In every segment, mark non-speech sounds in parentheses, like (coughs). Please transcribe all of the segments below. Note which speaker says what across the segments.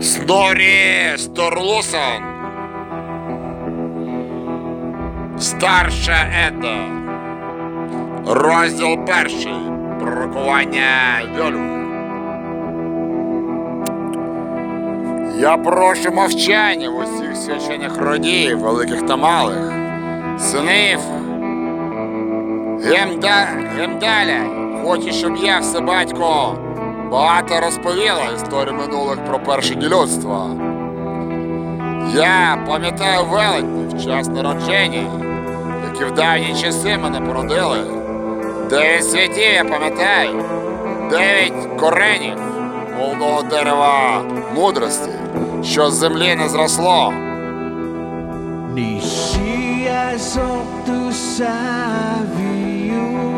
Speaker 1: Снорі Сторлусон. Старша Еда. Розділ перший. Пророкування Вьолю. Я прошу мовчання в усіх священих родів, великих та малих, синів. Гемда... Гемдаля, хочу, щоб я все батько багато розповіла історію минулих про перші дні людства. Я пам'ятаю велетні в час народження, які в давні часи мене породили. Дев'ять святів я пам'ятаю, дев'ять коренів молодого дерева мудрості, що з землі не зросло.
Speaker 2: Ni siya tu sabiu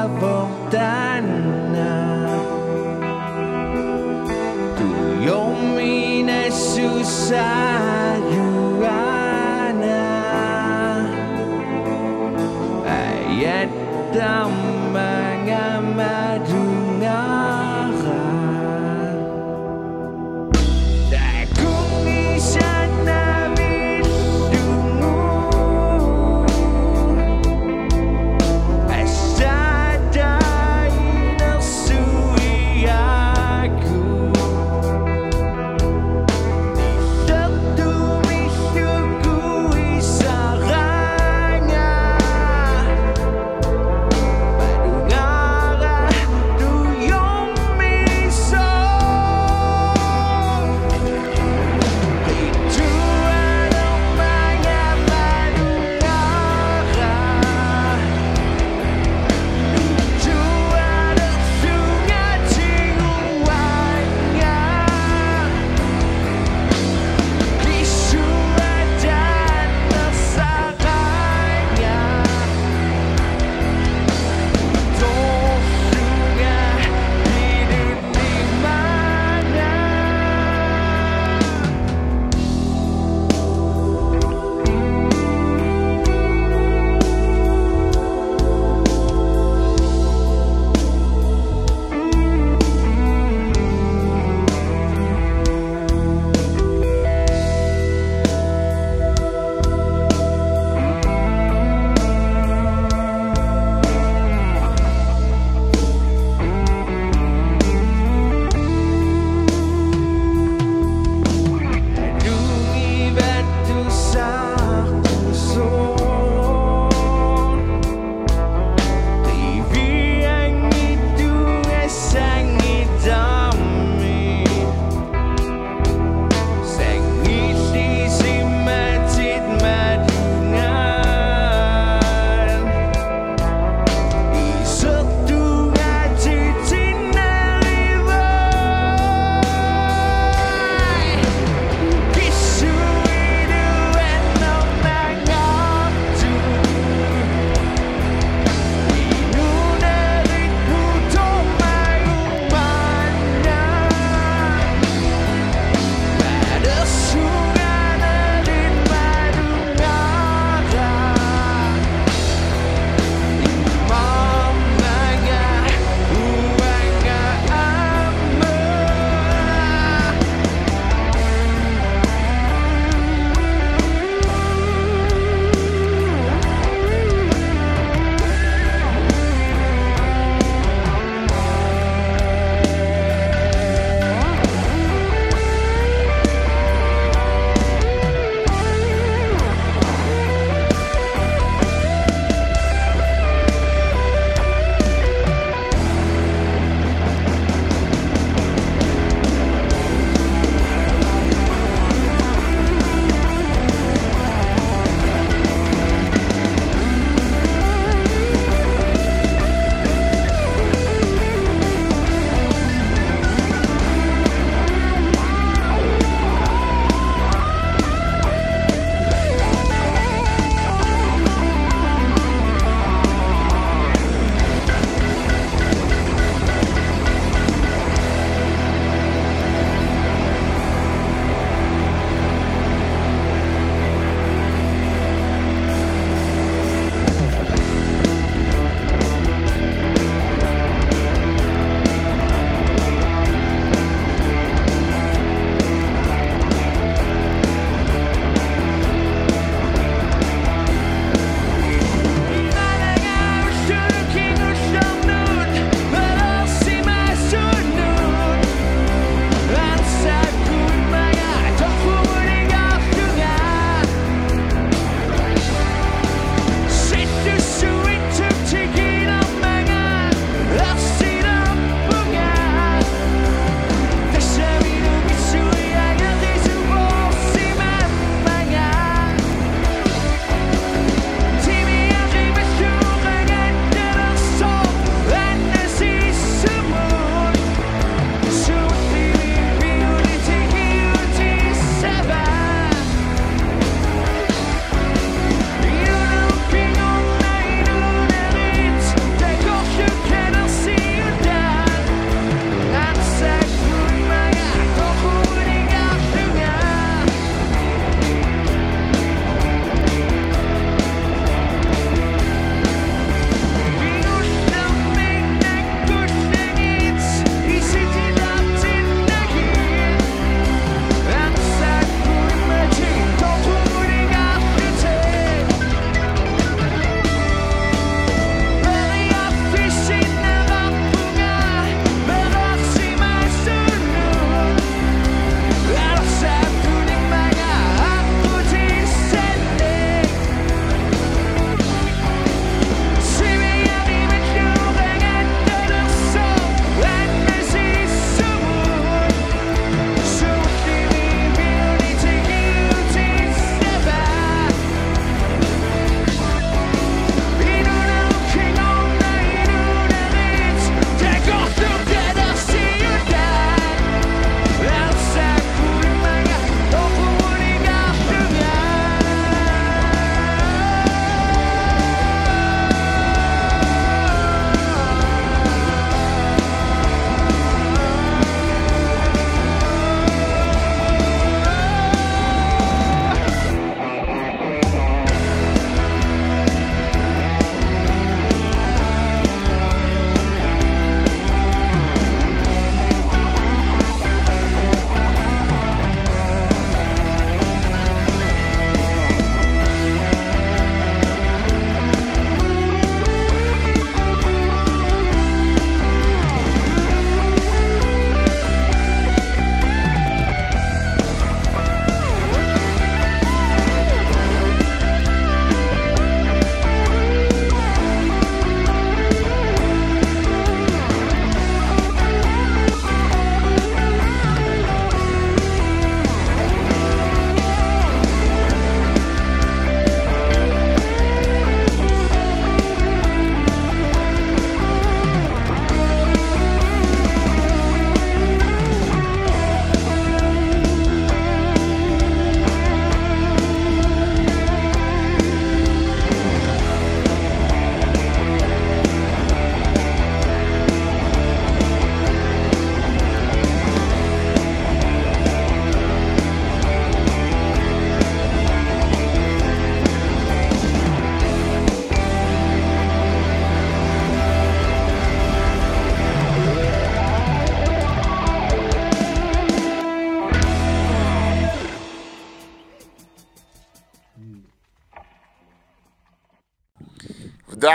Speaker 2: la fontana. Tu yomine susayuana. Ayat tamang amad.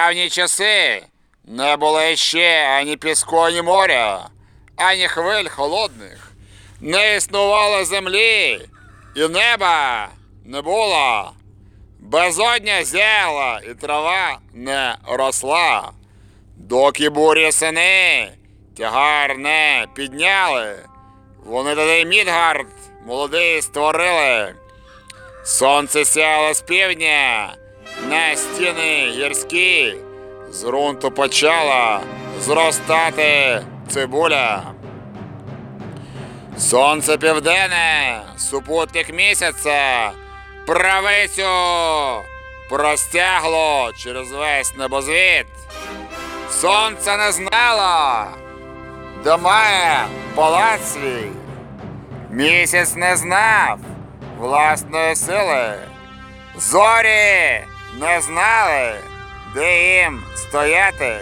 Speaker 1: Давні часи не було ще ані піску, ані моря, ані хвиль холодних. Не існувало землі, і неба не було. Безодня зяяла, і трава не росла. Доки бурі сини тягар не підняли, вони тоді Мідгард молодий створили. Сонце сяло з півдня, на стіни гірські, ґрунту почала зростати цибуля. Сонце південне, супутник місяця, правицю простягло через весь небозвід. Сонце не знало, де має палац свій. Місяць не знав власної сили. Зорі не знали, де їм стояти.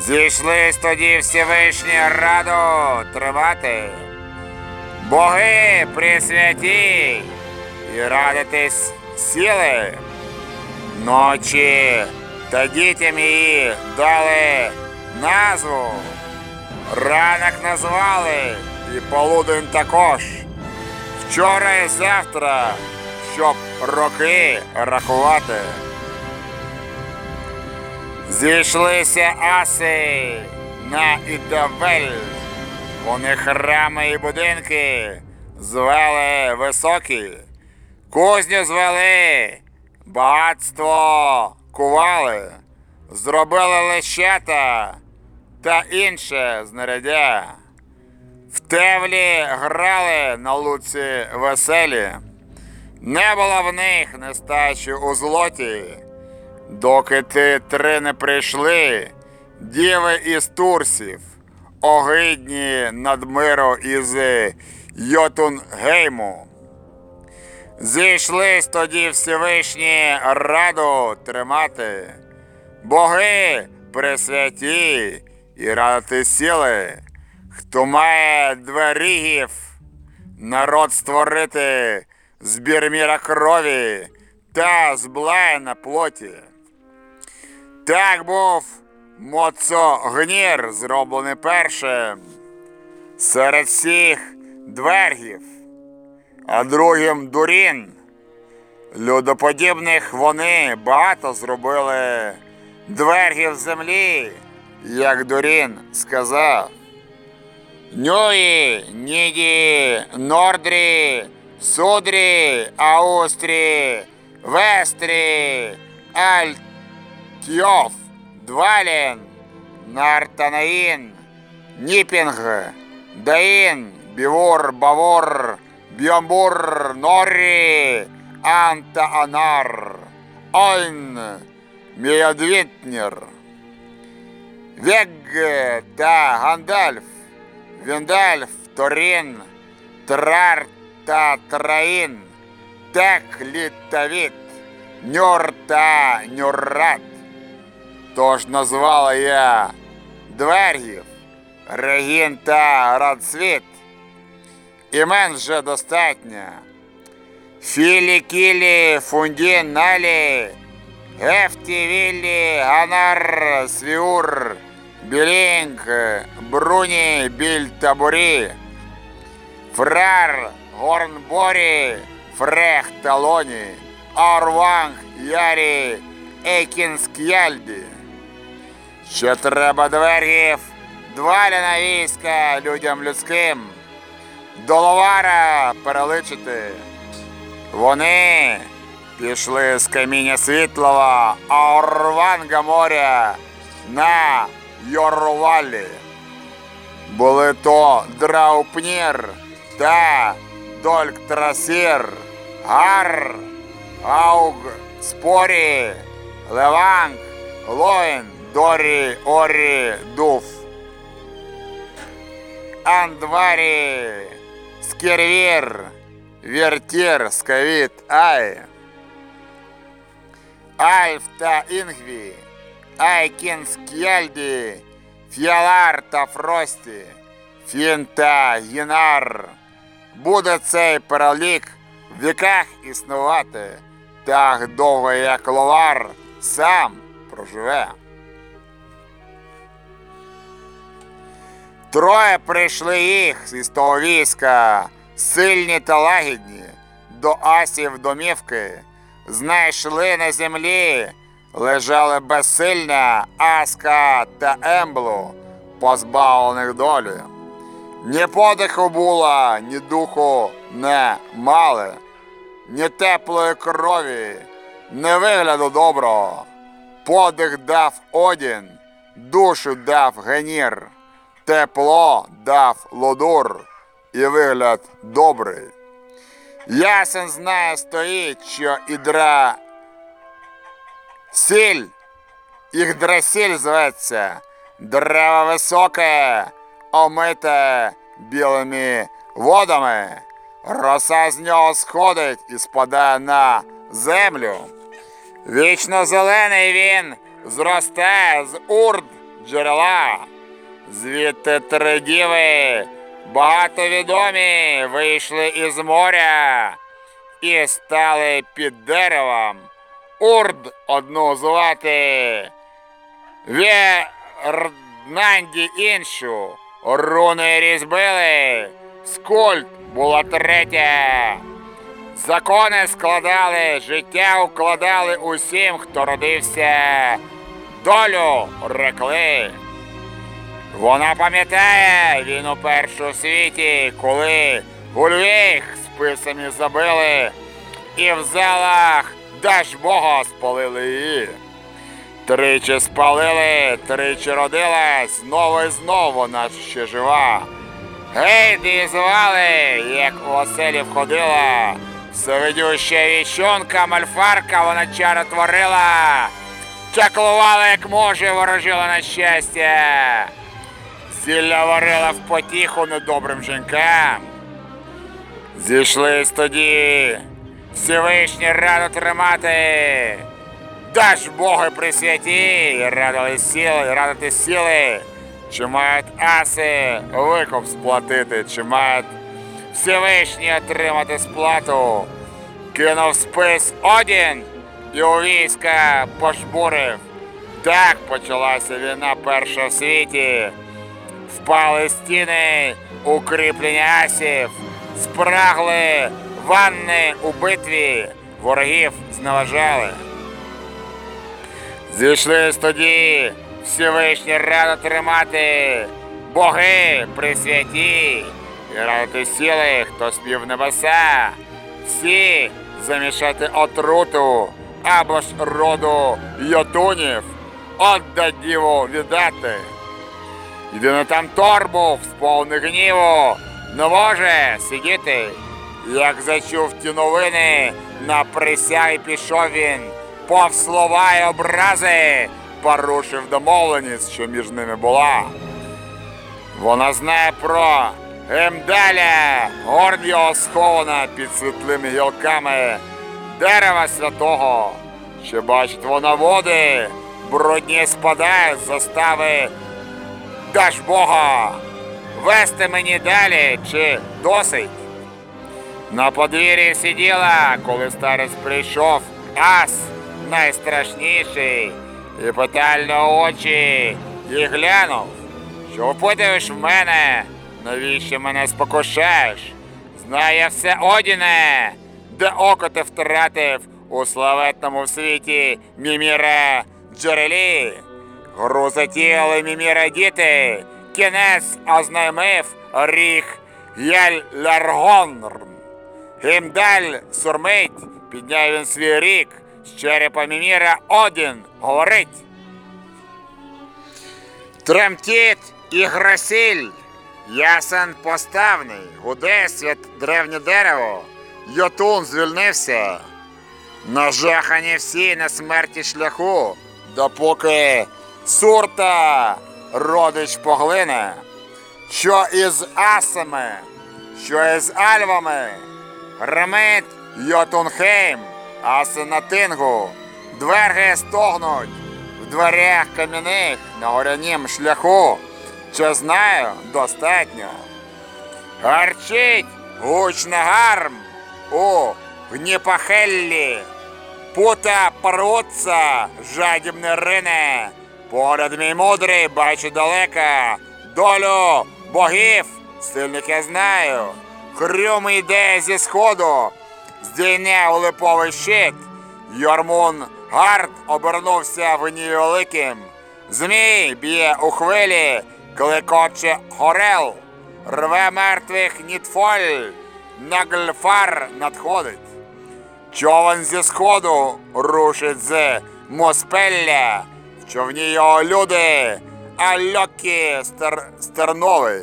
Speaker 1: Зійшлись тоді Всевишні раду тримати. Боги присвяті і радитись сіли. Ночі та дітям її дали назву. Ранок назвали і полудень також. Вчора і завтра, щоб роки рахувати. Зійшлися аси на Ідавель. Вони храми і будинки звели високі, кузню звели, багатство кували, зробили лещата та інше знаряддя. В тевлі грали на луці веселі, не було в них нестачі у злоті, доки ти три не прийшли, діви із турсів, огидні над миру із Йотунгейму. Зійшлись тоді Всевишні раду тримати, боги присвяті і радити сіли, хто має дверігів, народ створити, збір міра крові та зблає на плоті. Так був Моцогнір, зроблений першим серед всіх двергів, а другим дурін. Людоподібних вони багато зробили двергів землі, як дурін сказав. Нюї, Ніді, Нордрі, Судрі, Аустрі, Вестрі, Альтьоф, Двалін, Нартанаїн, Ніпінг, Даїн, Бівур, Бавур, Бьомбур, Норрі, Антаанар, Ойн, Міядвітнір, Вег та Гандальф, Віндальф, Торін, Трар та Траїн, Тек Літавіт, Нюр та Нюррат. Тож назвала я Двергів, Регін та Радсвіт. Імен вже достатньо. Філі Кілі, Фундін Налі, Гефті Віллі, Ганар, Свіур, Білінг, Бруні, Біль Табурі, Фрар, Горнборі, Фрех Талоні, Орванг, Ярі, Екінск'яльді. Що треба двергів, дваляна війська людям людським, доловара переличити. Вони пішли з каміння світлого Орванга моря на Йорвалі. Були то Драупнір та Дольктрасір, Гар, Ауг, Спорі, Леванг, Лоїн, Дорі, Орі, Дуф. Андварі, Скірвір, Вертір, Скавіт, Ай. Альф та Інгві, Айкінск'яльді, Фіалар та Фрості, Фін та Гінар. Буде цей перелік в віках існувати, так довго, як ловар сам проживе. Троє прийшли їх із того війська, сильні та лагідні, до асів домівки, знайшли на землі, лежали безсильна Аска та Емблу, позбавлених долі. Ні подиху було, ні духу не мали, ні теплої крові, ні вигляду доброго. Подих дав Одін, душу дав Генір, тепло дав Лодур і вигляд добрий. Ясен знає стоїть, що ідра сіль, Ігдрасіль зветься, дерево високе, омите білими водами, роса з нього сходить і спадає на землю. Вічно зелений він зростає з урд джерела. Звідти три діви багатовідомі вийшли із моря і стали під деревом. Урд одну звати, Вєрнанді іншу, руни різьбили, скульт була третя. Закони складали, життя укладали усім, хто родився, долю рекли. Вона пам'ятає війну першу в світі, коли Гульвейх списами забили, і в залах Дажбога спалили її. Тричі спалили, тричі родилась, знову і знову вона ще жива. Гей, звали, як у оселі входила, всевидюща віщунка, мальфарка, вона чара творила, чаклувала, як може, ворожила на щастя. Зілля варила в потіху недобрим жінкам. Зійшлись тоді, Всевишні раду тримати. Даж Боги присвяті, радили сіли, радити сіли, чи мають аси викуп сплатити, чи мають Всевишні отримати сплату. Кинув спис Одін і у війська пожбурив. Так почалася війна перша в світі. Впали стіни, укріплення асів, спрагли ванни у битві, ворогів зневажали. Зійшлись тоді Всевишні раду тримати, боги присвяті, і радити сіли, хто спів небеса, всі замішати отруту або ж роду йотунів, отдать діву віддати. Єдино там торбу, сповни гніву, не може сидіти. Як зачув ті новини, на присяги пішов він, повз слова й образи, порушив домовленість, що між ними була. Вона знає про Гемдаля, горд його схована під світлими гілками дерева святого, що бачить вона води, брудні спадають застави даш Бога, вести мені далі чи досить. На подвір'ї сиділа, коли старець прийшов, ас найстрашніший, і питально очі і глянув, що впитуєш в мене, навіщо мене спокушаєш? Знає все Одіне, де око ти втратив у славетному світі Міміра Джерелі. Гру затіяли Міміра діти, кінець ознаймив ріг Яль-Ларгонр. Гімдаль сурмить, підняв він свій рік, з черепа Міміра Один говорить. Тремтіт і грасіль, ясен поставний, гуде свят древнє дерево, йотун звільнився. Нажахані всі на смерті шляху, допоки сурта родич поглине, що із асами, що із альвами, гремить Йотунхейм, аси на тингу, дверги стогнуть в дверях кам'яних на горянім шляху, що знаю? Достатньо. Гарчить гучно гарм у Гніпахеллі, Пута порвуться, жадібне рине. Погляд мій мудрий, бачу далека. Долю богів, сильних я знаю. Хрюм йде зі сходу, здійне у липовий щит. Йормун гард обернувся в ній великим. Змій б'є у хвилі, клекоче горел, рве мертвих нітфоль, нагльфар надходить. Човен зі сходу рушить з Моспелля, човні його люди, а льокі стер... стернові.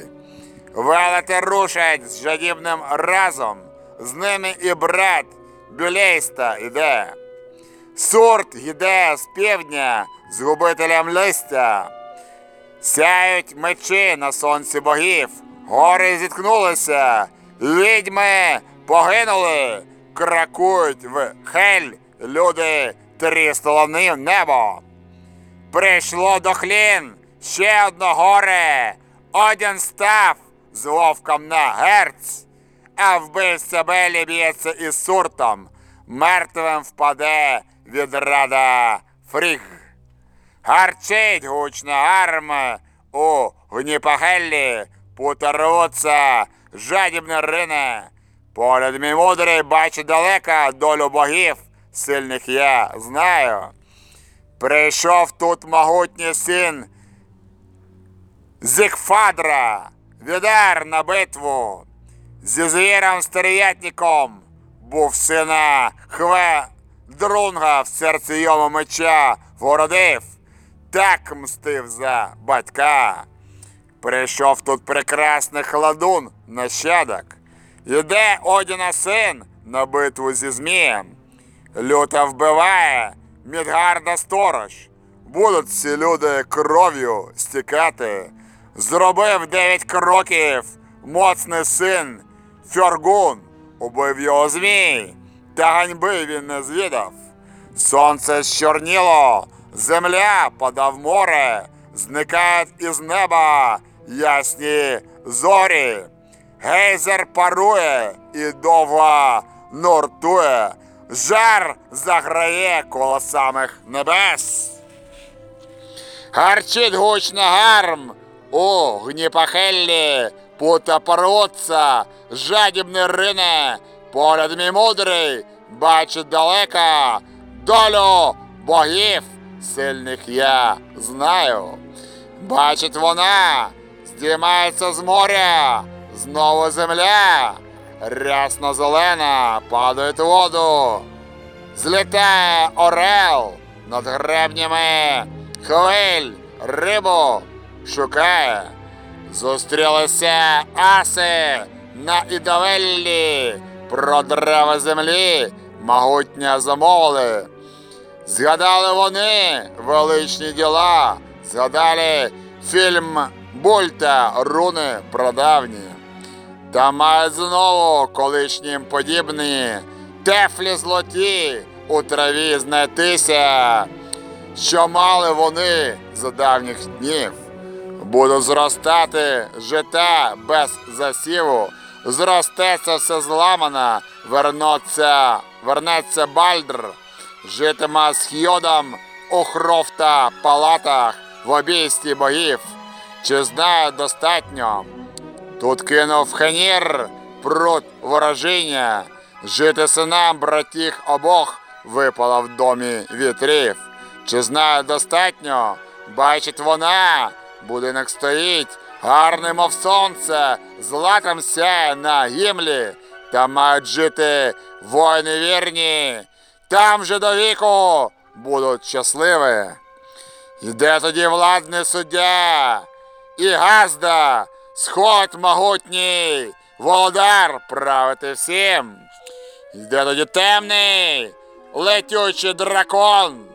Speaker 1: Велети рушать з жадібним разом, з ними і брат Бюлейста іде. Сурт йде з півдня з губителем листя. Сяють мечі на сонці богів, гори зіткнулися, відьми погинули, кракують в хель люди трістолони небо. Прийшло до хлін ще одно горе, один став з вовком на герць, а вбивця Белі б'ється із суртом, мертвим впаде від рада фріг. Гарчить гучно арма у гніпагеллі, путаруться, жадібне рине. Погляд мій мудрий бачить далека долю богів, сильних я знаю. Прийшов тут могутній син Зікфадра, відар на битву. Зі звіром стерв'ятником був сина Хве Друнга в серці йому меча вгородив, так мстив за батька. Прийшов тут прекрасний хладун нащадок. Іде Одіна син на битву зі Змієм. Люта вбиває Мідгарда сторож. Будуть ці люди кров'ю стікати. Зробив дев'ять кроків моцний син Фьоргун, убив його змій, та ганьби він не звідав. Сонце щорніло, земля подав море, зникають із неба ясні зорі. Гейзер парує і довго нортує, жар заграє коло самих небес. Гарчить гучно гарм у гніпахеллі, пута порвуться, жадібне рине, погляд мій мудрий, бачить далека, долю богів сильних я знаю. Бачить вона, здіймається з моря, знову земля, рясно зелена, падає в воду. Злітає орел над гребнями хвиль, рибу шукає. Зустрілися аси на ідавеллі, про дерева землі могутня замовили. Згадали вони величні діла, згадали фільм Бульта, руни прадавні. Та мають знову колишнім подібні, тефлі злоті у траві знайтися, що мали вони за давніх днів. Будуть зростати жита без засіву, зростеться все зламана, вернеться, вернеться Бальдр, житиме з Хьодом у хрофта палатах в обійсті богів. Чи знає достатньо? Тут кинув Хенір пруд ворожіння, жити синам братіх обох випало в домі вітрів. Чи знає достатньо? Бачить вона, будинок стоїть, гарний, мов сонце, златом сяє на гімлі, там мають жити воїни вірні, там же до віку будуть щасливі. Йде тоді владний суддя, і газда, сход могутній, володар правити всім. Йде тоді темний, летючий дракон,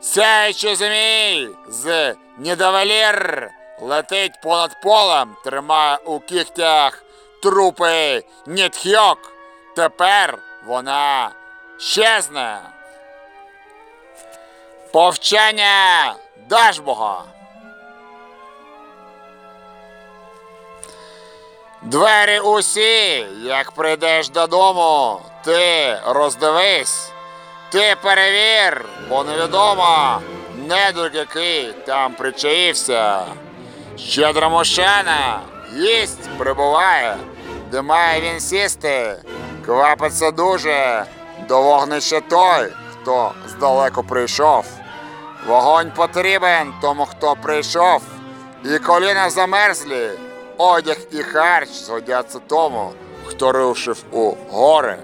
Speaker 1: сяючий змій з недовелір, летить понад полем, тримає у кігтях трупи Нітхьок. Тепер вона щезне. Повчання Дашбога. Двері усі, як прийдеш додому, ти роздивись,
Speaker 3: Ти перевір, бо невідомо, недруг який там причаївся. Щедра мошена, їсть прибуває, де має він сісти, квапиться дуже, до вогнища той, хто здалеку прийшов. Вогонь потрібен тому, хто прийшов, і коліна замерзлі, одяг і харч згодяться тому, хто рушив у гори.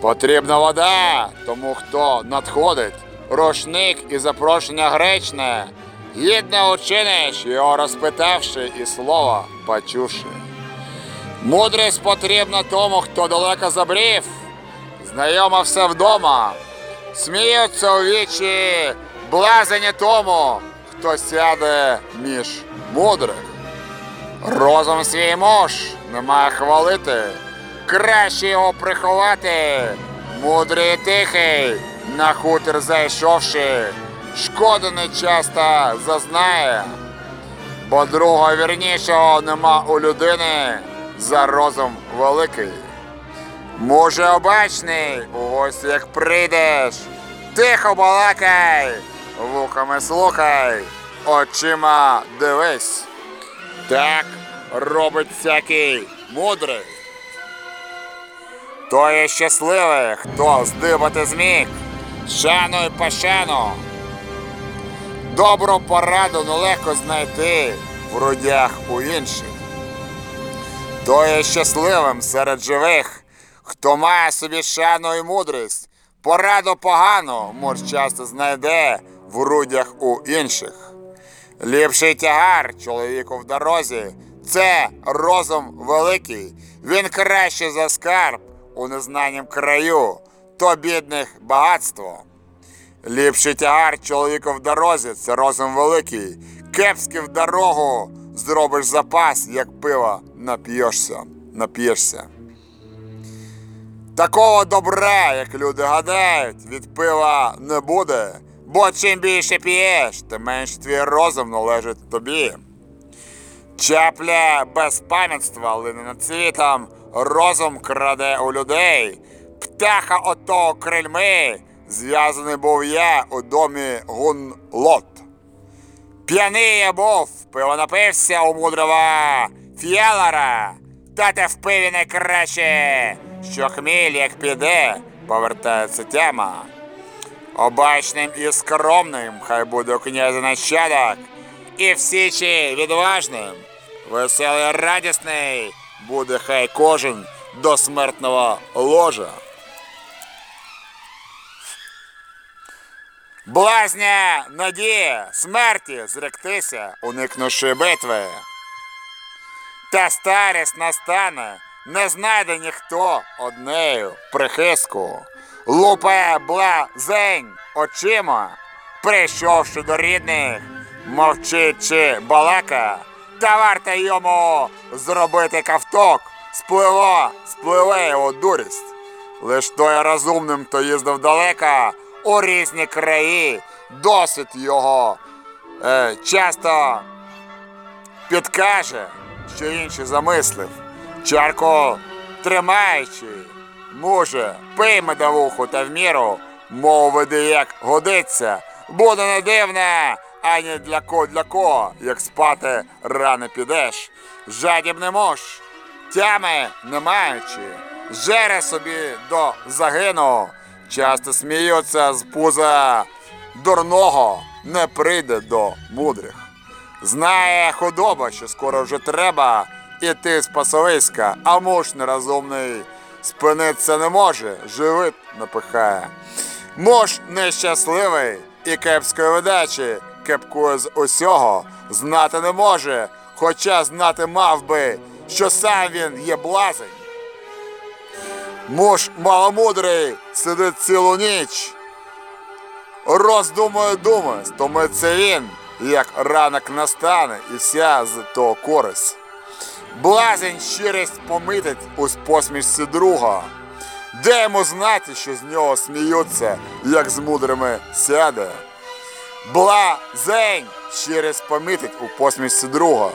Speaker 3: Потрібна вода тому, хто надходить, рушник і запрошення гречне, гідно учиниш, його розпитавши і слова почувши. Мудрість потрібна тому, хто далеко забрів, знайома все вдома, сміються у вічі, блазені тому, хто сяде між мудрих. Розум свій муж нема хвалити, краще його приховати. Мудрий і тихий, на хутір зайшовши, шкоди не часто зазнає, бо другого вірнішого нема у людини за розум великий. Може, обачний, ось як прийдеш, тихо балакай, вухами слухай, очима дивись. Так робить всякий мудрий. То є щасливий, хто здибати зміг, шану й пашану. Добру пораду нелегко знайти в грудях у інших. То є щасливим серед живих, хто має собі шану і мудрість, пораду погану, муж часто знайде в грудях у інших. Ліпший тягар чоловіку в дорозі це розум великий. Він краще за скарб у незнанім краю, то бідних багатство. Ліпший тягар чоловіку в дорозі це розум великий. Кепський в дорогу зробиш запас, як пива нап'єшся. нап'єшся. Такого добра, як люди гадають, від пива не буде, бо чим більше п'єш, тим менш твій розум належить тобі. Чапля безпам'ятства лине над світом, розум краде у людей. Птаха ото крильми, зв'язаний був я у домі гунлот. П'яний я був, пиво напився у мудрого фіалара, та те в пиві найкраще, що хміль, як піде, повертається тема. Обачним і скромним хай буде у князя нащадок, і в січі відважним, веселий радісний буде хай кожен до смертного ложа. Блазня надія смерті зректися, уникнувши битви. Та старість настане, не знайде ніхто однею прихистку. Лупає блазень очима, прийшовши до рідних, мовчить чи балака, та варте йому зробити ковток, спливо, спливе його дурість. Лиш той розумним, хто їздив далеко у різні краї, досить його е, часто підкаже, що інший замислив. Чарку тримаючи, може, пий медовуху та в міру, мов веди, як годиться, буде не дивне, ані для ко для кого, як спати рано підеш. Жадіб не мож, тями не маючи, жере собі до загину, часто сміються з пуза. Дурного, не прийде до мудрих. Знає худоба, що скоро вже треба. Іти з пасовиська, а муж нерозумний спинитися не може, живит напихає. Муж нещасливий і кепської видачі, кепкує з усього, знати не може, хоча знати мав би, що сам він є блазень. Муж маломудрий сидить цілу ніч, роздумує думи, стомиться він, як ранок настане, і вся з того користь. Блазень щирість помитить у посмішці друга. Де йому знати, що з нього сміються, як з мудрими сяде. Блазень щирість помітить у посмішці друга.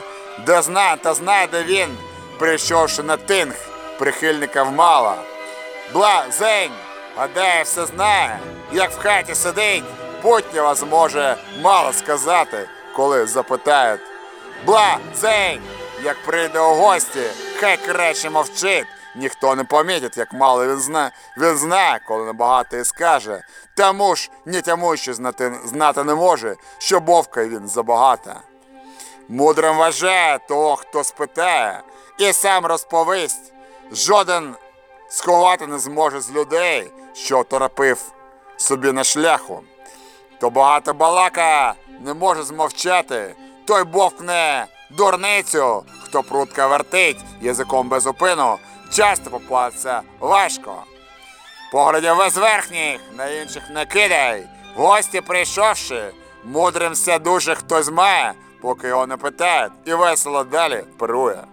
Speaker 3: Де знає, та знайде він, прийшовши на тинг, прихильників мало. Блазень
Speaker 4: гадає, все знає, як в хаті сидить, путнєва зможе мало сказати, коли запитають. Бла, зень, як прийде у гості, хай краще мовчить. Ніхто не помітить, як мало він знає. Він знає, коли небагато і скаже. Тому ж не тому, що знати, знати не може, що бовкає він забагато. Мудрим вважає того, хто спитає, і сам розповість. Жоден сховати не зможе з людей, що торопив собі на шляху. То багато балака не може змовчати, той бовкне дурницю, хто прутка вертить язиком без упину, часто поплатиться важко. Поглядів весь верхніх, на інших не кидай. В гості прийшовши, мудрим все дуже хтось має, поки його не питають, і весело далі перує.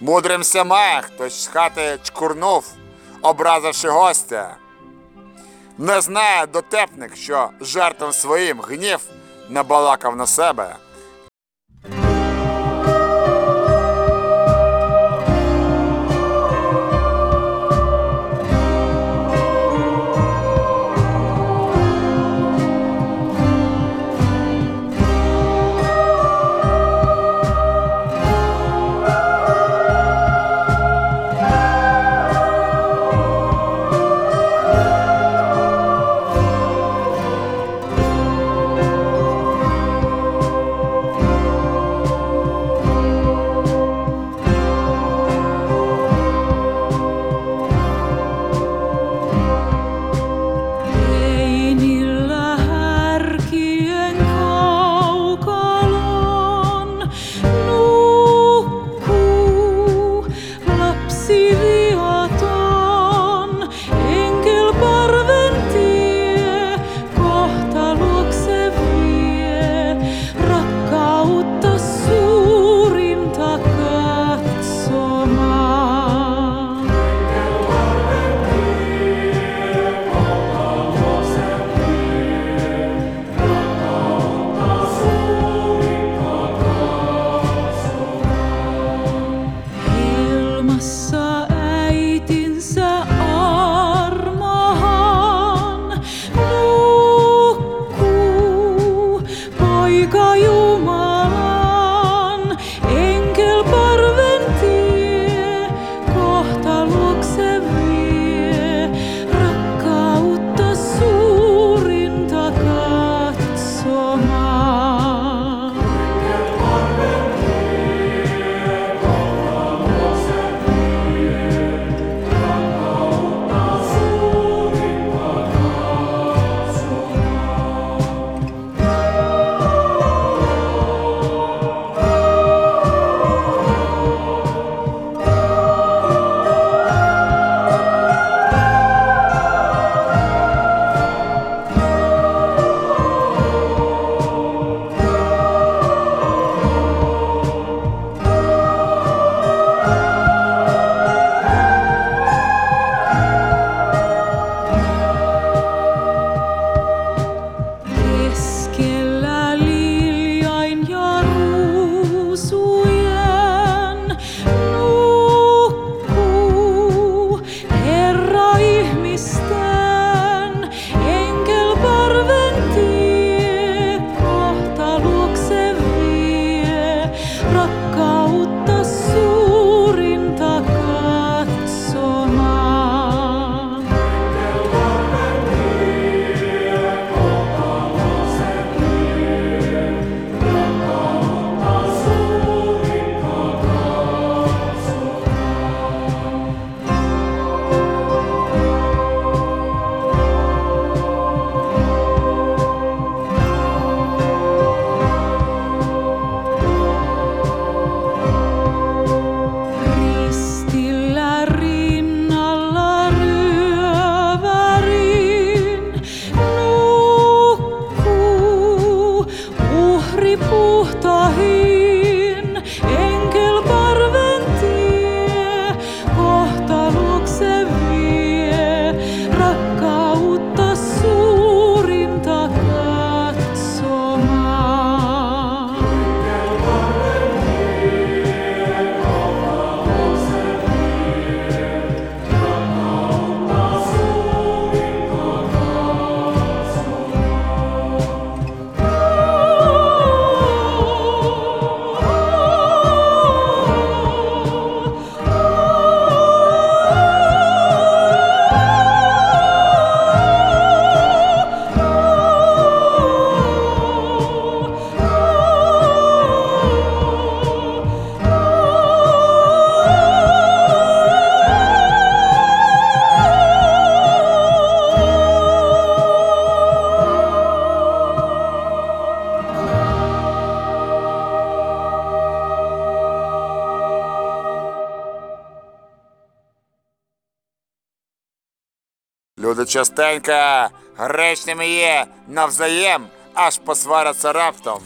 Speaker 4: Мудрим все має, хтось з хати чкурнув, образивши гостя. Не знає дотепник, що жартом своїм гнів набалакав на себе.
Speaker 3: Частенько гречними є навзаєм, аж посваряться раптом.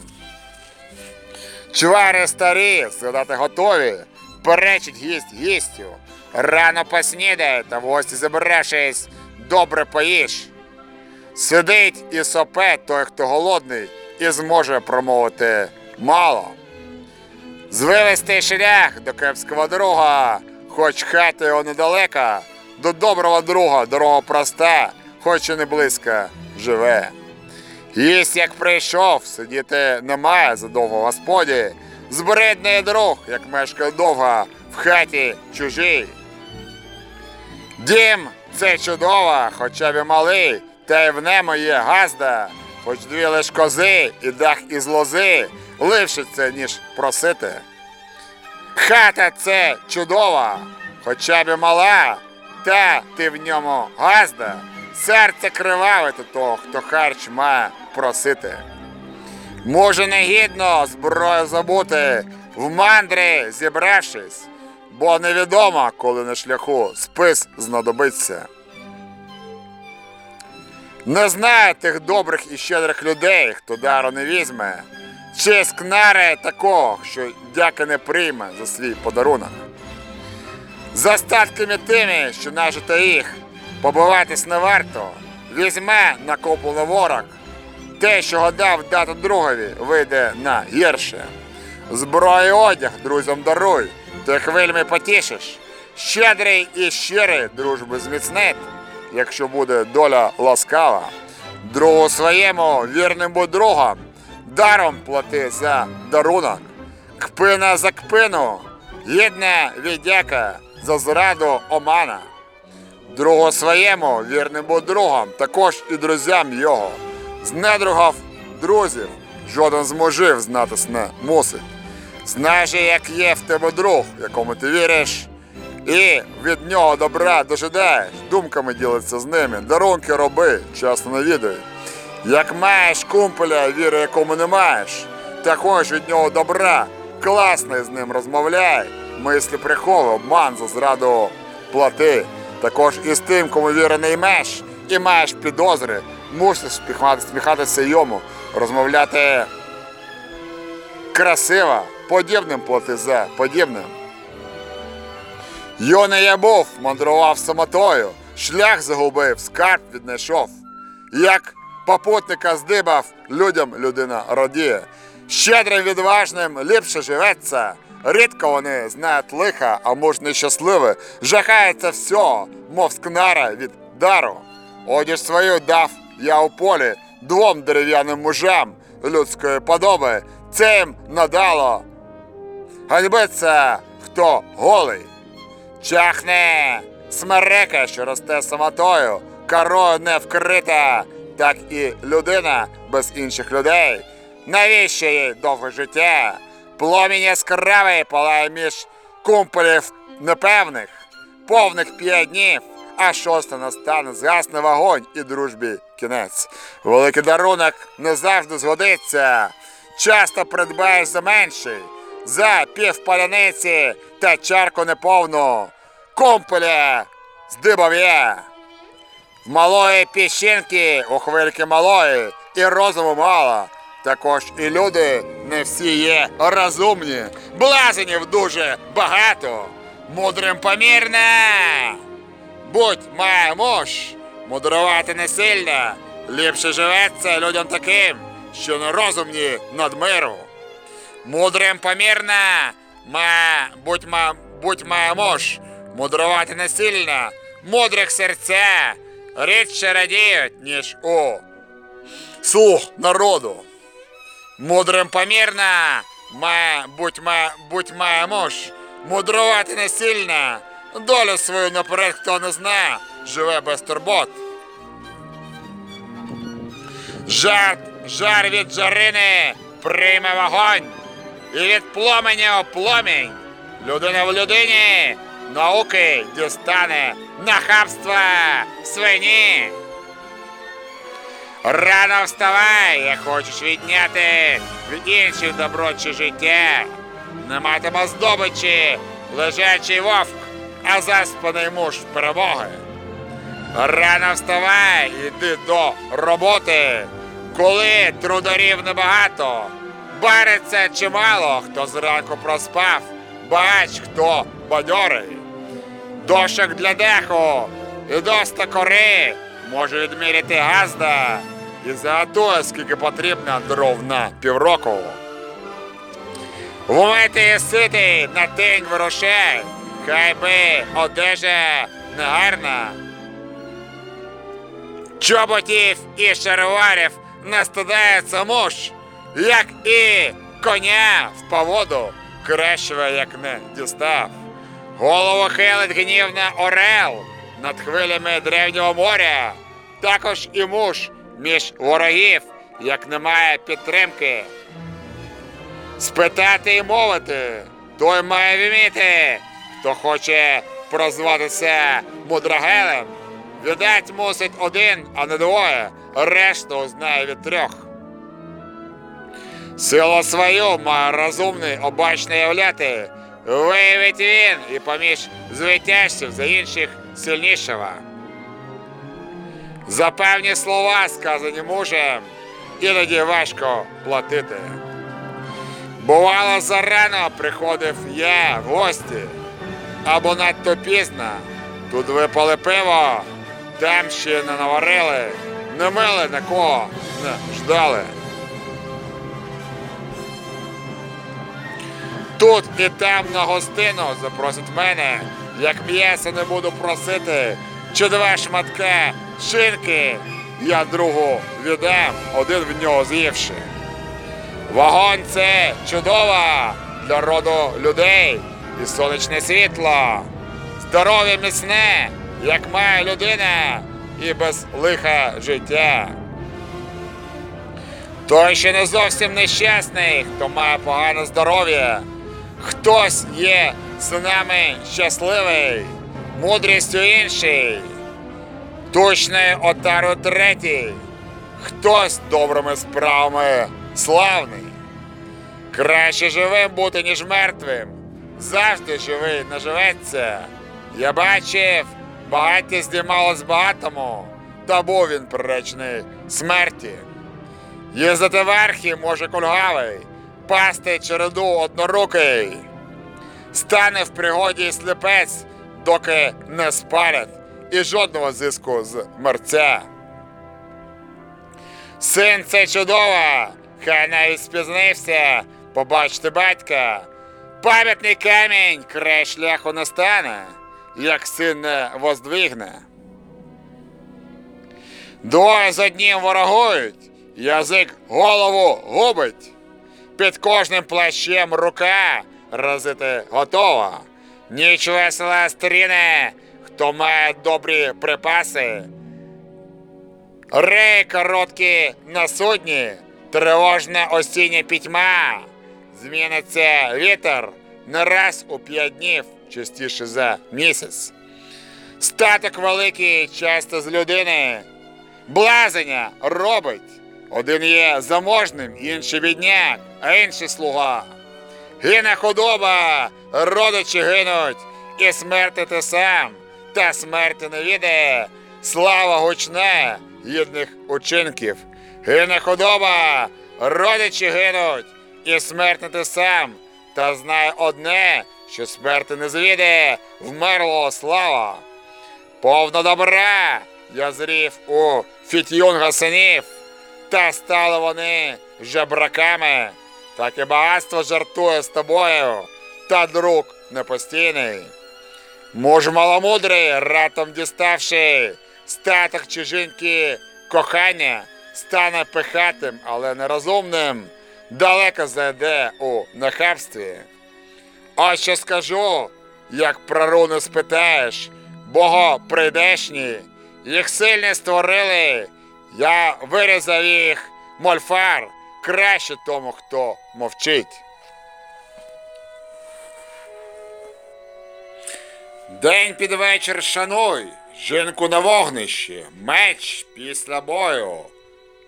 Speaker 3: Чвари старі, згадати готові, перечить гість гістю. Рано поснідає, та в гості забравшись, добре поїж. Сидить і сопе той, хто голодний, і зможе промовити мало. Звивести шлях до кепського друга, хоч хата його недалека, до доброго друга дорога проста, хоч і не близько живе. Їсть, як прийшов, сидіти немає задовго в господі, збридний друг, як мешкає довго в хаті чужій. Дім це чудово, хоча б і малий, та й в ньому є газда, хоч дві лиш кози і дах із лози, ливше це, ніж просити. Хата це чудова, хоча б і мала, та ти в ньому газда, серце криваве до того, хто харч має просити. Може негідно зброю забути, в мандри зібравшись, бо невідомо, коли на шляху спис знадобиться. Не знаю тих добрих і щедрих людей, хто дару не візьме, чи скнаре такого, що дяки не прийме за свій подарунок. За статками тими, що нажито їх, побиватись не варто, візьме накоплений ворог, те, що гадав дати другові, вийде на гірше. Зброю одяг друзям даруй, тих вельми потішиш. Щедрий і щирий дружби зміцнить, якщо буде доля ласкава. Другу своєму вірним будь другом, даром плати за дарунок. Кпина за кпину, гідна віддяка за зраду омана. Другу своєму вірним будь другом, також і друзям його. З недругав друзів жоден з мужів знатись не мусить. Знай же, як є в тебе друг, якому ти віриш, і від нього добра дожидаєш, думками ділиться з ними, дарунки роби, часто навідуй. Як маєш кумпеля, віри якому не маєш, та хочеш від нього добра, класно з ним розмовляй, мислі приховуй, обман за зраду плати. Також і з тим, кому віри не ймеш, і маєш підозри, мусиш сміхатися йому, розмовляти красиво, подібним плати за подібним. Юний я був, мандрував самотою, шлях загубив, скарб віднайшов. Як попутника здибав, людям людина радіє. Щедрим відважним ліпше живеться. Рідко вони знають лиха, а муж нещасливий, жахається всього, мов скнара від дару. Одіж свою дав я у полі двом дерев'яним мужам людської подоби. Це їм надало. Ганьбиться, хто голий. Чахне смерека, що росте самотою, корою не вкрита, так і людина без інших людей. Навіщо їй довге життя? Пломінь яскравий палає між кумполів непевних, повних п'ять днів, а шосте настане, згасне вогонь і дружбі кінець. Великий дарунок не завжди згодиться. Часто придбаєш за менший, за пів паляниці та чарку неповну. Комполя здибав. В малої піщинки у хвильки малої і розуму мало. Також і люди не всі є розумні, блазенів дуже багато. Мудрим помірно. Будь має муж, мудрувати не сильно. Ліпше живеться людям таким, що не розумні над миру. Мудрим помірно, ма, будь, ма, будь має муж, мудрувати не сильно, мудрих серця рідше радіють, ніж у слух народу. Мудрим помірно, ма, будь, ма, будь має муж, мудрувати не сильно, долю свою наперед хто не зна, живе без турбот. Жар, жар від жарини прийме вогонь, і від пломеня у пломінь. Людина в людині науки дістане нахабства свині. Рано вставай, як хочеш відняти від інших добро чи життя. Не матиме здобичі лежачий вовк, а заспаний муж перемоги. Рано вставай, іди до роботи. Коли трударів небагато, бариться чимало, хто зранку проспав, бач, хто бадьорий. Дошок для деху і доста кори може відміряти газда і заготує, скільки потрібно дров на півроку. Вмити і ситий на тень вирушай, хай би одежа негарна. Чоботів і шароварів не стидається муж, як і коня в поводу, кращого як не дістав. Голову хилить гнівна орел над хвилями древнього моря. Також і муж між ворогів, як немає підтримки. Спитати і мовити, той має вміти, хто хоче прозватися мудрагелем. Віддать мусить один, а не двоє, решту знає від трьох. Силу свою має розумний обачно являти, виявить він і поміж звитяжців за інших сильнішого. За певні слова, сказані мужем, іноді важко платити. Бувало, зарано приходив я в гості, або надто пізно. Тут випали пиво, там ще не наварили, не мили на кого не ждали. Тут і там на гостину запросять мене, як м'яса не буду просити, чи два шматка шинки я другу віддам, один в нього з'ївши. Вогонь це чудово для роду людей і сонячне світло. Здоров'я міцне, як має людина, і без лиха життя. Той, що не зовсім нещасний, хто має погане здоров'я, хтось є синами щасливий, мудрістю інший, точною отару третій, хтось добрими справами славний. Краще живим бути, ніж мертвим. Завжди живий не живеться. Я бачив, багаття здіймало з багатому, та був він приречений смерті. Їздити верхи може кульгавий, пасти череду однорукий. Стане в пригоді сліпець, доки не спалять, і жодного зиску з мерця. Син це чудово, хай навіть спізнився, побачити батька. Пам'ятний камінь край шляху не стане, як син не воздвигне. Двоє з одним ворогують, язик голову губить. Під кожним плащем рука разити готова. Ніч весела стріне, хто має добрі припаси. Рей короткі на судні, тривожна осіння пітьма. Зміниться вітер не раз у п'ять днів, частіше за місяць. Статок великий часто з людини. Блазення робить. Один є заможним, інший бідняк, а інший слуга. Гине худоба, родичі гинуть, і смерти ти сам, та смерти не віде. Слава гучна гідних учинків. Гине худоба, родичі гинуть, і смерть ти сам, та знай одне, що смерти не звіде, вмерло слава. Повно добра я зрів у Фітюнга синів, та стали вони жебраками, так і багатство жартує з тобою, та друг непостійний. Муж маломудрий, ратом діставши, статок чужинки кохання, стане пихатим, але нерозумним, далеко зайде у нахабстві. Ось що скажу, як про руни спитаєш, бого прийдешні, їх сильні створили, я вирізав їх мольфар, краще тому, хто мовчить. День під вечір шануй, жінку на вогнищі, меч після бою,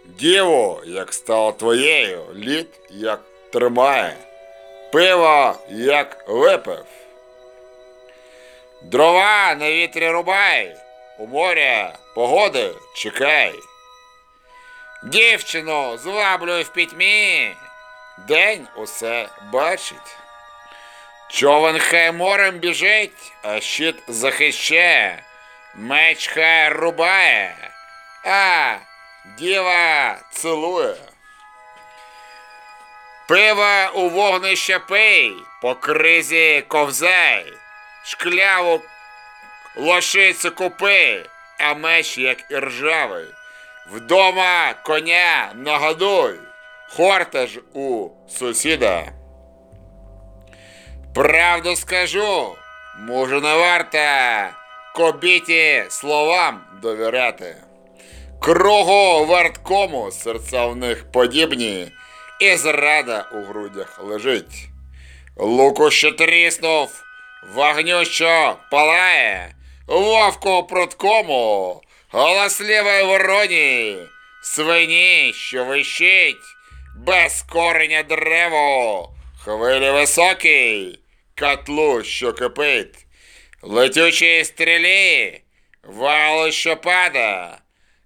Speaker 3: діву, як стало твоєю, лід як тримає, пиво як випив. Дрова на вітрі рубай, у моря, погоди, чекай. Дівчину зваблюй в пітьмі, день усе бачить. Човен хай морем біжить, а щит захищає, меч хай рубає, а діва цілує. Пива у вогнище пий, по кризі ковзай, шкляву лошицю купи, а меч як і ржавий. Вдома коня нагодуй, хортаж у сусіда. Правду скажу, може не варто кобіті словам довіряти. Кругу верткому серця в них подібні, і зрада у грудях лежить. Луку що тріснув, вогню що палає, вовку пруткому, голосливій вороні, свині, що вищить, без кореня древо, хвилі високий, котлу, що кипить, летючій стрілі, валу, що пада,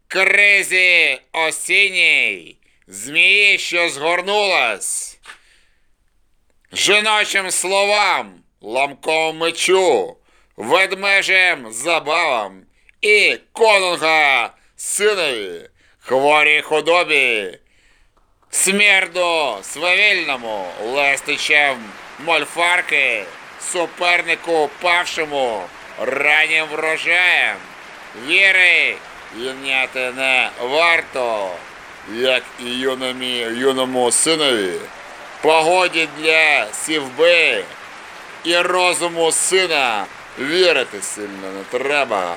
Speaker 3: кризі осінній, змії, що згорнулась, жіночим словам, ламком мечу, ведмежим забавам і конунга синові, хворій худобі, смерду свавільному, лестичем мольфарки, супернику павшому, раннім врожаєм, віри юняти не варто, як і юномі, юному синові, погоді для сівби і розуму сина вірити сильно не треба.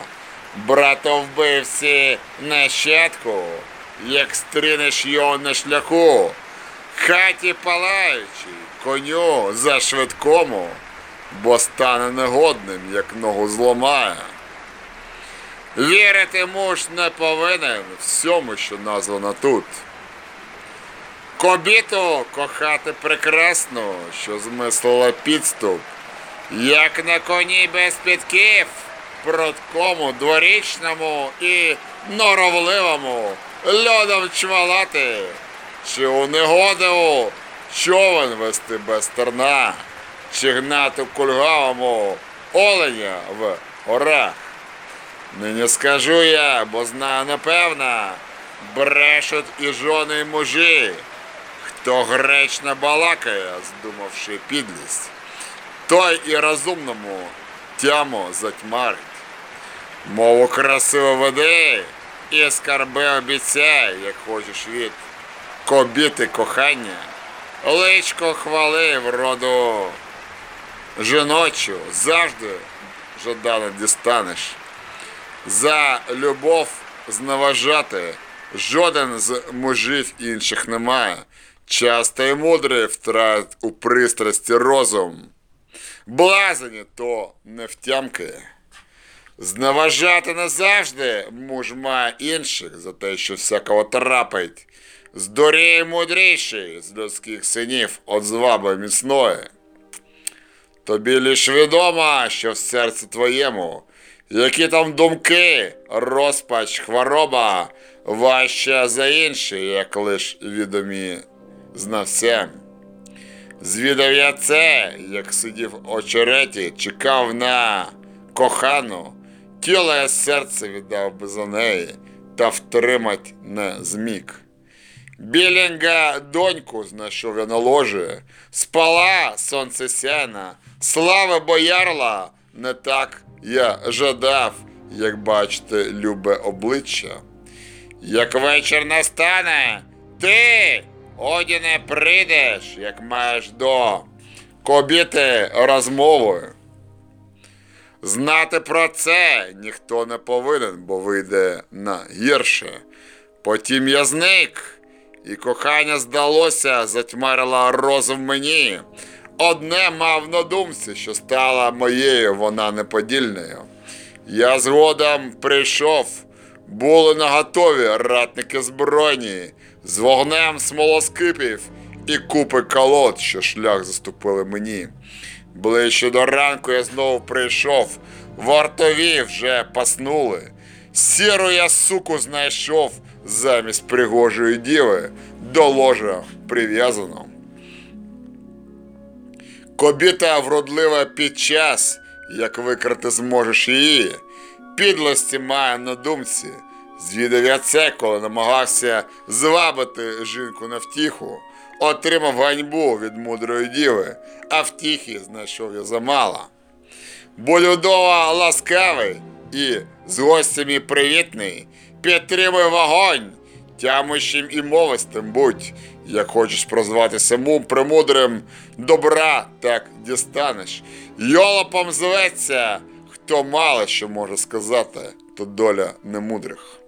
Speaker 3: Братовбивці нащадку, як стринеш його на шляху, хаті палаючи, коню за швидкому, бо стане негодним, як ногу зламає. Вірити муж не повинен всьому, що названо тут. Кобіту кохати прекрасно, що змислила підступ, як на коні без підків, пруткому, дворічному і норовливому, льодом чвалати, чи у негоду човен вести без терна, чи гнати кульгавому оленя в горах. Нині скажу я, бо знаю напевно, брешуть і жони, і мужі, хто гречно балакає, здумавши підлість, той і розумному тяму затьмарить. Мову красиво веди і скарби обіцяй, як хочеш від кобіти кохання, личко хвали роду жіночу, завжди жадано дістанеш. За любов зневажати жоден з мужів інших немає. Часто і мудрий втратить у пристрасті розум. Блазені то не втямки. Зневажати не завжди муж має інших за те, що всякого трапить. Здоріє мудріший з людських синів от зваби міцної. Тобі лиш відомо, що в серці твоєму, які там думки, розпач, хвороба, важча за інші, як лиш відомі знавцям. Звідав я це, як сидів очереті, чекав на кохану, я серце віддав би за неї, та втримать не зміг. Біленька доньку знайшов я на ложі, спала сонце сяйна, слава боярла, не так я жадав, як бачите, любе обличчя. Як вечір настане, ти, Одіне, прийдеш, як маєш до кобіти розмовою. Знати про це ніхто не повинен, бо вийде на гірше. Потім я зник, і кохання здалося, затьмарила розум мені. Одне мав на думці, що стала моєю вона неподільною. Я згодом прийшов, були наготові ратники збройні, з вогнем смолоскипів і купи колод, що шлях заступили мені. Ближче до ранку я знову прийшов, вартові вже паснули. Сіру я суку знайшов замість пригожої діви до ложа прив'язано. Кобіта вродлива під час, як викрити зможеш її, підлості має на думці. Звідав я це, коли намагався звабити жінку на втіху, отримав ганьбу від мудрої діви, а втіхи знайшов я замало. Болюдова ласкавий і з гостями привітний, підтримуй вогонь, тямущим і мовистим будь, як хочеш прозватися мум премудрим, добра так дістанеш. Йолопом зветься, хто мало що може сказати, то доля немудрих.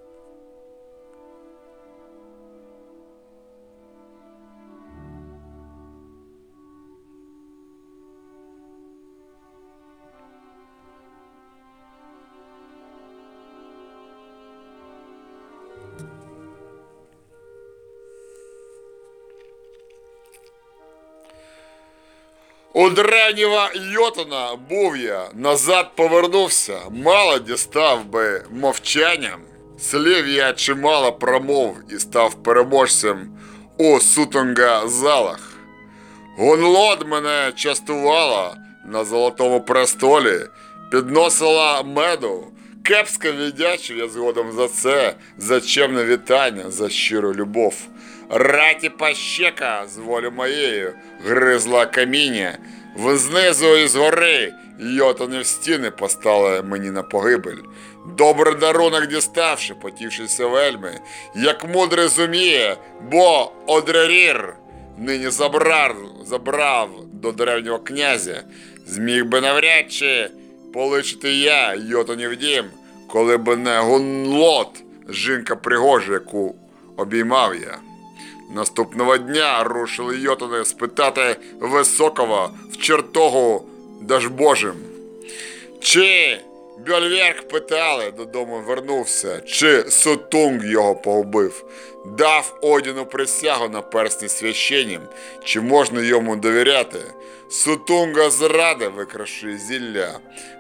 Speaker 3: У древнього Йотуна був я, назад повернувся, мало дістав би мовчанням. Слів я чимало промов і став переможцем у сутонга залах. Гунлод мене частувала на золотому престолі, підносила меду. Кепсько віддячив я згодом за це, за чемне вітання, за щиру любов. Раті пащека з волі моєю гризла каміння. Знизу і згори йотани в стіни постали мені на погибель. Добрий дарунок діставши, потівшися вельми, як мудрий зуміє, бо одрерір нині забрав, забрав до древнього князя, зміг би навряд чи поличити я йотанів дім, коли б не гунлот, жінка пригожа, яку обіймав я. Наступного дня рушили йотани спитати високого в чертогу Дажбожим. Чи Бьольверк питали, додому вернувся, чи Сутунг його погубив, дав Одіну присягу на персні священнім, чи можна йому довіряти. Сутунга зради викрашує зілля,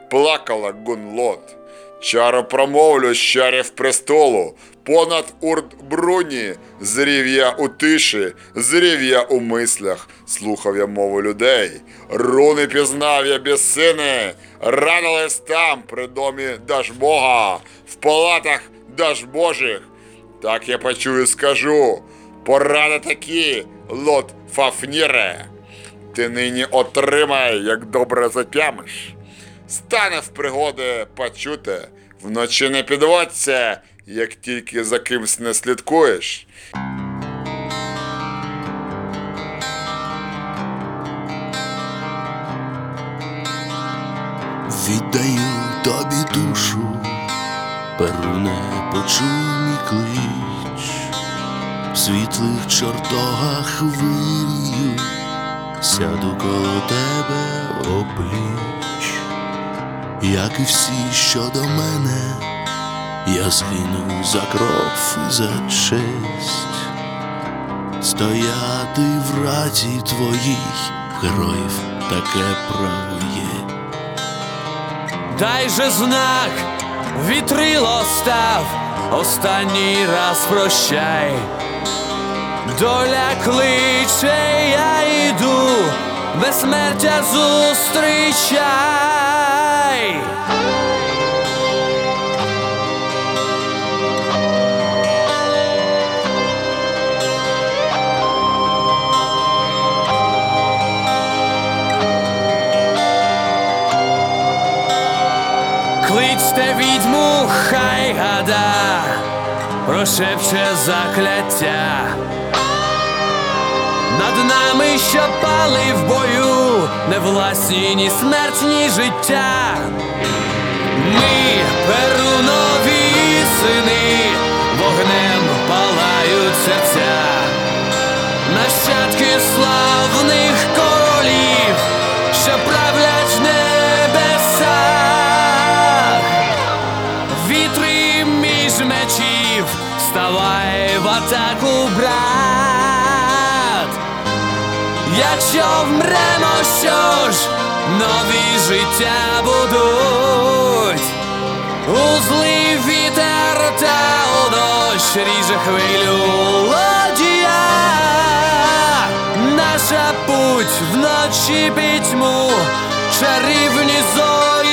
Speaker 3: плакала Гунлот. Чаро промовлю з чарів престолу, понад урт бруні, зрів я у тиші, зрів я у мислях, слухав я мову людей. Руни пізнав я без сини, радились там при домі Дажбога, в палатах Дажбожих. Так я почую і скажу, поради такі, лот Фафніре. Ти нині отримай, як добре затямиш. Стане в пригоди почути, вночі не підводься, як тільки за кимсь не слідкуєш.
Speaker 5: Віддаю тобі душу, Перуне, почуй клич, в світлих чортогах вирію, сяду коло тебе обліч, як і всі, що до мене, я згину за кров і за честь, стояти в раді твоїй, героїв таке право є.
Speaker 6: Дай же знак, вітрило став, останній раз прощай. Доля кличе, я йду, безсмертя зустрічай. Кличте відьму, хай гада, прошепче закляття. Над нами, що пали в бою, не власні ні смерть, ні життя. Ми перунові сини, вогнем палають серця, вставай в атаку, брат. Якщо вмремо, що ж, нові життя будуть, у злий вітер та у дощ ріже хвилю лодія, наша путь вночі пітьму, чарівні зорі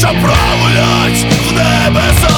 Speaker 7: що правлять в небесах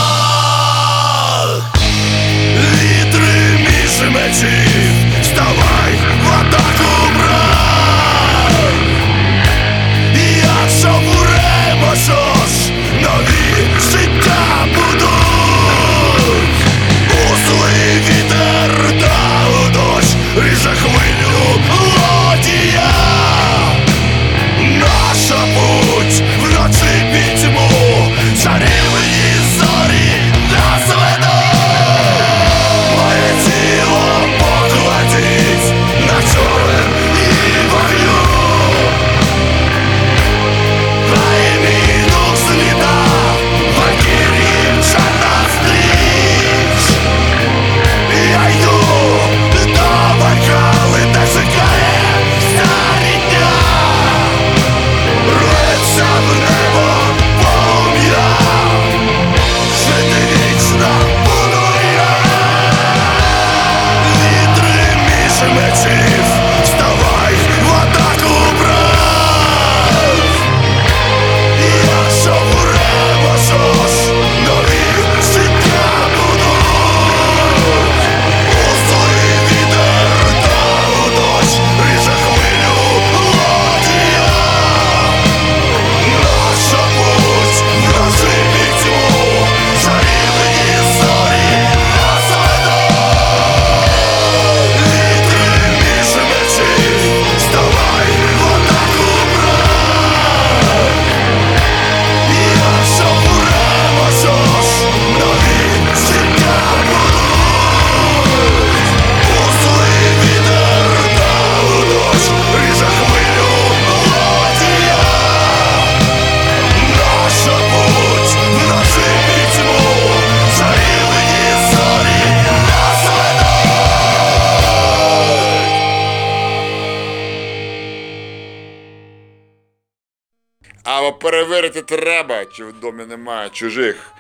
Speaker 3: домі немає чужих.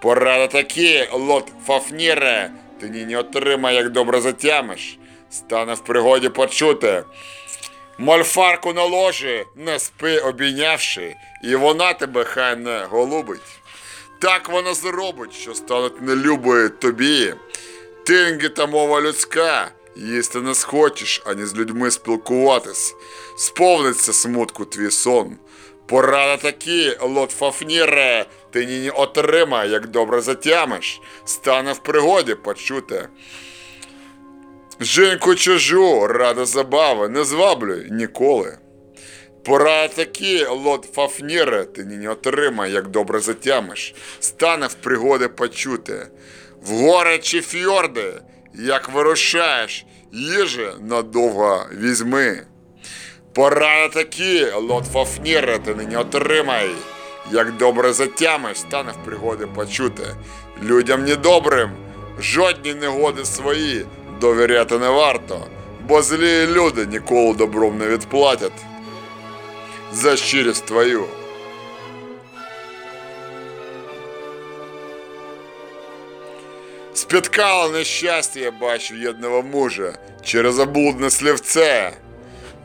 Speaker 3: Порада такі, лот Фафніре, ти ні не отримай, як добре затямиш. Стане в пригоді почути. Мольфарку на ложі, не спи обійнявши, і вона тебе хай не голубить. Так вона зробить, що стануть нелюбою тобі. Тинги та мова людська, їсти не схочеш, ані з людьми спілкуватись. Сповниться смутку твій сон. Порада такі, лот Фафніре, ти ні отримай, як добре затямиш, стане в пригоді почути. Жінку чужу, рада забави, не зваблюй ніколи. Пора такі, лот Фафніре, ти ні отримай, як добре затямиш, стане в пригоди почути. В гори чи фьорди, як вирушаєш, їжі надовго візьми. Пора такі, лот Фафніре, ти нині отримай, як добре затямиш, стане в пригоди почути. Людям недобрим, жодні негоди свої довіряти не варто, бо злі люди ніколи добром не відплатять за щирість твою. Спіткало нещастя, я бачу єдного мужа через облудне слівце.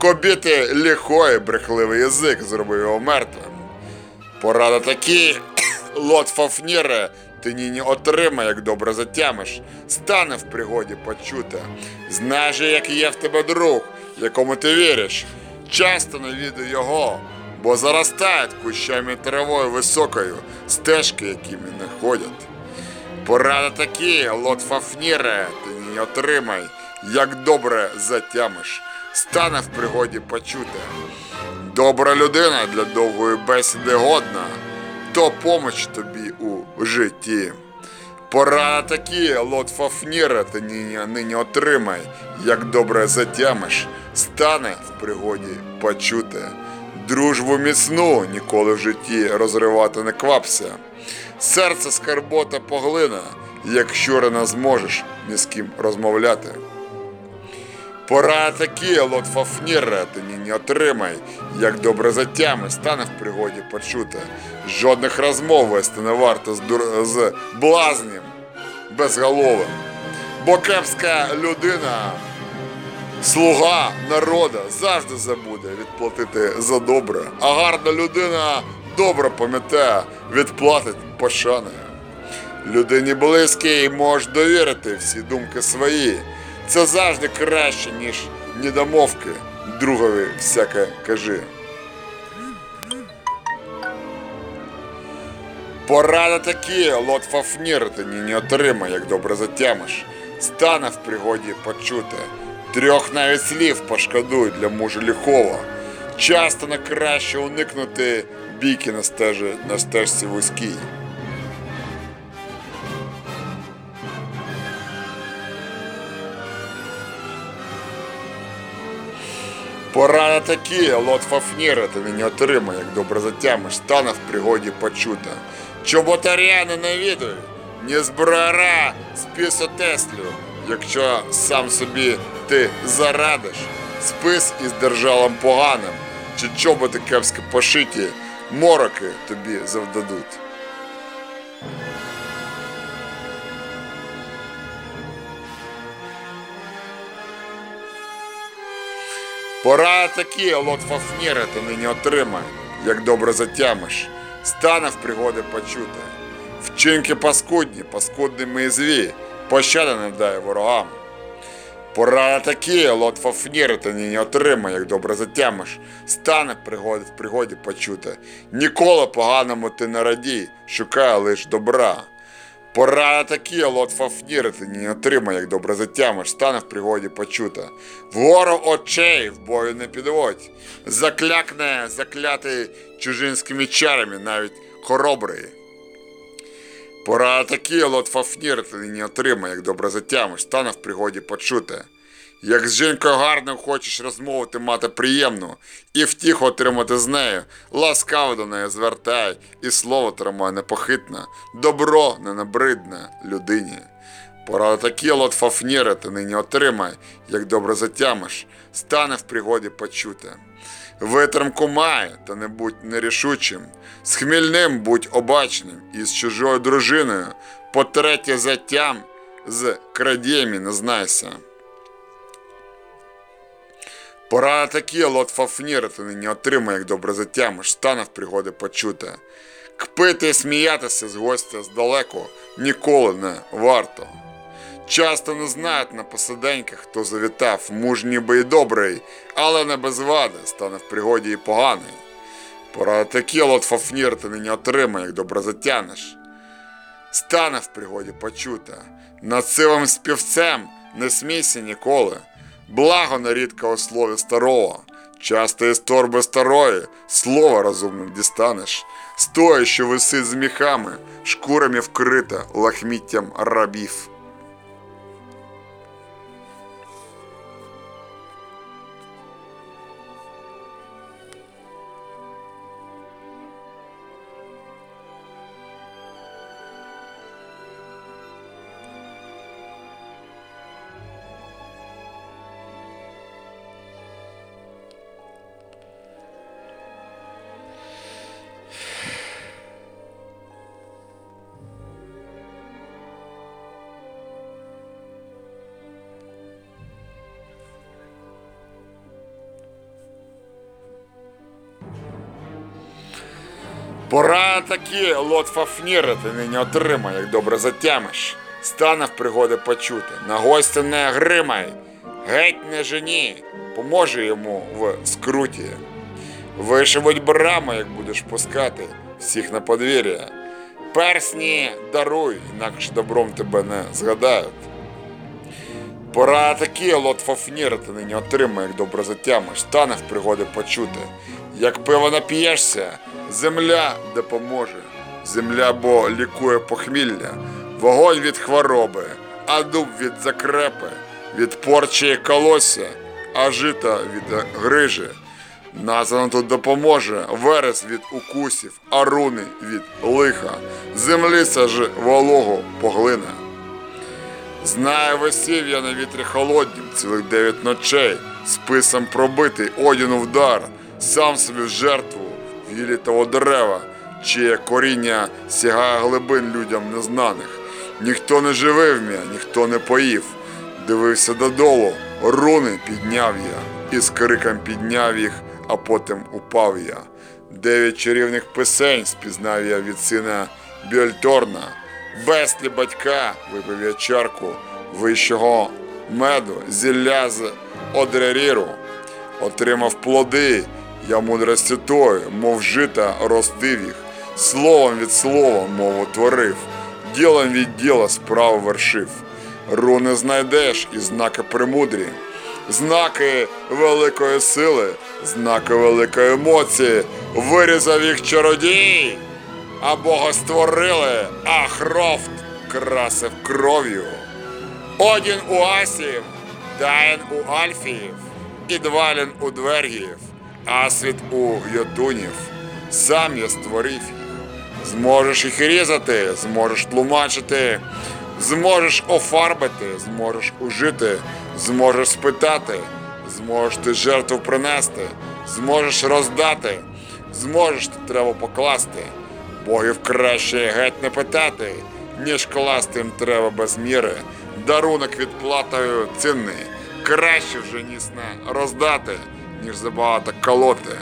Speaker 3: Кобіти лихої брехливий язик зробив його мертвим. Порада такі, (coughs) лот Фафніре, ти ніні отримай, як добре затямиш, стане в пригоді почуте. Знаєш, як є в тебе друг, якому ти віриш. Часто навідуй його, бо заростають кущами травою високою стежки, якими не ходять. Порада такі, лот Фафніре, ти не отримай, як добре затямиш, стане в пригоді почуте. Добра людина для довгої бесіди годна, то помоч тобі у житті. Порада такі, лот Фафніре, ти нині, нині отримай, як добре затямиш, стане в пригоді почуте. Дружбу міцну ніколи в житті розривати не квапся. Серце скарбота поглина, якщо не зможеш ні з ким розмовляти. Пора такі, лот Фафніре, ти ні отримай, як добре затями, стане в пригоді почути. Жодних розмов вести не варто з, дур... з блазнім, безголовим. Бо кепська людина, слуга народа, завжди забуде відплатити за добре, а гарна людина добре пам'ятає, відплатить пошаною. Людині близькій можеш довірити всі думки свої. Це завжди краще, ніж недомовки. Другові всяке кажи. Порада такі, лот Фафнір, ти ні не отримай, як добре затямиш. Стане в пригоді почути. Трьох навіть слів пошкодуй для мужа ліхова. Часто не краще уникнути бійки на, стежі, на стежці вузькій. Порада такі, лот Фафніра, ти нині отримай, як добре затямиш, стане в пригоді почута. Чоботаря не навідуй, ні зброяра спису Теслю, якщо сам собі ти зарадиш, спис із держалом поганим, чи чоботи кепськи пошиті, мороки тобі завдадуть. Пора такі, лот Фафніра, ти нині отримай, як добре затямиш, стане в пригоди почуте. Вчинки паскудні, паскудними і зві, пощади не дай ворогам. Пора такі, лот Фафніра, ти нині отримай, як добре затямиш, стане в пригоді, в пригоді почуте. Ніколи поганому ти не радій, шукай лиш добра. Пора такі, лот Фафнір, ти не отримай, як добре затямиш, стане в пригоді почута. Вгору очей в бою не підводь. Заклякне, заклятий чужинськими чарами, навіть хоробрий. Пора такі, лот Фафнір, ти не отримай, як добре затямиш, стане в пригоді почуте. Як з жінкою гарною хочеш розмовити мати приємну. І втіху отримати з нею, ласкаво до неї звертай, і слово тримай непохитне, добро не набридне людині. Поради такі, Лоддфафніре, ти нині отримай, як добре затямиш, стане в пригоді почуте. Витримку май, та не будь нерішучим, з хмільним будь обачним, і з чужою дружиною, по-третє затям, з крадіями не знайся. Поради такі, Лоддфафніре, ти нині отримай, як добре затямиш, стане в пригоді почуте. Кпити і сміятися з гостя здалеку ніколи не варто. Часто не знають на посиденьках, хто завітав, муж ніби й добрий, але не без вади, стане в пригоді і поганий. Пора такі, лот ти нині отримай, як добре затянеш. Стане в пригоді почуте. Над сивим співцем не смійся ніколи. Благо на рідкого слові старого. Часто із торби старої слова розумним дістанеш. Стоя, що висить з міхами, шкурами вкрита лахміттям рабів. Пора такі лотфафніри ти нині отримай, як добре затямиш. Стане в пригоди почути. На гостя не гримай, геть не жені, поможе йому в скруті. Вишивуть брами, як будеш пускати всіх на подвір'я. Персні даруй, інакше добром тебе не згадають. Пора такі лотфафніри ти нині отримай, як добре затямиш, стане в пригоди почути. Як пиво нап'єшся, земля допоможе. Земля бо лікує похмілля, вогонь від хвороби, а дуб від закрепи, від порчі колосся, а жита від грижі. Названо тут допоможе верес від укусів, а руни від лиха. Землі сажи вологу поглине. Знаю, висів я на вітрі холоднім цілих дев'ять ночей, списом пробитий, одіну вдар, сам собі в жертву гілі того дерева, чиє коріння сягає глибин людям незнаних. Ніхто не живив мене, ніхто не поїв. Дивився додолу, руни підняв я, і з криком підняв їх, а потім упав я. Дев'ять чарівних писень спізнав я від сина Бьольторна. Беслі батька випив я чарку вищого меду, зілля з одреріру. Отримав плоди, я мудрості тою, мов жита ростив їх, словом від слова мову творив, ділом від діла справу вершив. Руни знайдеш і знаки премудрі, знаки великої сили, знаки великої емоції, вирізав їх чародій а Бога створили, а Хрофт красив кров'ю. Одін у асів, Даїн у альфіїв, Ідвалін у двергів, Асвіт у йотунів. Сам я створив їх. Зможеш їх різати, зможеш тлумачити, зможеш офарбити, зможеш ужити, зможеш спитати, зможеш ти жертву принести, зможеш роздати, зможеш ти треба покласти. Богів краще геть не питати, ніж класти їм треба без міри. Дарунок відплатою цінний. Краще вже ніс не роздати, ніж забагато колоти.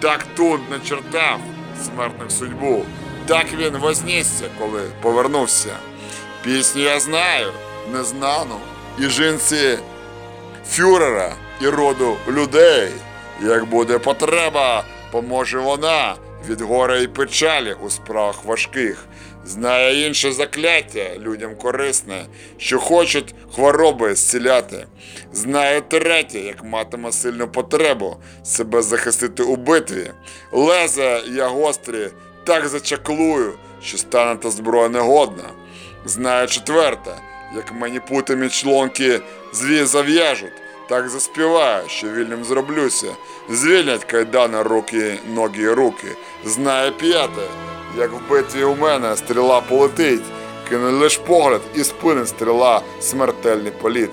Speaker 3: Так тут начертав смертних судьбу, так він вознісся, коли повернувся. Пісню я знаю, незнану, і жінці фюрера, і роду людей. Як буде потреба, поможе вона від горя і печалі у справах важких. Знає інше закляття людям корисне, що хочуть хвороби зціляти. Знає третє, як матиме сильну потребу себе захистити у битві. Лезе я гострі, так зачаклую, що стане та зброя негодна. Знає четверте, як мені путами члонки звій зав'яжуть, так заспіваю, що вільним зроблюся. Звільнять кайдани руки, ноги і руки. Знає п'яте, як в у мене стріла полетить, кине лиш погляд і спинить стріла смертельний політ.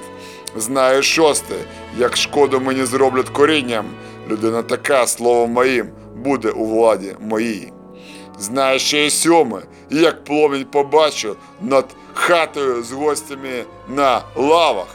Speaker 3: Знаю шосте, як шкоду мені зроблять корінням, людина така, словом моїм, буде у владі моїй. Знаю ще й сьоме, як пломінь побачу над хатою з гостями на лавах,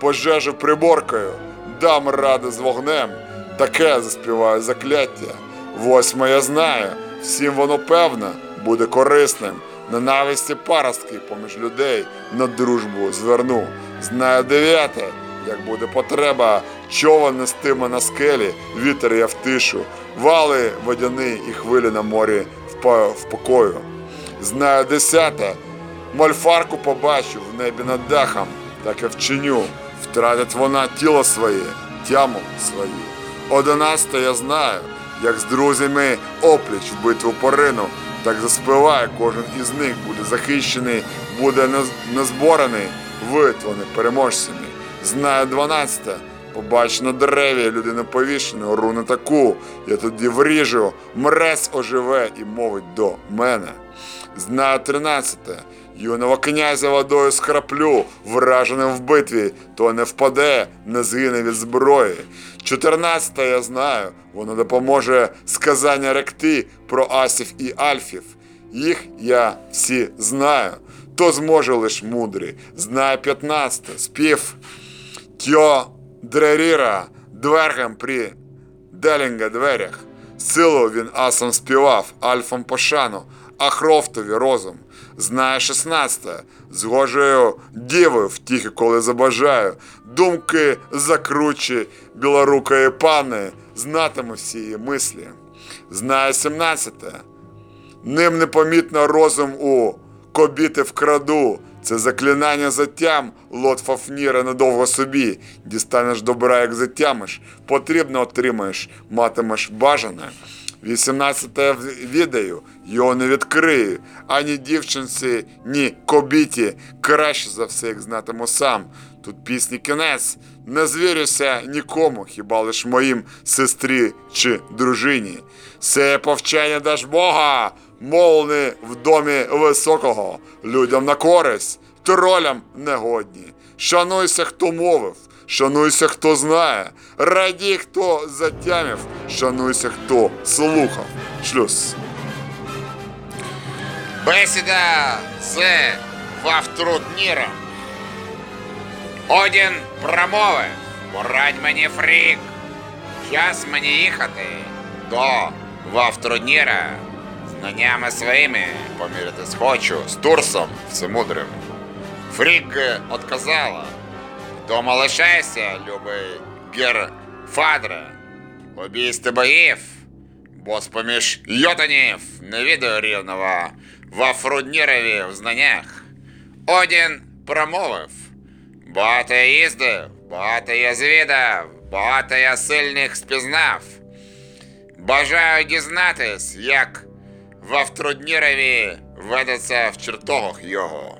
Speaker 3: пожежу приборкою, дам ради з вогнем, таке заспіваю закляття. Восьме я знаю, всім воно певне буде корисним. Ненависті паростки поміж людей на дружбу зверну. Знаю дев'яте, як буде потреба, човен нестиме на скелі, вітер я втишу, вали водяні і хвилі на морі впа- впокою. Знаю десяте, мольфарку побачу в небі над дахом, так і вчиню, втратить вона тіло своє, тяму свою. Одинадцяте я знаю, як з друзями опліч в битву порину, так заспіває, кожен із них буде захищений, буде нез- незборений, витваний переможцями. Знаю дванадцяте, побач на дереві людину повішену, руну таку, я тоді вріжу, мрез оживе і мовить до мене. Знаю тринадцяте, юного князя водою схраплю, враженим в битві, то не впаде, не згине від зброї. Чотирнадцяте я знаю, воно допоможе сказання ректи про асів і альфів. Їх я всі знаю, то зможе лиш мудрий. Знаю п'ятнадцяте, спів Тьо Дреріра, двергам при Делінга дверях. Силу він асом співав, альфом пошану, а хрофтові розум. Знає шістнадцяте, згожою дівою втіхи, коли забажаю. Думки закручі білорукої пани, знатиму всі її мислі. Знає сімнадцяте, Ним непомітно розум у кобіти вкраду. Це заклинання затям, лот Фафніра надовго собі. Дістанеш добра, як затямиш, потрібно отримаєш, матимеш бажане. 18 відаю, його не відкрию, ані дівчинці, ні кобіті, краще за все, як знатиму сам. Тут пісні кінець, не звірюся нікому, хіба лиш моїм сестрі чи дружині. Це повчання даж Бога, молни в домі високого, людям на користь, тролям негодні. Шануйся, хто мовив, шануйся, хто знає, радій, хто затямив, шануйся, хто слухав. Шлюз. Бесіда з Вавтрудніром. Один промовив, порадь мені фрік, час мені їхати до Вавтрудніра. Знаннями своїми помірятись хочу з Турсом всемудрим. Фрік отказала. Дома лишайся, любий гер Фадре. Обійсти богів, бо з-поміж йотанів не відаю рівного Вафруднірові в знаннях. Один промовив. Багато я їздив, багато я звідав, багато я сильних спізнав. Бажаю дізнатись, як в Автруднірові ведеться в чертогах його.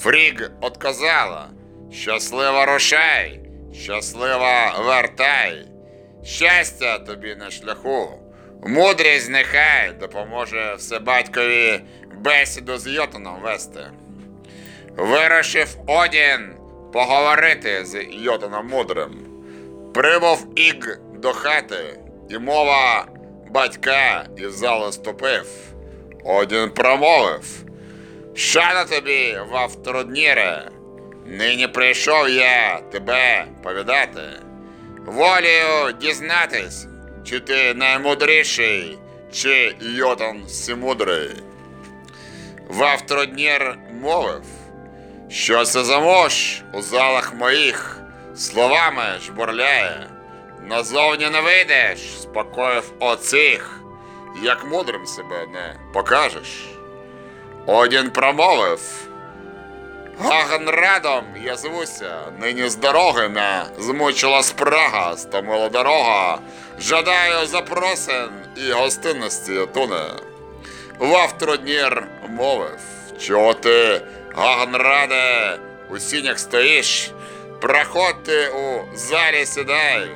Speaker 3: Фріг отказала, щаслива рушай, щаслива вертай, щастя тобі на шляху. Мудрість нехай допоможе все батькові бесіду з Йотуном вести. Вирушив Одін поговорити з Йотуном мудрим. Прибув Іг до хати, і мова батька із залу ступив. Один промовив. Шана тобі, Вавтрудніре, нині прийшов я тебе повідати. Волію дізнатись, чи ти наймудріший, чи Йотун всемудрий. Вавтруднір мовив, що це за мож у залах моїх словами жбурляє. Назовні не вийдеш, спокоїв оцих, як мудрим себе не покажеш. Один промовив. Гагенрадом я звуся, нині з дороги не змучила спрага, стомила дорога. Жадаю запросин і гостинності туне. Вавтроднір мовив, чого ти, Гагенраде, у сінях стоїш, проходьте у залі сідай.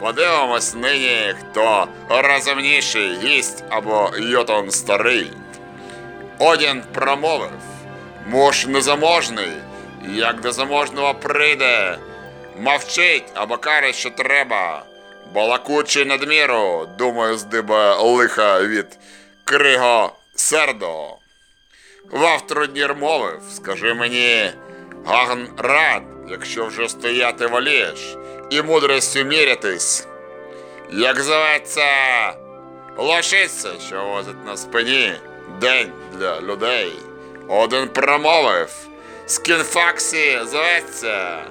Speaker 3: Подивимось нині, хто розумніший гість або йотон старий. Один промовив, муж незаможний, як до заможного прийде, мовчить або каже, що треба, балакучий надміру, думаю, здиба лиха від криго сердо. Вавтруднір мовив, скажи мені, Гагн рад, якщо вже стояти волієш, і мудрістю мірятись. Як зветься лошиця, що возить на спині день для людей. Один промовив, з кінфаксі зветься,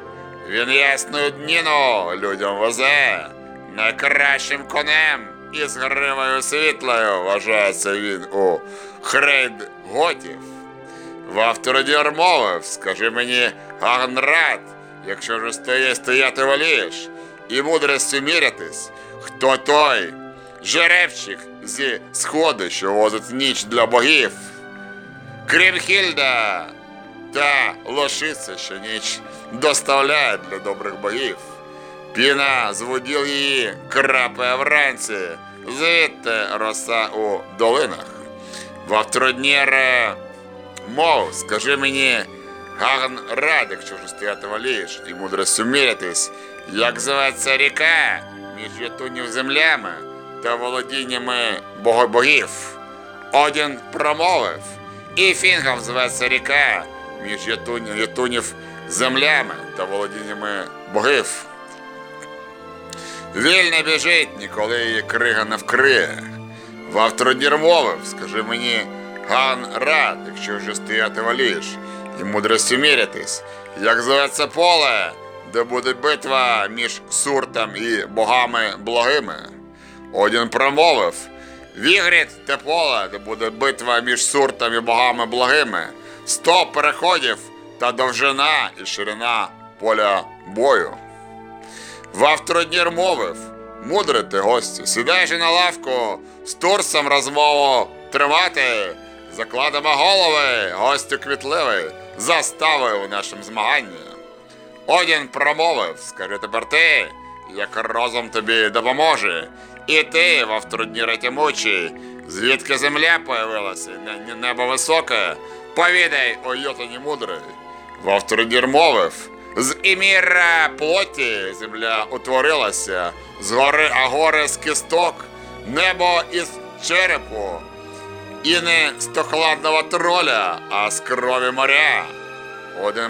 Speaker 3: він ясну дніну людям везе, найкращим конем і з гривою світлою вважається він у хрейд готів. Вавтородір мовив, скажи мені, Гагнрад, якщо вже стоє стояти волієш, і мудрістю мірятись, хто той жеребчик зі сходу, що возить ніч для богів. Крімхільда та лошиця, що ніч доставляє для добрих богів. Піна з її крапає вранці, звідти роса у долинах. Вавтроднєре Мов, скажи мені, Гаган рад, якщо вже стояти волієш, і мудро сумірятись, як зветься ріка між ятунів землями та володіннями богобогів. Один промовив, і фінгом зветься ріка між ятунів, ятунів землями та володіннями богів. Вільне біжить, ніколи її крига не вкриє. Вавтродір мовив, скажи мені, ган рад, якщо вже стояти воліш, і мудростю мірятись, як зветься поле, де буде битва між суртом і богами благими. Один промовив: Вігрід те поле, де буде битва між суртом і богами благими, сто переходів та довжина і ширина поля бою. Вавтроднір мовив, мудре ти гості, сідай же на лавку, з турсом розмову тримати, закладемо голови, гостю квітливий, застави у нашому змаганні. Один промовив, скажи тепер ти, як розум тобі допоможе, і ти, вовтрудні тямучий, звідки земля появилася, не- не- небо високе, повідай, о йотані мудрий. Вовтрудір мовив, з іміра плоті земля утворилася, з гори Агори з кісток, небо із черепу, і не з тохладного троля, а з крові моря. Один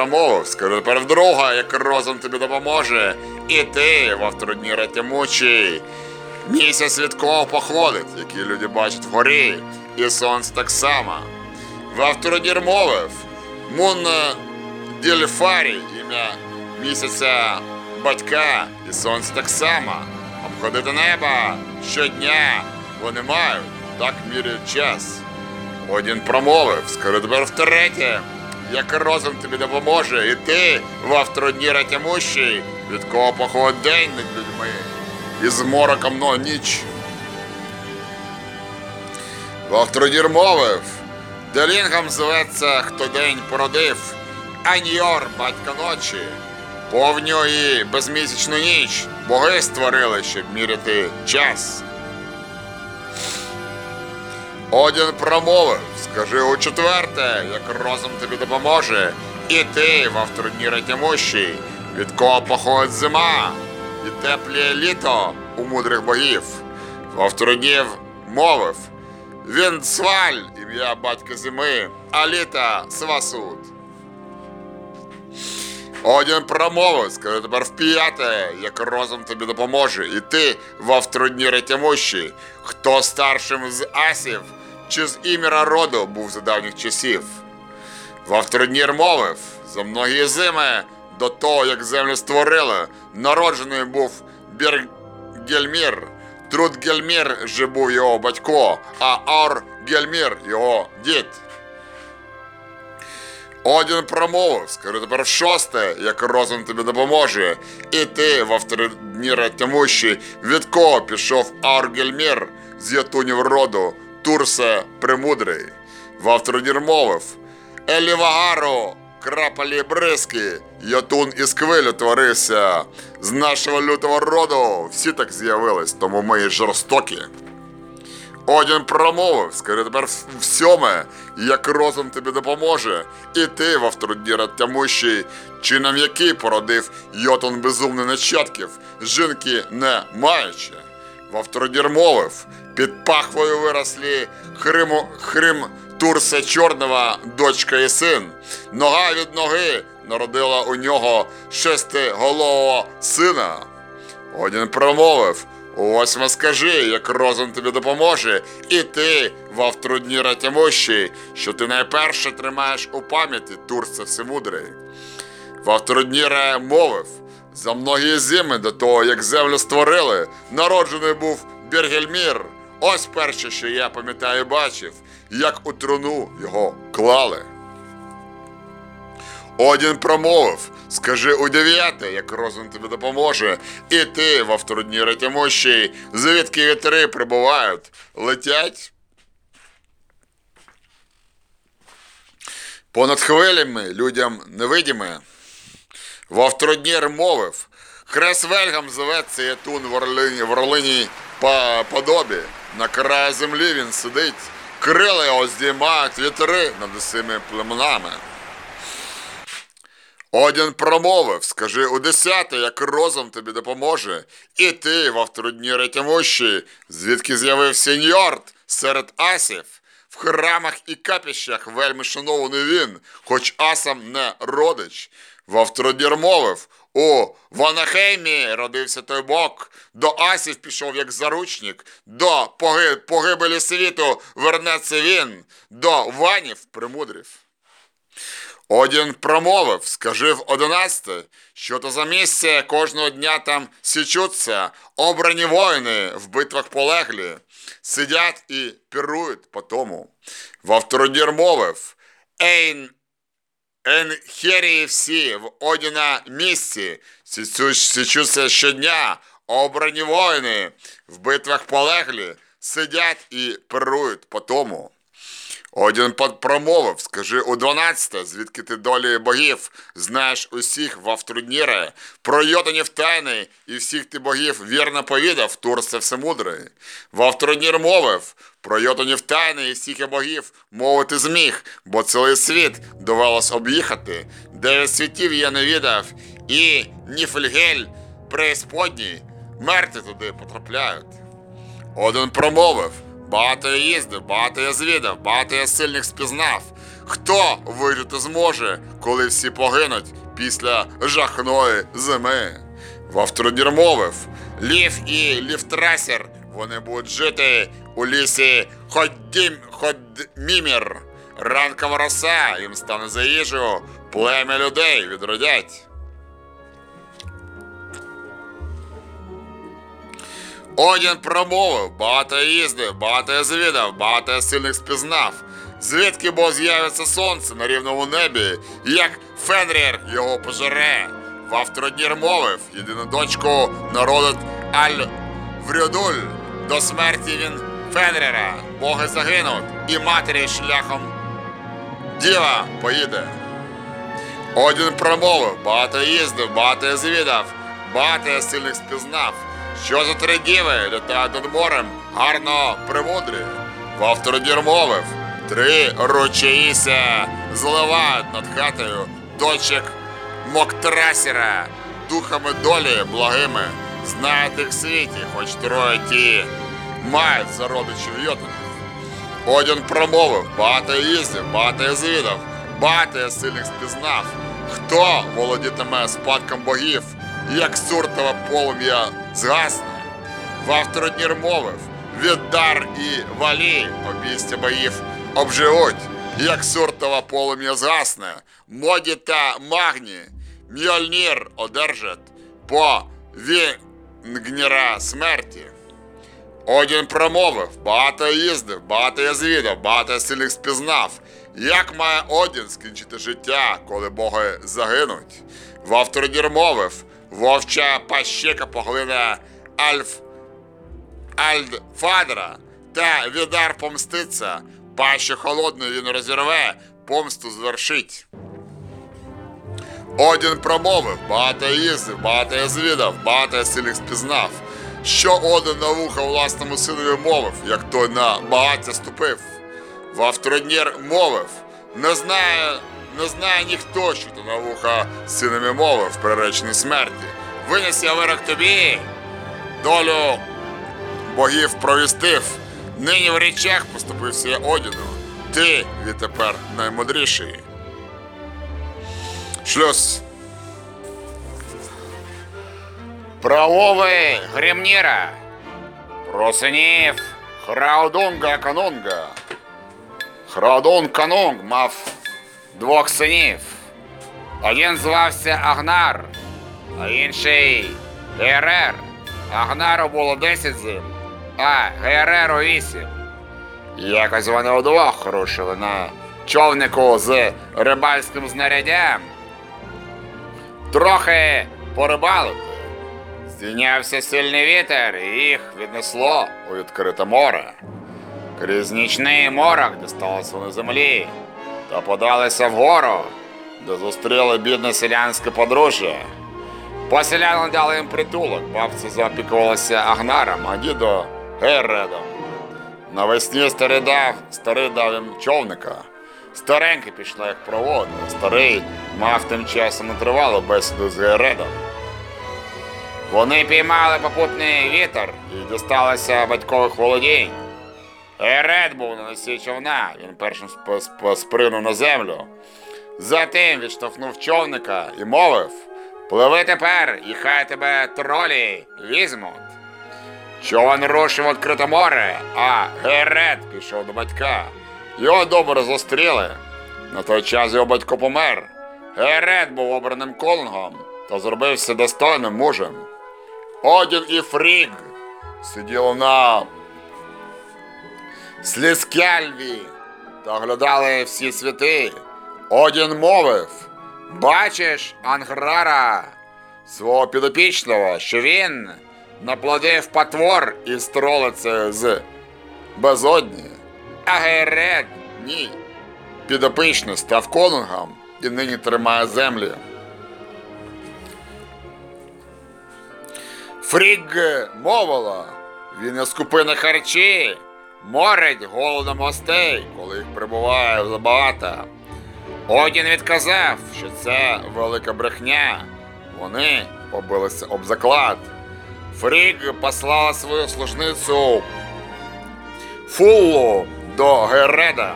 Speaker 3: промовив, скажу тепер вдруга, як розум тобі допоможе, і ти, вовтрудні ретямучий. Місяць свідково походить, які люди бачать вгорі, і сонце так само. Вавтродір мовив, Мун Дільфарі, ім'я місяця батька і сонце так само. Обходити неба щодня вони мають, так міряють час. Один промовив, скажи тепер втретє, як розум тобі допоможе, і ти в автородні тямущий, від кого походить день над людьми, і з мороком но ніч. Вовтродір мовив, Делінгом зветься, хто день породив, Аньор, батько ночі, повню і безмісячну ніч боги створили, щоб міряти час. Один промовив, скажи у четверте, як розум тобі допоможе, і ти в автородні тямущий, від кого походить зима, і тепліє літо у мудрих богів. В автороднів мовив, він сваль, ім'я батька зими, а літа свасуд. Один промовив, скажи тепер вп'яте, як розум тобі допоможе, і ти в автородні ретямущі, хто старшим з асів чи з іміра роду був за давніх часів. В автороднір мовив, за многі зими до того, як землю створили, народжений був Біргельмір. Труд Гельмір же був його батько, а Ор Гельмір його дід. Один промовив, скажи тепер шосте, як розум тобі допоможе, і ти в автородніра тямущий, від кого пішов Аргельмір з Ятунів роду, Турсе Премудрий. В автороднір мовив, Елівагару, крапалі бризки, Ятун із квилю творився, з нашого лютого роду всі так з'явились, тому ми і жорстокі. Один промовив, скажи тепер в сьоме, як розум тобі допоможе, і ти в автородіра тямущий, чи на м'який породив йотун безумний нащадків, жінки не маючи. В автородір мовив, під пахвою вирослі Хриму, Хрим Турса Чорного, дочка і син. Нога від ноги народила у нього шестиголового сина. Один промовив, Восьме скажи, як розум тобі допоможе, і ти, в трудні ратямущий, що ти найперше тримаєш у пам'яті Турця Всемудрий. Вавтрудніре мовив, за многі зими до того, як землю створили, народжений був Біргельмір. Ось перше, що я пам'ятаю, бачив, як у труну його клали. Один промовив, скажи у дев'яте, як розум тобі допоможе, і ти в автородні ретямущий, звідки вітри прибувають, летять. Понад хвилями людям невидіме. В автороднір мовив, хрест вельгам зветься Ятун в орлині, в орлиній по подобі. На краї землі він сидить, крила його здіймають вітри над усіми племенами. Один промовив, скажи у десяте, як розум тобі допоможе, і ти в автородні ретямущі, звідки з'явився Ньорд серед асів. В храмах і капіщах вельми шанований він, хоч асам не родич. В мовив, у Ванахеймі родився той бок, до асів пішов як заручник, до погибелі світу вернеться він, до ванів примудрів. Один промовив, скажи в одинадцяте, що то за місце кожного дня там січуться обрані воїни в битвах полеглі, сидять і пірують по тому. В автородір мовив, Ейн Енхерії всі в одіна місці січу- січуться щодня обрані воїни в битвах полеглі, сидять і пирують по тому. Один промовив, скажи у дванадцяте, звідки ти долі богів, знаєш усіх в автрудніре, про йотанів тайни і всіх ти богів вірно повідав, Турсе Всемудрий. В автруднір мовив, про йотанів тайни і всіх і богів мовити зміг, бо цілий світ довелось об'їхати, дев'ять світів я не відав, і Ніфельгель преісподній, мертві туди потрапляють. Один промовив, багато я їздив, багато я звідав, багато я сильних спізнав. Хто вижити зможе, коли всі погинуть після жахної зими? Вовтрудір мовив, Лів і Лівтрасер, вони будуть жити у лісі Ходдім, Ходмімір. ранкова роса, їм стане за їжу, плем'я людей відродять. Одін промовив, багато їздив, багато звідав, багато сильних спізнав. Звідки бо з'явиться сонце на рівному небі, як Фенрір його пожере. Вавтроднір мовив, єдину дочку народить Аль Врюдуль. До смерті він Фенріра, боги загинуть, і матері шляхом діва поїде. Один промовив, багато їздив, багато звідав, багато сильних спізнав. Що за три діви літають над морем, гарно примудрі. Вовтородір мовив, три ручаїся зливають над хатою дочек Моктрасіра, духами долі благими, знають їх світі, хоч троє ті мають за родичів йотаних. Один промовив, багато їздив, багато звідав, багато сильних спізнав. Хто володітиме спадком богів, як суртове полум'я згасне? Вавтороднір мовив, віддар і валі обійстя боїв обживуть, як суртове полум'я згасне, моді та магні, Мьольнір одержать по вінгніра смерті. Один промовив, багато їздив, багато я звідав, багато сильних спізнав. Як має Одін скінчити життя, коли боги загинуть? Вовтородір мовив, вовча пащека поглине Альф Альдфадра, та Відар помститься, пащу холодною він розірве, помсту звершить. Один промовив, багато їздив, багато я звідав, багато я сильних спізнав. Що Один на вуха власному синові мовив, як той на багаття ступив. Вавтроднір мовив, не знає, не знає ніхто, що ти на вуха синові мовив, приречений смерті. Виніс я вирок тобі, долю богів провістив. Нині в річах поступився я Одіну. Ти відтепер наймудріший. Шлюз. Правовий Гремніра. Про синів Храудунга Канунга. Храудун Канунг мав двох синів. Один звався Агнар, а інший Герер. Агнару було 10 зим, а Гереру 8. Якось вони удвох рушили на човнику з рибальським знаряддям. Трохи порибалити. Здійнявся сильний вітер, і їх віднесло у відкрите море. Крізь нічний морок дісталися вони землі та подалися вгору, де зустріли бідне селянське подружжя. Поселяни дали їм притулок, бабця заопікувалася Агнаром, а дідо Герредом. Навесні старий дав, старий дав їм човника. Старенький пішла як проводна. Старий мав тим часом нетривалу бесіду з Гередом. Вони піймали попутний вітер і дісталися батькових володінь. Геред був на носі човна, він першим сп- сп- спринув на землю. Затим відштовхнув човника і мовив: Пливи тепер, і хай тебе тролі візьмуть. Човен рушив відкрите море, а Герет пішов до батька. Його добре зустріли. На той час його батько помер. Герет був обраним колонгом та зробився достойним мужем. Одін і Фріг сиділи на Слізкяльві та оглядали всі світи. Одін мовив: Бачиш, Анграра, свого підопічного, що він наплодив потвор із тролиці з безодні, а Герет ні. Підопічний став конунгом і нині тримає землі. Фріг мовила, він не скупи на харчі, морить голодом гостей, коли їх прибуває забагато. Одін відказав, що це велика брехня. Вони побилися об заклад. Фріг послала свою служницю Фуллу до Гереда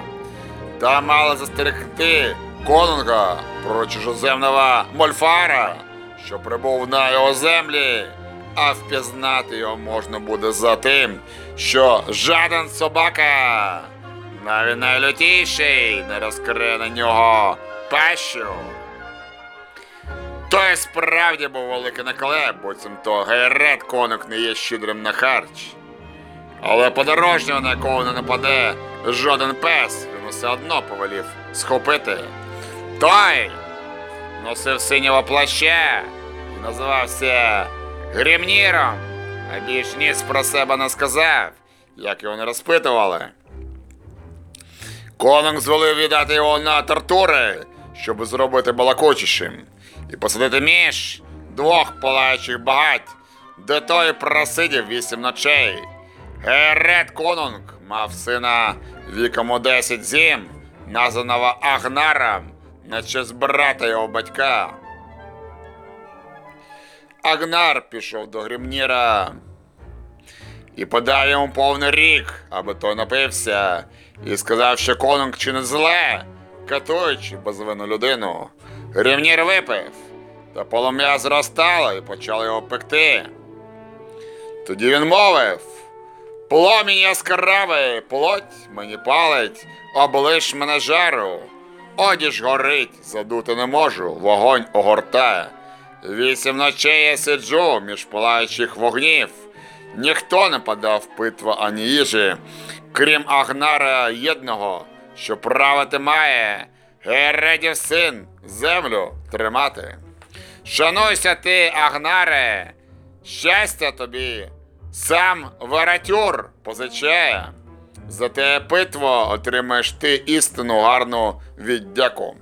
Speaker 3: та мала застерегти конунга про чужоземного Мольфара, що прибув на його землі, а впізнати його можна буде за тим, що жаден собака навіть найлютіший не розкриє на нього пащу. Той справді був великий наклеп, буцімто Гайрет конок не є щедрим на харч. Але подорожнього, на якого не нападе жоден пес, він усе одно повелів схопити. Той носив синього плаща називався Грімніром, а більш ніц про себе не сказав, як його не розпитували. Конунг звелив віддати його на тортури, щоб зробити балакучішим, і посадити між двох палаючих багать, де той просидів вісім ночей. Герет Конунг мав сина віком у 10 зім, названого Агнаром, на честь брата його батька. Агнар пішов до Грімніра і подав йому повний рік, аби той напився, і сказав, що конунг чинить зле, катуючи безвинну людину. Грімнір випив, та полум'я зростало і почало його пекти. Тоді він мовив: Пломінь яскравий, плоть мені палить, облиш мене жару. Одіж горить, задути не можу, вогонь огортає. Вісім ночей я сиджу між палаючих вогнів. Ніхто не подав питва ані їжі, крім Агнара єдного, що правити має, Гередів син, землю тримати. Шануйся ти, Агнаре, щастя тобі, сам Варатюр позичає. За те питво отримаєш ти істину гарну віддяку.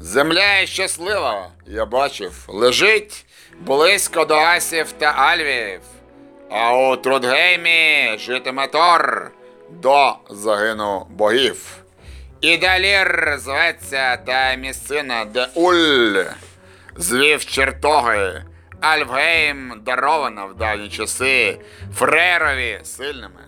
Speaker 3: Земля щаслива, я бачив, лежить близько до Асів та Альвів, а у Трудгеймі житиме Тор до загину богів. І Далір зветься та місцина, де Уль звів чертоги, Альфгейм дарована в давні часи, Фрерові сильними.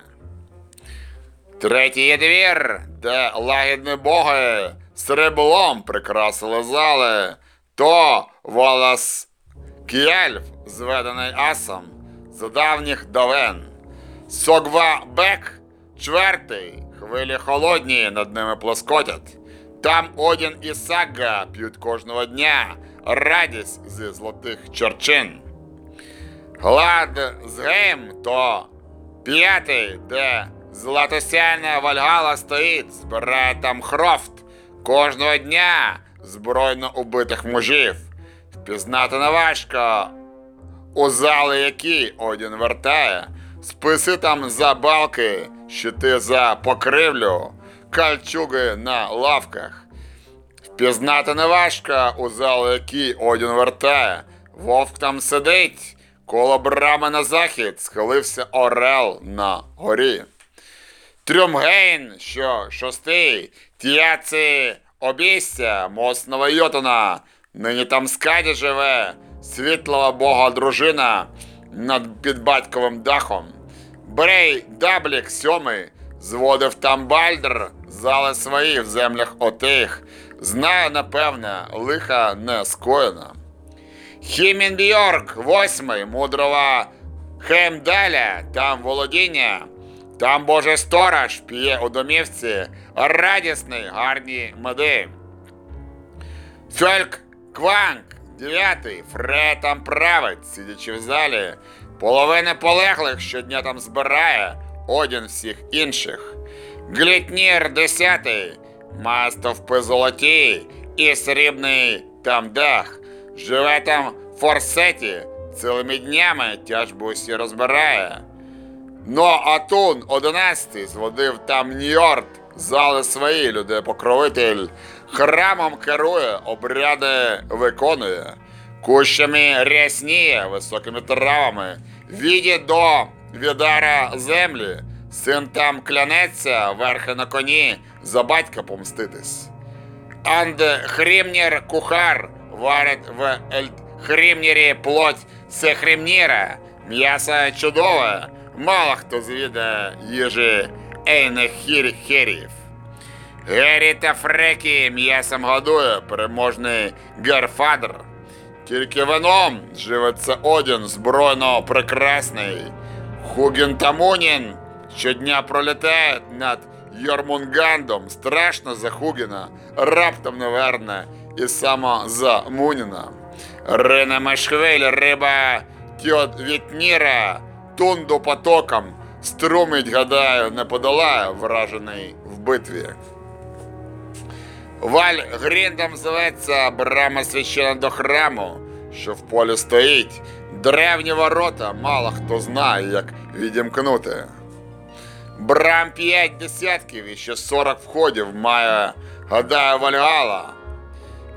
Speaker 3: Третій є двір, де лагідні боги сріблом прикрасили зали, то волос Кєльф, зведений асом з давніх давен. Согва Бек, чвертий, хвилі холодні над ними плоскотять. Там Одін і Сагга п'ють кожного дня радість зі золотих черчин. Глад з Гейм то п'ятий, де златосяйна Вальгала стоїть, збирає там хрофт кожного дня збройно убитих мужів. Впізнати не важко, у зали які Одін вертає, списи там за балки, щити за покривлю, кальчуги на лавках. Впізнати не важко, у зали які Одін вертає, вовк там сидить, коло брами на захід схилився орел на горі. Трюмгейн, що шостий, тяці обійстя, моцного Йотуна, нині там скаді живе, світлого бога дружина над підбатьковим дахом. Брей Даблік сьомий зводив там Бальдр, зали свої в землях отих. Знаю, напевне, лиха не скоєна. Хімінбьорк, восьмий, мудрого Хемдаля, там володіння, там Божий сторож п'є у домівці радісний, гарні меди. Фельк Кванг, дев'ятий, Фре там править, сидячи в залі, половина полеглих щодня там збирає, Одін всіх інших. Глітнір десятий, має стовпи золоті і срібний там дах. Живе там в форсеті, цілими днями тяжбу усі розбирає. Но Атун одинадцятий зводив там Ньорд, зали свої, людей покровитель, храмом керує, обряди виконує, кущами рясніє, високими травами, віді до відара землі, син там клянеться, верхи на коні, за батька помститись. Анд Хрімнір кухар варить в Хрімнірі плоть це Хрімніра, м'ясо чудове, мало хто звідає їжі Ейне Хір Херів. Гері та Фрекі м'ясом годує переможний Герфадр. Тільки вином живеться Одін збройно прекрасний. Хугін та Мунін щодня пролітає над Йормунгандом страшно захугіна, раптом не верне і самозамуніна. Рина Мешхвель, риба тьот Вітніра, тунду потоком, струмить, гадаю, не подолає, вражений в битві. Валь Гріндом зветься брама священа до храму, що в полі стоїть. Древні ворота, мало хто знає, як відімкнути. Брам п'ять десятків і ще сорок входів має, гадаю, Вальгала.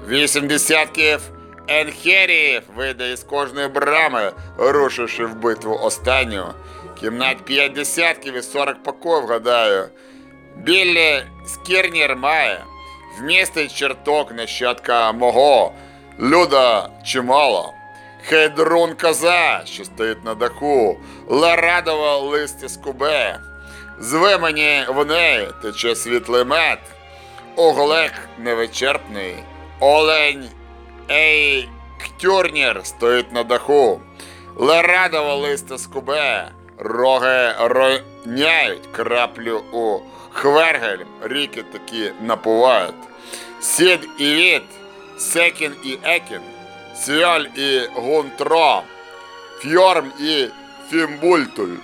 Speaker 3: Вісім десятків енхеріїв вийде із кожної брами, рушивши в битву останню. Кімнат п'ять десятків і сорок покоїв, гадаю. Біллі Скірнір має. Вмістить черток нащадка мого, люда чимало. Хейдрун коза, що стоїть на даху, Ларадова листя скубе. Зве мені в неї тече світлий мед. Оглек невичерпний, олень ей ктюрнір стоїть на даху. Ларадова листя скубе, роги роняють краплю у хвергель, ріки такі напувають. Сід і від, секін і екін, свьоль і гунтро, фьорм і фімбультуль.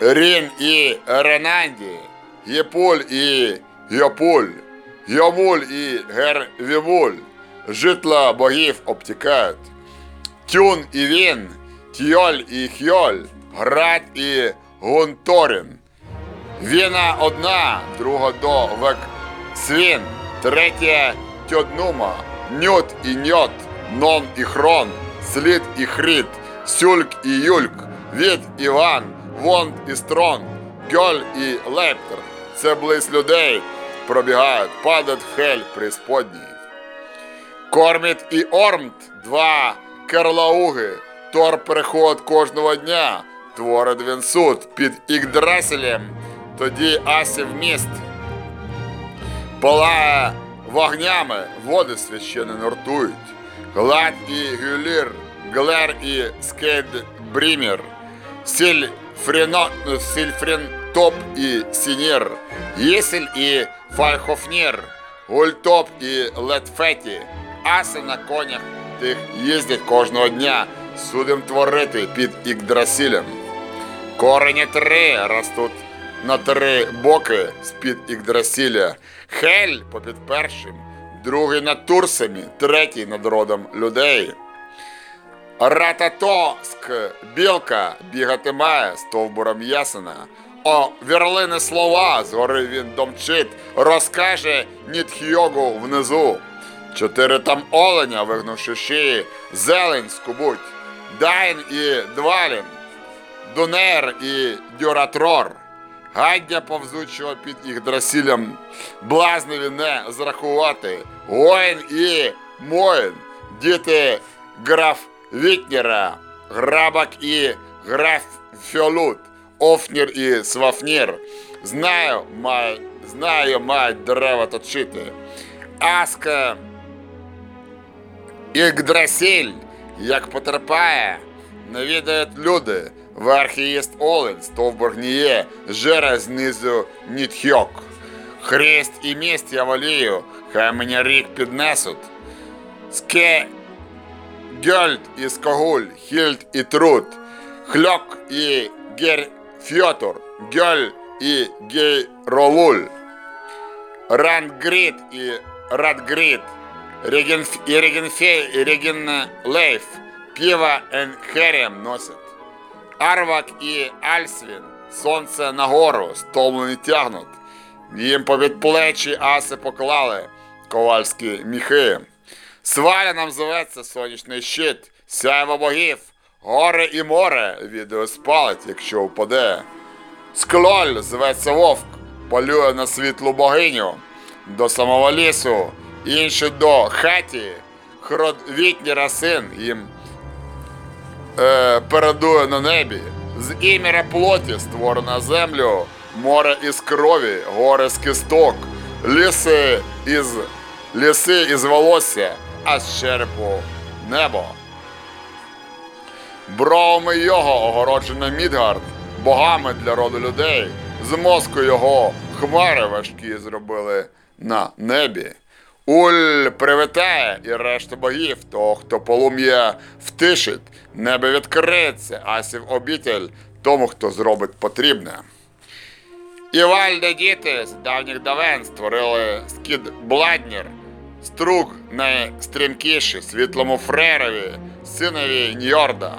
Speaker 3: Рін і Ренанді, Єпуль і Йопуль, Йомуль і Гервівуль, житла богів обтікають. Тюн і він, Тьоль і Хьоль, Град і Гунторин. Віна одна, друга до век свін, третя тьоднума, нют і ньот, нон і хрон, слід і хрід, сюльк і юльк, від Іван, вонд і строн, гьоль і лептер. Це близь людей пробігають, падають в хель присподній. Корміт і Ормт, два керлауги, тор переход кожного дня, творить він суд під Ігдрасілем, тоді асів міст. Палає вогнями, води священи нуртують. Глад і Гюлір, Глер і Скейдбрімір, Сільфріно, Сільфрінтоп і Сінір, Єсель і Фальхофнір, Гультоп і Летфеті, аси на конях тих їздять кожного дня, судим творити під Ікдрасілем. Корені три ростуть на три боки з-під Ікдрасіля. Хель попід першим, другий над Турсами, третій над родом людей. Рататоск, білка, бігати має стовбуром ясена. О, вірлини слова, згори він домчить, розкаже Нітхйогу внизу. Чотири там оленя, вигнувши шиї, зелень скубуть, Дайн і Двалін, Дунер і Дюратрор. Гаддя повзучого під їх драсілям, блазневі не зрахувати. Воїн і Моїн, діти граф Вітнєра, Грабак і граф Фьолут, Офнір і Свафнір. Знаю, май, знаю, мають дерева точити. Аска Ігдрасіль, як потерпає, не відають люди. Верх їсть олень, стовбур гніє, жере знизу Нідхьог. Хріст і Міст я волію, хай мені ріг піднесуть. Скегьольд і Скогуль, Хільд і Труд, Хльок і Герфьотур, Гьоль і Гейролуль, Рангрид і Радгрид, Реген, і Регенфей і Регенлейф, Піва Енхерем носять. Арвак і Альсвін, сонце нагору, стомлені тягнуть. Їм попід плечі аси поклали ковальські міхи. Сваля нам зоветься сонячний щит, сяйво богів, горе і море відео спалить, якщо впаде. Склоль зветься вовк, полює на світлу богиню, до самого лісу, інші до хаті, хродвітніра син їм е, передує на небі. З іміря плоті створена землю, море із крові, гори з кісток, ліси із ліси із волосся, а з черепу небо. Бровами його огороджено Мідгард, богами для роду людей, з мозку його хмари важкі зробили на небі. Уль привітає і решта богів, того, хто полум'я втишить, небо відкриється, асів обітель тому, хто зробить потрібне. І Вальде діти з давніх давен створили скід Бладнір, струг найстрімкіший світлому фрерові, синові Ньорда.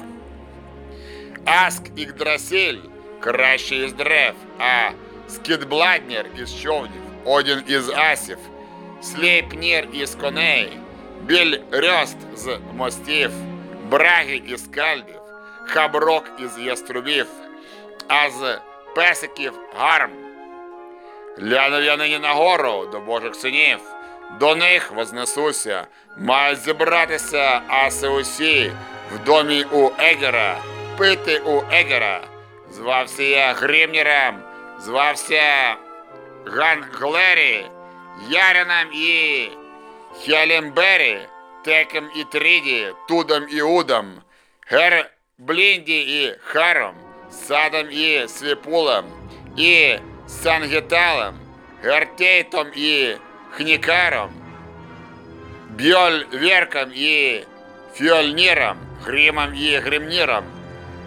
Speaker 3: Аск Ігдрасіль кращий із дерев, а скід Бладнір із човнів, один із асів, Слейпнір із коней, біль рьост з мостів, браги із скальдів, хаброк із яструбів, а з песиків гарм. Глянув я нині нагору до Божих синів, до них вознесуся, мають зібратися аси усі в домі у Егера, пити у Егера. Звався я Гримніром, звався Ганглері, Ярином і Хелембері, Теком і Тріді, Тудом і Удом, Герблінді і Харом, Садом і Свіпулом, і Сангеталом, Гертейтом і Хнікаром, Бьольверком і Фьольніром, Гримом і Гримніром,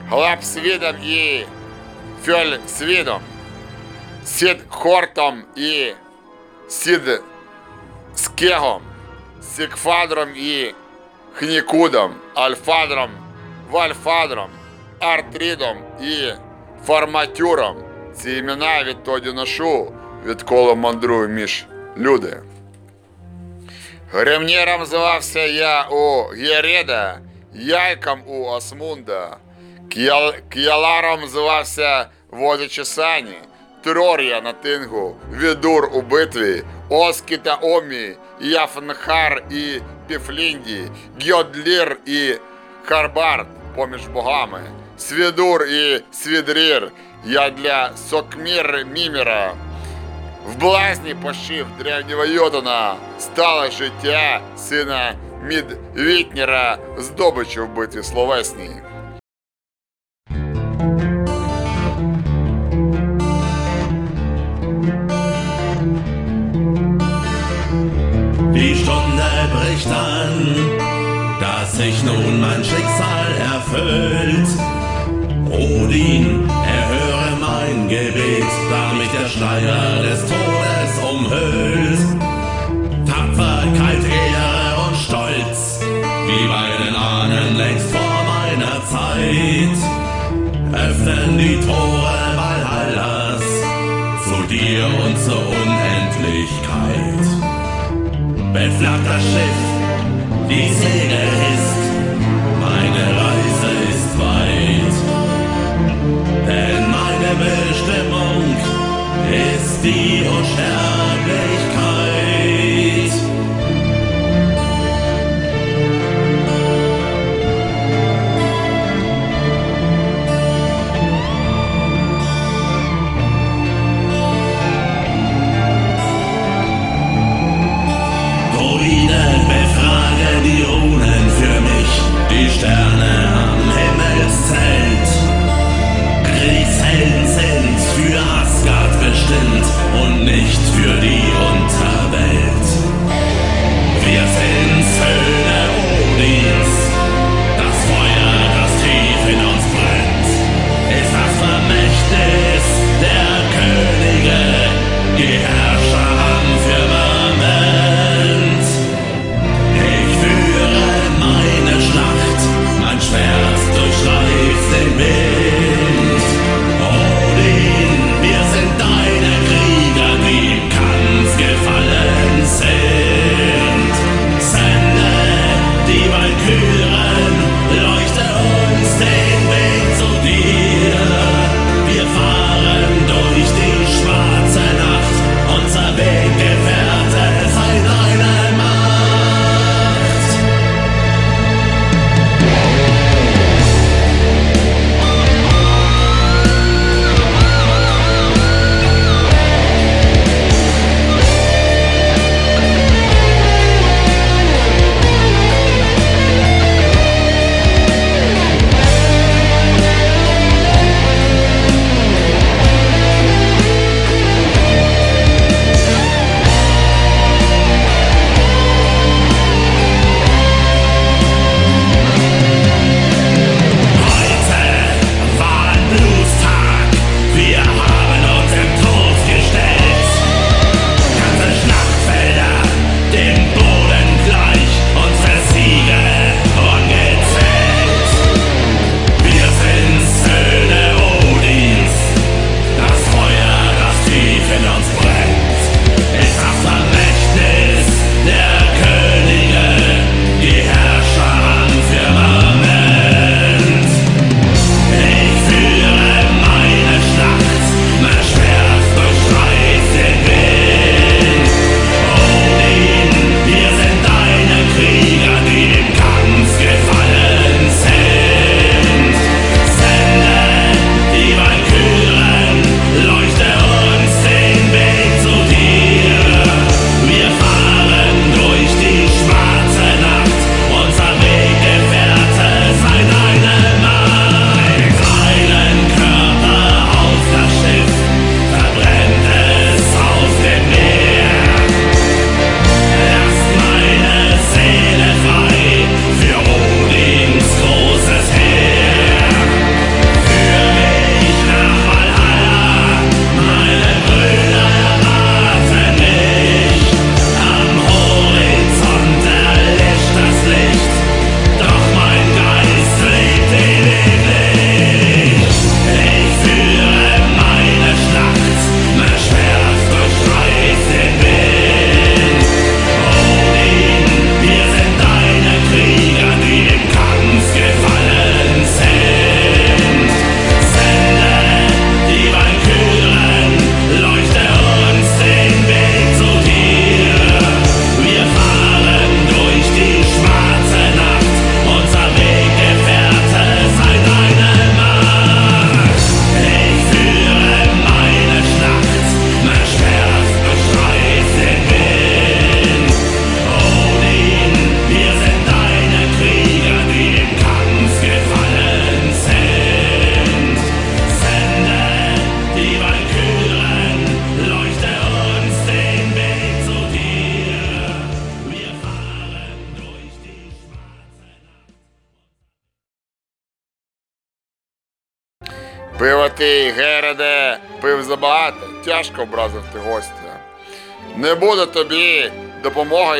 Speaker 3: Глапсвідом і Фьольсвідом, Сідхортом і Сід Скегом, Сігфадром і Хнікудом, Альфадром, Вальфадром, Артрідом і Форматюром. Ці імена відтоді ношу, відколи мандрую між люди. Гремніром звався я у Гєреда, Яйком у Осмунда, К'ял- К'яларом звався водячи сані, Трор'я на тингу, Відур у битві, Оскі та Омі, Яфнхар і Піфлінді, Гьодлір і Харбард поміж богами, Свідур і Свідрір, я для Сокмір Міміра. В блазні пошив древнього Йодана стало життя сина Мідвітнєра здобичу в битві словесній.
Speaker 8: Die Stunde bricht an, dass sich nun mein Schicksal erfüllt. Odin, erhöre mein Gebet, da mich der Schleier des Todes umhüllt. Tapferkeit, Ehre und Stolz, wie bei den Ahnen längst vor meiner Zeit, öffnen die Tore Beflaggt das Schiff, die Segel hisst, meine Reise ist weit. Denn meine Bestimmung ist die Unsterblichkeit.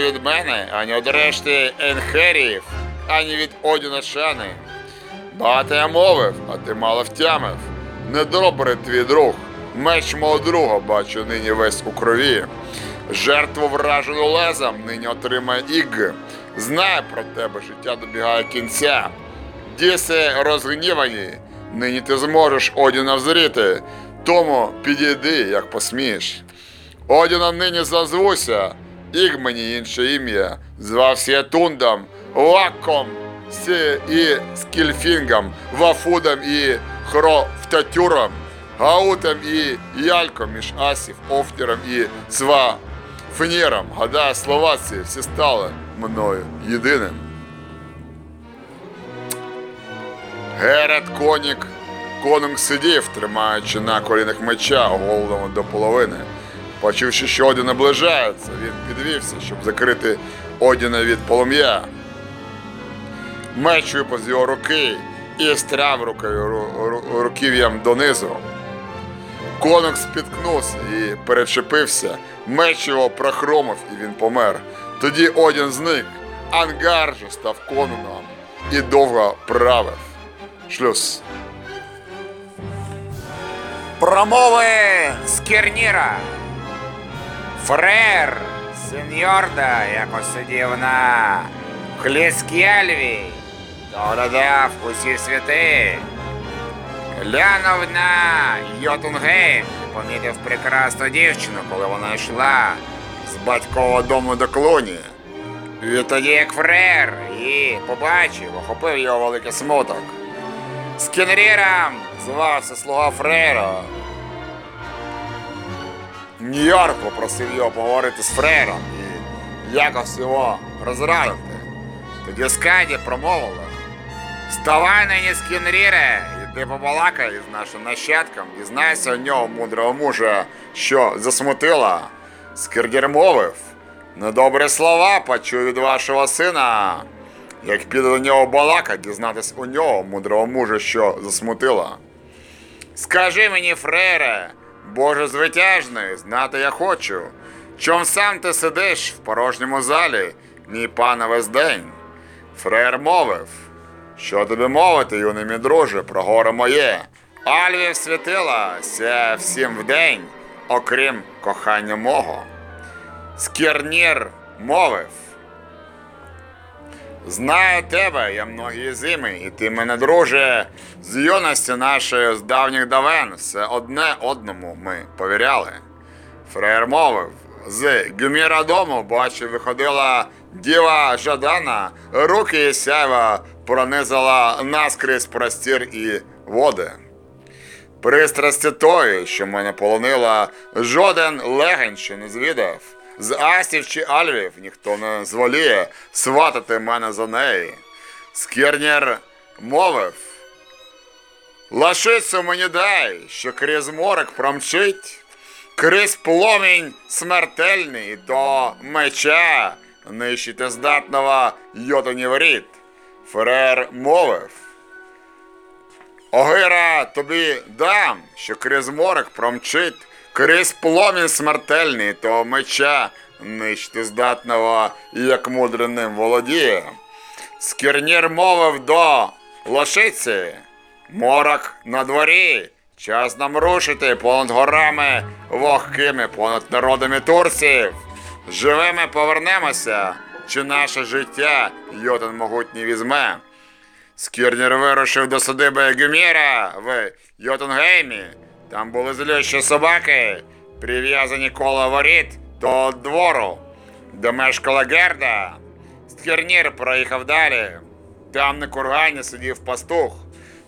Speaker 1: Допомоги від мене, ані від решти енхеріїв, ані від Одіна Шани. Багато я мовив, а ти мало втямив. Недобрий твій друг, меч мого друга бачу нині весь у крові. Жертву вражену лезом нині отримає Іг. Знає про тебе, життя добігає кінця. Діси розгнівані, нині ти зможеш Одіна взріти, тому підійди, як посмієш. Одіном нині зазвуся, Іг мені інше ім'я, звався я Тундом, Лаком, і Скільфінгом, Вафудом і Хрофтатюром, Гаутом і Яльком між Асів, Офтіром і Свафніром. Гадаю, слова ці всі стали мною єдиним. Герет Конік Конунг сидів, тримаючи на колінах меча, голову до половини. Почувши, що Одін наближається, він підвівся, щоб закрити Одіна від полум'я. Меч випав з його руки і стряв рукою ру- ру- руків'ям донизу. Конунг спіткнувся і перечепився. Меч його прохромив, і він помер. Тоді Одін зник. Ангар же став конунгом і довго правив. Шлюз.
Speaker 3: Промови з Керніра. Фрер, сеньорда, якось сидів на Хліскєльві, доглядав усі святи. Глянув на Йотунгейм, помітив прекрасну дівчину, коли вона йшла з батькового дому до клуні. Відтоді як фрер її побачив, охопив його великий смуток. З Кенріром звався слуга Фрейра. Нью-Йорк попросив його поговорити з Фрейром і якось його розрадити. Тоді Скаді промовила. Вставай нині з Кенріре, іди побалакай з нашим нащадком, дізнайся у нього мудрого мужа, що засмутила. Скирдір мовив. Недобрі слова почую від вашого сина. Як піде до нього балака, дізнатись у нього, мудрого мужа, що засмутила. Скажи мені, фрере, Боже звитяжний, знати я хочу. Чом сам ти сидиш в порожньому залі, мій пане весь день? Фрер мовив, що тобі мовити, юний мій друже, про горе моє. Альвів світила ся всім вдень, окрім кохання мого. Скірнір мовив. Знаю тебе, я многі зими, і ти мене, друже, з юності нашої з давніх давен все одне одному ми повіряли. Фреєр мовив, з Гюміра дому, бачив, виходила діва Жадана, руки її сяйва пронизала наскрізь простір і води. Пристрасті тої, що мене полонила, жоден легень ще не звідав. З асів чи альвів ніхто не зволіє сватати мене за неї. Скірнір мовив. Лашицю мені дай, що крізь морок промчить, крізь пломінь смертельний до меча нищити здатного йотунів. Фрер мовив. Огира тобі дам, що крізь морок промчить, крізь пломінь смертельний, то меча нищити здатного, як мудрий ним володіє. Скірнір мовив до лошиці, морок на дворі, час нам рушити понад горами вогкими, понад народами турців. Живими повернемося, чи наше життя йотан могутній візьме. Скірнір вирушив до садиби Гюміра в Йотунгеймі. Там були злющі собаки, прив'язані коло воріт до двору, де мешкала Герда. Скірнір проїхав далі. Там на кургані сидів пастух.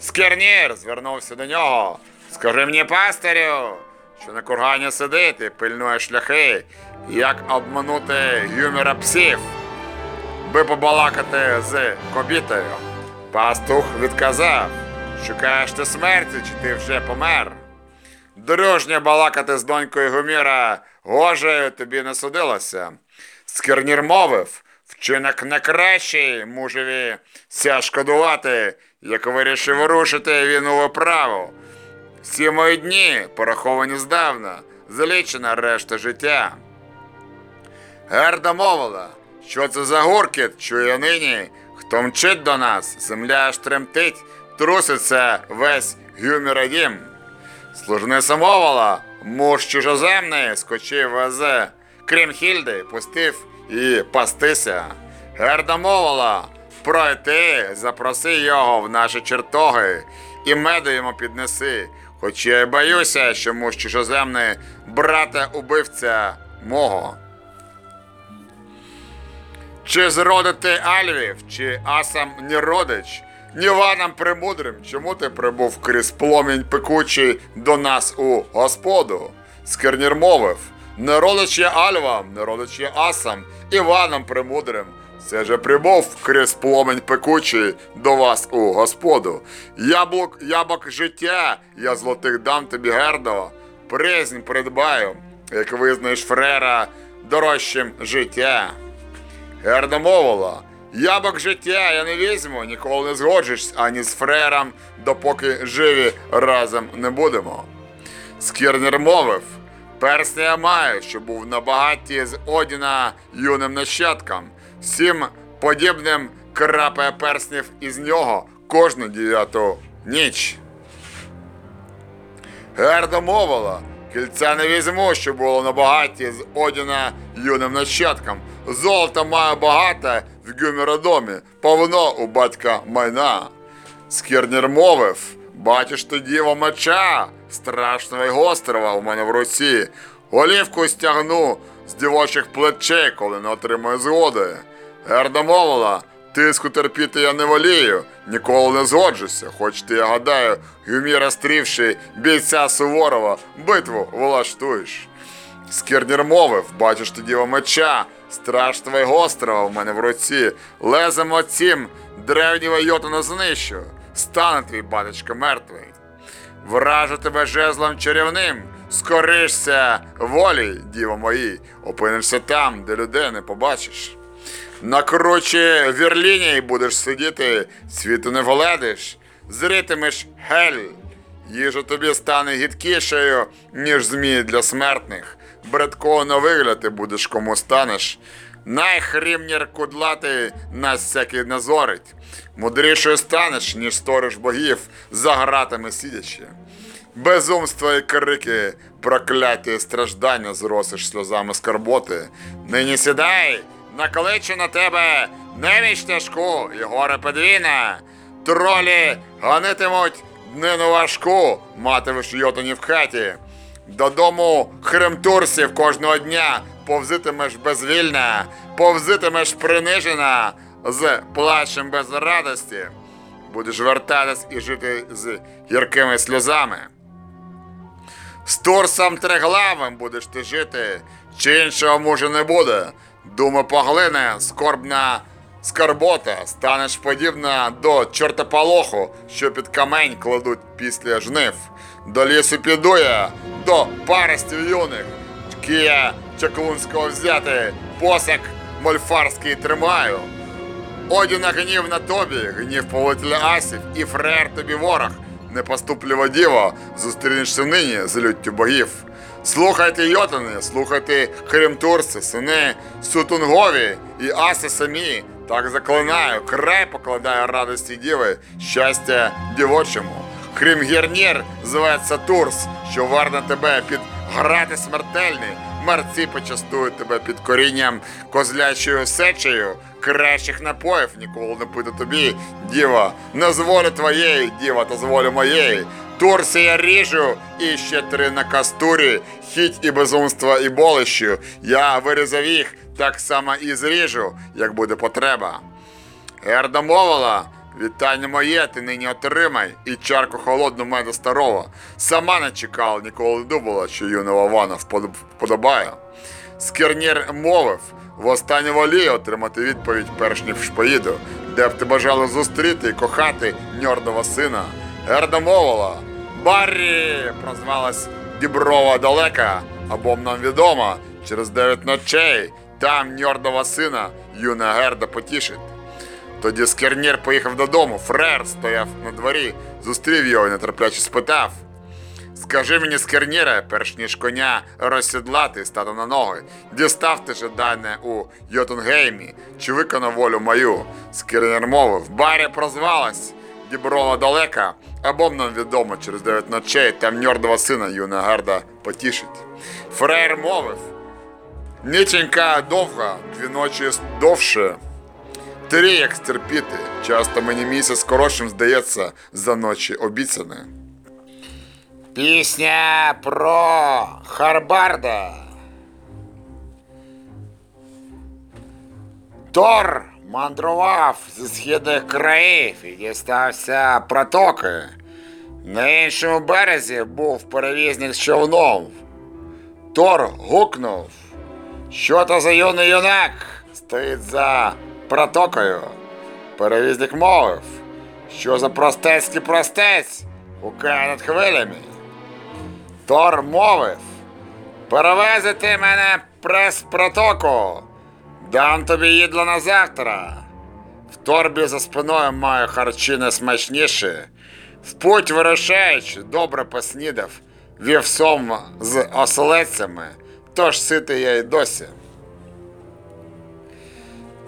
Speaker 3: Скірнір звернувся до нього. Скажи мені, пастирю, що на кургані сидить і пильнує шляхи, як обманути гюмера псів би побалакати з кобітою. Пастух відказав, шукаєш ти смерті, чи ти вже помер. Дружньо балакати з донькою Гуміра гоже тобі не судилося. Скірнір мовив, вчинок не кращий мужеві ся шкодувати, як вирішив рушити він у виправу. Всі мої дні пораховані здавна, залічена решта життя. Герда мовила, що це за гуркіт, чує нині, хто мчить до нас, земля аж тремтить, труситься весь гюміра дім. Служниця мовила, муж чужоземний скочив везе, крім Хільди, пустив і пастися. Герда мовила, пройти, запроси його в наші чертоги, і меду йому піднеси. Хоч я й боюся, що муж чужоземний, брата убивця мого. Чи зродити Альвів, чи асам не родич, ні ванам премудрим, чому ти прибув крізь пломінь пекучий до нас у Господу? Скернір мовив, не родич я Альвам, не родич я асам, Іваном премудрим. Це же прибув крізь пломень пекучий до вас у Господу. Яблук, ябок життя, я золотих дам тобі гердо, признь придбаю, як визнаєш фрера дорожчим життя. Герда мовила, ябок життя я не візьму, ніколи не згоджусь ані з фрером, допоки живі разом не будемо. Скірнер мовив, персня я маю, що був на багаті з Одіна юним нащадком, всім подібним крапає перснів із нього кожну дев'яту ніч. Герда мовила, кільця не візьму, що було на багаті з Одіна юним нащадком. Золота маю багате в гюмеродомі, повно у батька майна. Скірнір мовив, бачиш ти діво меча, страшного й гострого у мене в руці. Голівку стягну з дівочих плечей, коли не отримаю згоди. Герда мовила, тиску терпіти я не волію, ніколи не згоджуся, хоч ти, я гадаю, гюміра стрівши бійця Суворова, битву влаштуєш. Скірнір мовив, бачиш ти діва меча, страшного й гострого в мене в руці, лезем оцім древнього йотуна знищу, стане твій батечко мертвий. Вражу тебе жезлом чарівним, скоришся волі, діво мої, опинишся там, де людей не побачиш. На кручі вірліні будеш сидіти, світу не воледиш, зритимеш гель. Їжа тобі стане гідкішою, ніж змії для смертних. Бредкого на вигляд ти будеш кому станеш. Найхрімнір кудлатий нас всякий назорить. Мудрішою станеш, ніж сторож богів, за гратами сидячи. Безумства і крики, прокляття і страждання зросиш сльозами скарботи. Нині сідай, накличу на тебе неміч тяжку і горе подвійне. Тролі гонитимуть днину важку, матимеш йотуні в хаті. Додому хремтурсів кожного дня повзитимеш безвільна, повзитимеш принижена, з плачем без радості. Будеш вертатись і жити з гіркими сльозами. З Турсом триглавим будеш ти жити, чи іншого мужа не буде. Дума поглине, скорбна скарбота, станеш подібна до чортополоху, що під камень кладуть після жнив. До лісу піду я, до паростів юних, кія чаклунського взяти, посак мольфарський тримаю. Одіна гнів на тобі, гнів повелителя асів, і фрер тобі ворог, непоступлива діво, зустрінешся нині з люттю богів. Слухайте йотани, слухайте хремтурси, сини сутунгові і аси самі. Так заклинаю, край покладаю радості діви, щастя дівочому. Хримгірнір зветься Турс, що варне тебе під грати смертельний. Мерці почастують тебе під корінням козлячою сечею, кращих напоїв ніколи не пити тобі, діва, не з волі твоєї, діва, та з волі моєї. Турси я ріжу, і ще три на кастурі, хіть і безумства, і болищу. Я вирізав їх, так само і зріжу, як буде потреба. Герда мовила, вітання моє, ти нині отримай, і чарку холодну меду старого. Сама не чекала, ніколи не думала, що юного Вана вподобає. Скернір мовив, в останню волію отримати відповідь, перш ніж поїду, де б ти бажала зустріти і кохати ньордова сина. Герда мовила, Баррі прозвалась Діброва далека, або нам відома, через дев'ять ночей, там ньордова сина, юна Герда потішить. Тоді Скернір поїхав додому, фрер стояв на дворі, зустрів його і нетерпляче спитав. Скажи мені, скерніре, перш ніж коня розсідлати і стати на ноги, дістав ти жадане у Йотунгеймі, чи виконав волю мою? Скернір мовив, барі прозвалась, діброва далека, або нам відомо через дев'ять ночей, там ньордова сина юна гарда потішить. Фрейр мовив, ніченька довга, дві ночі довше. Три як стерпіти, часто мені місяць коротшим здається за ночі обіцяне. Пісня про Харбарда. Тор мандрував зі східних країв і дістався протоки. На іншому березі був перевізник з човном. Тор гукнув. Що то за юний юнак стоїть за протокою? Перевізник мовив, що за простецький простець гукає над хвилями. Тор мовив, перевезете мене прес протоку, дам тобі їдло на завтра. В торбі за спиною маю харчі найсмачніші. В путь вирушаючи, добре поснідав, вівсом з оселедцями, тож ситий я й досі.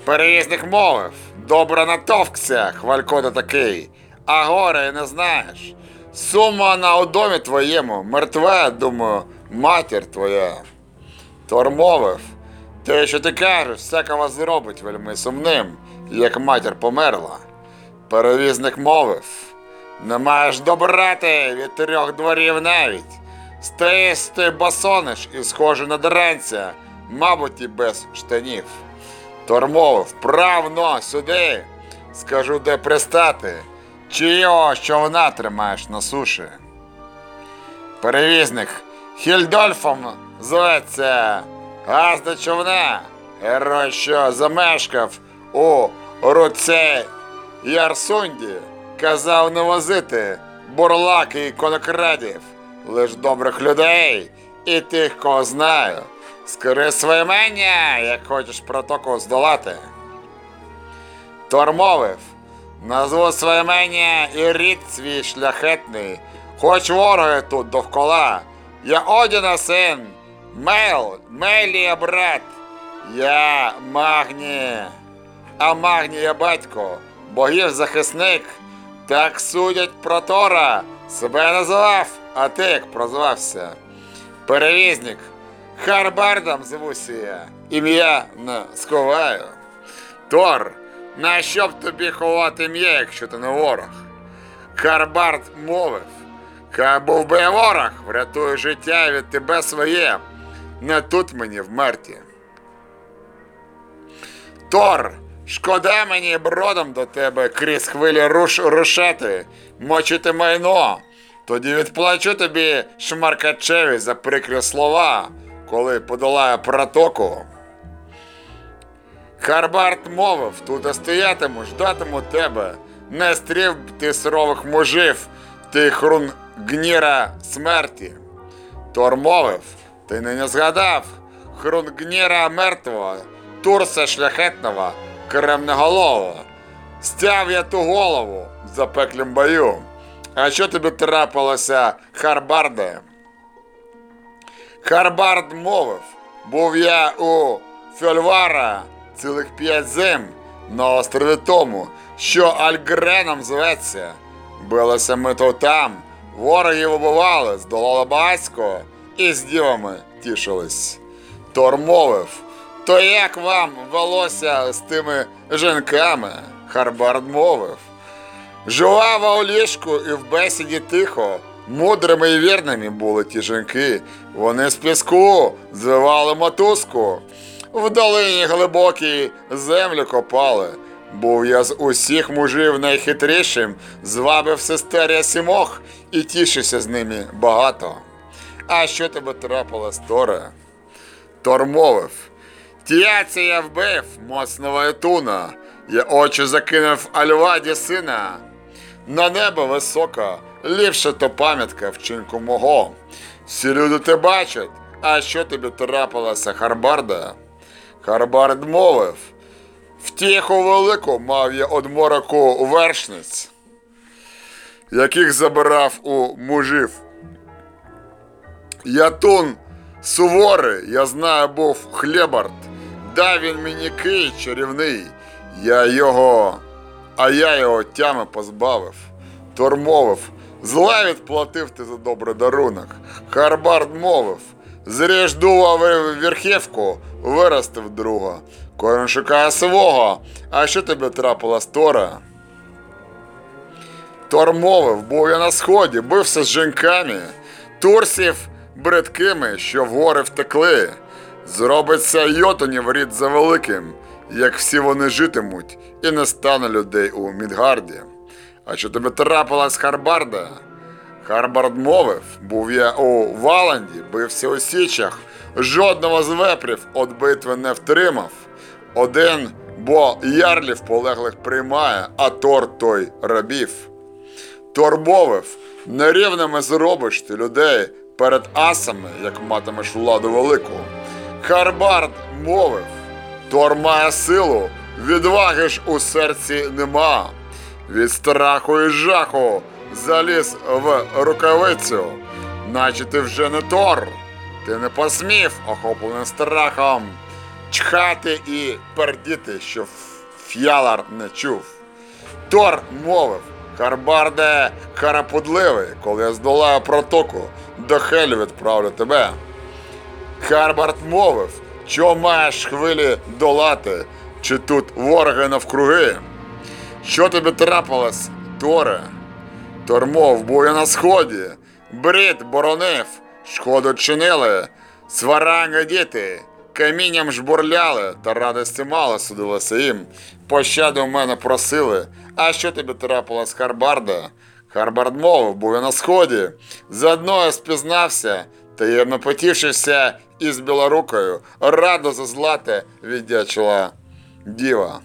Speaker 3: Перевізник мовив, добре натовкся, хвалько такий, а горе не знаєш. Сума на одомі твоєму, мертва, думаю, матір твоя. Тор мовив, те, що ти кажеш, всякого зробить вельми сумним, як матір померла. Перевізник мовив, не маєш добрати від трьох дворів навіть. Стоїш ти босониш і схожий на дранця, мабуть, і без штанів. Тор мовив, правно сюди. Скажу, де пристати. Чи його човна тримаєш на суші? Перевізник Хільдольфом зветься газ до човна. Герой, що замешкав у руце Ярсунді, казав не возити бурлаки і конокрадів, лиш добрих людей і тих, кого знаю. Скори своє мення, як хочеш протоку здолати. Тор мовив, назву своє мення і рід свій шляхетний, хоч вороги тут довкола. Я Одіна син, Мейл, Мейлі я брат, я Магні, а Магні я батько, богів захисник, так судять про Тора, себе називав, а ти як прозвався. Перевізник, Харбардом звуся я, ім'я не сховаю. Тор, на що б тобі ховати ім'я, якщо ти не ворог? Харбард мовив, хай був би я ворог, врятую життя від тебе своє, не тут мені вмерті. Тор, шкода мені бродом до тебе крізь хвилі руш рушати, мочити майно. Тоді відплачу тобі шмаркачеві за прикрі слова, коли подолаю протоку. Харбард мовив, тут стоятиму, ждатиму тебе. Не стрів ти сурових мужів, ти хрун гніра смерті. Тор мовив, ти нині згадав, хрун гніра мертвого, турса шляхетного, кремнеголового. Стяв я ту голову в запеклім бою. А що тобі трапилося, Харбарде? Харбард мовив, був я у Фьольвара цілих п'ять зим на острові тому, що Альгреном зветься. Билися ми то там, ворогів убивали, здолали багатського і з дівами тішились. Тор мовив, то як вам велося з тими жінками? Харбард мовив. Жувава у ліжку і в бесіді тихо, мудрими і вірними були ті жінки. Вони з піску звивали мотузку, в долині глибокій землю копали. Був я з усіх мужів найхитрішим, звабив сестер сімох і тішився з ними багато. А що тебе трапилось, Торе? Тор мовив. Тіяця я вбив, моцного етуна, я очі закинув Альваді сина. На небо високо, ліпше то пам'ятка вчинку мого. Всі люди те бачать, а що тобі трапилося, Харбарда? Харбард мовив. Втіху велику мав я од мороку вершниць, яких забирав у мужів. Ятун суворий, я знаю, був хлебард. Дай він мені кий чарівний, я його, а я його тями позбавив. Тор мовив, зла відплатив ти за добрий дарунок. Харбард мовив, зріж дува верхівку, виростив друга. Кожен шукає свого, а що тобі трапилось, Тора? Тор мовив, був я на сході, бився з жінками, турсів бридкими, що в гори втекли. Зробиться йотунів рід за великим, як всі вони житимуть, і не стане людей у Мідгарді. А що тобі трапилось, Харбарда? Харбард мовив, був я у Валанді, бився у Січах, жодного з вепрів от битви не втримав. Один, бо ярлів полеглих приймає, а Тор той рабів. Тор мовив, нерівними зробиш ти людей перед асами, як матимеш владу велику. Харбард мовив, Тор має силу, відваги ж у серці нема. Від страху і жаху заліз в рукавицю, наче ти вже не Тор. Ти не посмів, охоплений страхом, чхати і пердіти, що ф'ялар не чув. Тор мовив, Харбарде харапудливий, коли я здолаю протоку, до Хелі відправлю тебе. Харбард мовив, що маєш хвилі долати, чи тут вороги навкруги. Що тобі трапилось, Торе? Тор мов, був на сході, брід боронив, шкоду чинили, сваранги діти, камінням жбурляли, та радості мало судилося їм. Пощади у мене просили. А що тобі трапилось, Харбарда? Харбард мовив, був на сході, заодно я спізнався, таємно потішився із білорукою, радо за злате віддячила діва.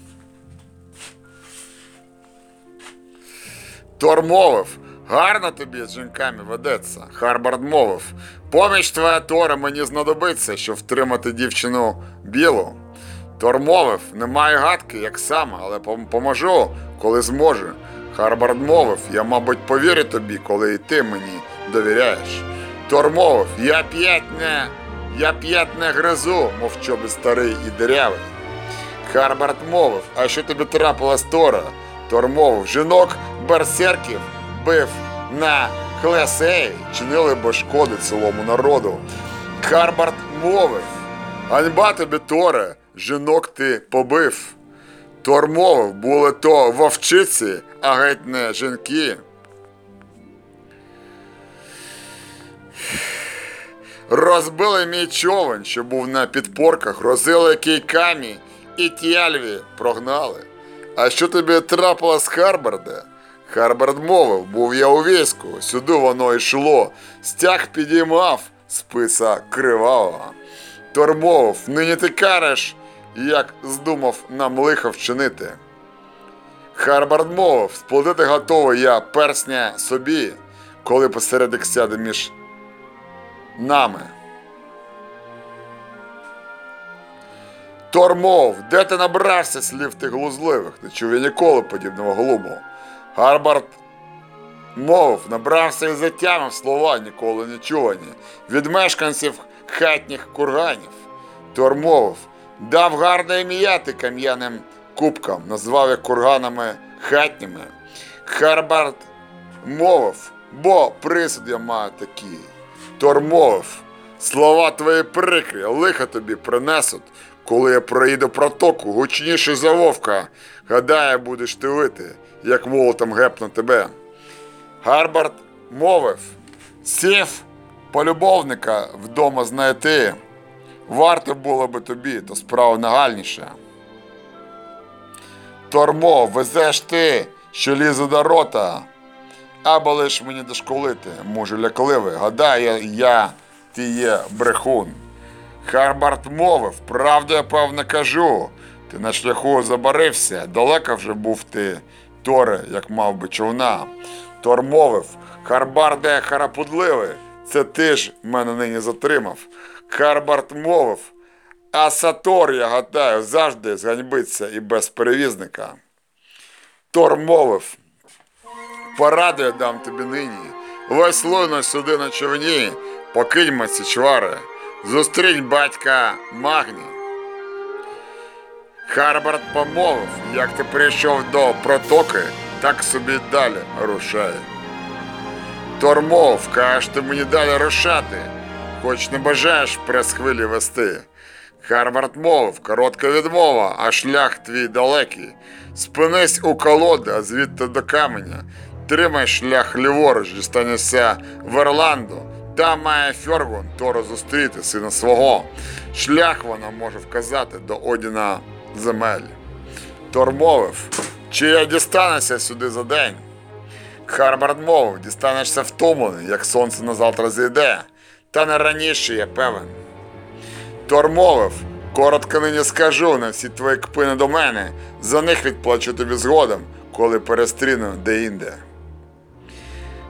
Speaker 3: Тор мовив, гарно тобі з жінками ведеться. Харбард мовив, поміч твоя Тора мені знадобиться, щоб втримати дівчину білу. Тор мовив, немає гадки, як саме, але поможу, коли зможу. Харбард мовив, я, мабуть, повірю тобі, коли і ти мені довіряєш. Тор мовив, я п'ят не, я п'ят не гризу, мов чобіт старий і дирявий. Харбард мовив, а що тобі трапилось Тора? Тор мовив, жінок берсерків бив на Клесей, чинили бо шкоди цілому народу. Харбард мовив, ганьба тобі, Торе, жінок ти побив. Тор мовив, були то вовчиці, а геть не жінки. Розбили мій човен, що був на підпорках, розили кійками і тяльві прогнали. А що тобі трапилось, Харбарде? Харбард мовив, був я у війську, сюди воно йшло, стяг підіймав списа кривавого. Тор мовив, нині ти кареш, як здумав нам лихо вчинити. Харбард мовив, сплатити готовий я персня собі, коли посередик сяде між нами. Тор мов, де ти набрався слів тих глузливих? Не чув я ніколи подібного глуму. Гарбард мов, набрався і затямив слова ніколи не чувані від мешканців хатніх курганів. Тор мовив, дав гарне ім'я ти кам'яним кубкам, назвав їх курганами хатніми. Харбард мовив, бо присуд я маю такий. Тор мовив, слова твої прикрі, лиха тобі принесуть, коли я проїду протоку, гучніше за вовка, гадаю, будеш ти вити, як молотом гепну тебе. Гарбард мовив, сів полюбовника вдома знайти. Варто було би тобі, то справа нагальніша. Тормо, везеш ти, що лізе до рота, або лиш мені дошколити, мужу лякливий, гадаю, я ти є брехун. Харбард мовив, правду я певно кажу. Ти на шляху забарився, далеко вже був ти, Торе, як мав би човна. Тор мовив, Харбарде харапудливий, це ти ж мене нині затримав. Харбард мовив, а Сатор, я гадаю, завжди зганьбиться і без перевізника. Тор мовив, пораду я дам тобі нині. Весь луно сюди на човні,
Speaker 9: покиньмо ці чвари, зустрінь батька Магні. Харбард помовив, як ти прийшов до протоки, так собі далі рушай. Тормов, кажеш ти мені далі рушати, хоч не бажаєш прес-хвилі вести. Харвард мовив, коротка відмова, а шлях твій далекий. Спинись у колоди, а звідти до каменя. Тримай шлях ліворуч, дістанешся в Орландо. Там має Фьоргун Торо зустріти сина свого. Шлях вона може вказати до Одіна земель. Тор мовив, чи я дістануся сюди за день. Харбард мовив, дістанешся втомлений, як сонце на завтра зійде, та не раніше я певен. Тор мовив, коротко нині скажу на всі твої кпини до мене, за них відплачу тобі згодом, коли перестріну де-інде.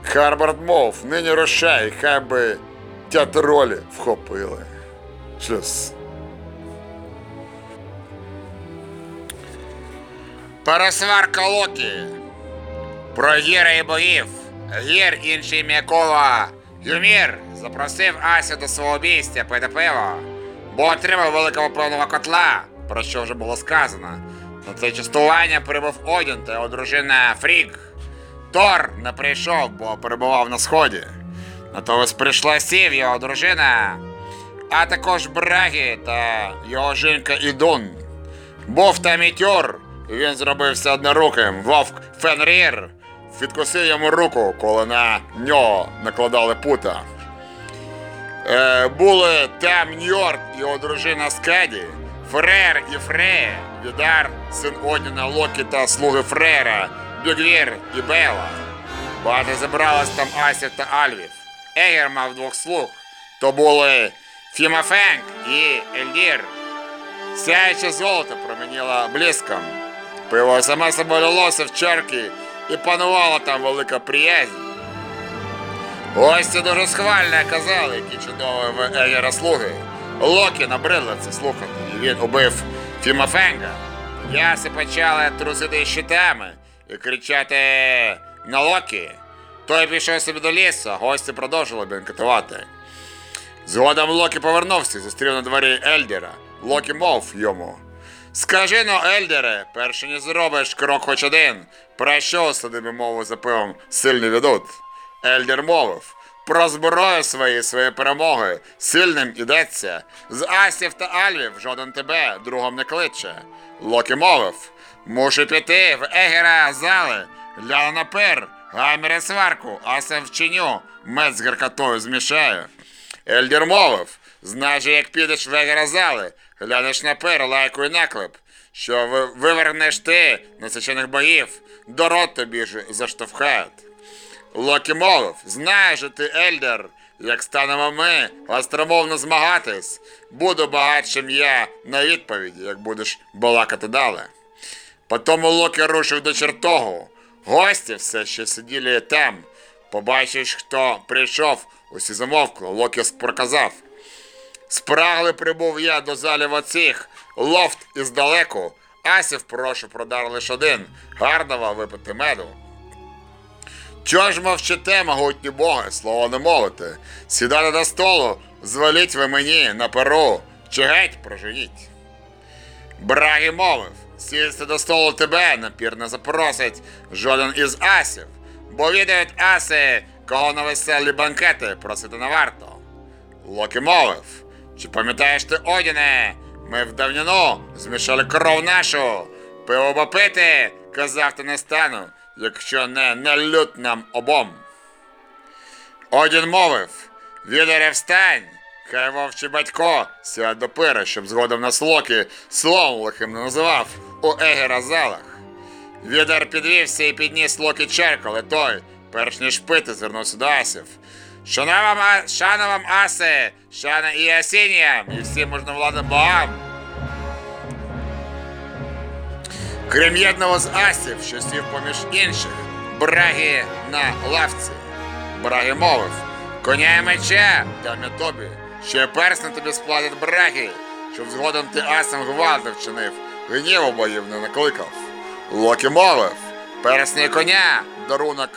Speaker 9: Харбард мов, нині рушай, хай би тя тролі вхопили. Щось.
Speaker 3: Пересварка Локі. Про гіри і богів. Гір, інший ім'я якого Юмір запросив Асю до свого обійстя пити пиво, бо отримав великого повного котла, про що вже було сказано. На це частування прибув Одін та його дружина Фрік. Тор не прийшов, бо перебував на сході. Натомість прийшла Сів, його дружина, а також Брагі та його жінка Ідун. Був там і тюр, він зробився одноруким. Вовк Фенрір відкусив йому руку, коли на нього накладали пута. Е, були там Ньорд його дружина Скаді, Фрер і Фрея, Відар, син Одіна, Локі та слуги Фрера, Бюгвір і Бела. Багато зібралось там Асів та Альвів. Егер мав двох слуг. То були Фімафенк і Ельдір. Сяюче золото промініло блиском. Пиво саме собою лилося в чарки і панувала там велика приязнь. Гості дуже схвально казали, які чудові в Егера. Локі набридло це слухати, і він убив Фімафенга. Аси почали трусити щитами і кричати на Локі. Той пішов собі до лісу, гості продовжили бенкетувати. Згодом Локі повернувся і зустрів на дворі Ельдера. Локі мовив йому. Скажи но, Ельдере, перше не зробиш крок хоч один, про що садиби мову за пивом сильний ведуть. Ельдер мовив, про зброю свої, свої перемоги, сильним ідеться. З асів та альвів жоден тебе другом не кличе. Локі мовив, мушу піти в егера зали, гляну на пир, гаймере сварку, асем вчиню, мед з гіркотою змішаю. Ельдер мовив, знаєш, як підеш в егера зали, глянеш на пир, лайку і наклеп, що вивернеш ти насичених богів, до рот тобі ж заштовхають. Локі мовив, знаєш ти, Ельдер, як станемо ми остромовно змагатись, буду багатшим я на відповіді, як будеш балакати далі. Потім Локі рушив до чертогу. Гості все ще сиділи там. Побачиш, хто прийшов, усі замовкли. Локі проказав. Спрагли прибув я до залів оцих, лофт іздалеку. Асів прошу продар лиш один, гарного випити меду. Чого ж мовчите, могутні боги, слово не мовите? Сідати до столу, зваліть ви мені на перу, чи геть проженіть. Брагі мовив, сісти до столу тебе напір не запросить жоден із асів, бо відають аси, кого на веселі банкети просити не варто. Локі мовив, чи пам'ятаєш ти, Одіне, ми в давнину змішали кров нашу, пиво пити, казав ти не стану, якщо не налють нам обом. Одін мовив, відере встань, хай вовчий батько сядь до пира, щоб згодом нас Локі словом лихим не називав у Егера залах. Відер підвівся і підніс Локі чарку, але той, перш ніж пити, звернувся до асів. Шана вам, шана вам аси, шана і асінням, і всім можна можновладним богам. Крім єдного з асів, що сів поміж інших, Брагі на лавці. Брагі мовив, коня і меча дам я тобі, ще персне тобі сплатять Брагі, щоб згодом ти асам гвалти вчинив, гніву боїв не накликав. Локі мовив, персня і коня, дарунок,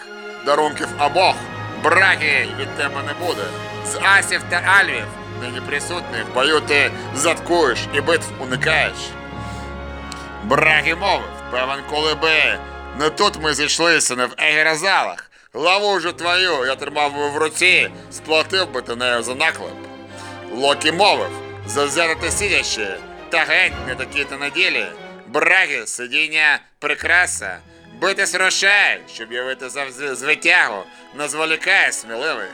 Speaker 3: дарунків обох,
Speaker 8: браки від тебе не буде. З асів та альвів нині присутні, в бою ти заткуєш і битв уникаєш. Брагі мовив, певен, коли би не тут ми зійшлися, не в егеразалах. Лаву вже твою я тримав би в руці, сплатив би ти нею за наклеп. Локі мовив, зазирати сидячи, та геть не такі то неділі. Брагі, сидіння, прикраса. Битись рушай, щоб явити завз... звитягу, не зволікає сміливий.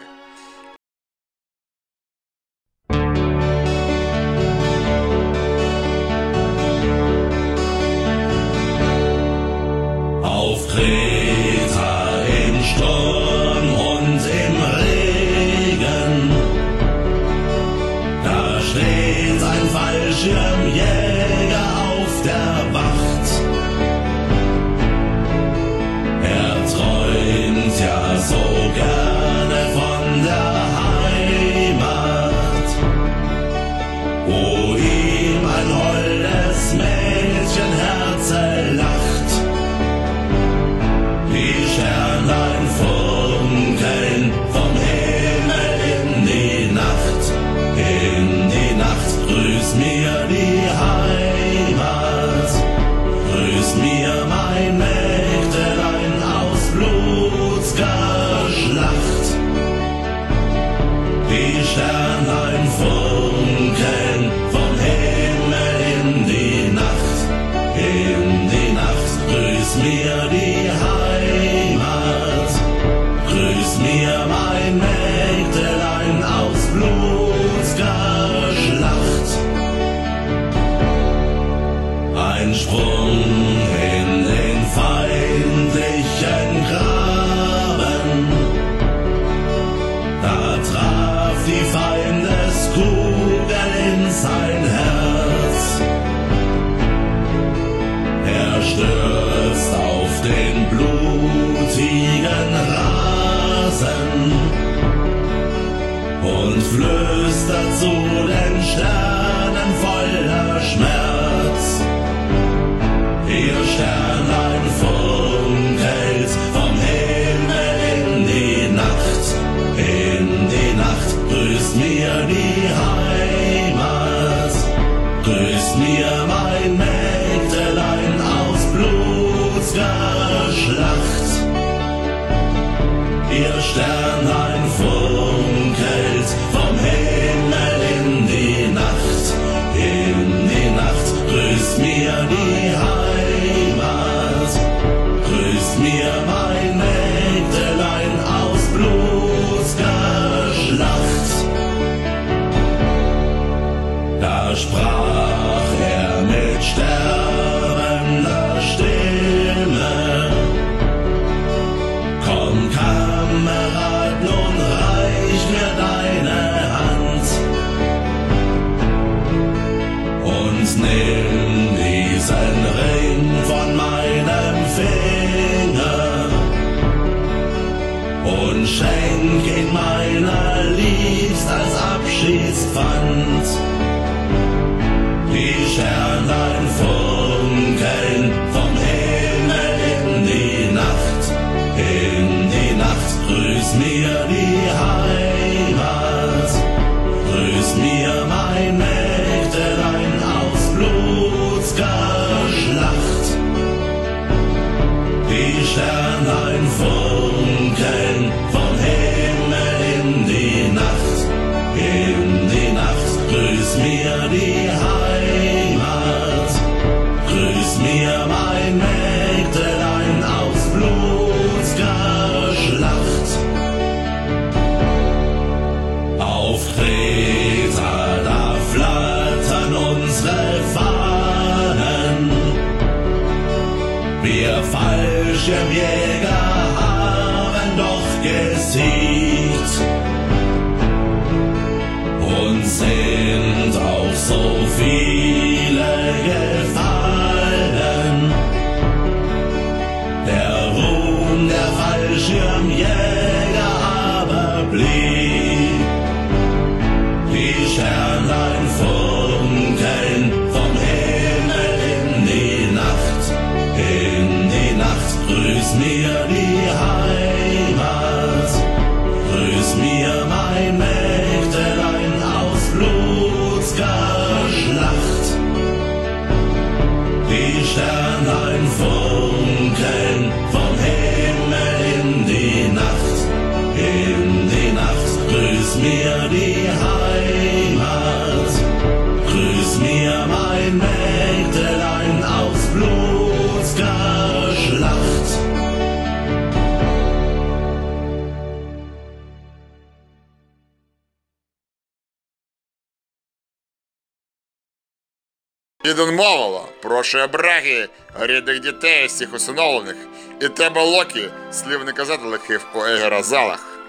Speaker 3: Мовило, прошує браги, рідних дітей всіх усиновлених, і тебе Локі, слів не казати лихих у Егера залах.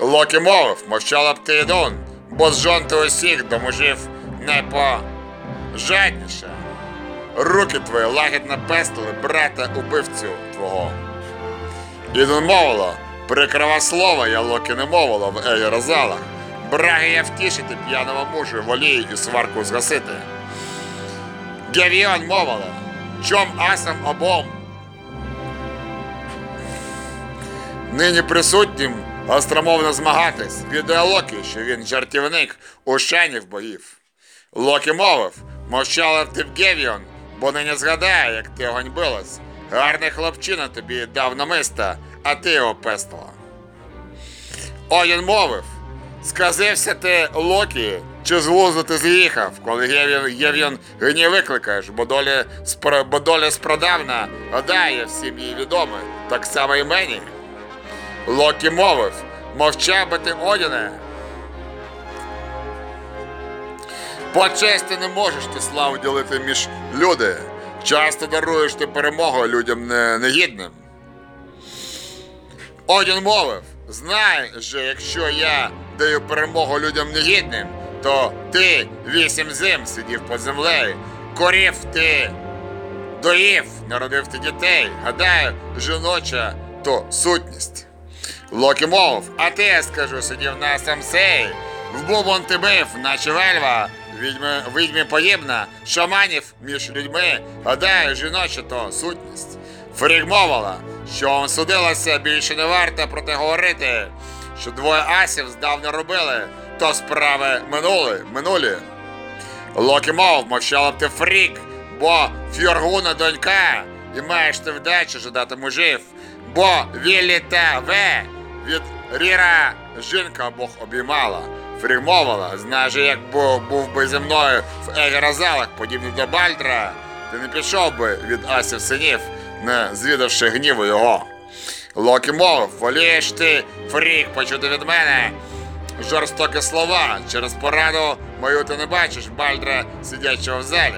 Speaker 3: Локі мовив, мовчала б ти Ідун, бо з жон ти усіх до мужів найпожадніше. Руки твої лагідно пестили брата убивцю твого. Ідун мовило, прикрива слова, я Локі не мовила в Егера залах. Браги я втішити п'яного мужу, волію і сварку згасити. Гевіон мовила, чом асам обом. Нині присутнім остромовно змагатись від Локі, що він жартівник у шанів боїв. Локі мовив, мовчала ти в Гевіон, бо нині згадає, як ти гоньбилась. Гарний хлопчина тобі дав намиста, а ти його пестила. Одін мовив, сказився ти Локі, чи з глузду ти з'їхав, коли Гевіон гнів викликаєш, бо доля, спро, бо доля спродавна гадає всім їй відоме, так само і мені. Локі мовив, мовчав би ти Одіне. По честі не можеш ти славу ділити між люди. Часто даруєш ти перемогу людям не- негідним. Одін мовив, знай же, якщо я даю перемогу людям негідним, то ти вісім зим сидів під землею, корів ти доїв, народив ти дітей. Гадаю, жіноча то сутність. Локі мовив, а ти, скажу, сидів на самсеї, в бубон ти бив, наче вельва, відьми, відьмі подібна, шаманів між людьми, гадаю, жіноча то сутність. Фрік мовила, що судилося, більше не варто проте говорити, що двоє асів здавна робили, то справи минули, минулі. Локі мов, мовчала б ти фрік, бо Фьоргуна донька, і маєш ти вдачу жадати мужів, бо Віллі та Ве від Ріра жінка Бог обіймала. Фрік мовила, знаєш, як був, би зі мною в Егеразалах, подібний до Бальдра, ти не пішов би від асів синів, не звідавши гніву його. Локі мовив, волієш ти, фрік, почути від мене, жорстокі слова. Через пораду мою ти не бачиш Бальдра, сидячого в залі.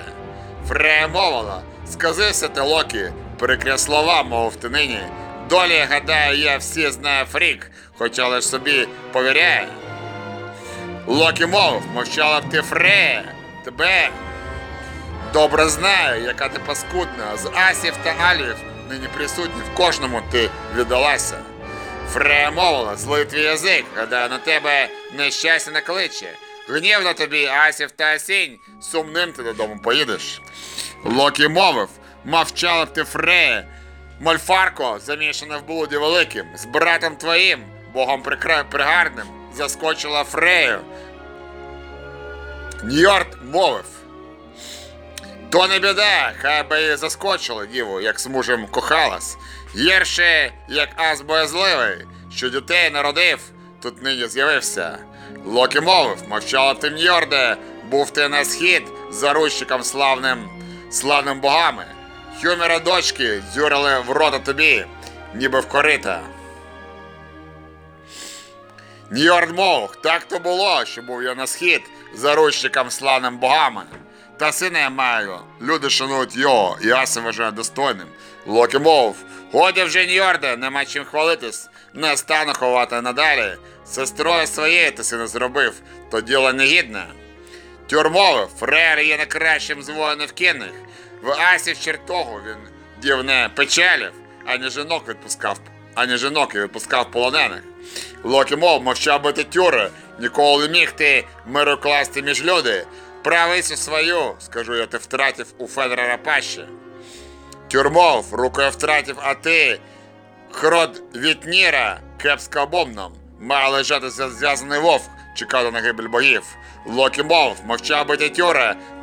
Speaker 3: Фрея мовила, сказися ти, Локі, перекря слова, мов ти нині. Долі, гадаю, я всі знаю фрік, хоча лиш собі повіряє. Локі мовив, мовчала б ти Фрея, тебе. Добре знаю, яка ти паскудна, з асів та алів нині присутні, в кожному ти віддалася. Фрея мовила, злий твій язик, гадаю, на тебе нещастя не кличе. Гнів на тобі, асів та осінь, сумним ти додому поїдеш. Локі мовив, мовчала б ти Фрея, Мольфарко, замішана в блуді великим, з братом твоїм, богом пригарним, заскочила Фрею. Ньорд мовив. То не біда, хай би заскочили діву, як з мужем кохалась. Гірше, як ас боязливий, що дітей народив, тут нині з'явився. Локі мовив, мовчала ти Ньорде, був ти на схід заручником славним, славним богами. Хюмера дочки дзюрили в рота тобі, ніби в корита. Ньорд мов, так то було, що був я на схід заручником славним богами. Та сина я маю, люди шанують його, і я себе вважаю достойним. Локі мов, годі вже Ньорде, нема чим хвалитись, не стану ховати надалі. Сестрою своєю ти сина зробив, то діло негідне. Тюрмовив, фрер є найкращим з воїнів кінних. В асів чертогу він дів не печалів, ані жінок відпускав, ані жінок і відпускав полонених. Локі мов, мовчав би ти тюре, ніколи не міг ти миру класти між люди. Правицю свою, скажу я, ти втратив у Федора Рапаші. Тюрмов, рукою втратив, а ти, хрод Вітніра, кепська обомном, має лежати зв'язаний вовк, чекати на гибель богів. Локі мов, мовчав би ти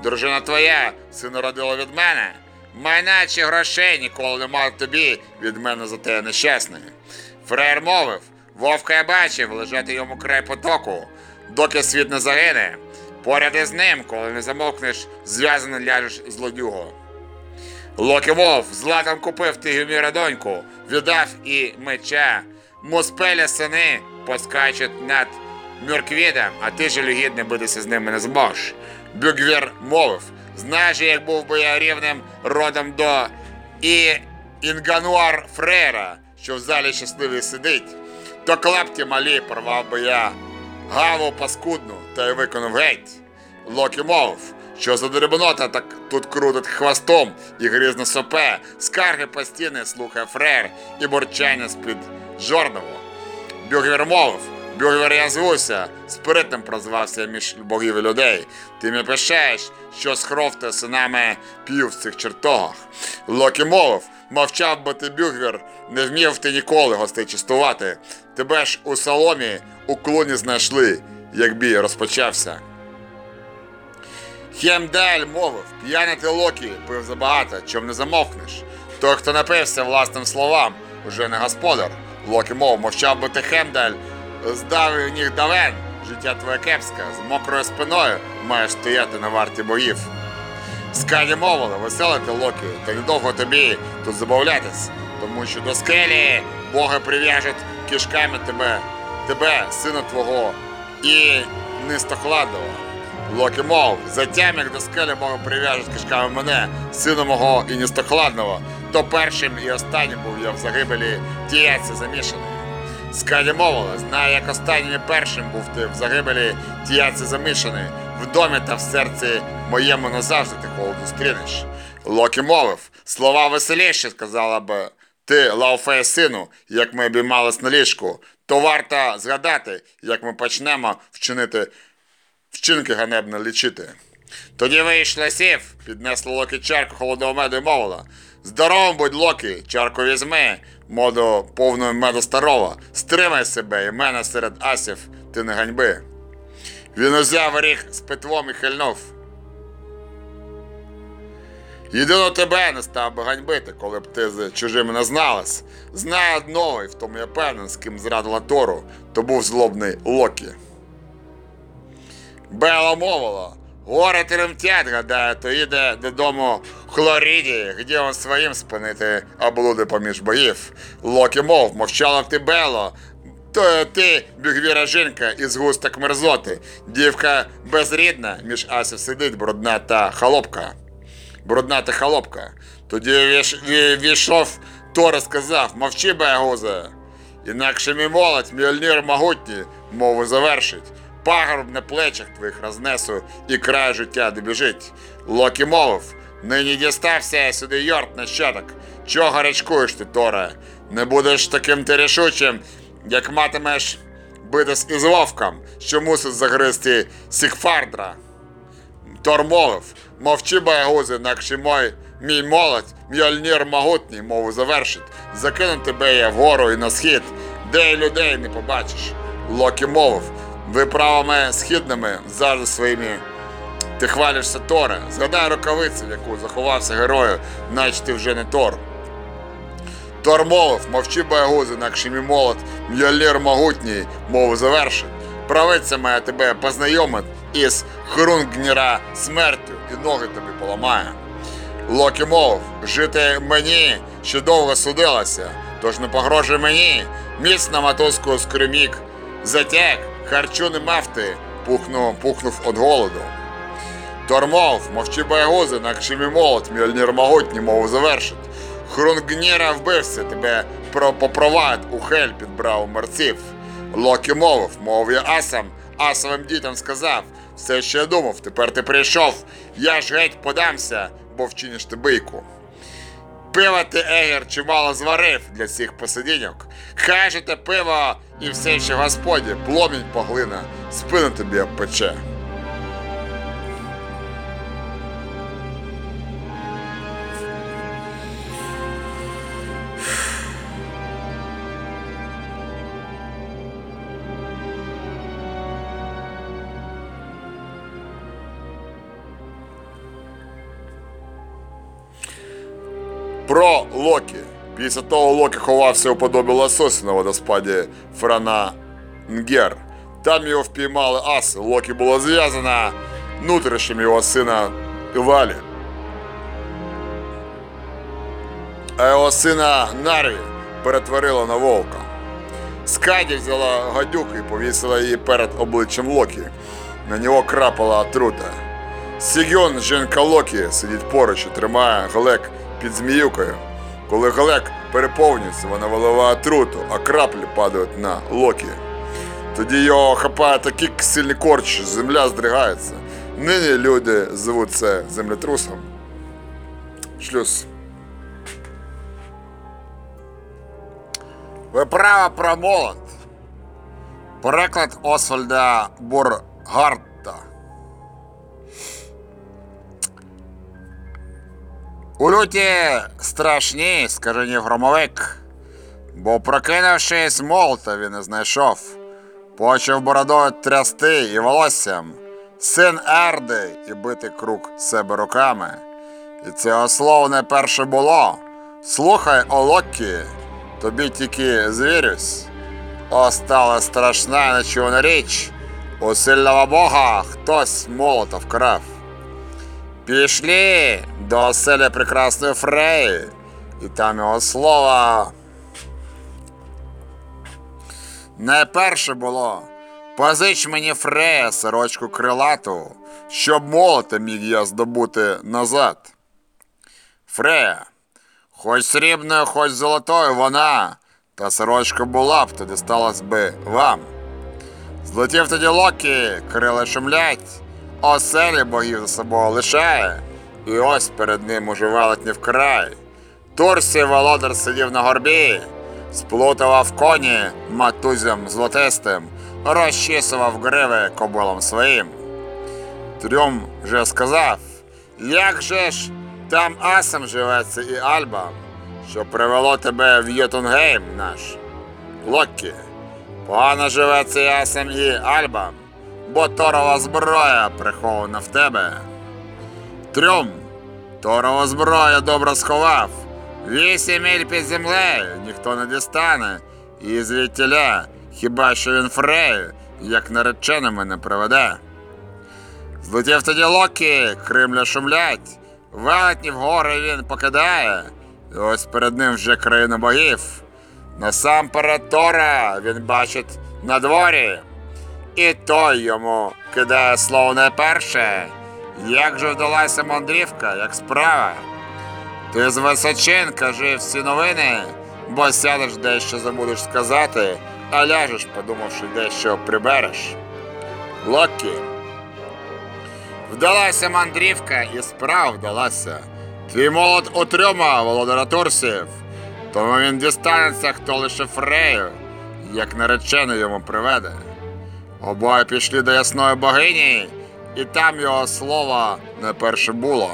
Speaker 3: дружина твоя, сина родила від мене. Майна чи грошей ніколи не мав тобі від мене за те нещасний. Фраєр мовив, вовка я бачив, лежати йому край потоку, доки світ не загине. Поряд із ним, коли не замовкнеш, зв'язаний ляжеш злодюго. Локі Вов златом купив ти Гюміра доньку, віддав і меча. Муспеля сини поскачуть над Мюрквідом, а ти жалюгідний битися з ними не зможеш. Бюгвір мовив, Знаєш, як був би я рівним родом до Інгунар Фрейра, що в залі щасливий сидить, то клапті малі порвав би я гаву паскудну та й викинув геть. Локі мовив, що за дрібнота так тут крутить хвостом і грізно сопе, скарги постійно слухає Фрейр і бурчання з-під жорного. Бюгвір мовив, Бюгвір я звуся, спиритним прозвався між богів і людей. Ти мені пишаєш, що з хрофта синами п'ю в цих чертогах. Локі мовив, мовчав би ти Бюгвір, не вмів ти ніколи гостей частувати. Тебе ж у соломі у клуні знайшли, як бій розпочався. Хемдаль мовив, п'яний ти Локі, пив забагато, чом не замовкнеш. Той, хто напився власним словам, уже не господар. Локі мов, мовчав би ти Хемдаль, здавив ніг давен. Життя твоє кепське, з мокрою спиною маєш стояти на варті боїв. Скаді мовили, веселити Локі, та недовго тобі тут забавлятись, тому що до скелі боги прив'яжуть кишками тебе, тебе, сина твого, і нестохладного. Локі мов, затям, як до скелі боги прив'яжуть кишками мене, сина мого і нестохладного, то першим і останнім був я в загибелі тієці замішаний. Скалі мовила, знає, як останнім і першим був ти в загибелі тіяці замішаний. В домі та в серці моєму назавжди ти холоду зустрінеш. Локі мовив, слова веселіші, сказала б ти, Лауфея сину, як ми обіймались на ліжку, то варто згадати, як ми почнемо вчинити вчинки ганебно лічити. Тоді вийшла сів, піднесла Локі чарку холодного меду і мовила. Здоровим будь Локі, чарку візьми, моду повну меду старого, стримай себе і мене серед асів, ти не ганьби. Він узяв ріг з питвом і хильнув. Єдино тебе не став би ганьбити, коли б ти з чужими не зналась. Знаю одного, і в тому я певен, з ким зрадила Тору, то був злобний Локі. Бела мовила. Горе тремтять, гадаю, то їде додому Хлоріді, де он своїм спинити облуди поміж боїв. Локі мов, мовчала ти Бело, то ти бігвіра жінка із густок мерзоти, дівка безрідна, між асів сидить брудна та холопка. Брудна та холопка. Тоді війшов Тор і сказав, мовчи, Байгуза. Інакше мій молодь, мільнір могутній, мову завершить. Пагорб на плечах твоїх рознесу і край життя добіжить. Локі мовив, нині дістався сюди Йорт нащадок. Чого гарячкуєш ти, Торе? Не будеш таким ти рішучим, як матимеш битись із вовком, що мусить загризти Сігфардра. Тор мовив, мовчи, байгузи, інакше мой, мій молодь, м'яльнір могутній, мову завершить. Закину тебе я вгору і на схід, де й людей не побачиш. Локі мовив, ви правами східними завжди своїми. Ти хвалишся Торе, згадай рукавицю, в яку заховався герою, наче ти вже не Тор. Тор мовив, мовчи байгузи, інакше мій молод, м'ялір могутній, мову завершить. Правиця моя тебе познайомить із Хрунгніра смертю і ноги тобі поламає. Локі мов, жити мені ще довго судилося, тож не погрожуй мені, міцно мотузку скримік, затяг, харчу не мав ти, пухнув, пухнув від голоду. Тормов, мовчи байгузи, інакше мій молот, мільнір могутній, мову завершить. Хрунгніра вбився, тебе про попровад у хель підбрав мерців. Локі мовив, мов я асам, асовим дітям сказав, все, що я думав, тепер ти прийшов, я ж геть подамся, бо вчиниш ти бийку. Пива ти, Егер, чимало зварив для цих посидіньок. Хай же те пиво і все ще господі, пломінь поглина, спину тобі обпече. Про Локі. Після того Локі ховався у подобі лосося на водоспаді Франа Нгер. Там його впіймали аси. Локі було зв'язано нутрищем його сина Валі. А його сина Нарві перетворила на вовка. Скаді взяла гадюку і повісила її перед обличчям Локі. На нього крапала отрута. Сігьон, жінка Локі, сидить поруч і тримає Глек під зміюкою. Коли Глек переповнюється, вона виливає труту, а краплі падають на Локі. Тоді його хапає такий сильний корч, земля здригається. Нині люди звуть це землетрусом. Шлюз. Виправа про молот. Переклад Освальда Бургарта. У люті страшні, скажені громовик, бо прокинувшись, молота він не знайшов. Почав бородою трясти і волоссям, син Ерди і бити круг себе руками. І цього слова не перше було. Слухай, Олокі, тобі тільки звірюсь. О, стала страшна нечувана річ. У сильного Бога хтось молота вкрав. Пішли до оселя прекрасної Фреї, і там його слова. Найперше було. Позич мені Фрея сорочку крилату, щоб молота міг я здобути назад. Фрея, хоч срібною, хоч золотою вона, та сорочка була б, то дісталась би вам. Злетів тоді Локі, крила шумлять, оселі богів за собою лишає, і ось перед ним уже велетні вкрай. Турсі володар сидів на горбі, сплутував коні матузям золотистим, розчісував гриви кобилом своїм. Трюм вже сказав, як же ж там асом живеться і Альба, що привело тебе в Йотунгейм наш. Локі, погано живеться і асом і Альба, бо Торова зброя прихована в тебе. Трюм, Торова зброя добре сховав. Вісім миль під землею ніхто не дістане, і звідтіля, хіба що він фрею, як нареченими не приведе. Злетів тоді Локі, Кремля шумлять, велетні вгори він покидає, і ось перед ним вже країна богів. Насамперед Тора він бачить на дворі, і той йому кидає слово найперше. Як же вдалася мандрівка, як справа? Ти з Височин кажи всі новини, бо сядеш дещо забудеш сказати, а ляжеш, подумавши, дещо прибереш. Локі. Вдалася мандрівка і справа вдалася. Твій молот отримав володара Турсів, тому він дістанеться, хто лише фрею, як наречений йому приведе. Обоє пішли до ясної богині, і там його слова не перше було.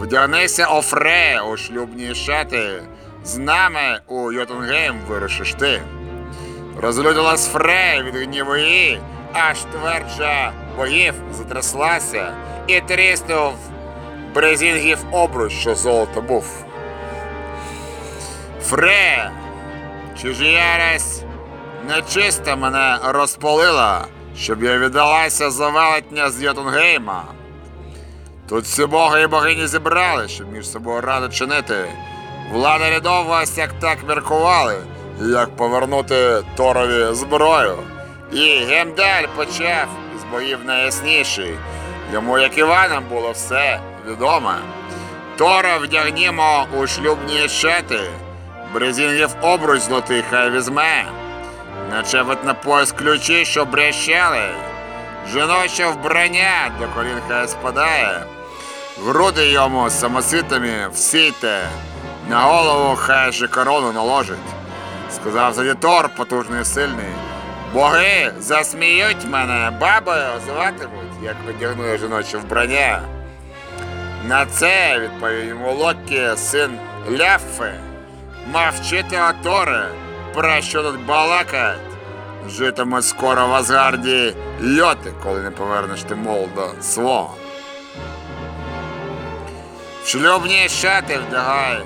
Speaker 3: Вдягнися Офре у шлюбні шати, з нами у Йотунгейм вирушиш ти. Розлюдилась Фрея від гніву її, аж тверджа богів затряслася і тріснув брезінгів обруч, що золото був. Фрея, чужіяресть нечиста мене розпалила, щоб я віддалася за велетня з Йотунгейма. Тут всі боги і богині зібрали, щоб між собою раду чинити. Владарі довго як так міркували, як повернути Торові зброю. І Гемдаль почав із богів найясніший. Йому, як Іванам, було все відомо. Тора вдягнімо у шлюбні щети, брезінгів обруч золотий хай візьме. Начебет на пояс ключі, що брещали. Жіноче вбрання до колін хай спадає. Груди йому самосвітами всійте, на голову хай же корону наложить. Сказав тоді Тор потужний і сильний. Боги засміють мене, бабою зватимуть, як одягну жіноче вбрання. На це відповів йому Локі, син Ляффи. Мав вчити Тори, про що тут балакать. Житимуть скоро в Асгарді льоти, коли не повернеш ти молода свого. Шлюбні шати вдягай,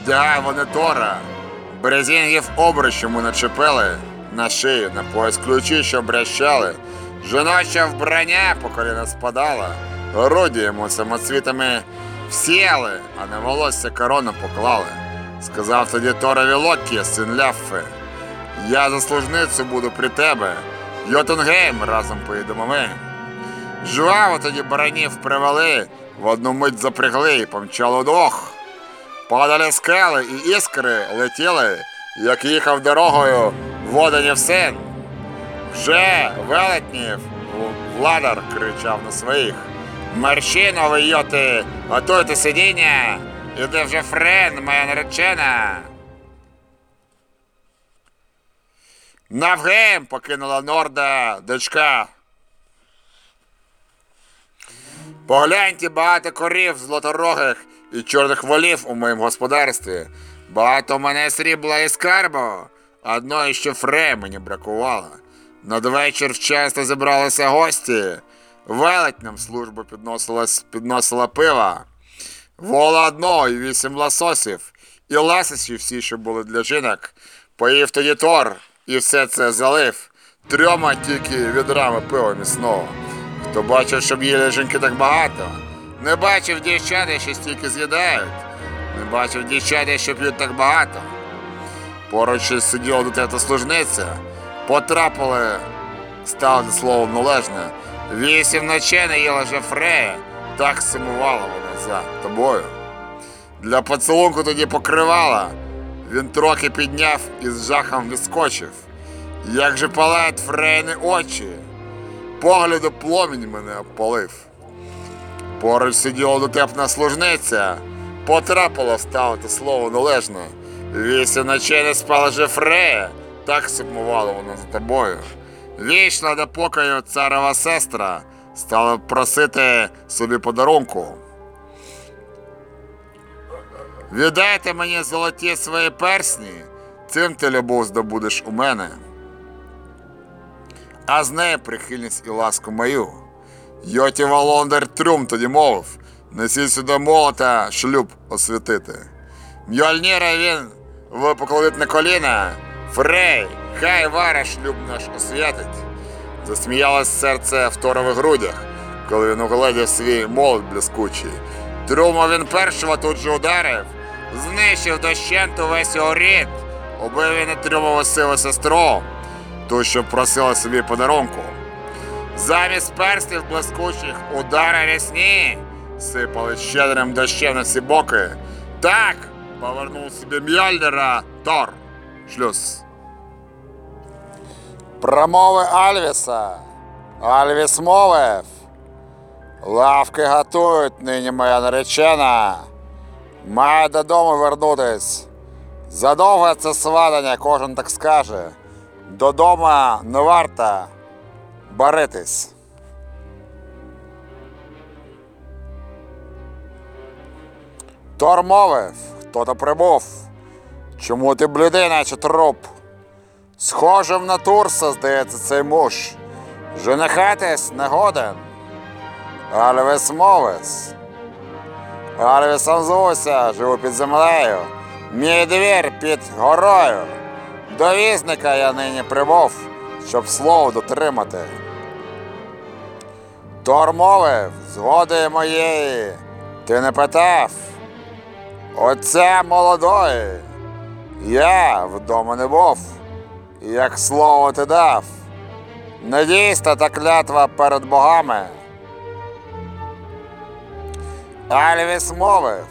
Speaker 3: вдягай вони Тора. Березінгів обруч йому начепили на шию, на пояс ключі, що брящали. Жіноче вбрання по коліна спадала, груді йому самоцвітами всіяли, а на волосся корону поклали. Сказав тоді Торові Локі, син Ляффи. Я за служницю буду при тебе. Йотунгейм разом поїдемо ми. Жваво тоді баранів привели, в одну мить запрягли і помчали удвох. Падали скели і іскри летіли, як їхав дорогою Воденів син. Вже велетнів владар кричав на своїх. Мерщиновий йоти, готуйте сидіння, іде вже френ, моя наречена. Навгем покинула Норда дочка. Погляньте багато корів злоторогих і чорних волів у моєму господарстві. Багато в мене срібла і скарбу. Одної ще фре мені бракувало. Надвечір вчасно зібралися гості. Велетням служба підносилась, підносила пива. Вола одного і вісім ласосів. І ласосі всі, що були для жінок. Поїв тоді тор і все це залив. Трьома тільки відрами пива міцного. Хто бачив, щоб їли жінки так багато. Не бачив дівчата, що стільки з'їдають. Не бачив дівчата, що п'ють так багато. Поруч із сиділа до тебе служниця. Потрапили, стало за словом належне. Вісім ночей не їла вже Фрея, так сумувала вона за тобою. Для поцілунку тоді покривала. Він трохи підняв і з жахом відскочив. Як же палають Фрейни очі. Погляду пломінь мене обпалив. Поруч сиділа дотепна служниця, потрапила вставити слово належне. Вісім ночей не спала же Фрея, так сумувала вона за тобою. Вічно до покою царова сестра стала просити собі подарунку. Віддайте мені золоті свої персні, цим ти любов здобудеш у мене. А з нею прихильність і ласку мою. Йоті Волондар Трюм тоді мовив, несіть сюди молота шлюб освятити. Мьольніра він випокладить на коліна, Фрей, хай вара шлюб наш освятить. Засміялось серце в торових грудях, коли він угледів свій молот блискучий. Трюма він першого тут же ударив, знищив дощенту весь його рід, убив він і трюмову сиву сестру, ту, що просила собі подарунку. Замість перстів блискучих удари рясні сипали щедрим дощем на всі боки. Так повернув собі Мьольнира Тор. Шлюз. Промови Альвіса. Альвіс мовив. Лавки готують нині моя наречена. Має додому вернутись. Задовго це сватання, кожен так скаже. Додому не варто баритись. Тор мовив, хто то прибув. Чому ти блідий, наче труп? Схожим на Турса, здається, цей муж. Женихатись не годен. Альвес мовис. Альвесом звуся, живу під землею. Мій двір під горою. До візника я нині прибув, щоб слово дотримати. Тор мовив, згоди моєї, ти не питав. Отця молодої. Я вдома не був, як слово ти дав. Не дійсна та клятва перед богами. Альвіс мовив,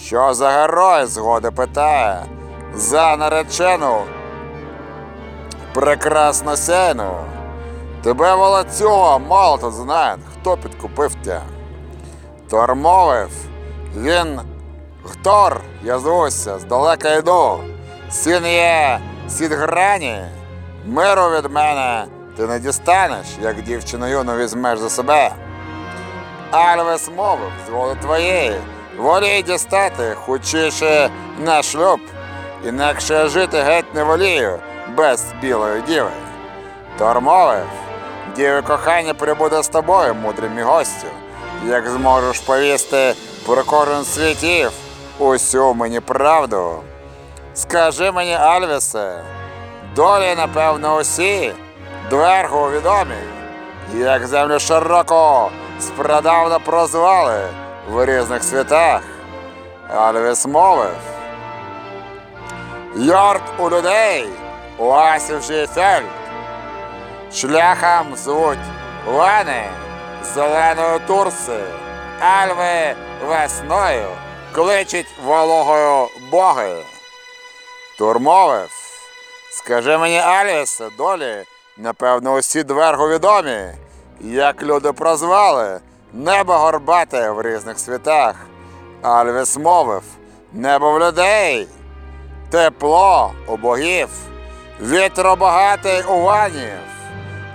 Speaker 3: що за герой згоди питає, за наречену прекрасну сяйну. Тебе волоцюга мало то знає, хто підкупив тя. Тор мовив, він Хтор, я звуся, здалека йду. Син є сід грані. Миру від мене ти не дістанеш, як дівчину юну візьмеш за себе. Альвес мовив, з волі твоєї, волі дістати, хочіше на шлюб, інакше жити геть не волію без білої діви. Тор мовив, діви кохання прибуде з тобою, мудрий мій гостю, як зможеш повісти про кожен світів усю мені правду. Скажи мені, Альвісе, долі, напевно, усі, дверху відомі, як землю широко спрадавно прозвали в різних світах. Альвіс мовив. Йорд у людей, у асів же фельд. Шляхам звуть Вани, зеленою турси, альви весною, кличуть вологою боги. Тур мовив, скажи мені, Альвісе, долі, напевно, усі двергу відомі, як люди прозвали небо горбате в різних світах. Альвіс мовив, небо в людей, тепло у богів, вітро багатий у ванів,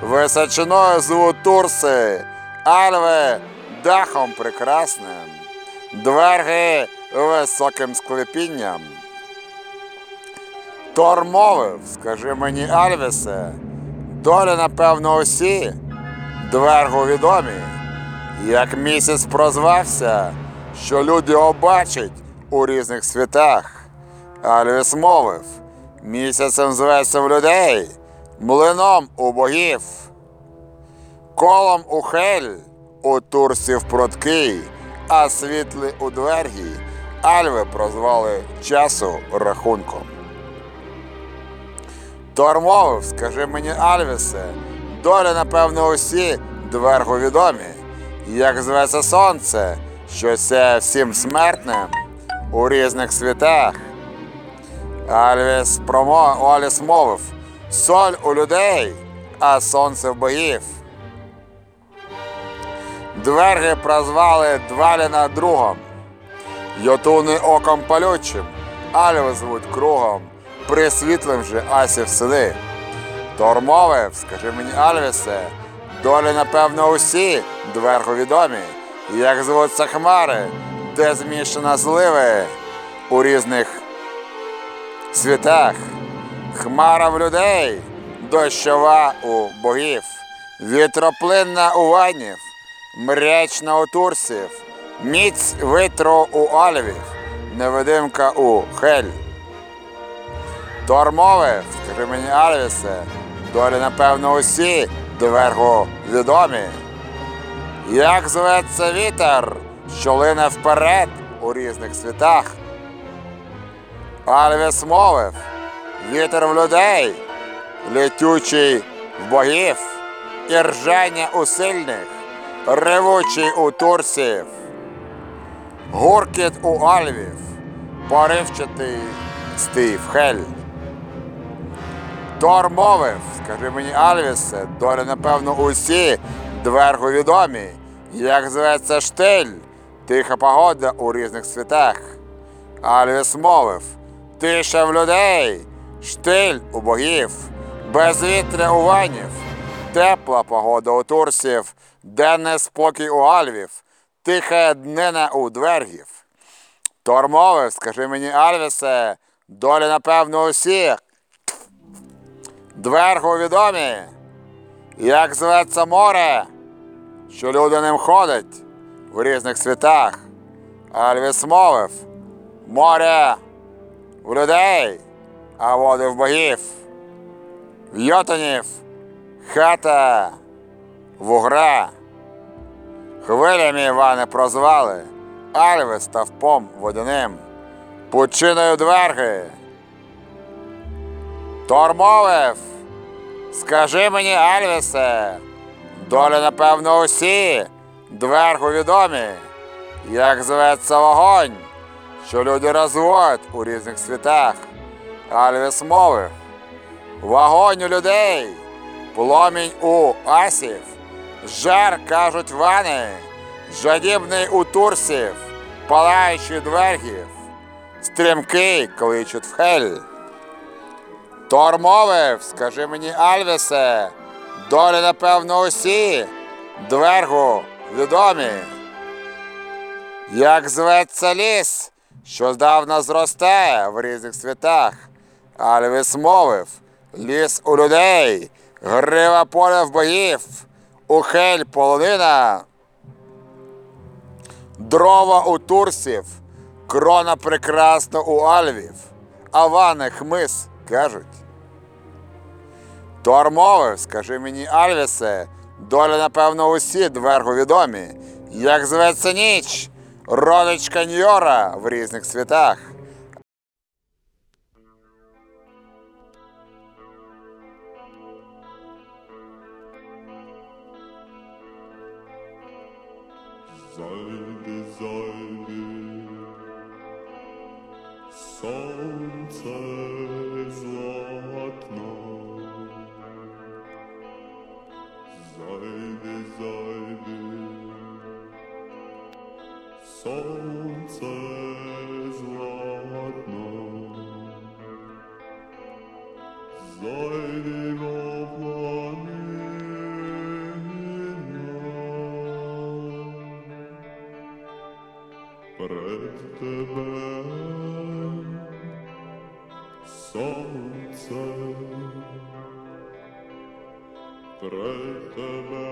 Speaker 3: височиною звуть турси, альви дахом прекрасним, дверги високим склепінням. Тор мовив, скажи мені, Альвісе, долі, напевно, усі двергу відомі, як місяць прозвався, що люди обачать у різних світах. Альвіс мовив, місяцем зветься в людей, млином у богів, колом у хель, у турсів пруткий, а світлі у двергі, альви прозвали часу рахунком. Тор мовив, скажи мені, Альвісе, долі, напевно, усі двергу відомі, як зветься сонце, що сяє всім смертним у різних світах. Альвіс промо, Оліс мовив, соль у людей, а сонце в богів. Дверги прозвали Дваліна другом, Йотуни оком палючим, Альви звуть кругом, присвітлим же асів сини. Тор мовив, скажи мені, Альвісе, долі, напевно, усі двергу відомі, як звуться хмари, де змішана зливи у різних світах. Хмара в людей, дощова у богів, вітроплинна у ванів, мрячна у турсів, міць витру у альвів, невидимка у хель. Тор мовив, скажи Альвісе, долі, напевно, усі двергу відомі. Як зветься вітер, що лине вперед у різних світах? Альвіс мовив, вітер в людей, летючий в богів, і ржання у сильних, ревучий у турсів, гуркіт у альвів, поривчатий стив хель. Тор мовив, скажи мені, Альвісе, долі, напевно, усі двергу відомі, як зветься штиль, тиха погода у різних світах. Альвіс мовив, тиша в людей, штиль у богів, безвітря у ванів, тепла погода у турсів, денний спокій у альвів, тиха днина у двергів. Тор мовив, скажи мені, Альвісе, долі, напевно, усіх Двергу відомі, як зветься море, що люди ним ходять в різних світах. Альвіс мовив, море в людей, а води в богів, в йотунів, хата, вугра. Хвилями Івани прозвали, Альви ставпом водяним, пучиною дверги. Тор мовив, скажи мені, Альвісе, долі, напевно, усі двергу відомі, як зветься вогонь, що люди розводять у різних світах. Альвіс мовив, вогонь у людей, пломінь у асів, жар, кажуть вани, жадібний у турсів, палаючий двергів, стрімкий кличуть в хель. Тор мовив, скажи мені, Альвісе, долі, напевно, усі двергу відомі. Як зветься ліс, що здавна зростає в різних світах. Альвіс мовив, ліс у людей, грива поля в богів, ухель полонина, дрова у турсів, крона прекрасна у альвів, авани хмис, кажуть. Тор мовив, скажи мені, Альвісе, доля, напевно, усі двергу відомі, як зветься ніч, родичка Ньора в різних світах.
Speaker 10: сонце златно, зайди во планина пред тебе сонце, пред тебе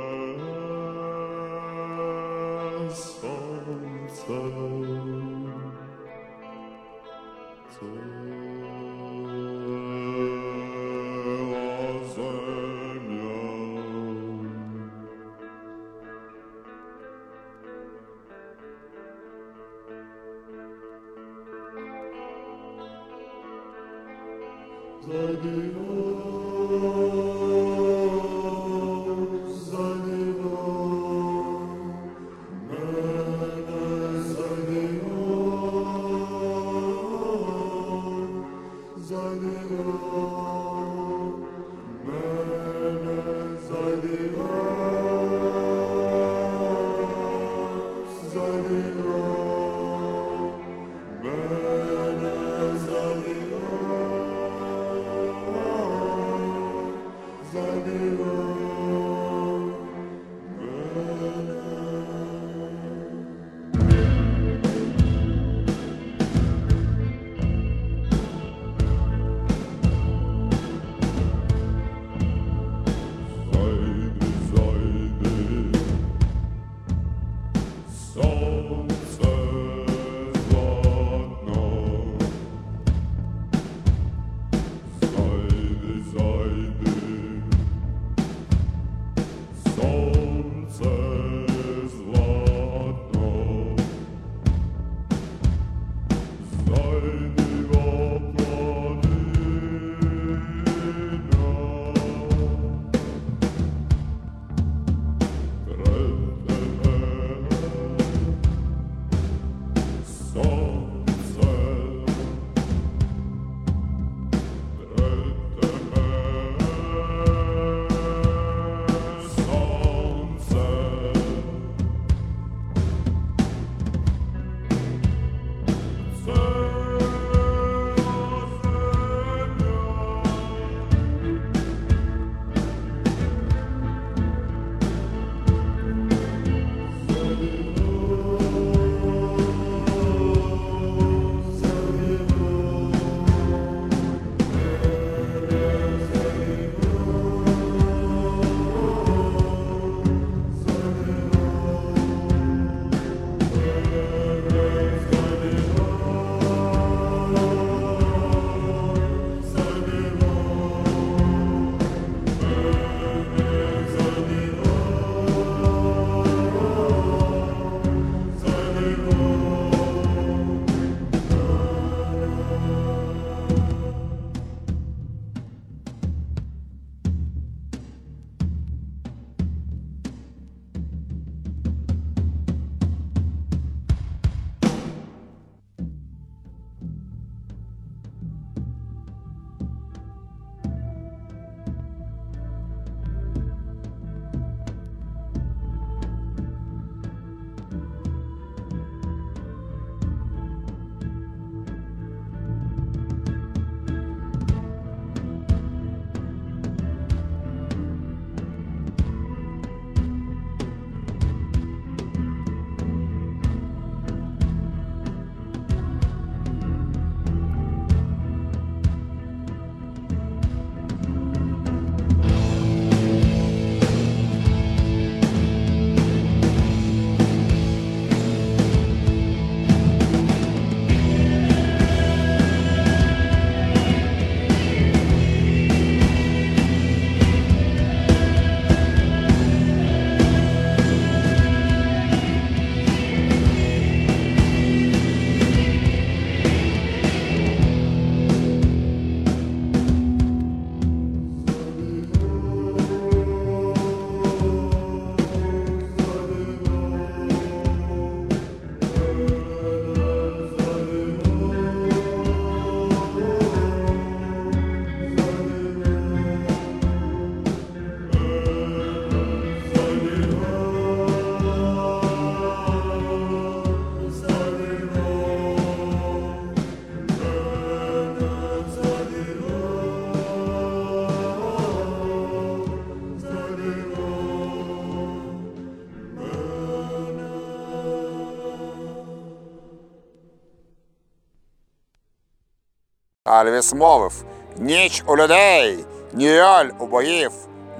Speaker 3: Альвіс мовив Ніч у людей, Нійоль у боїв,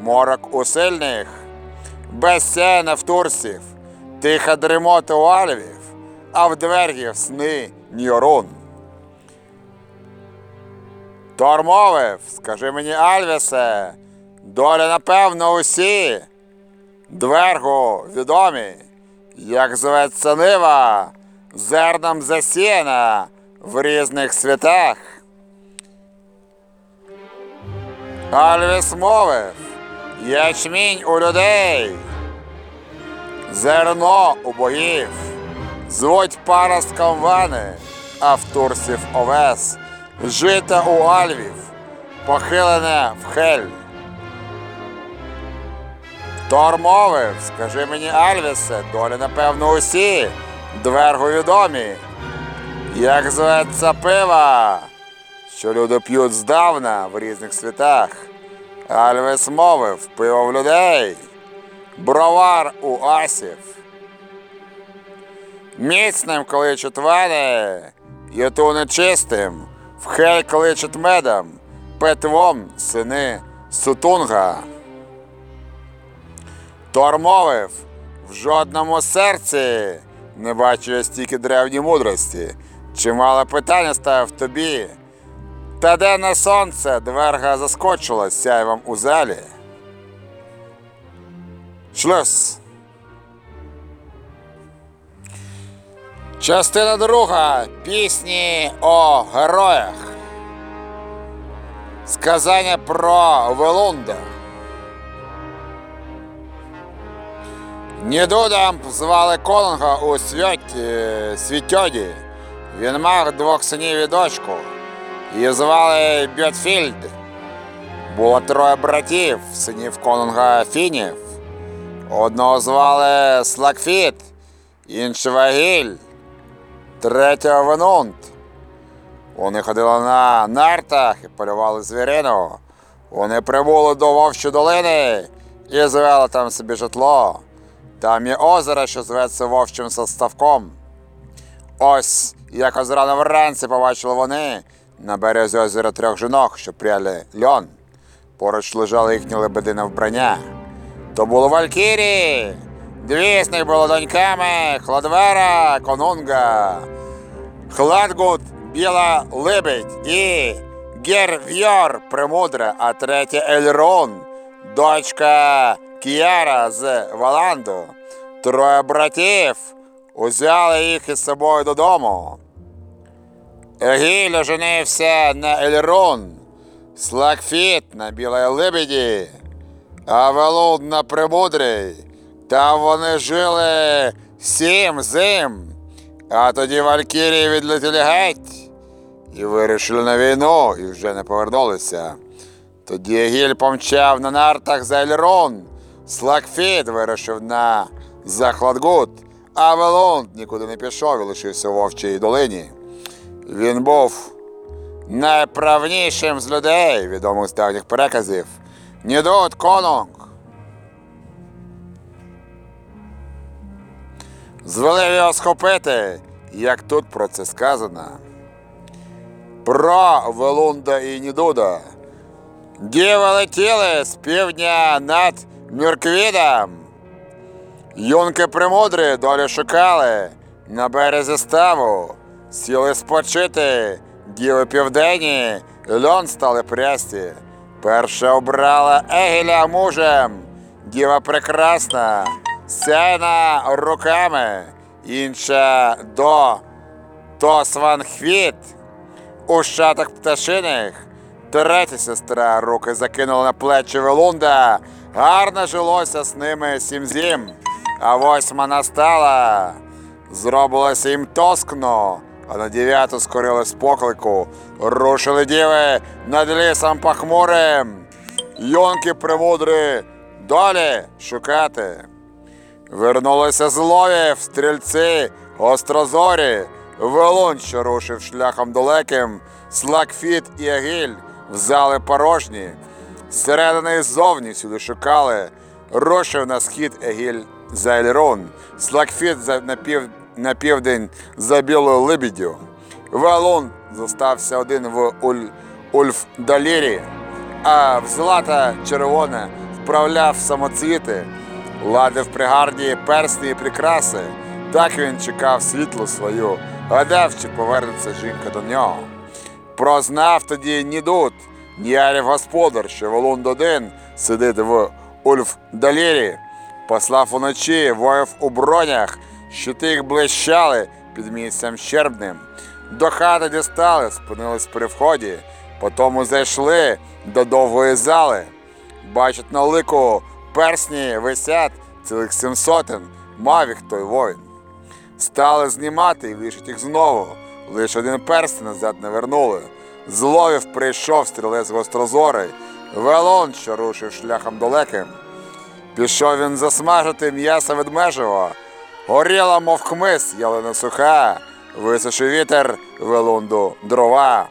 Speaker 3: морок у сильних, безсяйна в турсів, тиха дремота у альвів, а в двергів сни Ньорун. Тор мовив, скажи мені, Альвісе, доля напевно усі, двергу відомі, як зветься нива, зерном засіяна в різних світах. Альвіс мовив, ячмінь у людей, зерно у боїв, звуть паростком вани, а в турсів овес, жита у альвів, похилене в хель. Тор мовив, скажи мені, Альвісе, долі, напевно, усі, двергу відомі. Як зветься пива, що люди п'ють здавна в різних світах. Альвіс мовив, пиво в людей, бровар у асів. Міцним кличуть вени, юту нечистим, в хель кличуть медом, петвом сини сутунга. Тор мовив, в жодному серці не бачу я стільки древньої мудрості. Чимало питання ставив тобі. Та де на сонце дверга заскочила сяйвом у залі. Шлюз. Частина друга пісні о героях. Сказання про Велунда. Нідудом звали Конунга у Світьоді. Він мав двох синів і дочку. Її звали Бьотфільд. Було троє братів, синів Конунга Фінів. Одного звали Слакфіт, іншого Гіль, третього Венунт. Вони ходили на нартах і полювали звірину. Вони прибули до Вовчої долини і звели там собі житло. Там є озеро, що зветься вовчим составком. Ось якось рано вранці побачили вони на березі озера трьох жінок, що пряли льон. Поруч лежало їхнє лебедине вбрання. То були Валькірії. Дві з них були доньками Хладвера, Конунга, Хладгут, Біла Лебедь і Гервьор Премудра, а третя Ельрон, дочка Кіяра з Валанду. Троє братів узяли їх із собою додому. Егіль оженився на Ельрон, Слакфіт на Білій Лебеді, а Велуд на Премудрій. Там вони жили сім зим, а тоді Валькірії відлетіли геть і вирішили на війну і вже не повернулися. Тоді Егіль помчав на нартах за Ельрон, Слакфіт вирішив на Захладгут, а Велунд нікуди не пішов і лишився у Вовчій долині. Він був найправнішим з людей, відомих з давніх переказів. Нідут Конунг. Звелив його схопити, як тут про це сказано. Про Велунда і Нідуда. Діви летіли з півдня над Мюрквідом. Юнки премудрі долю шукали на березі ставу, сіли спочити, діви південні, льон стали прясті. Перша обрала Егіля мужем, діва прекрасна, сяйна руками, інша до Тосванхвіт, у шатах пташиних. Третя сестра руки закинула на плечі Велунда. Гарно жилося з ними сім зім. А восьма настала. Зробилося їм тоскно, а на дев'яту скорили поклику. Рушили діви над лісом похмурим. Йонки премудрі долі шукати. Вернулися з ловів, стрільці, острозорі, Велун, що рушив шляхом далеким, Слакфіт і Агіль взяли порожні. Зсередини і ззовні сюди шукали, рушив на схід Егіль за Ельрон, Слакфіт на, пів, на південь за білою лебіддю. Велун зостався один в Уль... Ульфдалірі, а в злата червоне вправляв самоцвіти, ладив при гарді персні і прикраси. Так він чекав світлу свою, гадав, чи повернеться жінка до нього. Прознав тоді Нідут, Ніярів господар, що Волунд один сидить в Ульфдалірі, послав уночі воїв у бронях, що тих блищали під місцем щербним. До хати дістали, спинились при вході, потому зайшли до довгої зали. Бачать на лику персні висять цілих сім сотень, мав їх той воїн. Стали знімати і вішать їх знову. Лише один перстень назад не вернули. Зловів прийшов стрілець гострозорий, велон, що рушив шляхом далеким. Пішов він засмажити м'ясо ведмежого, горіла, мов хмиз, ялина суха, висушив вітер велунду дрова.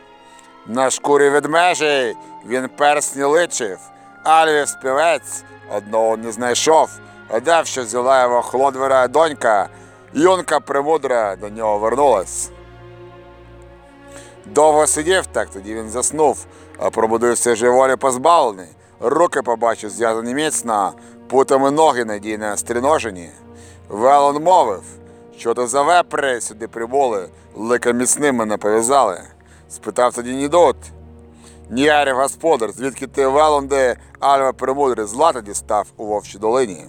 Speaker 3: На шкурі ведмежий він персні личив, Альвів співець одного не знайшов, гадав, що взяла його хлодвера донька, юнка премудра до нього вернулась. Довго сидів так, тоді він заснув, а пробудився вже волі позбавлений. Руки побачив зв'язані міцно, путами ноги надійно стріножені. Велон мовив, що то за вепри сюди прибули, лика міцним мене пов'язали. Спитав тоді Нідот. Ніярів господар, звідки ти Велонде Альва Премудрий злата дістав у Вовчій долині.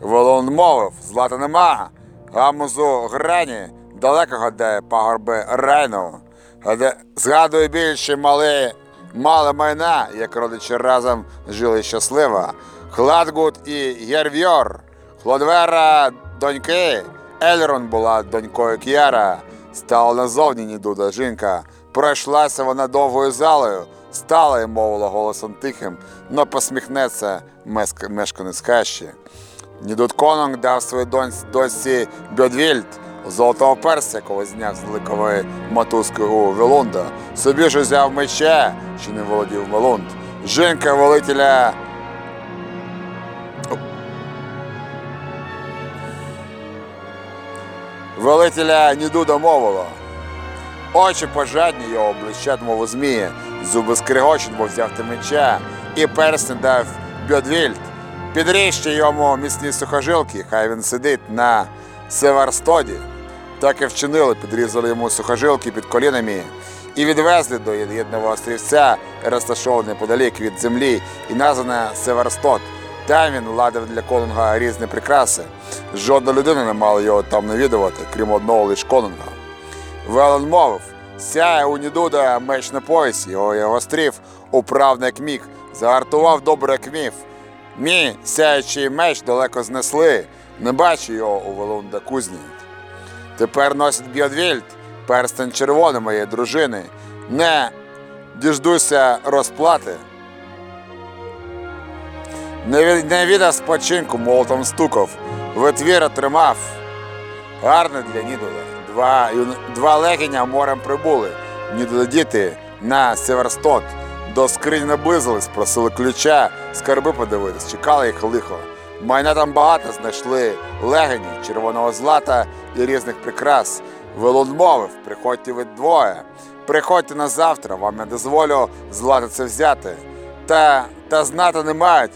Speaker 3: Велон мовив, злата нема, гамузу грані, далеко гадає пагорби Рейну. Гаде... Згадую більше мали, мали майна, як родичі разом жили щасливо. Хладгут і Єрвьор, Хлодвера доньки, Ельрон була донькою К'яра, стала назовні Нідуда жінка. Пройшлася вона довгою залою, стала і мовила голосом тихим, но посміхнеться мешканець хащі. Нідут Конунг дав своїй доньці, Бьодвільд золотого перса, якого зняв з великової мотузки у Велунда. Собі ж узяв мече, що не володів Велунд. Жінка волителя Велителя Нідуда мовила. Очі пожадні його блищать, мов у змії, зуби скригочуть, бо взяв ти меча, і перстень дав Бьодвільд. Підріжте йому міцні сухожилки, хай він сидить на Севарстоді. Так і вчинили, підрізали йому сухожилки під колінами і відвезли до єдиного острівця, розташований подалік від землі, і назване Северстот. Там він ладив для конунга різні прикраси. Жодна людина не мала його там навідувати, крім одного лиш конунга. Велен мовив, сяє у Нідуда меч на поясі, його я гострів, управно як міг, загартував добре як міф. Мій сяючий меч далеко знесли, не бачу його у Велунда кузні. Тепер носить Бьодвільд, перстень червоний моєї дружини. Не діждуся розплати. Не, не віддав спочинку, молотом стукав, витвіра тримав. Гарне для Нідола. Два, два легеня морем прибули. Нідола діти на Северстот. До скрині наблизились, просили ключа, скарби подивитись, чекали їх лихо. Майна там багато знайшли легені, червоного злата і різних прикрас. Велон мовив, приходьте ви двоє. Приходьте на завтра, вам я дозволю злата це взяти. Та, та знати не мають,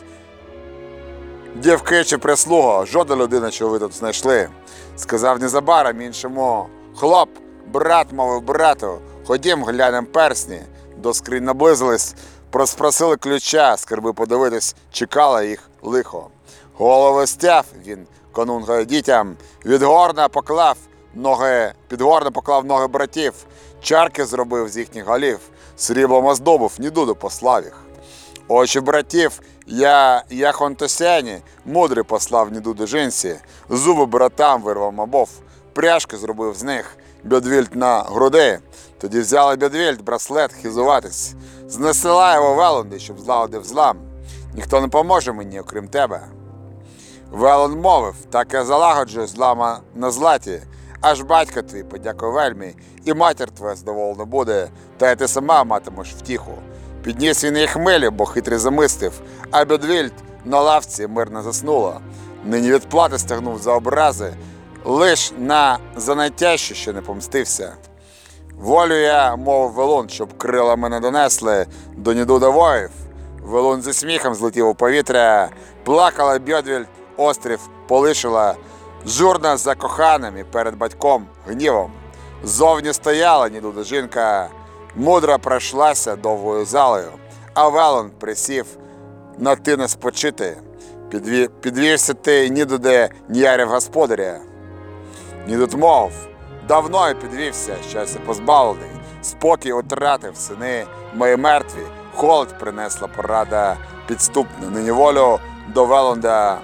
Speaker 3: Дівки чи прислуга, жодна людина, що ви тут знайшли. Сказав незабаром іншому хлоп, брат мовив брату, ходім, глянем персні. До скринь наблизились, проспросили ключа, скарби подивитись, чекала їх лихо. Голови стяв він конунгою дітям, від горна поклав ноги, під горна поклав ноги братів, чарки зробив з їхніх голів, сріблом оздобув, нідуду послав їх. Очі братів, я, я Хонтосяні, мудрий послав ніду до жінці, зуби братам вирвав мабов, пряжки зробив з них, Бедвільд на груди. Тоді взяли Бедвільд, браслет, хизуватись. Знесила його Велонди, щоб злагодив злам. Ніхто не поможе мені, окрім тебе. Велон мовив, так я залагоджую злама на златі, аж батько твій подякує вельмі, і матір твоя задоволена буде, та й ти сама матимеш втіху. Підніс він її хмелі, бо хитрий замислив, а Бедвільд на лавці мирно заснула. Нині відплати стягнув за образи, лиш на за найтяжче ще не помстився. Волю я, мов Велун, щоб крила мене донесли до Нідуда воїв. Велун зі сміхом злетів у повітря, плакала Бьодвіль, острів полишила, журна за коханим і перед батьком гнівом. Зовні стояла Нідуда жінка, мудро пройшлася довгою залою, а Велон присів на тине спочити. Підві... Підвівся ти нідуде ніярів господаря. Нідут мов, давно я підвівся, щастя позбавлений, спокій утратив, сини мої мертві, холод принесла порада підступна, нині волю до Велонда,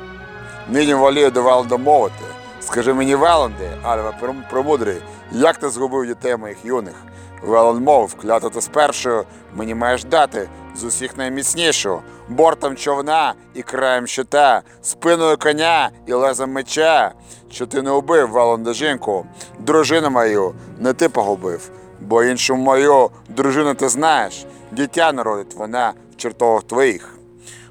Speaker 3: нині волію до Велонда мовити. Скажи мені, Велонде, Альва прем- премудрий, як ти згубив дітей моїх юних? Велон мов, клятву ти спершу мені маєш дати. З усіх найміцнішу, бортом човна і краєм щита, спиною коня і лезом меча, що ти не убив Велонда жінку, дружину мою не ти погубив, бо іншу мою дружину ти знаєш, дитя народить вона в чертогах твоїх.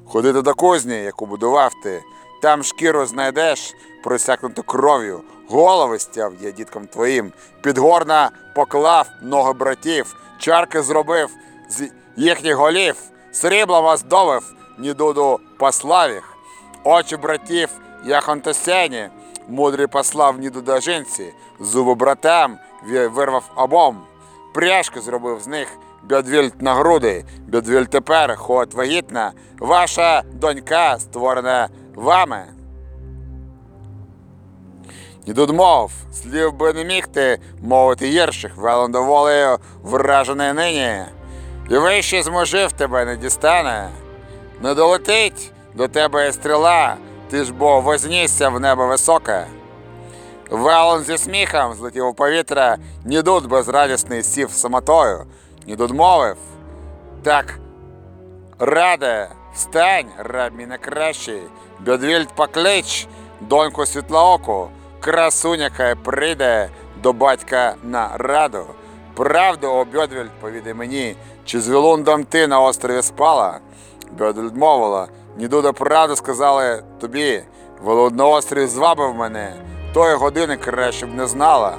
Speaker 3: Ходити до кузні, яку будував ти, там шкіру знайдеш, просякнуту кров'ю, голови стяв я діткам твоїм, підгорна поклав ноги братів, чарки зробив з їхніх голів, сріблом оздобив, нідуду послав їх. Очі братів, як антосяні, мудрий послав нідуда жінці, зуби братам вирвав обом. Пряжки зробив з них Бедвільт на груди. Бедвільт тепер ходить вагітна. Ваша донька створена вами. Нідуд мов, слів би не міг ти мовити гірших, велон доволею вражений нині. І вище зможив тебе не дістане. Не долетить до тебе і стріла, ти ж бо вознісся в небо високе. Велон зі сміхом злетів у повітря, Нідуд безрадісний сів самотою. Нідуд мовив. Так, раде, встань, раб мій найкращий, Бедвільд поклич, доньку світлооку, красуня хай прийде до батька на раду. Правду, о Бедвільд, повідай мені, чи з Вілундом ти на острові спала? Бедвільд мовила, Нідуда правду сказали тобі, Волод на острові звабив мене, тої години краще б не знала.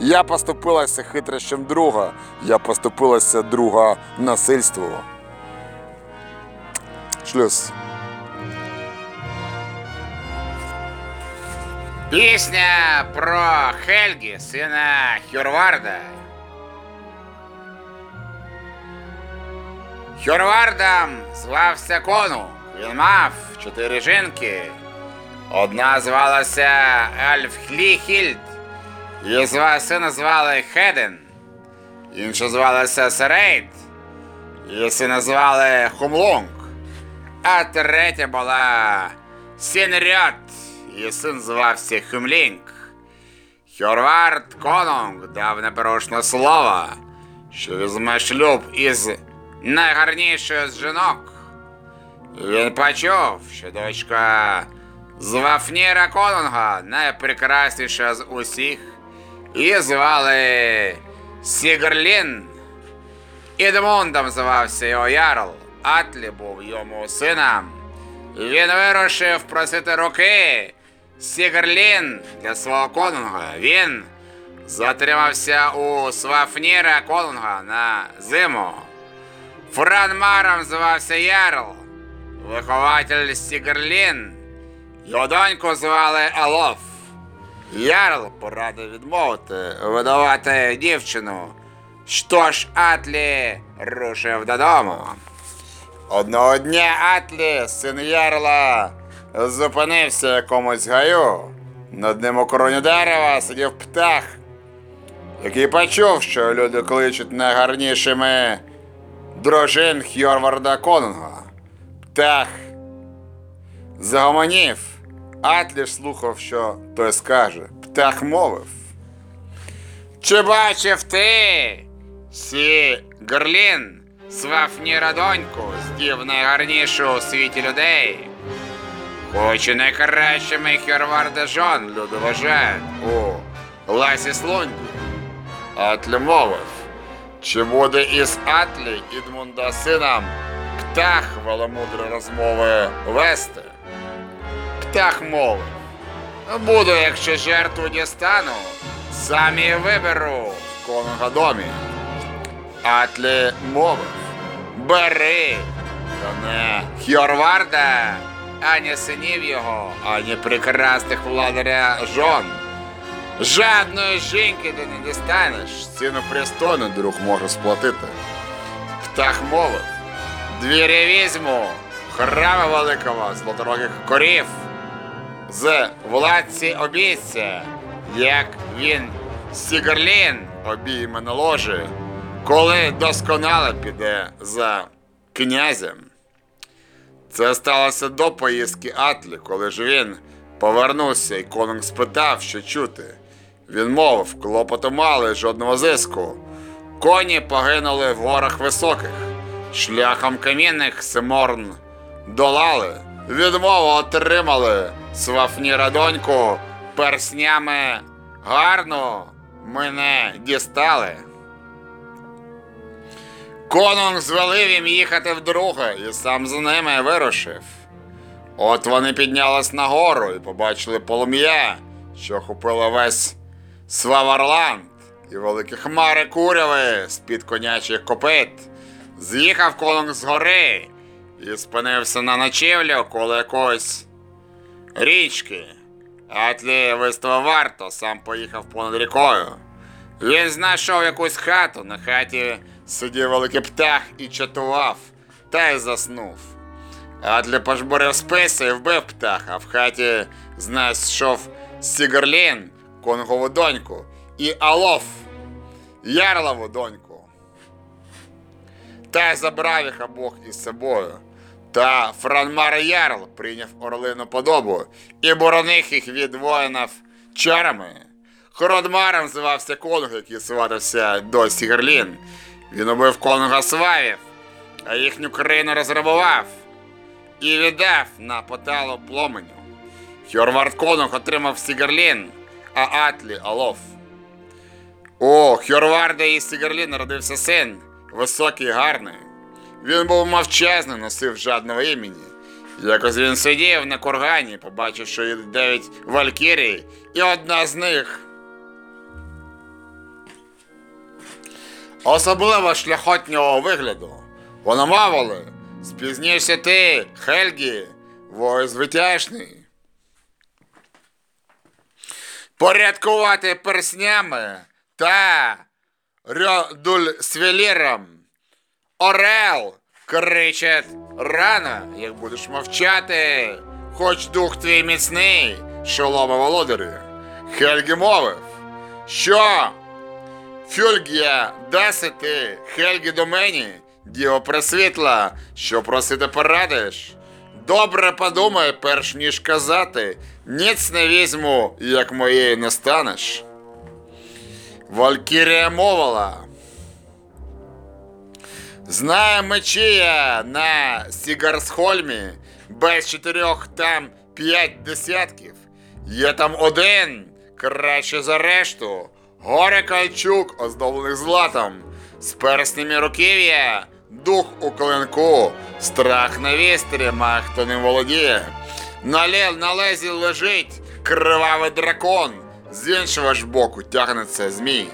Speaker 3: Я поступилася хитрощем друга, я поступилася друга насильству. Шлюз.
Speaker 1: Пісня про Хельгі, сина Хюрварда. Хюрвардом звався Кону. Він мав чотири жінки. Одна звалася Альфхліхільд, її сина звали Хеден, інша звалася Серейд, її сина звали Хумлунг, а третя була Сінрьот, її син звався Хюмлінг. Хьорвард Конунг дав непорушне слово, що візьме шлюб із найгарнішою з жінок. Він почув, що дочка Звафніра Конунга найпрекрасніша з усіх. Її звали Сігрлін. Ідмундом звався його Ярл. Атлі був йому сином. Він вирушив просити руки Сігрлін для свого конунга. Він затримався у Свафніра Конунга на зиму. Франмаром звався Ярл, вихователь Сігерлін. Його доньку звали Алоф. Ярл порадив відмовити видавати дівчину. Що ж Атлі рушив додому. Одного дня Атлі, син Ярла, зупинився якомусь гаю. Над ним у короні дерева сидів птах, який почув, що люди кличуть найгарнішими дружин Хьорварда Конунга. Птах загомонів. Атлі слухав, що той скаже. Птах мовив. Чи бачив ти, сі Герлін, Свафніра доньку, здів найгарнішу у світі людей? Хоч і найкращими Херварда жон вважають у Ласі Слунді. Атлі мовив. Чи буде із Атлі Ідмунда сином птах веломудри розмови вести? Птах мовив. Буду, якщо жертву дістану, самі виберу в конунга домі.
Speaker 3: Атлі мовив. Бери, та не Хьорварда, ані синів його, ані прекрасних владаря жон. Жадної жінки ти не дістанеш, ціну пристойну друг може сплатити. Птах мовив. Двірі візьму, храма великого золоторогих корів. З владці обійця, як він Сігарлін обійме на ложі, коли досконало піде за князем. Це сталося до поїздки Атлі, коли ж він повернувся, і конунг спитав, що чути. Він мовив, клопоту мали жодного зиску. Коні погинули в горах високих, шляхом камінних Симорн долали, відмову отримали свафніра доньку, перснями гарно мене дістали. Конунг звелив їм їхати вдруге і сам з ними вирушив. От вони піднялись на гору і побачили полум'я, що охопило весь Сваварланд і великі хмари куряви з-під конячих копит. З'їхав конунг з гори і спинився на ночівлю коло якоїсь річки. Атлі виставив варто, сам поїхав понад рікою. Він знайшов якусь хату, на хаті сидів великий птах і чатував, та й заснув. Атлі пожбурив списи і вбив птаха, а в хаті знайшов Сігарлін, конгову доньку, і Алоф, ярлову доньку. Та й забрав їх обох із собою. Та Франмар Ярл прийняв орлину подобу і боронив їх від воїнів чарами. Хородмаром звався конунг, який сватався до Сігерлін. Він убив конунга Свавів, а їхню країну розграбував і віддав на поталу пломеню. Хьорвард Конунг отримав Сігерлін, а Атлі Алов. У Хьорварда і Сігерлі народився син, високий і гарний. Він був мовчазний, носив жадного імені. Якось він сидів на кургані, побачив, що є дев'ять валькірій, і одна з них. Особливо шляхотнього вигляду. Вона мовили, спізнішся ти, Хельгі, воїн звитяжний. Порядкувати перснями та рьодульсвеліром. Орел кричить рано, як будеш мовчати, хоч дух твій міцний, шолома володарі. Хельгі мовив, що Фюльгія даси ти, Хельгі до мені, діво пресвітла, що просити порадиш. Добре подумай, перш ніж казати, ніц не візьму, як моєї не станеш. Валькірія мовила. Знаю мечія на Сігарсхольмі, без чотирьох там п'ять десятків. Є там один, краще за решту. Горе кальчук, оздоблених златом, з перснями руків'я, дух у клинку, страх на вістрі, мах хто ним володіє. На, ле- на лезі лежить кривавий дракон, з іншого ж боку тягнеться змій.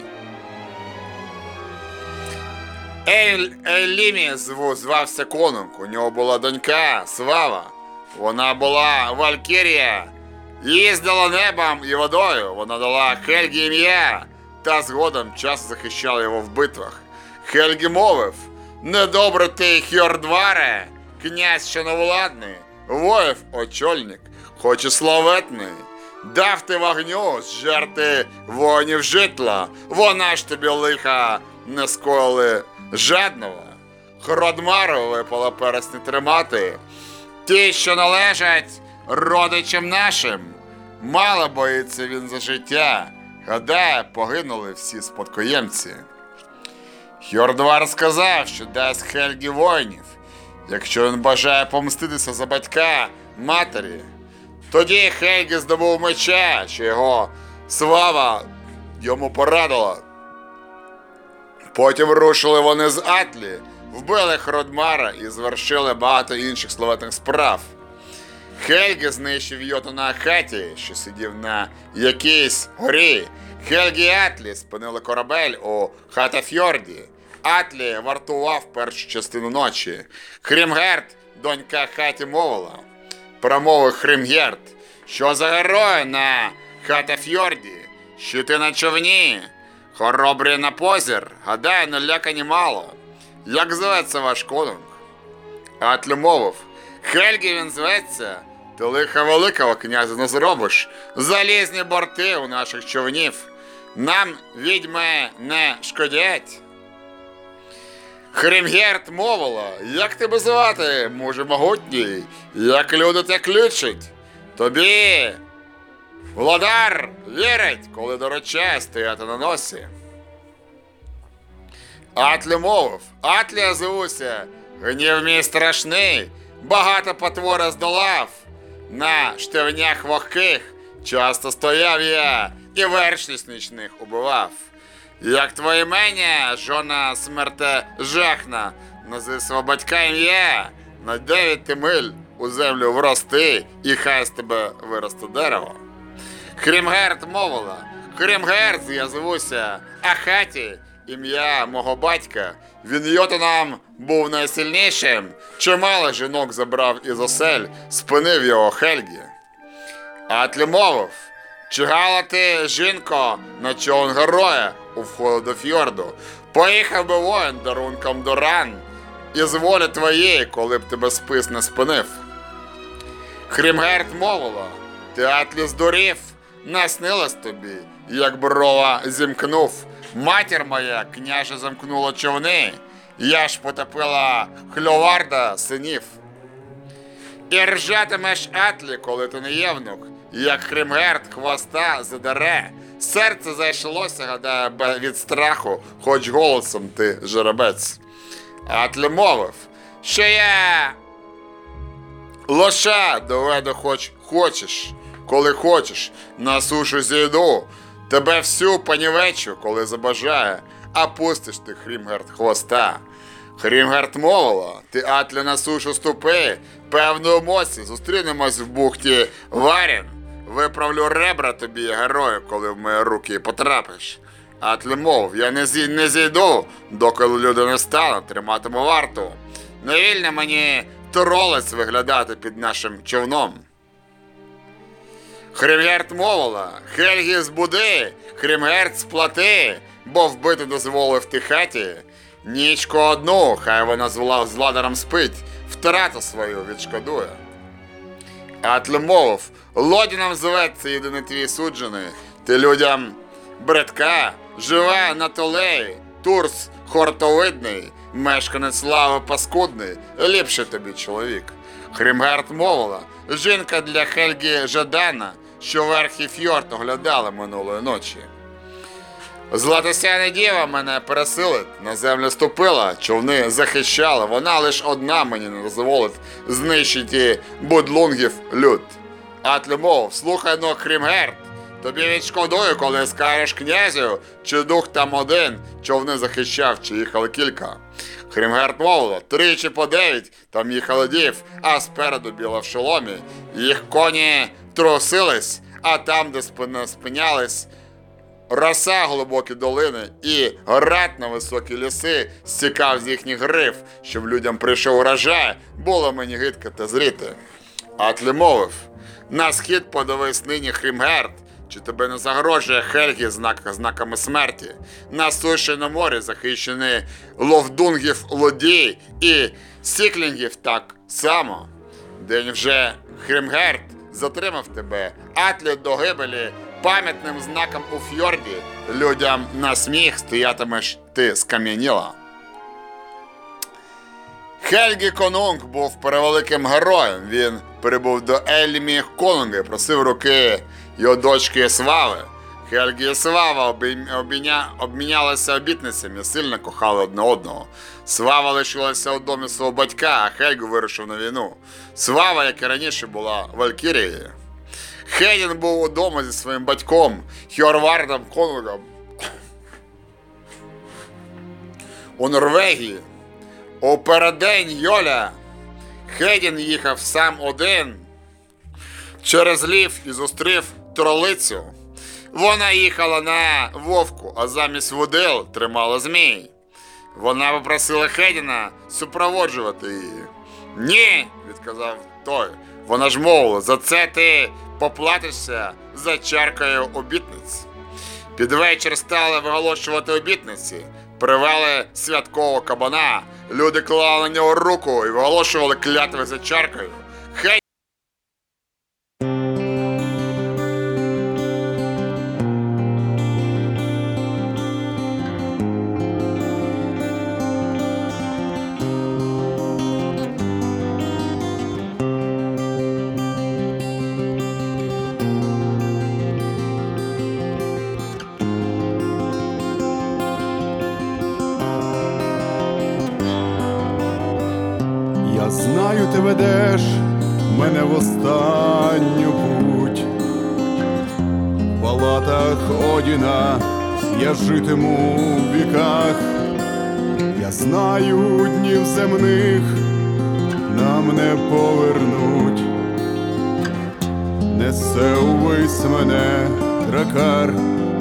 Speaker 3: Ель, Елімі звався конунг. У нього була донька Свава. Вона була Валькірія. Їздила небом і водою. Вона дала Хельгі ім'я та згодом часто захищала його в битвах. Хельгі мовив: Недобре ти, Хьордваре, князь що невладний, воїв очольник, хоч і славетний. Дав ти вогню зжерти воїнів житла, вона ж тобі лиха не скоїли жадного. Хродмару випало пересні тримати. Ті, що належать родичам нашим, мало боїться він за життя. Гадає, погинули всі спадкоємці. Хьордвар сказав, що дасть Хельгі воїнів, якщо він бажає помститися за батька матері. Тоді Хельгі здобув меча, що його слава йому порадила. Потім рушили вони з Атлі, вбили Хродмара і звершили багато інших словетних справ. Хельгі знищив йотуна Хаті, що сидів на якійсь горі. Хельгі Атлі спинили корабель у Хатафьорді. Атлі вартував першу частину ночі. Хрімгерт, донька Хаті мовила. Промовив Хрімгерт, що за герой на Хатафьорді, що ти на човні, хоробрі на позір, гадаю, налякані мало. Як зветься ваш конунг? Атлі мовив, Хельгі він зветься, ти лиха великого князя не зробиш. Залізні борти у наших човнів. Нам відьми не шкодять. Хрімгерт мовила, як тебе звати, муже могутній, як люди те ключать. Тобі владар вірить, коли доручає стояти на носі. Атлі мовив, Атлі звуся, гнів мій страшний, багато потвора здолав. На штивнях вогких часто стояв я і вершність нічних убивав. Як твоє імення, жона смерте жахна, нази свого батька ім'я, на дев'ять ти миль у землю врости, і хай з тебе виросте дерево. Хрімгерт мовила, Хрімгерт я звуся, а хаті ім'я мого батька. Він йотуном був найсильнішим. Чимало жінок забрав із осель, спинив його Хельгі. Атлі мовив, чигала ти, жінко, на човн героя у входу до фьорду. Поїхав би воїн дарунком до ран, і з волі твоєї, коли б тебе спис не спинив. Хрімгерт мовила, ти Атлі здурів, наснилось тобі, як брова зімкнув. Матір моя, княже замкнула човни, я ж потопила хльоварда синів. І ржатимеш Атлі, коли ти не євнух, як Хримгерт хвоста задере. Серце зайшлося, гадаю, бе- від страху, хоч голосом ти жеребець. Атлі мовив, що я лоша доведу хоч хочеш, коли хочеш, на сушу зійду, тебе всю понівечу, коли забажає, а пустиш ти Хрімгард хвоста. Хрімгард мовила, ти Атлі на сушу ступи, певну моці, зустрінемось в бухті Варін. Виправлю ребра тобі, герою, коли в мої руки потрапиш. Атлі мов, я не, зі, не зійду, доки люди не стануть, триматиму варту. Не вільно мені тролець виглядати під нашим човном. Хрімгерт мовила, Хельгі збуди, Хрімгерт сплати, бо вбити дозволив ти хаті. Нічку одну, хай вона з владаром спить, втрату свою відшкодує. Атлі мовив, Лодіном зветься єдиний твій суджений, ти людям бредка, живе на толеї, Турс хортовидний, мешканець слави паскудний, ліпше тобі чоловік. Хрімгард мовила, жінка для Хельгі Жадана, що верхи фьорд оглядала минулої ночі. Златосяна діва мене пересилить, на землю ступила, човни захищала, вона лиш одна мені не дозволить знищити будлунгів люд. Атлі мов, слухай но, Хрімгерт, тобі відшкодую, коли скажеш князю, чи дух там один, човни захищав, чи їхали кілька. Хрімгерт мовила, тричі по дев'ять, там їхали дів, а спереду біла в шоломі. Їх коні трусились, а там, де спинялись, Роса глибокі долини і град на високі ліси стікав з їхніх гриф, щоб людям прийшов урожай, було мені гидко та зріти. Атлі мовив, на схід подивись нині Хрімгерд, чи тебе не загрожує Хельгі знак, знаками смерті. На суші на морі захищені ловдунгів лодій і сіклінгів так само. День вже Хрімгерд затримав тебе, Атлі до гибелі пам'ятним знаком у фьорді людям на сміх стоятимеш ти скам'яніла. Хельгі Конунг був перевеликим героєм. Він прибув до Ельмі Конунга і просив руки його дочки Свави. Хельгі і Свава обмінялися обітницями, сильно кохали одне одного. Свава лишилася у домі свого батька, а Хельгу вирушив на війну. Свава, як і раніше, була Валькірією. Хедін був удома зі своїм батьком Хьорвардом Конунгом у Норвегії. У переддень Йоля Хедін їхав сам один через лів і зустрів тролицю. Вона їхала на вовку, а замість водил тримала змій. Вона попросила Хедіна супроводжувати її. Ні, відказав той. Вона ж мовила, за це ти поплатишся за чаркою обітниць. Під вечір стали виголошувати обітниці, привели святкового кабана, люди клали на нього руку і виголошували клятви за чаркою.
Speaker 11: Земних нам не повернуть. Несе увесь мене дракар,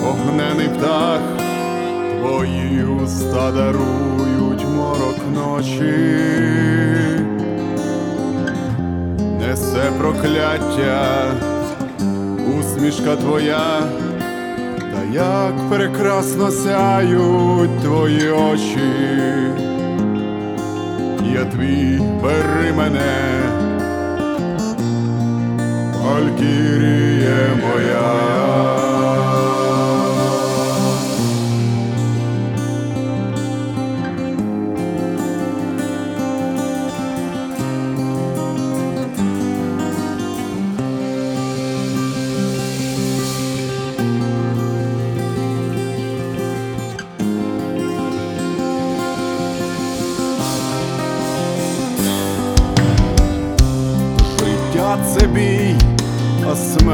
Speaker 11: огнений птах. Твої уста дарують морок ночі, несе прокляття, усмішка твоя, та як прекрасно сяють твої очі, я твій, бери мене, Валькіріє моя.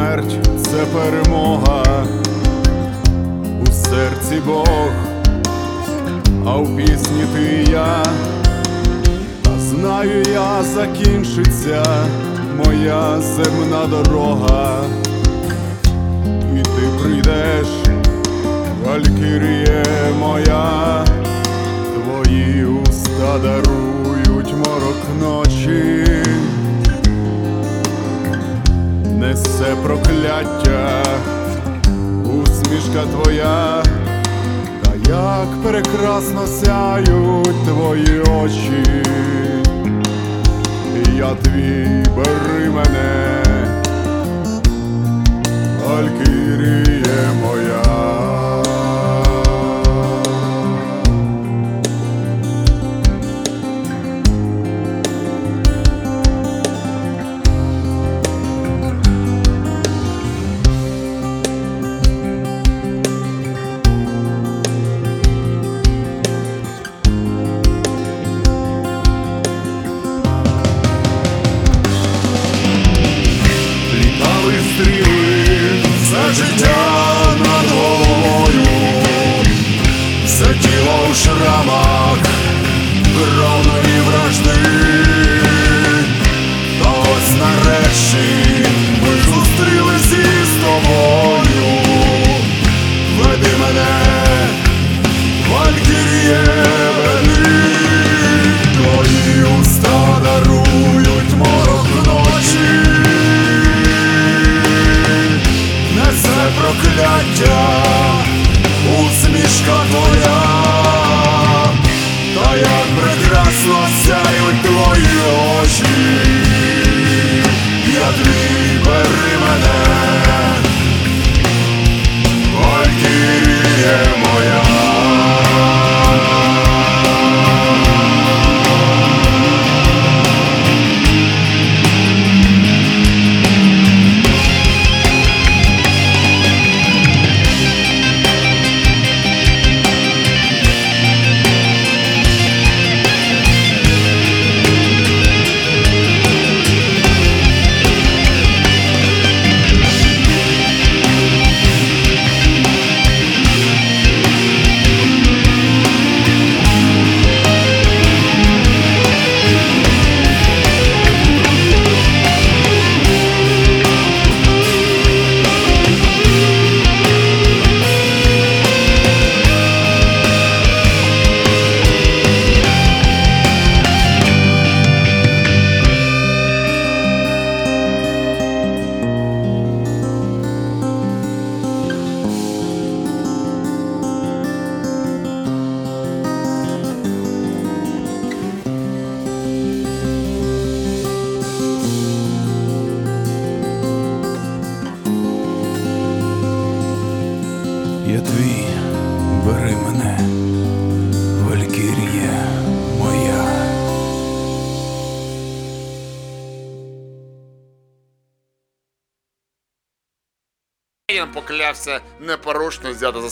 Speaker 11: Смерть це перемога. У серці Бог, а в пісні ти і я. Та знаю я, закінчиться моя земна дорога. І ти прийдеш, Валькіріє моя, прекрасно сяють твої очі, я твій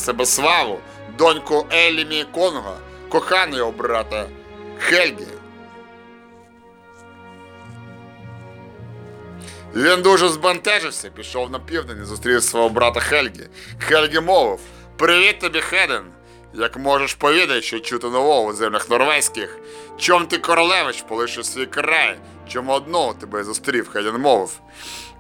Speaker 3: непорушно себе сваву, доньку Елімі Конунга, коханого брата Хельгі. Він дуже збентежився, пішов на південь і зустрів свого брата Хельгі. Хельгі мовив: Привіт тобі, Хеден! Як можеш повідати, що чути нового у землях норвезьких? Чом ти королевич полишив свій край? Чому одного тебе зустрів? Хеден мовив.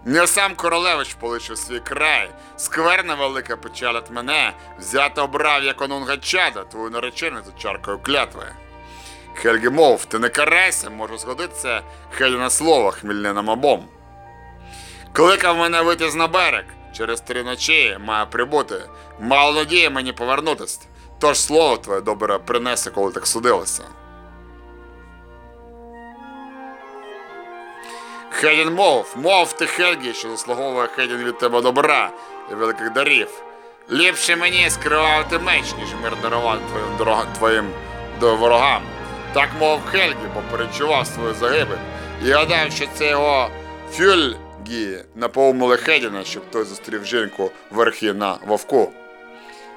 Speaker 3: Не сам королевич полишив свій край. Скверна велика печалить мене. Взяти обрав я конунга чада, твою наречену за чаркою клятви. Хельгі мов, ти не карайся, може згодитися Хелі на слово хмільним обом. Кликав мене вийти на берег. Через три ночі має прибути. Мало надії мені повернутись. Тож слово твоє добре принесе, коли так судилося. Хедін мов, мов ти Хельгі, що заслуговує Хедін від тебе добра і великих дарів. Ліпше мені скривавити меч, ніж мир дарувати твоїм, дорога- твоїм до ворогам. Так мов Хельгі, бо свою загибель і гадав, що це його фюльгі наповнили Хедіна, щоб той зустрів жінку верхи на вовку.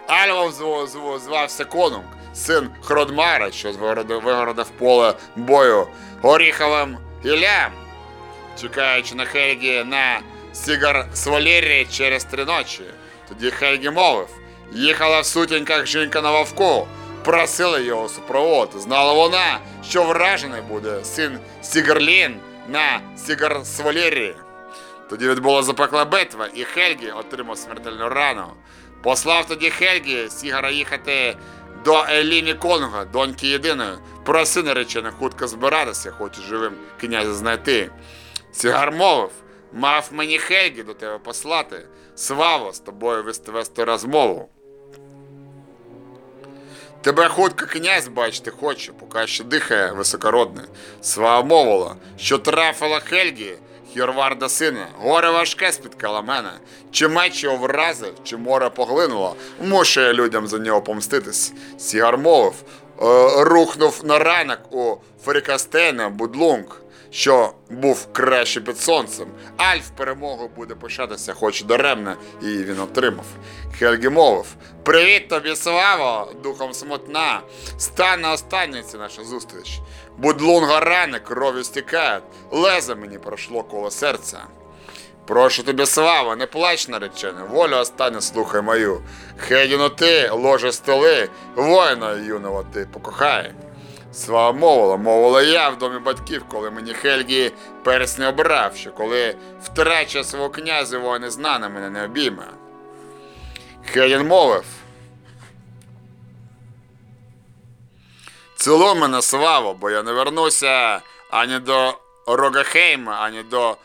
Speaker 3: Альвом зв- зв- звався Конунг, син Хродмара, що вигородив поле бою горіховим гіллям, чекаючи на Хельгі на Сігар Свалірі через три ночі. Тоді Хельгі мовив, їхала в сутінках жінка на вовку, просила його супровод. Знала вона, що вражений буде син Сігарлін на Сігар Свалірі. Тоді відбула запекла битва, і Хельгі отримав смертельну рану. Послав тоді Хельгі Сігара їхати до Еліні Конга, доньки єдиної. Проси наречених хутко збиратися, хоче живим князя знайти. Сігар мовив, мав мені Хельгі до тебе послати. Сваво з тобою вести, розмову. Тебе хутко князь бачити хоче, поки ще дихає високородне. Свава мовила, що трафила Хельгі, Хірварда сина. Горе важке спіткало мене. Чи меч його вразив, чи море поглинуло, мушу я людям за нього помститись. Сігар мовив, е, рухнув на ранок у Фрікастейна Будлунг, що був краще під сонцем. Альф перемогу буде пишатися, хоч даремно, і він отримав. Хельгі мовив: Привіт тобі, слава, духом смутна. Стане остання ця наша зустріч. Будлунга рани, кров'ю стікають, лезо мені пройшло коло серця. Прошу тебе, слава, не плач наречене, волю останню слухай мою. Хедіну ти, ложе столи, воїна юного ти покохай. Слава мовила, мовила я в домі батьків, коли мені Хельгі перс не обрав, що коли втраче свого князя, воїн знане мене не обійме. Хедін мовив. Цілуй мене, слава, бо я не вернуся ані до Рогахейма, ані до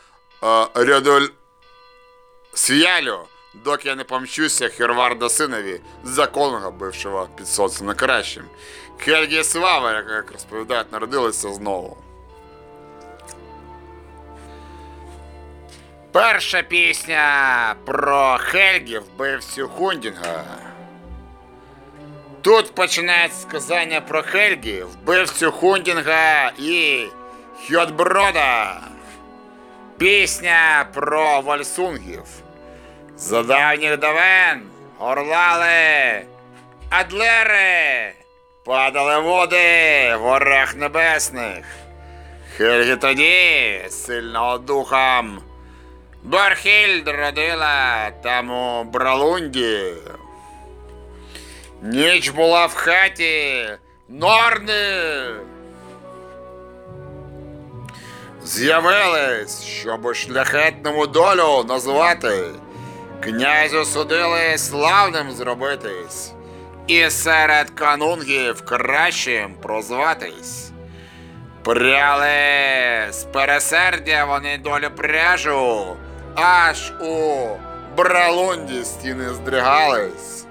Speaker 3: е, Рядуль Свялю, доки я не помчуся Херварда синові за конга, бившого під сонцем найкращим. Хельгі і Слава, як, як розповідають, народилися знову. Перша пісня про Хельгі вбивцю Хундінга. Тут починається сказання про Хельгі, вбивцю Хундінга і Хьотброда. Пісня про вальсунгів. За давніх давен горлали адлери, падали води в горах небесних. Хельгі тоді, сильного духом, Бархільд родила там у Бралунді. Ніч була в хаті Норни. З'явились, щоб шляхетному долю назвати. Князю судили славним зробитись, і серед канунгів кращим прозватись. Пряли з пересердя вони долю пряжу, аж у Бралунді стіни здригались.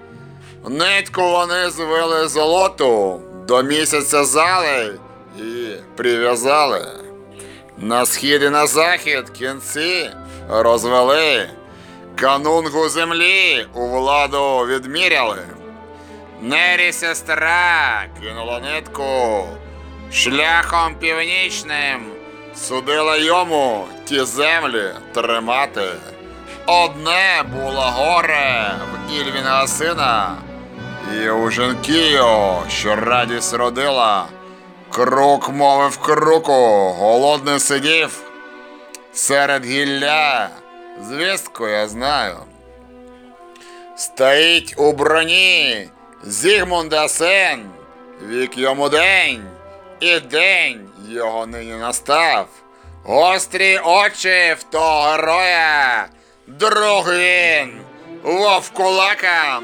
Speaker 3: Нитку вони звели золоту, до місяця зали і прив'язали. На схід і на захід кінці розвели, канунгу землі у владу відміряли. Нері сестра кинула нитку, шляхом північним судила йому ті землі тримати. одне було горе в Ільвінга сина, і у жінкію, що радість родила, крук мовив круку, голодний сидів серед гілля. Звістку я знаю. Стоїть у броні Зігмунда син, вік йому день, і день його нині настав. Гострі очі в того героя, друг він, вовкулакам,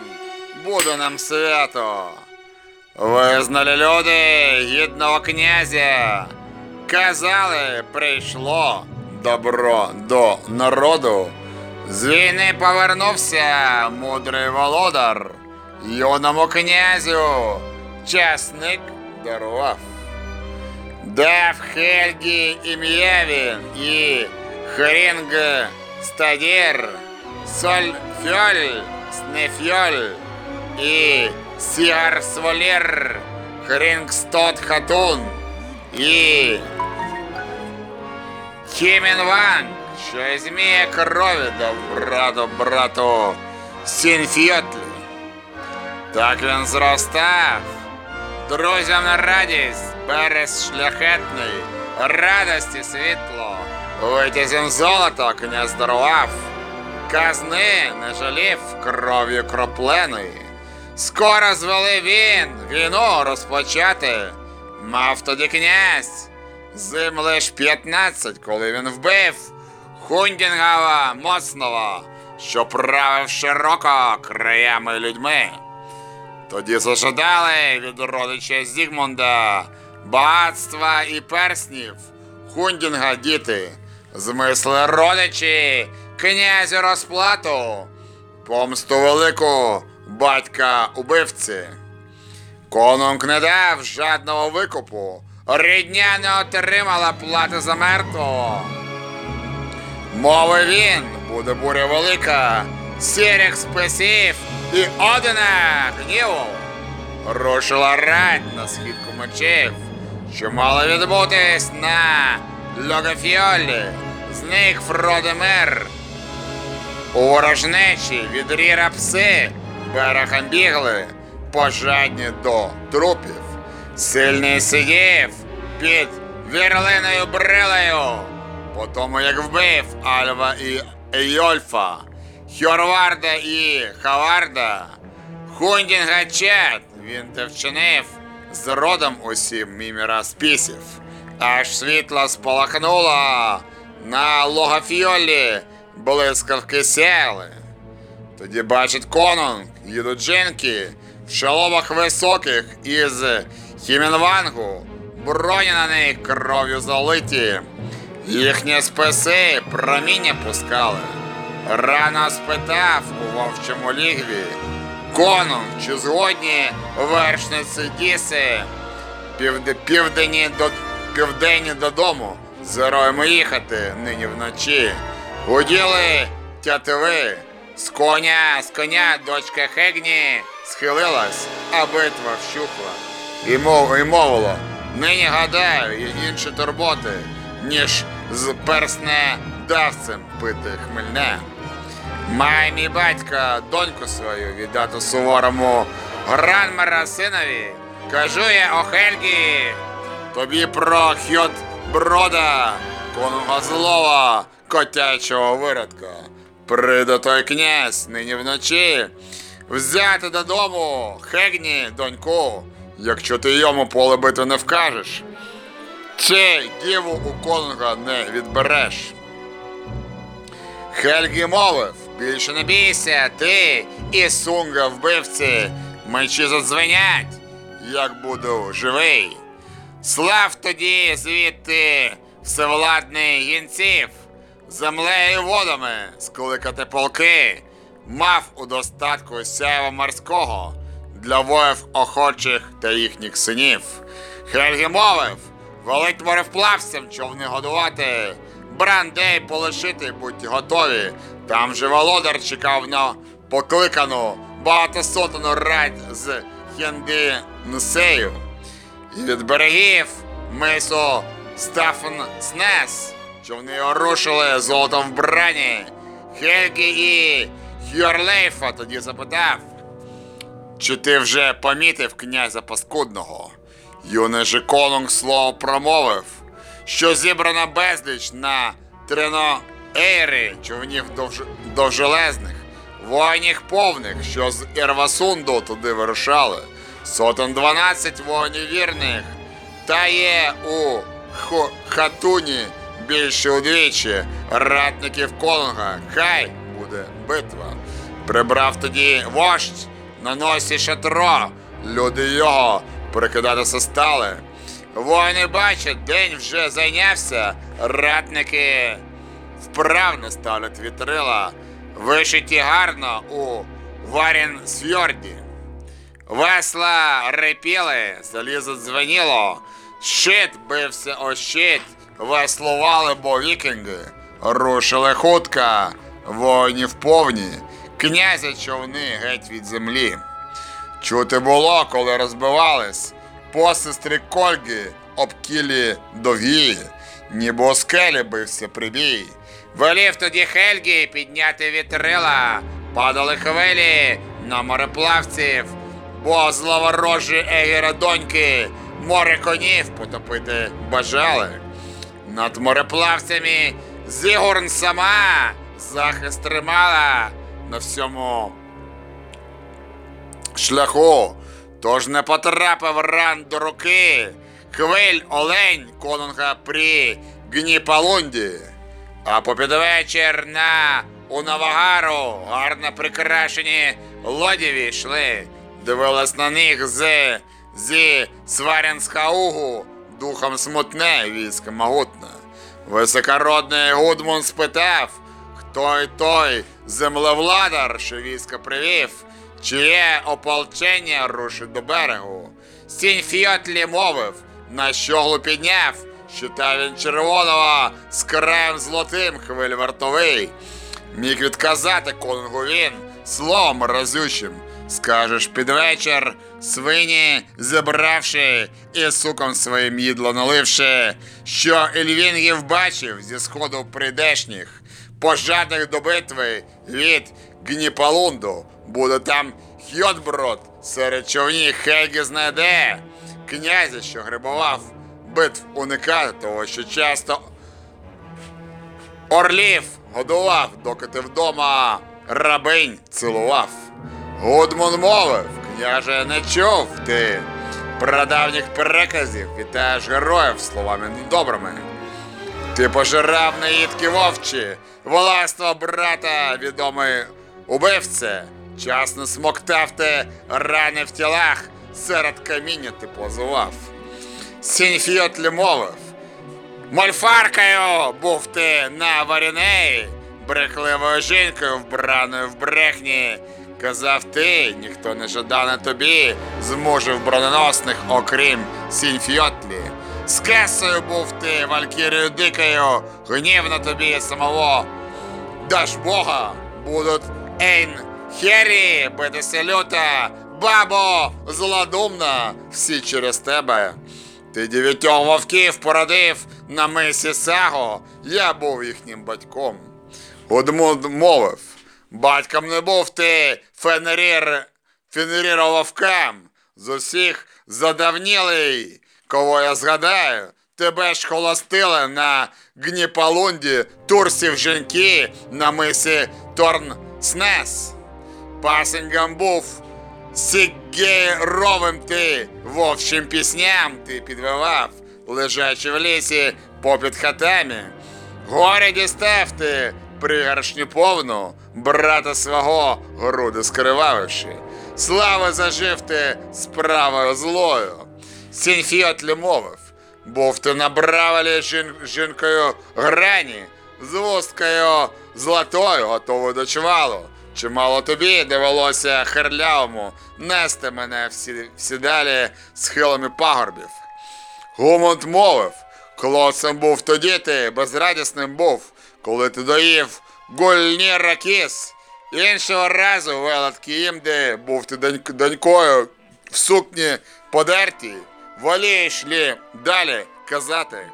Speaker 3: буде нам свято. Визнали люди гідного князя, казали, прийшло добро до народу. З війни повернувся мудрий володар, юному князю часник дарував. Дав Хельгі ім'я він і Хрінг Стадір, Сольфьоль, Снефьоль і Сігар Сволір, Хрінг Стот Хатун і Хімінванг, що із змія крові дав брату брату Сінфьотлі. Так він зростав, друзям на радість, берез шляхетний, радості світло, витязем золото князь дарував, казни не жалів кров'ю кропленої. Скоро звели він війну розпочати, мав тоді князь. Зим лиш 15, коли він вбив. Хундінгава моцного, що правив широко краями людьми. Тоді зажадали від родича Зігмунда. Багатства і перснів, Хундінга діти, змисли родичі, князю розплату, помсту велику батька убивці. Конунг не дав жадного викупу, рідня не отримала плати за мертвого. Мови він, буде буря велика, сірих списів і одина гніву. Рушила рать на східку мечів, що мала відбутись на Логафіолі. З них Фродемир. У ворожнечі від ріра пси берегом бігли, пожадні до трупів. Сильний сидів під вірлиною брилею, по тому як вбив Альва і Ейольфа, Хьорварда і Хаварда, Хундінга Чет, він те вчинив з родом усім міміра спісів. Аж світло спалахнуло на Логафіолі, блискавки сяли. Тоді бачить конунг, їдуть жінки в шоломах високих із Хімінвангу, броні на них кров'ю залиті. Їхні списи проміння пускали. Рано спитав у вовчому лігві. Конунг, чи згодні вершниці Діси півд... південні, до... південні додому з героями їхати нині вночі. Уділи тятиви, з коня, з коня дочка Хегні схилилась, а битва вщухла. І, мов, і мовило, нині гадаю, є інші турботи, ніж з персне давцем пити хмельне. Має мій батько доньку свою віддати суворому Гранмера синові. Кажу я о Хельгі, тобі про хьот брода, конунга злова, котячого виродка. Прийде той князь нині вночі, взяти додому Хегні, доньку, якщо ти йому поле битви не вкажеш. Чи діву у конунга не відбереш. Хельгі мовив, більше не бійся, ти і сунга вбивці, мечі задзвенять, як буду живий. Слав тоді звідти всевладний гінців, землею водами скликати полки, мав у достатку сяйва морського для воїв охочих та їхніх синів. Хельгі мовив, велить мореплавцям човни годувати, брандей полишити, будьте готові. Там же володар чекав на покликану багатосотену рать з Хенди Нусею. І від берегів мису Стафн Снес, човни його рушили золотом вбрані. Хельгі і Хьорлейфа тоді запитав, чи ти вже помітив князя Паскудного? Юний же конунг слово промовив, що зібрана безліч на Треноейри човнів довж... довжелезних, воїнів повних, що з Ірвасунду туди вирушали, сотен 12 воїнів вірних, та є у Хатуні більше удвічі ратників конунга, хай буде битва. Прибрав тоді вождь на носі шатро, люди його прикидатися стали. Воїни бачать, день вже зайнявся, ратники вправно ставлять вітрила, вишиті гарно у Варін-Сфьорді. Весла репіли, залізо дзвеніло, щит бився о щит, веслували, бо вікінги, рушили хутко, воїнів повні, князя човни геть від землі. Чути було, коли розбивались, посестри Кольги обкілі довгі, ніби у скелі бився прибій. Велів тоді Хельгі підняти вітрила, падали хвилі на мореплавців, бо зловорожі Егера доньки море конів потопити бажали. Над мореплавцями Зігурн сама захист тримала на всьому шляху, тож не потрапив ран до руки. Хвиль олень конунга при Гніпалунді. А попід вечір на у Новогару гарно прикрашені лодіві йшли. Дивилась на них з, зі Сварянськаугу, духом смутне, військо могутне. Високородний Гудмун спитав, хто й той землевладар, що військо привів, чиє ополчення рушить до берегу. Сінь Фіотлі мовив, на щоглу підняв, щита він червоного з краєм золотим хвиль вартовий. Міг відказати конунгу він словом разючим. Скажеш під вечір, свині зібравши і суком своїм їдло наливши, що Ельвінгів бачив зі сходу прийдешніх, пожадних до битви від Гніпалунду. Буде там Хьотброд серед човнів Хельги знайде. Князя, що грибував битв уникати того, що часто Орлів годував, доки ти вдома рабинь цілував. Гудмун мовив, княже, не чув ти прадавніх переказів, вітаєш героїв словами добрими. Ти пожирав наїдки вовчі, власного брата, відомий убивце. Часно смоктав ти рани в тілах, серед каміння ти позував. Сінфіотлі мовив, Мольфаркою був ти на Варінеї, брехливою жінкою вбраною в брехні. Казав ти, ніхто не жадане тобі з мужів броненосних, окрім Сінфіотлі. З кесою був ти, валькірію дикою, гнів на тобі самого. Даш Бога, будуть Ейн Хері, битися люта, бабо, злодумна, всі через тебе. Ти дев'ятьох вовків породив на мисі Саго, я був їхнім батьком. Гудмунд мовив, батьком не був ти Фенрір, Фенрір вовкам, з усіх задавнілий, кого я згадаю, тебе ж холостили на Гніпалунді турсів жінки на мисі Торнснес. Пасингом був Сігейровим ти вовчим пісням ти підвивав, лежачи в лісі попід хатами. Горе дістав ти пригоршню повну, брата свого груди скривавивши. Слава зажив ти справою злою. Сінфіотлі мовив, був ти на жін, жінкою грані, з вусткою золотою готовою до чвалу. Чимало тобі довелося херлявому нести мене всі, всі далі схилами пагорбів. Гумонт мовив, колодцем був тоді ти, безрадісним був, коли ти доїв гульні ракіс. Іншого разу велет Киїмди був ти донь- донькою в сукні подертій. Волієш лі далі казати.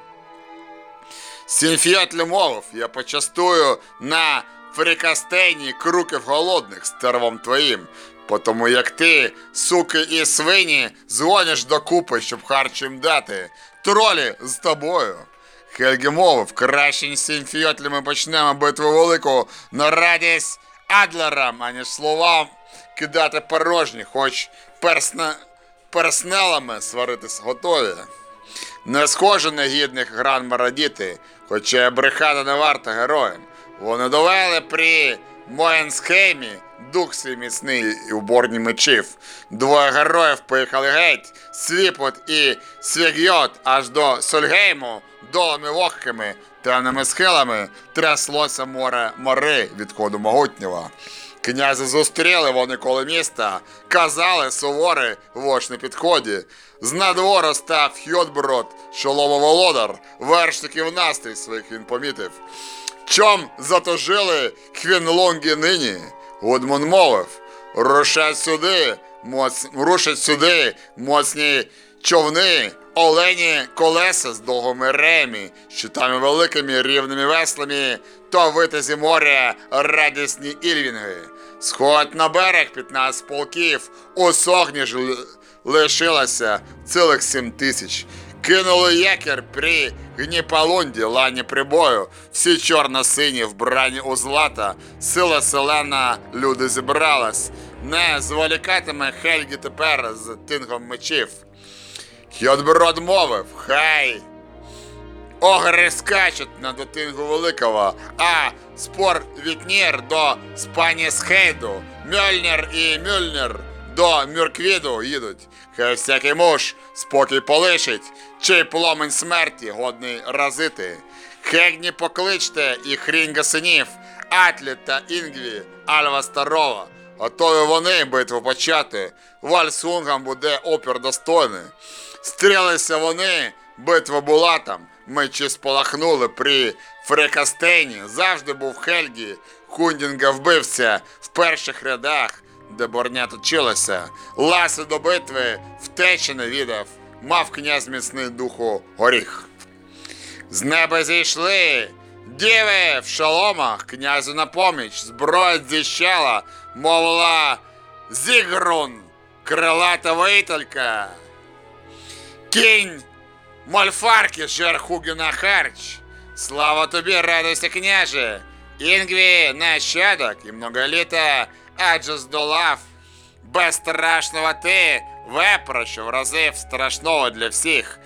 Speaker 3: Сінфіотлі мовив, я почастую на фрикастейні круків голодних стервом твоїм, потому як ти, суки і свині, дзвониш докупи, щоб харч їм дати. Тролі з тобою. Хельгі мовив, краще сім фіотлі ми почнемо битву велику на радість Адлерам, аніж словам кидати порожні, хоч персна... перснелами сваритись готові. Не схоже на гідних гран радіти, хоча брехати не варта героям. Вони довели при Моєнсхеймі дух свій міцний і уборні мечів. Двоє героїв поїхали геть, Свіпот і Свігйот аж до Сольгейму, долами вогкими, темними схилами тряслося море мори від ходу могутнього. Князі зустріли вони коло міста, казали сувори вож на підході. З надвору став Хьотброд, шоломоволодар, вершників настрій своїх він помітив. Чом затожили хвінлонги нині? Гудмун мовив, рушать сюди, моц... сюди моцні човни, олені колеса з довгими ремі, щитами великими рівними веслами, то витязі моря радісні ільвінги. Сходь на берег 15 полків, у согні ж лишилося цілих сім тисяч. Кинули якір при Гніполунді, лані прибою, всі чорно-сині вбрані у злата, сила селена люди зібралась. Не зволікатиме Хельгі тепер з тингом мечів. Хьотброд мовив, хай огри скачуть на дотингу великого, а спор Вітнір до Спанісхейду, Мьольнір і Мюльнір до Мюрквіду їдуть. Хай всякий муж спокій полишить, чий пломен смерті годний разити. Хегні покличте і хрінга синів, Атлі та Інгві, Альва Старова. Готові вони битву почати. Вальсунгам буде опір достойний. Стрілися вони, битва була там, мечі спалахнули при Фрекастейні. Завжди був Хельгі, Хундінга вбивця в перших рядах, де борня точилася. Ласи до битви втечі не віддав, мав князь міцний духу горіх. З неба зійшли. Діви в шоломах, князю на поміч, зброя зіщала, мовила Зігрун, крилата вителька. Кінь Мольфарки, Жерхугіна харч. Слава тобі, радуйся, княже. Інгві нащадок і многоліта адже здолав. Безстрашного ти, вепра, що вразив страшного для всіх.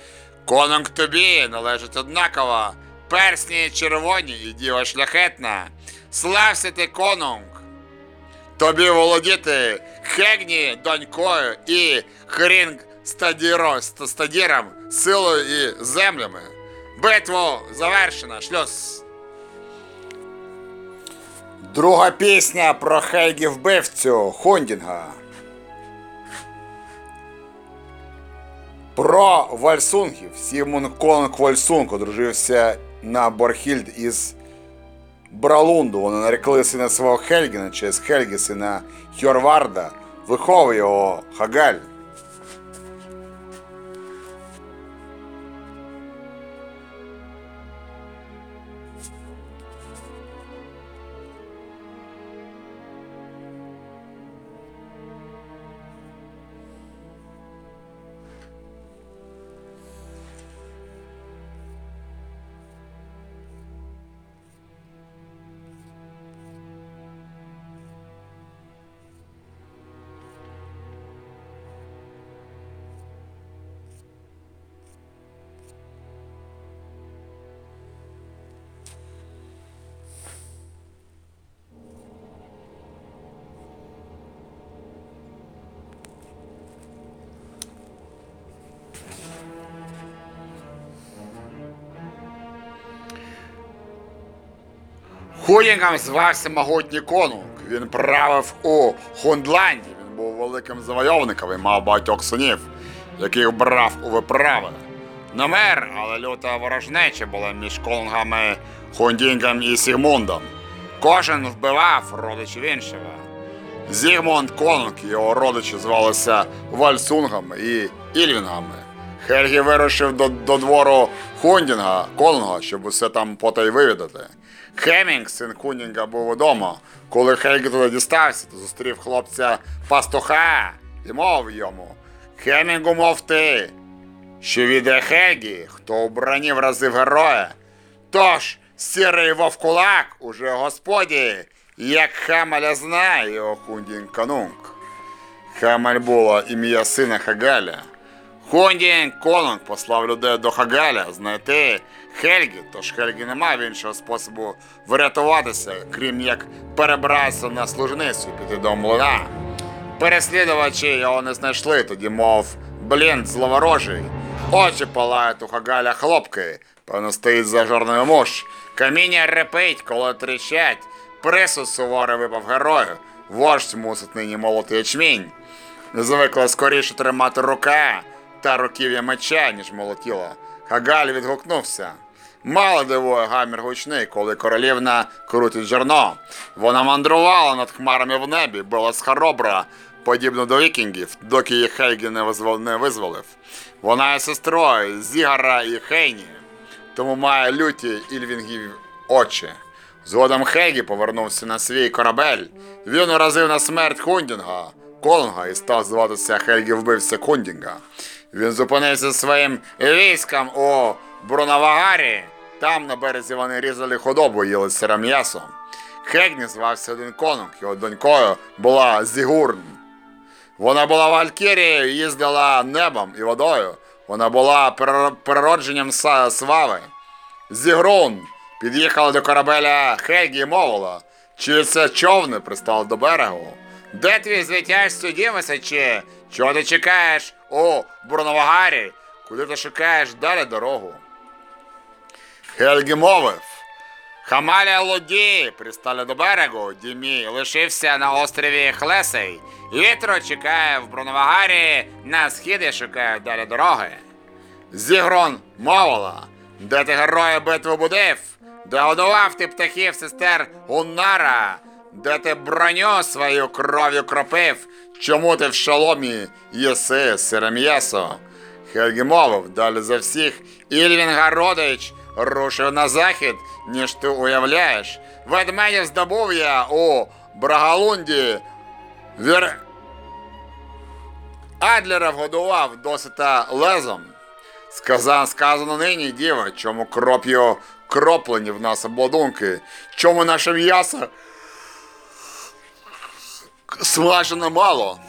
Speaker 3: Конунг тобі належить однаково, персні червоні і діва шляхетна. Слався ти, конунг! Тобі володіти Хегні донькою і Хрінг стадіро, стадіром, силою і землями. Битву завершено, шлюз. Друга пісня про Хельгі вбивцю Хундінга. Про Вальсунгів. Сігмунд Конунг Вальсунг одружився на Борхільд із Бралунду. Вони нарекли сина свого Хельгі на честь Хельгі, сина Хьорварда. Виховує його Хагаль. Хуїнгом звався могутній конунг. Він правив у Хундланді. Він був великим завойовником і мав багатьох синів, яких брав у виправи. Не мер, але люта ворожнеча була між конунгами Хундінгом і Сігмундом. Кожен вбивав родичів іншого. Зігмунд Конунг і його родичі звалися Вальсунгами і Ільвінгами. Хельгі вирушив до, до двору Хундінга, Конунга, щоб усе там потай вивідати. Хемінг, син Хундінга, був удома. Коли Хельгі туди дістався, то зустрів хлопця пастуха і мовив йому. Хемінгу, мов ти, що віде Хельгі, хто у броні вразив героя. Тож, сірий вовкулак уже господі, як Хемеля знає його Хундін Канунг. Хемель було ім'я сина Хагаля. Хундін Конунг послав людей до Хагаля знайти Хельгі, тож Хельгі не мав іншого способу врятуватися, крім як перебратися на служницю піти до млина. Переслідувачі його не знайшли, тоді мов блін зловорожий. Очі палають у Хагаля хлопки, певно стоїть зажарний муж. Каміння репить, коли тріщать. Присуд суворий випав герою. Вождь мусить нині молоти ячмінь. Звикла скоріше тримати рука та руків'я меча, ніж молотіла. Хагаль відгукнувся. Мало дивує гамір гучний, коли королівна крутить жерно. Вона мандрувала над хмарами в небі, була схаробра, подібно до вікінгів, доки її Хельгі не, визвол... не визволив. Вона є сестрою Зігара і Хейні, тому має люті ільвінгів очі. Згодом Хегі повернувся на свій корабель. Він уразив на смерть Хундінга, Конунга і став зватися Хельгі вбивця Хундінга. Він зупинився своїм військом у Бруновагарі. Там на березі вони різали худобу, їли сире м'ясо. Хегні звався один конунг, його донькою була Зігурн. Вона була Валькірією, їздила небом і водою. Вона була переродженням Свави. Зігрун під'їхала до корабеля Хельгі і мовила, чи це човни пристали до берегу. Де твій звитяж судімося, чи чого ти чекаєш у Бурновагарі? Куди ти шукаєш далі дорогу? Хельгі мовив. Хамаля Луді пристали до берегу. Дімі лишився на острові Хлесей. Вітро чекає в Бруновагарі, на схід і шукає далі дороги. Зігрон мовила, де ти героя битву будив, де годував ти птахів сестер Гуннара, де ти броню свою кров'ю кропив, чому ти в шоломі єси сире м'ясо? Хельгі мовив, далі за всіх Ільвінга родич рушив на захід, ніж ти уявляєш. Ведмедів здобув я у Брагалунді. Вір... Адлера вгодував досита лезом. Сказано, сказано нині, діва, чому кроп'ю кроплені в нас обладунки, чому наше м'ясо смажено мало.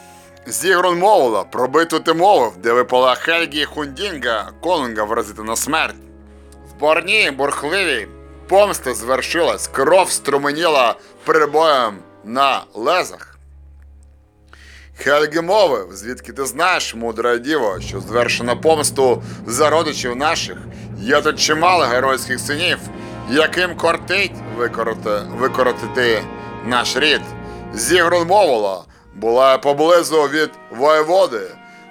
Speaker 3: Зігрун мовила, про битву ти мовив, де випала Хельгі Хундінга, конунга вразити на смерть. В борні бурхливій помста звершилась, кров струменіла перебоєм на лезах. Хельгі мовив, звідки ти знаєш, мудре діво, що звершено помсту за родичів наших. Є тут чимало геройських синів, яким кортить викороти, викоротити наш рід. Зігрун мовила, була поблизу від воєводи.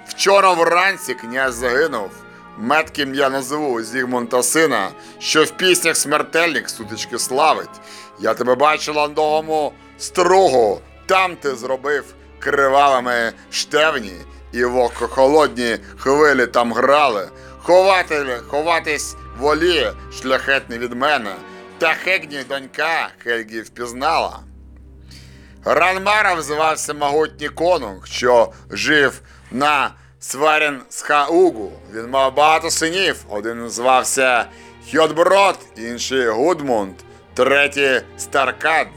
Speaker 3: Вчора вранці князь загинув. Метким я назву Зігмунта сина, що в піснях смертельних сутички славить. Я тебе бачила на довгому стругу, там ти зробив кривавими штевні, і холодні хвилі там грали. Ховати, ховатись волі шляхетний від мене, та Хегні донька Хельгі впізнала. Ранмаром звався могутній конунг, що жив на Сварін Схаугу. Він мав багато синів. Один звався Хьодброд, інший Гудмунд, третій Старкад.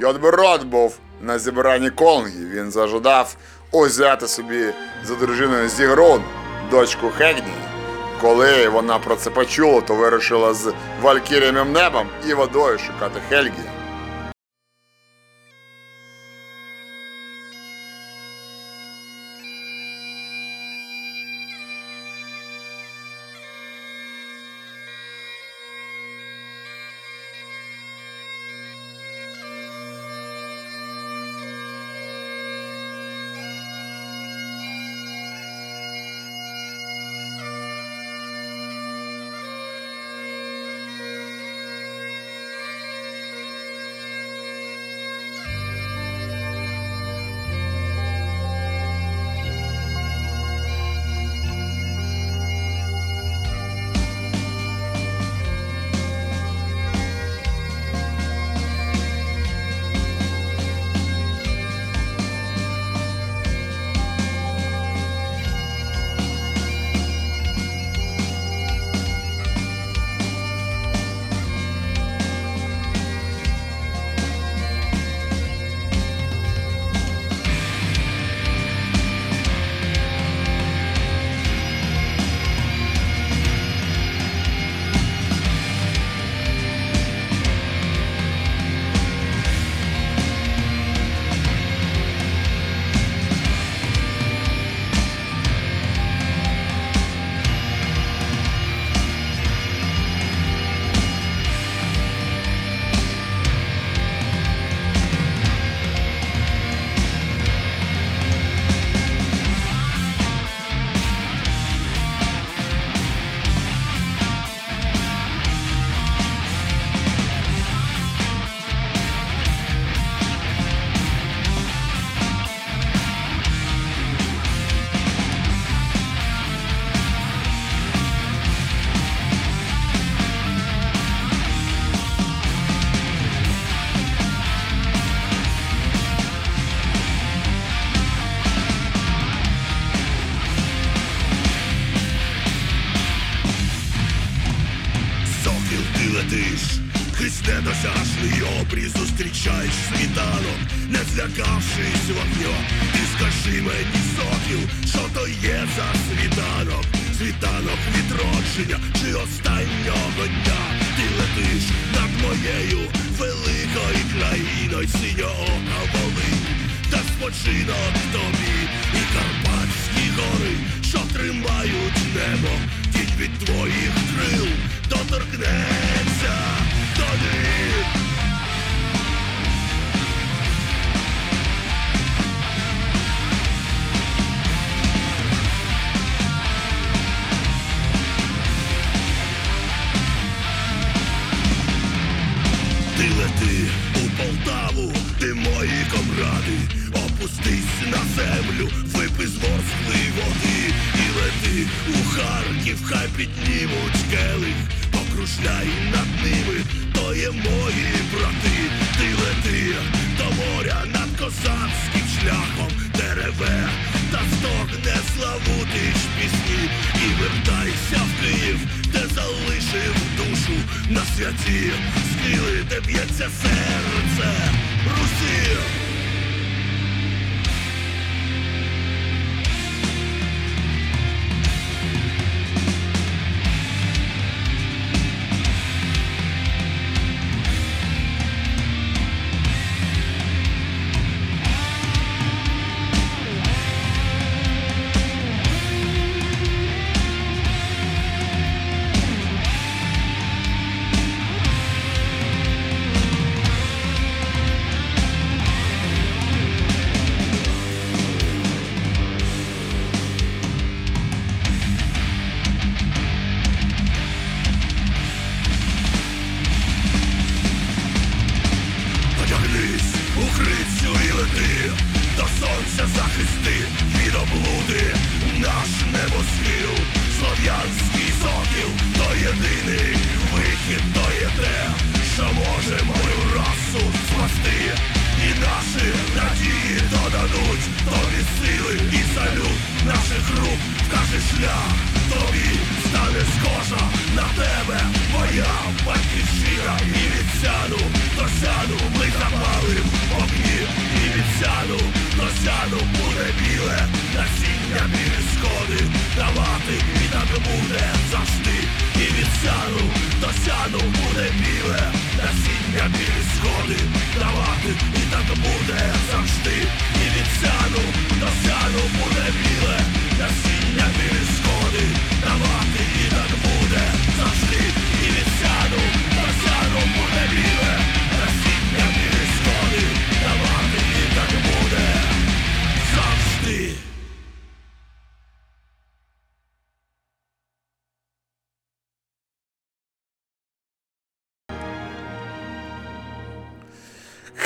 Speaker 3: Хьодброд був на зібранні конунгів. Він зажадав узяти собі за дружиною Зігрун, дочку Хегні. Коли вона про це почула, то вирушила з Валькірієм небом і водою шукати Хельгі.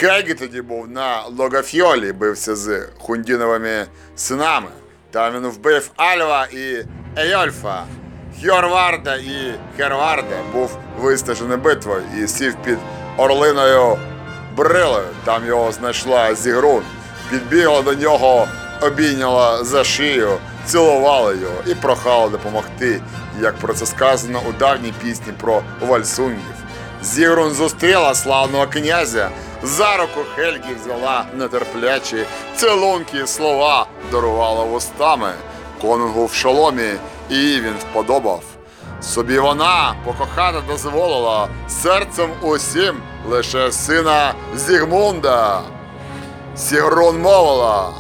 Speaker 3: Хегі тоді був на Логафьолі, бився з Хундіновими синами. Там він вбив Альва і Ейольфа, Хьорварда і Херварда. Був вистежений битвою і сів під орлиною брилою. Там його знайшла Зігрун. Підбігла до нього, обійняла за шию, цілувала його і прохала допомогти, як про це сказано у давній пісні про Вальсунгів. Зігрун зустріла славного князя, за руку Хельгі взяла нетерплячі цілунки слова дарувала вустами конунгу в шоломі, і він вподобав. Собі вона покохати дозволила серцем усім лише сина Зігмунда. Сігрун мовила,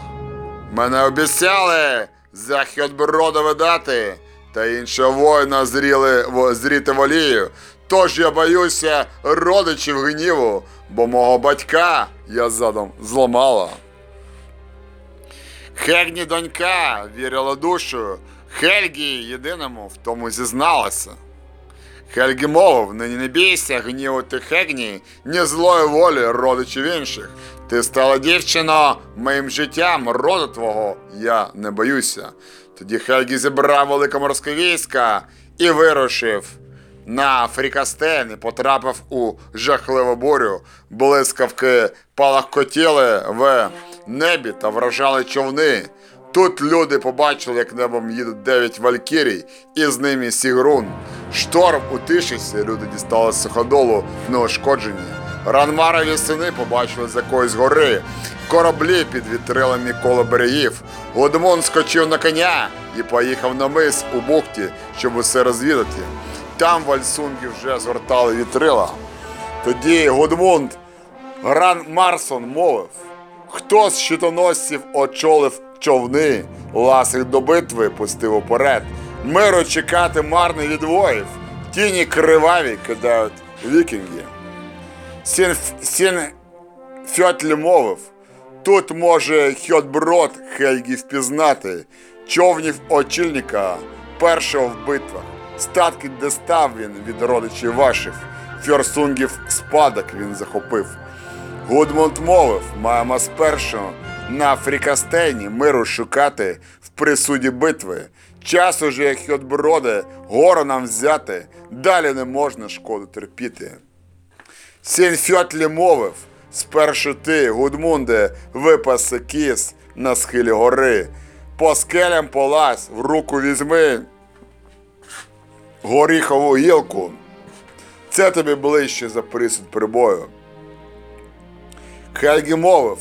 Speaker 3: мене обіцяли за Хьотброда видати, та іншого воїна зріли, зріти волію. Тож я боюся родичів гніву, бо мого батька я задом зламала. Хегні донька вірила душу, Хельгі єдиному в тому зізналася. Хельгі мовив, нині не бійся гніву ти Хегні, ні злої волі родичів інших. Ти стала дівчино, моїм життям роду твого я не боюся. Тоді Хельгі зібрав велике морське війська і вирушив на Фрікастен і потрапив у жахливу бурю. Блискавки палахкотіли в небі та вражали човни. Тут люди побачили, як небом їдуть дев'ять валькірій, і з ними Сігрун. Шторм утишився, люди дістали з суходолу неушкоджені. Ранмарові сини побачили з якоїсь гори. Кораблі під вітрилами коло берегів. Гудмун скочив на коня і поїхав на мис у бухті, щоб усе розвідати. Там вальсунги вже згортали вітрила. Тоді Гудмунд Гран Марсон мовив, хто з щитоносців очолив човни, ласих до битви пустив уперед. Миру чекати марно від воїв, тіні криваві кидають вікінги. Сін, Сінфьотлі мовив, тут може Хьотброд Хельгі впізнати, човнів очільника першого в битвах, статки де став він від родичів ваших, фьорсунгів спадок він захопив. Гудмунд мовив, маємо спершу на Фрікастейні миру шукати в присуді битви. Час уже, Хьотброде, гору нам взяти, далі не можна шкоду терпіти. Сінфьотлі мовив, спершу ти, Гудмунде, випаси кіс на схилі гори, по скелям полазь, в руку візьми горіхову гілку. Це тобі ближче за присуд прибою. Хельгі мовив,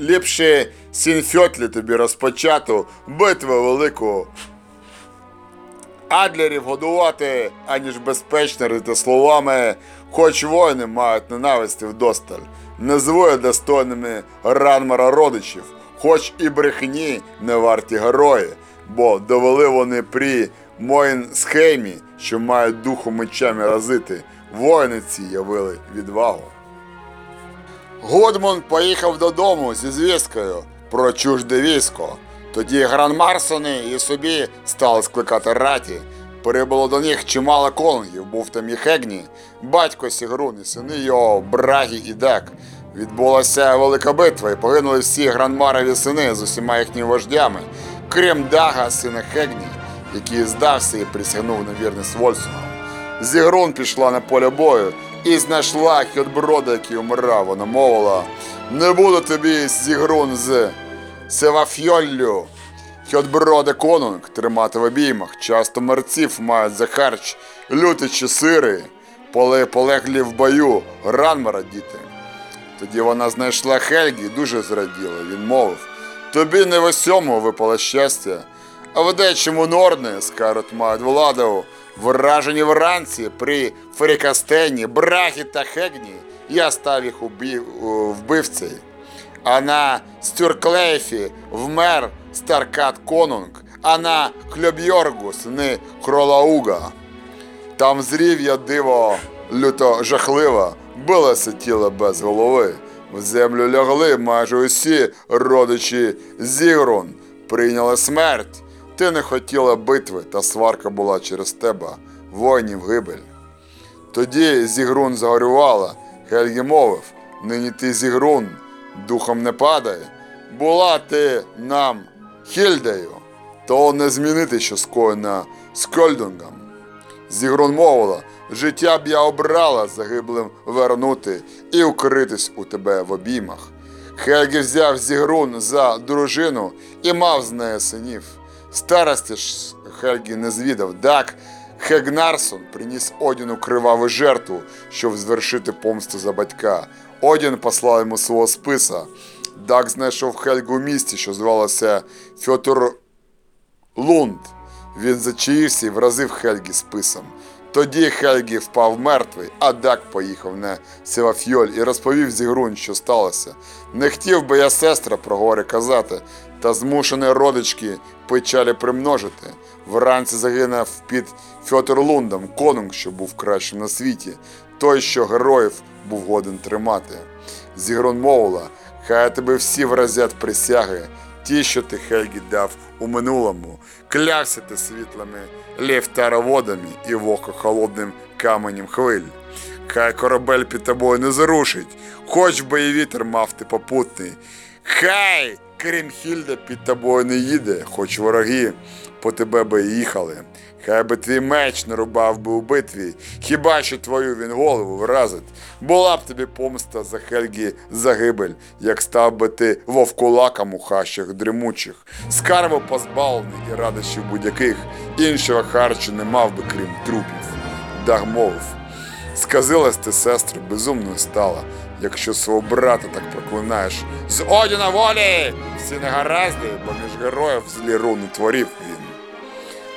Speaker 3: ліпше Сінфьотлі тобі розпочату битву велику. орлів годувати, аніж безпечно рити словами, хоч воїни мають ненависті вдосталь, назвує достойними ранмара родичів, хоч і брехні не варті герої, бо довели вони при моїн схемі, що мають духу мечами разити, воїни ці явили відвагу. Гудмунд поїхав додому зі звісткою про чужде військо. Тоді гранмарсони і собі стали скликати раті. Прибуло до них чимало конунгів, був там і Хегні, батько Сігрун, і сини його, Брагі і Дек. Відбулася велика битва, і погинули всі гранмарові сини з усіма їхніми вождями, крім Дага, сина Хегні, який здався і присягнув на вірність Вольсуну. Зігрун пішла на поле бою і знайшла Хьотброда, який умирав. Вона мовила, не буду тобі Зігрун з Севафьоллю. Хьотброде конунг тримати в обіймах. Часто мерців мають за харч, люті чи сири, поле полеглі в бою, ранмара діти. Тоді вона знайшла Хельгі дуже зраділа. Він мовив: тобі не в усьому випало щастя, в дечому норне, скарот мають владу, вражені вранці при Ферікастені, Брахі та Хегні, я став їх убив, вбивцею. А на Стюрклейфі вмер Старкат Конунг, а на Хльобьоргу сини Хролауга. Там зрів я диво люто жахливо, билося тіло без голови. В землю лягли майже усі родичі Зігрун, прийняли смерть. Ти не хотіла битви, та сварка була через тебе, воїнів гибель. Тоді Зігрун загорювала, Хельгі мовив, нині ти, Зігрун, духом не падай, була ти нам Хільдею, то не змінити, що скоєно Скольдунгом. Зігрун мовила, життя б я обрала загиблим вернути і укритись у тебе в обіймах. Хельгі взяв Зігрун за дружину і мав з нею синів. Старості ж Хельгі не звідав. Так, Хегнарсон приніс Одіну криваву жертву, щоб звершити помсту за батька. Одін послав йому свого списа. Дак знайшов Хельгу в місті, що звалося Фьотур Лунд. Він зачаївся і вразив Хельгі списом. Тоді Хельгі впав мертвий, а Дак поїхав на Севафьоль і розповів Зігрун, що сталося. Не хотів би я сестра про горе казати, та змушений родички печалі примножити. Вранці загинув під Фьотерлундом конунг, що був кращим на світі, той, що героїв був годен тримати. Зігрун мовила, хай тебе всі вразять присяги, ті, що ти Хельгі дав у минулому, клявся ти світлими лєвтароводами і воко холодним каменем хвиль. Хай корабель під тобою не зарушить, хоч би і вітер мав ти попутний. Хай Крімхільда під тобою не їде, хоч вороги по тебе би їхали. Хай би твій меч не рубав би у битві, хіба що твою він голову вразить. Була б тобі помста за Хельгі загибель, як став би ти вовкулаком у хащах дремучих, скарбу позбавлений і радощів будь-яких, іншого харчу не мав би, крім трупів. Даг мовив. Сказилась ти, сестро, безумною стала, якщо свого брата так проклинаєш. З Одіна волі! Всі негаразди, бо між героїв злі руни творів він.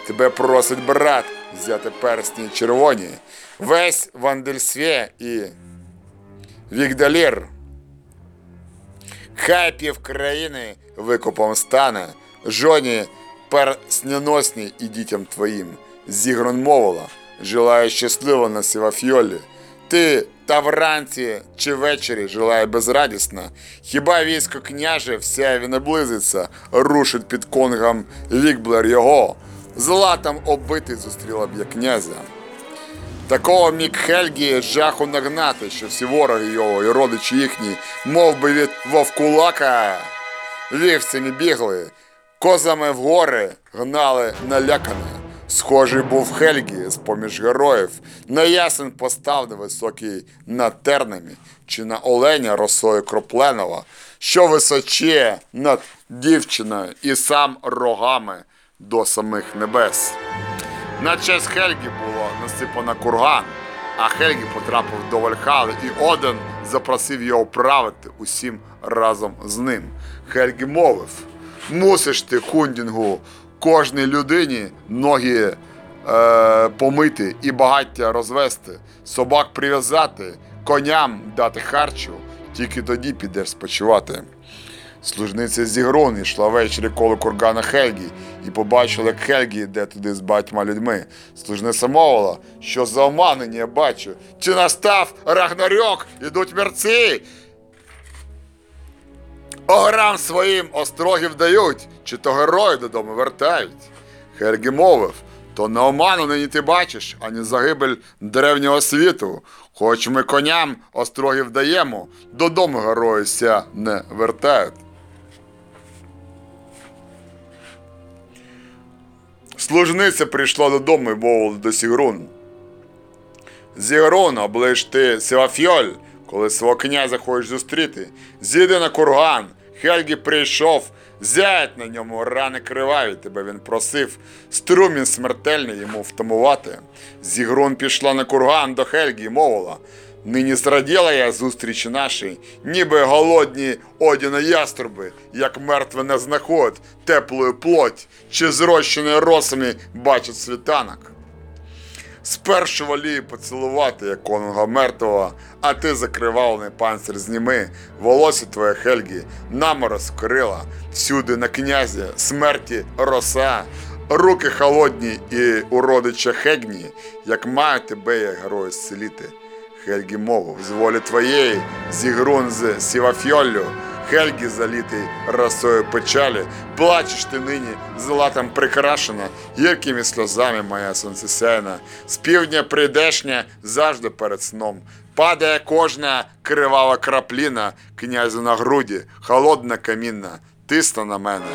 Speaker 3: Тебе просить брат взяти персні червоні, весь Вандельсвє і Вігдалір. Хай пів країни викупом стане, жоні персняносній і дітям твоїм. Зігрон мовила, желаю щасливо на Сівафьолі. Ти та вранці чи ввечері желає безрадісно. Хіба військо княже вся він наблизиться, рушить під конгом Вікблер його. Златом оббитий зустріла б я князя. Такого міг Хельгі жаху нагнати, що всі вороги його і родичі їхні, мов би від вовкулака, вівцями бігли, козами в гори гнали налякане. Схожий був Хельгі з-поміж героїв, на ясен постав невисокий над тернами, чи на оленя росою кропленого, що височіє над звіриною і сам рогами до самих небес. На честь Хельгі було насипано курган, а Хельгі потрапив до Вальхали, і Один запросив його правити усім разом з ним. Хельгі мовив: мусиш ти, Хундінгу, кожній людині ноги е, помити і багаття розвести, собак прив'язати, коням дати харчу, тільки тоді підеш спочивати. Служниця Зігрун йшла ввечері коло кургана Хельгі і побачила, як Хельгі йде туди з батьма людьми. Служниця мовила, що за оманення я бачу. Чи настав Рагнарьок, ідуть мерці? Ограм своїм острогів дають, чи то герої додому вертають. Хельгі мовив, то не оману нині ти бачиш, ані загибель древнього світу. Хоч ми коням острогів даємо, додому герої ся не вертають. Служниця прийшла додому і мовила до Сігрун. Зігрун, оближ ти Серафьоль, коли свого князя хочеш зустріти. Зійди на курган, Хельгі прийшов, зяять на ньому рани криваві, тебе він просив, струмін смертельний йому втамувати. Зігрун пішла на курган до Хельгі і мовила. Нині зраділа я зустрічі нашій, ніби голодні одіна яструби, як мертве не знаходить теплою плоть, чи зрощеною росами бачить світанок. Спершу волію поцілувати, як конунга мертвого, а ти закривавлений панцир зніми, волосся твоє Хельгі, наморозь вкрила, всюди на князя, смерті роса, руки холодні і у родича Хегні, як мають тебе, як герої зціліти. Хельгі мовив, з волі твоєї, зігрун з Сівафьоллю, Хельгі залітий росою печалі, плачеш ти нині, златом прикрашена, гіркими сльозами моя сонцесяйна, з півдня прийдешня завжди перед сном. Падає кожна кривава крапліна, князю на груді, холодна камінна, тисна на мене.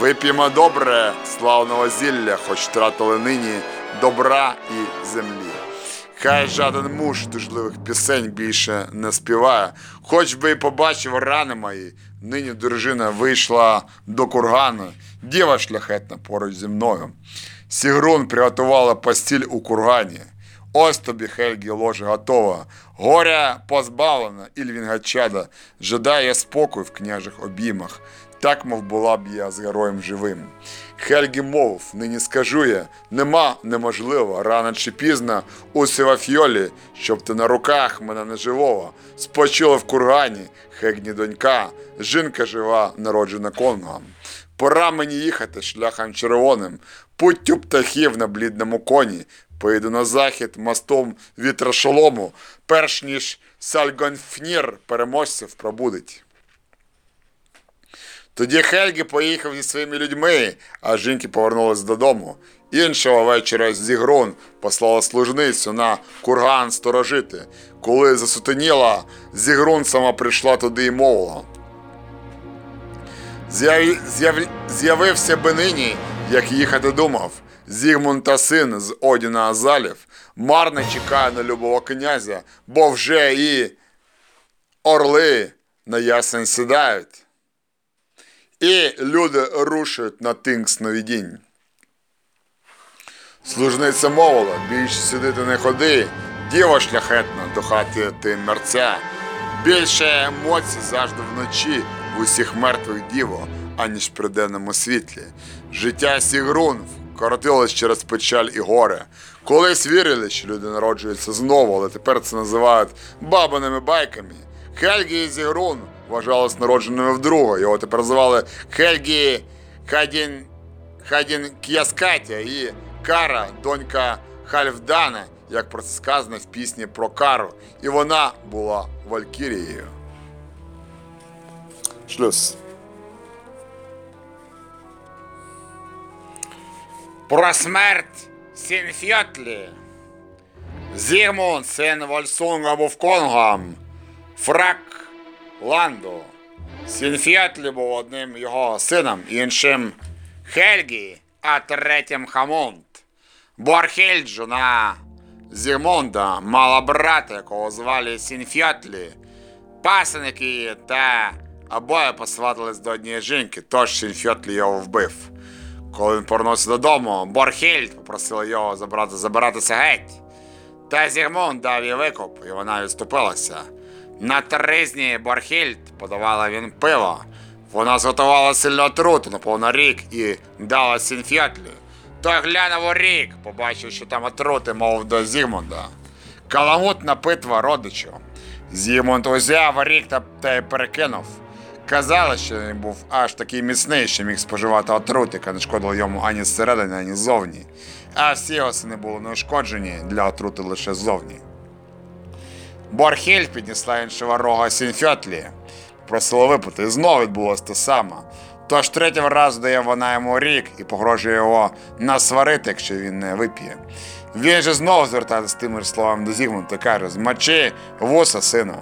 Speaker 3: Вип'ємо добре, славного зілля, хоч втратили нині добра і землі. Хай жаден муж тужливих пісень більше не співає, хоч би й побачив рани мої. Нині дружина вийшла до кургану, діва шляхетна поруч зі мною. Сігрун приготувала постіль у кургані. Ось тобі, Хельгі, ложа готова. Горя позбавлена, Ільвінгачада, жадає спокою в княжих обіймах. Так, мов була б я з героєм живим. Хельгі мовив, нині скажу я, нема неможливо, рано чи пізно у Севафьолі, щоб ти на руках мене неживого, спочила в кургані, Хегні донька, жінка жива, народжена конгом. Пора мені їхати шляхом червоним, путтю птахів на блідному коні, поїду на захід мостом вітрашолому, перш ніж Сальгонфнір переможців пробудить. Тоді Хельгі поїхав зі своїми людьми, а жінки повернулись додому. Іншого вечора Зігрун послала служницю на курган сторожити. Коли засутеніла, Зігрун сама прийшла туди і мовила. «З'яв- з'яв- З'явився би нині, як їхати думав. Зігмунд та син з Одіна Азалів марно чекає на любого князя, бо вже і орли на ясен сідають. І люди рушують на тинк сновидінь. Служниця мовила, більше сюди не ходи, діва шляхетна до хати ти мерця. Більше емоцій завжди вночі в усіх мертвих діво, аніж при денному світлі. Життя Сігрун коротилось через печаль і горе. Колись вірили, що люди народжуються знову, але тепер це називають бабиними байками. Хельгі і Зігрун вважались народженими вдруге. Його тепер звали Хельгі Хадін Хадін К'яскатя і Кара, донька Хальфдана, як про це сказано в пісні про Кару. І вона була Валькірією. Шлюз.
Speaker 1: Про смерть Сінфьотлі.
Speaker 3: Зігмунд, син Вольсунга був конгом, Фрак Ланду. Сінфіатлі був одним його сином, іншим
Speaker 1: Хельгі, а третім Хамунд.
Speaker 3: Борхельджу на Зігмунда мала брата, якого звали Сінфьотлі. Пасеники та обоє посватались до однієї жінки, тож Сінфьотлі його вбив. Коли він повернувся додому, Борхельд попросила його забрати, забиратися геть. Та Зігмунд дав їй викуп, і вона відступилася. На тризні Борхільд подавала він пиво. Вона зготувала сильну отруту на повний рік і дала Сінфьотлі. Той глянув у рік, побачив, що там отрути, мов до Зігмунда. Каламутна питва родичу. Зігмунд узяв рік та, й перекинув. Казали, що він був аж такий міцний, що міг споживати отрут, яка не шкодила йому ані зсередини, ані ззовні. А всі його сини були неушкоджені для отрути лише ззовні. Борхіль піднесла іншого рога Сінфьотлі. Просила випити, і знову відбулося те саме. Тож третього разу дає вона йому рік і погрожує його насварити, якщо він не вип'є. Він же знову звертається з тими ж словами до Зігмунда і каже: Змочи вуса, сину.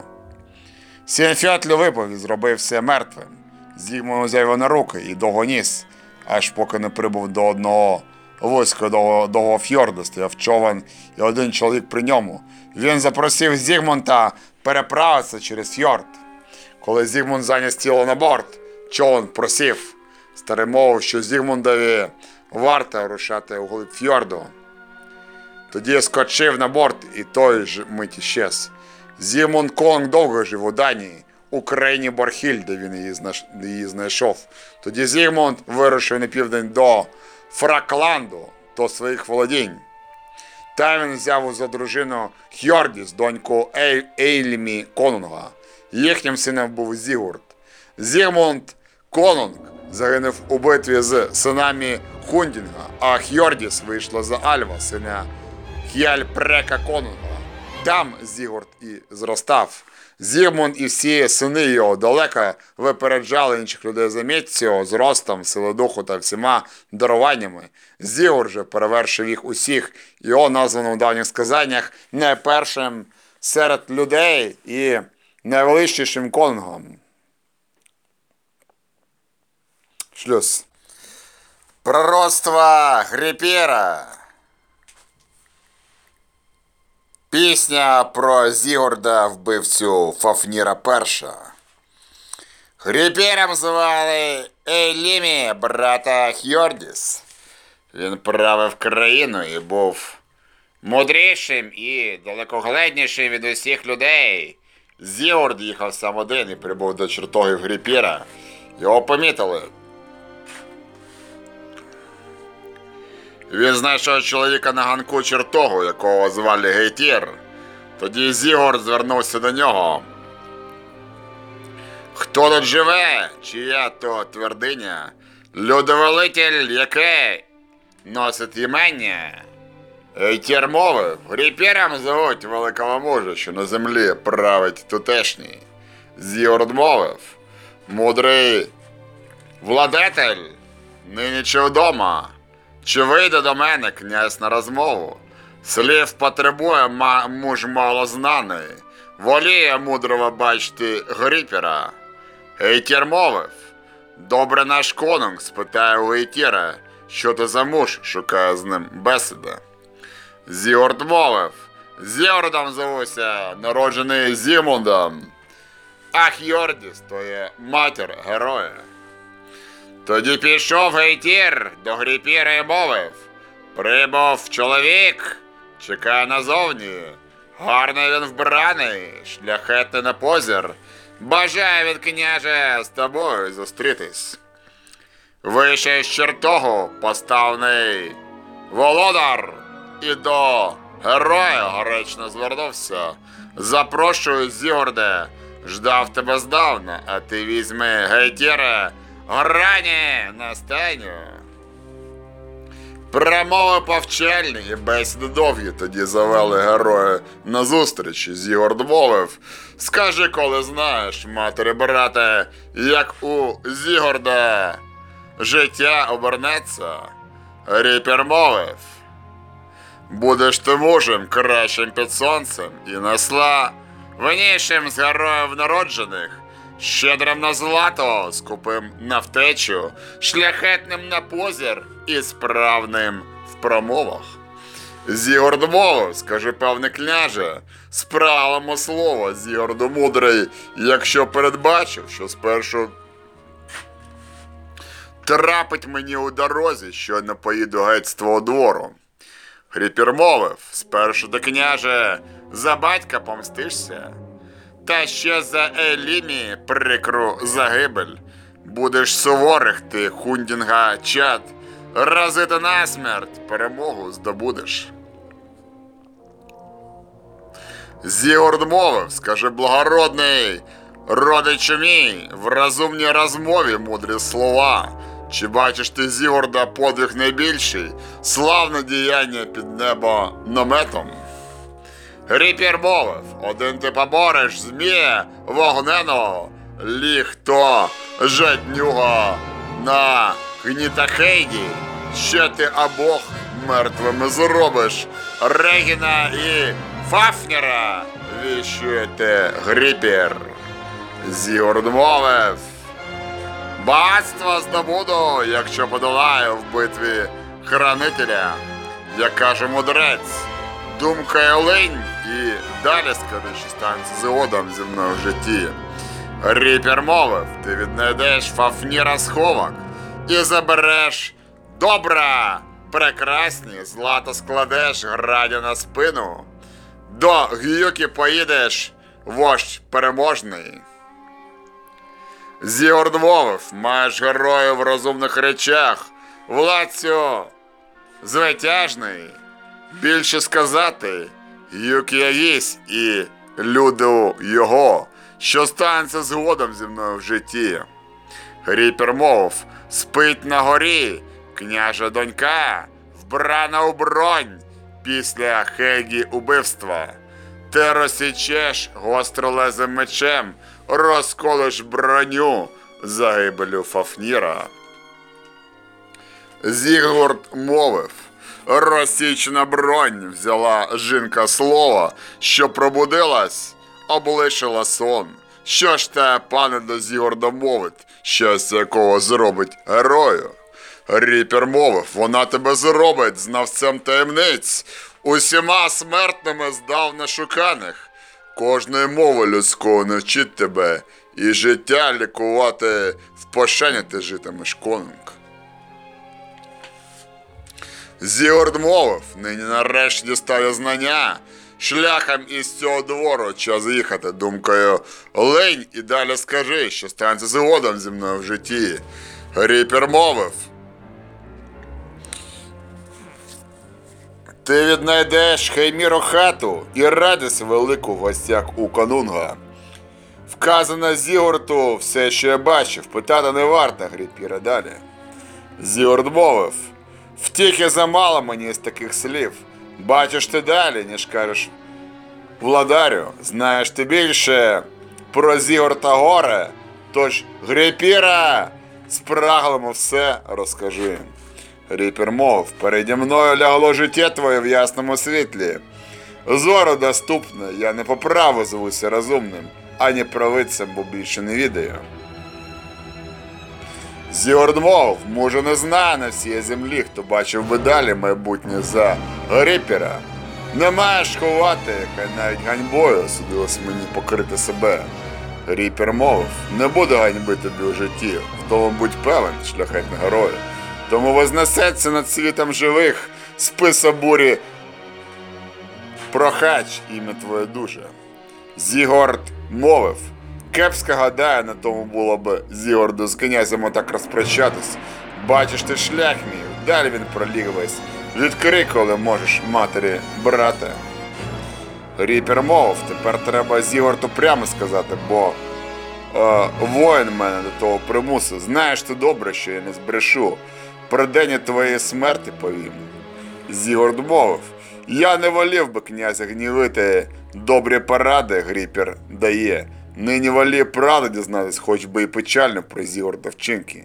Speaker 3: Сінфьотлі випив і зробив все мертвим. Зігмунд взяв його на руки і довго ніс, аж поки не прибув до одного вузького довгого, довгого фьорду, стояв човен і один чоловік при ньому. Він запросив Зігмунда переправитися через фьорд. Коли Зігмунд заніс тіло на борт, човен просів. Старий що Зігмундові варто рушати у глиб фьорду. Тоді скочив на борт і тої ж мить ісчез. Зігмунд конунг довго жив у Данії, у країні Борхіль, де він її, її знайшов. Тоді Зігмунд вирушив на південь до Фракланду, до своїх володінь. Та він взяв за дружину Хьордіс, доньку Ей... Ейлімі Конунга. Їхнім сином був Зігурд. Зігмунд Конунг загинув у битві з синами Хундінга, а Хьордіс вийшла за Альва, сина Х'яльпрека Конунга. Там Зігурд і зростав. Зігмунд і всі сини його далеко випереджали інших людей за міцю, зростом, сили духу та всіма даруваннями. Зігурд же перевершив їх усіх, його названо в давніх сказаннях найпершим серед людей і найвеличнішим конгом. Шлюз. Пророцтво Грипера. Пісня про Зігорда вбивцю Фафніра Перша. Гріпером звали Ейлімі, брата Хьордіс. Він правив країну і був мудрішим і далекогледнішим від усіх людей. Зігорд їхав сам один і прибув до чертогів Гріпіра. Його помітили. Він знайшов чоловіка на ганку чертогу, якого звали Гейтір. Тоді Зігорд звернувся до нього. Хто тут живе? Чия то твердиня? Людовелитель, яке носить імення? Гейтір мовив, Гріпіром звуть великого мужа, що на землі править тутешній. Зігорд мовив, мудрий владетель, нині чи вдома. Чи вийде до мене князь на розмову? Слів потребує муж малознаний, воліє мудрого бачити Гріпера. Гейтір мовив. Добре наш конунг спитає у Гейтіра, що то за муж шукає з ним бесіда. Зігорд мовив. Зігордом зовуся, народжений Зімундом. Ах, Йордіс, то є матір героя. Тоді пішов Гейтір до Гріпіра і мовив. Прибув чоловік, чекає назовні. Гарний він вбраний, шляхетний на позір. Бажаю він, княже, з тобою зустрітись. Вище з чертогу поставний володар і до героя гречно звернувся. Запрошую, Зігорде, ждав тебе здавна, а ти візьми гейтіре грані на стайню. Промови повчальні і бесіди довгі тоді завели герої на зустрічі. Зігорд мовив. Скажи, коли знаєш, матері брате, як у Зігорда життя обернеться. Ріпер мовив. Будеш ти мужем кращим під сонцем і насла винішим з героїв народжених, щедрим на злато, скупим на втечу, шляхетним на позір і справним в промовах. Зігорд мовив, скажи, певне княже, справимо слово, Зігорду мудрий, якщо передбачив, що спершу трапить мені у дорозі, що не поїду геть з твого двору. Хріпір мовив, спершу ти, княже, за батька помстишся, та ще за Елімі прикру загибель. Будеш суворих ти, хундінга чад, разити насмерть, перемогу здобудеш. Зігорд мовив, скажи благородний, родичу мій, в розумній розмові мудрі слова. Чи бачиш ти Зігорда подвиг найбільший, славне діяння під небо наметом? Ріпір мовив, один ти побореш змія вогненого, ліхто жаднюга на гнітахейді, ще ти обох мертвими зробиш, Регіна і Фафнера віщуєте Гріпір. Зігорд мовив, Багатство здобуду, якщо подолаю в битві хранителя, як каже мудрець, думка є линь і далі що станеться згодом зі мною в житті. Ріпер мовив, ти віднайдеш фафніра сховок і забереш добра, прекрасні, злато складеш градя на спину. До гюки поїдеш, вождь переможний. Зігорд мовив, маєш героїв в розумних речах, владцю звитяжний. Більше сказати, юк Юк'яїсь і люду його, що станеться згодом зі мною в житті. Гріпер мовив, спить на горі, княжа донька, вбрана у бронь після Хегі убивства. Ти розсічеш гостролезим мечем, розколиш броню загибелю Фафніра. Зігорд мовив. Розсічена бронь взяла жінка слово, що пробудилась, облишила сон. Що ж те, пане до Зігорда мовить, щастя якого зробить герою? Ріпер мовив, вона тебе зробить знавцем таємниць, усіма смертними здавна шуканих. Кожної мови людського навчить тебе, і життя лікувати в пошані ти житимеш конунг. Зігорд мовив, нині нарешті дістаю знання. Шляхом із цього двору час їхати думкою лень і далі скажи, що станеться згодом зі мною в житті. Ріпер мовив. Ти віднайдеш Хейміру хату і радість велику в гостях у конунга. Вказано Зігорту все, що я бачив, питати не варто, Гріпіра далі. Зігорд мовив. Втіхи замало мені з таких слів. Бачиш ти далі, ніж кажеш владарю, знаєш ти більше про Зігорта горе, тож Гріпіра, спраглому все розкажи. Ріпер мов, переді мною лягло життя твоє в ясному світлі. Зору доступне, я не по праву звуся розумним, ані провидцем, бо більше не відаю. Зігорд мов, може не знає на всій землі, хто бачив би далі майбутнє за Ріпера. Не маєш ховати, хай навіть ганьбою судилось мені покрити себе. Ріпер мовив, не буду ганьби тобі у житті, в тому будь певен, шляхетний герою. Тому вознесеться над світом живих, списа бурі, прохач ім'я твоє дуже. Зігорд мовив. Кепська гадає, на тому було б Зігорду з князем отак розпрощатись. Бачиш ти шлях мій, далі він проліг весь. Відкрий, коли можеш матері брата. Ріпер мовив, тепер треба Зігорду прямо сказати, бо е, воїн мене до того примусив. Знаєш ти добре, що я не збрешу. День твоєї смерті повім. Зігорд мовив, я не волів би князя гнівити, добрі поради Гріпір дає. Нині волі правду дізнатись, хоч би і печально про Зігорда вчинки.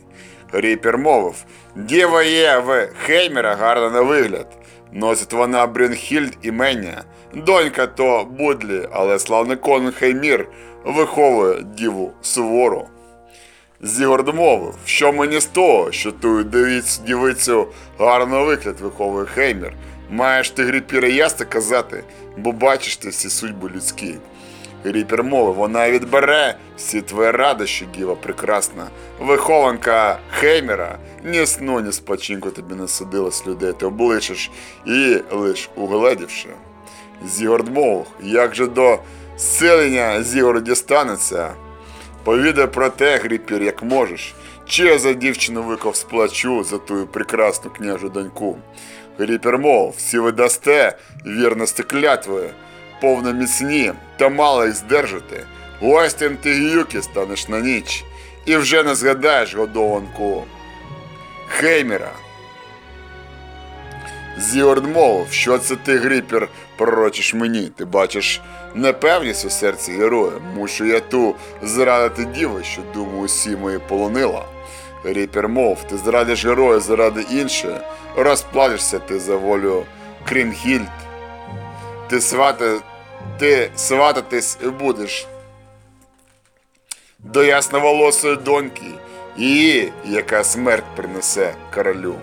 Speaker 3: Гріпір мовив, діва є в Хеймера гарна на вигляд. Носить вона Брюнхільд імення. Донька то Будлі, але славний конунг Хеймір виховує діву сувору. Зігорд мовив, що мені з того, що ту дівицю гарну на вигляд виховує Хеймір. Маєш ти, Гріпіре ясно казати, бо бачиш ти всі судьби людські. Гріпір мовив, вона відбере всі твої радощі, діва прекрасна. Вихованка Хеймера ні сну, ні спочинку тобі не судилось людей, ти обличиш і лиш угледівши. Зігорд мовив, як же до селення Зігорд дістанеться, Повідай про те, Гріпір, як можеш. Чи я за дівчину викуп сплачу за тую прекрасну княжу доньку. Гріпір мовив, всі ви дасте вірності клятви, повно міцні, та мало їх здержати. Гостем ти Ґ'юкі станеш на ніч, і вже не згадаєш годованку Хеймера. Зігорд мовив, що це ти, Гріпір, пророчиш мені. Ти бачиш непевність у серці героя. Мушу я ту зрадити діви, що думаю, усі мої полонила. Гріпер мов, ти зрадиш героя заради іншої, розплатишся ти за волю Крімгільд. Ти свати, ти свататись будеш до ясноволосої доньки, її, яка смерть принесе королю.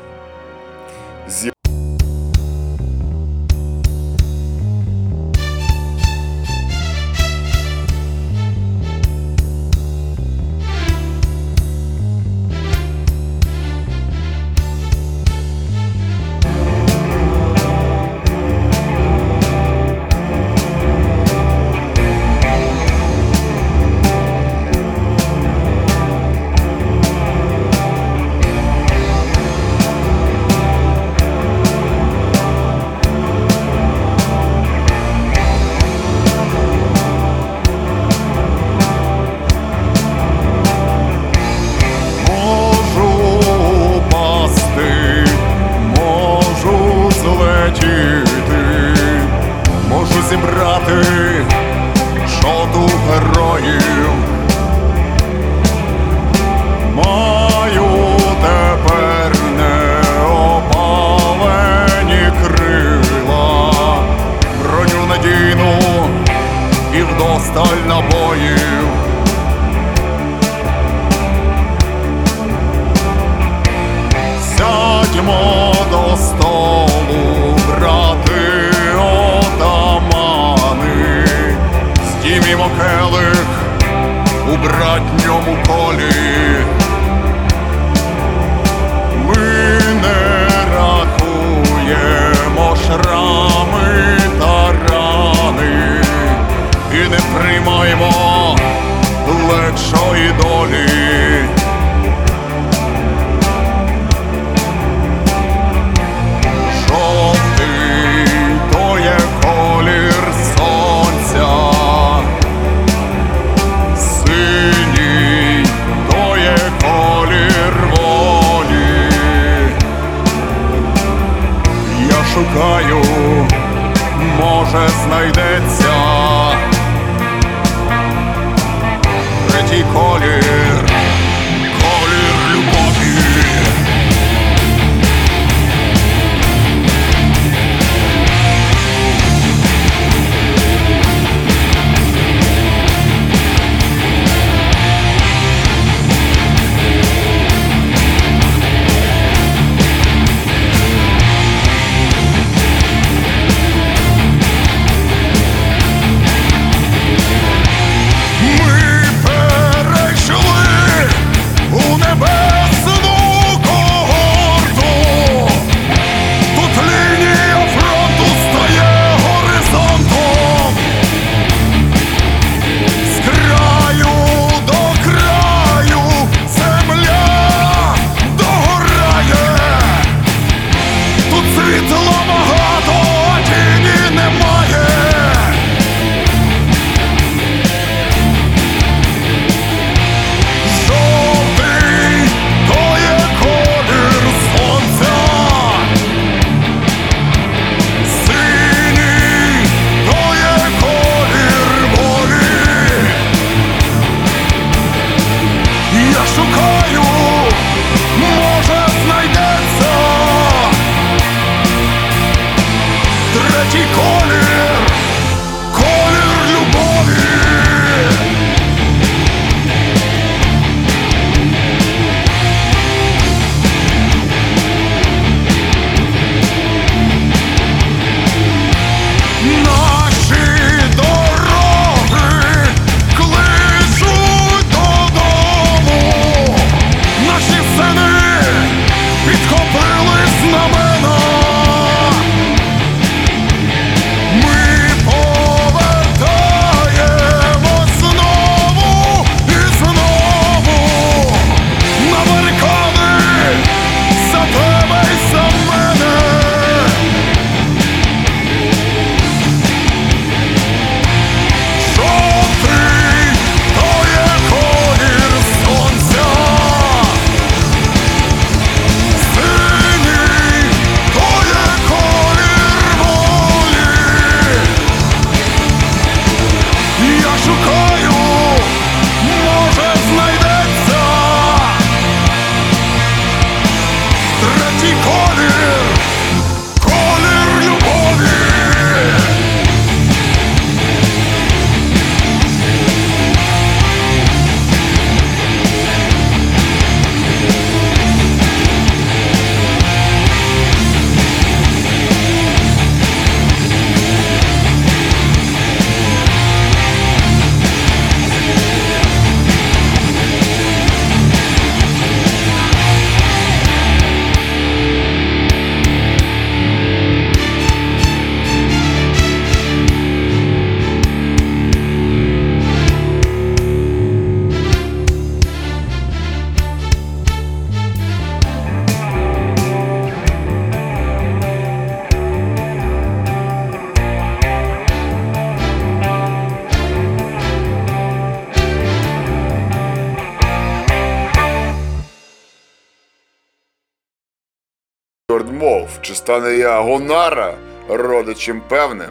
Speaker 3: Родичем певним,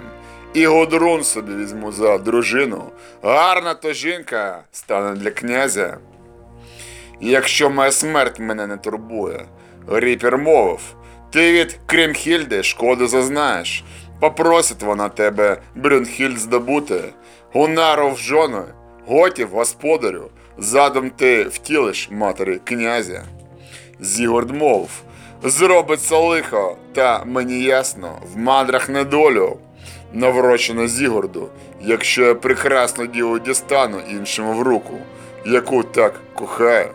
Speaker 3: і Гудрун собі візьму за дружину. Гарна то жінка стане для князя. Якщо моя смерть мене не турбує, Ріпер мовив, ти від Кримхільди шкоди зазнаєш. Попросить вона тебе Брюнхільд здобути, Гунару в жони, готів господарю, задом ти втілиш матері князя. Зігорд мов, зробиться лихо, та мені ясно, в мандрах недолю. Наврочено Зігорду, якщо я прекрасну діву дістану іншому в руку, яку так кохаю.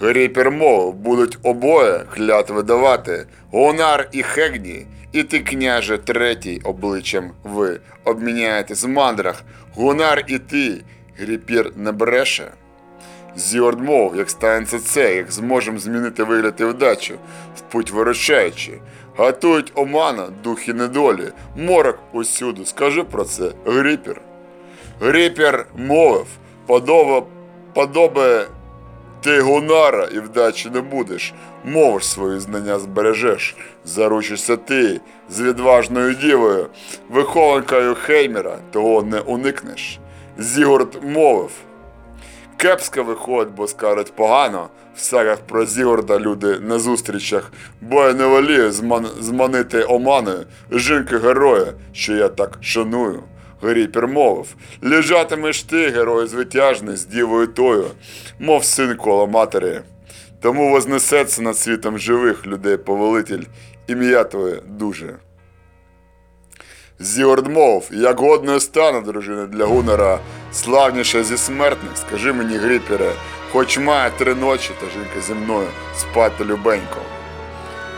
Speaker 3: Гріпер мов будуть обоє клятви давати, Гонар і Хегні, і ти, княже, третій обличчям ви обміняєтесь в мандрах, Гонар і ти, Гріпір не бреше. Зіорд мов, як станеться це, як зможем змінити вигляд і вдачу, в путь вирушаючи. Гатують омана, духи недолі, морок усюди, скажи про це, Гріпір. Гріпір мовив, подоба, подоби ти гунара і вдачі не будеш, мовиш свої знання збережеш, заручишся ти з відважною дівою, вихованкою Хеймера, того не уникнеш. Зігорд мовив. Кепсько виходить, бо скажуть погано. В сагах про Зігорда люди на зустрічах, бо я не волію зман... зманити оманою жінки героя, що я так шаную. Гріпер мовив, лежатимеш ти, герой звитяжний, з дівою тою, мов син коло матері. Тому вознесеться над світом живих людей повелитель, ім'я твоє дуже. Зіорд мов, як годною стане, дружина для Гунера, славніша зі смертних, скажи мені, Гріпере, хоч має три ночі та жінка зі мною спати любенько.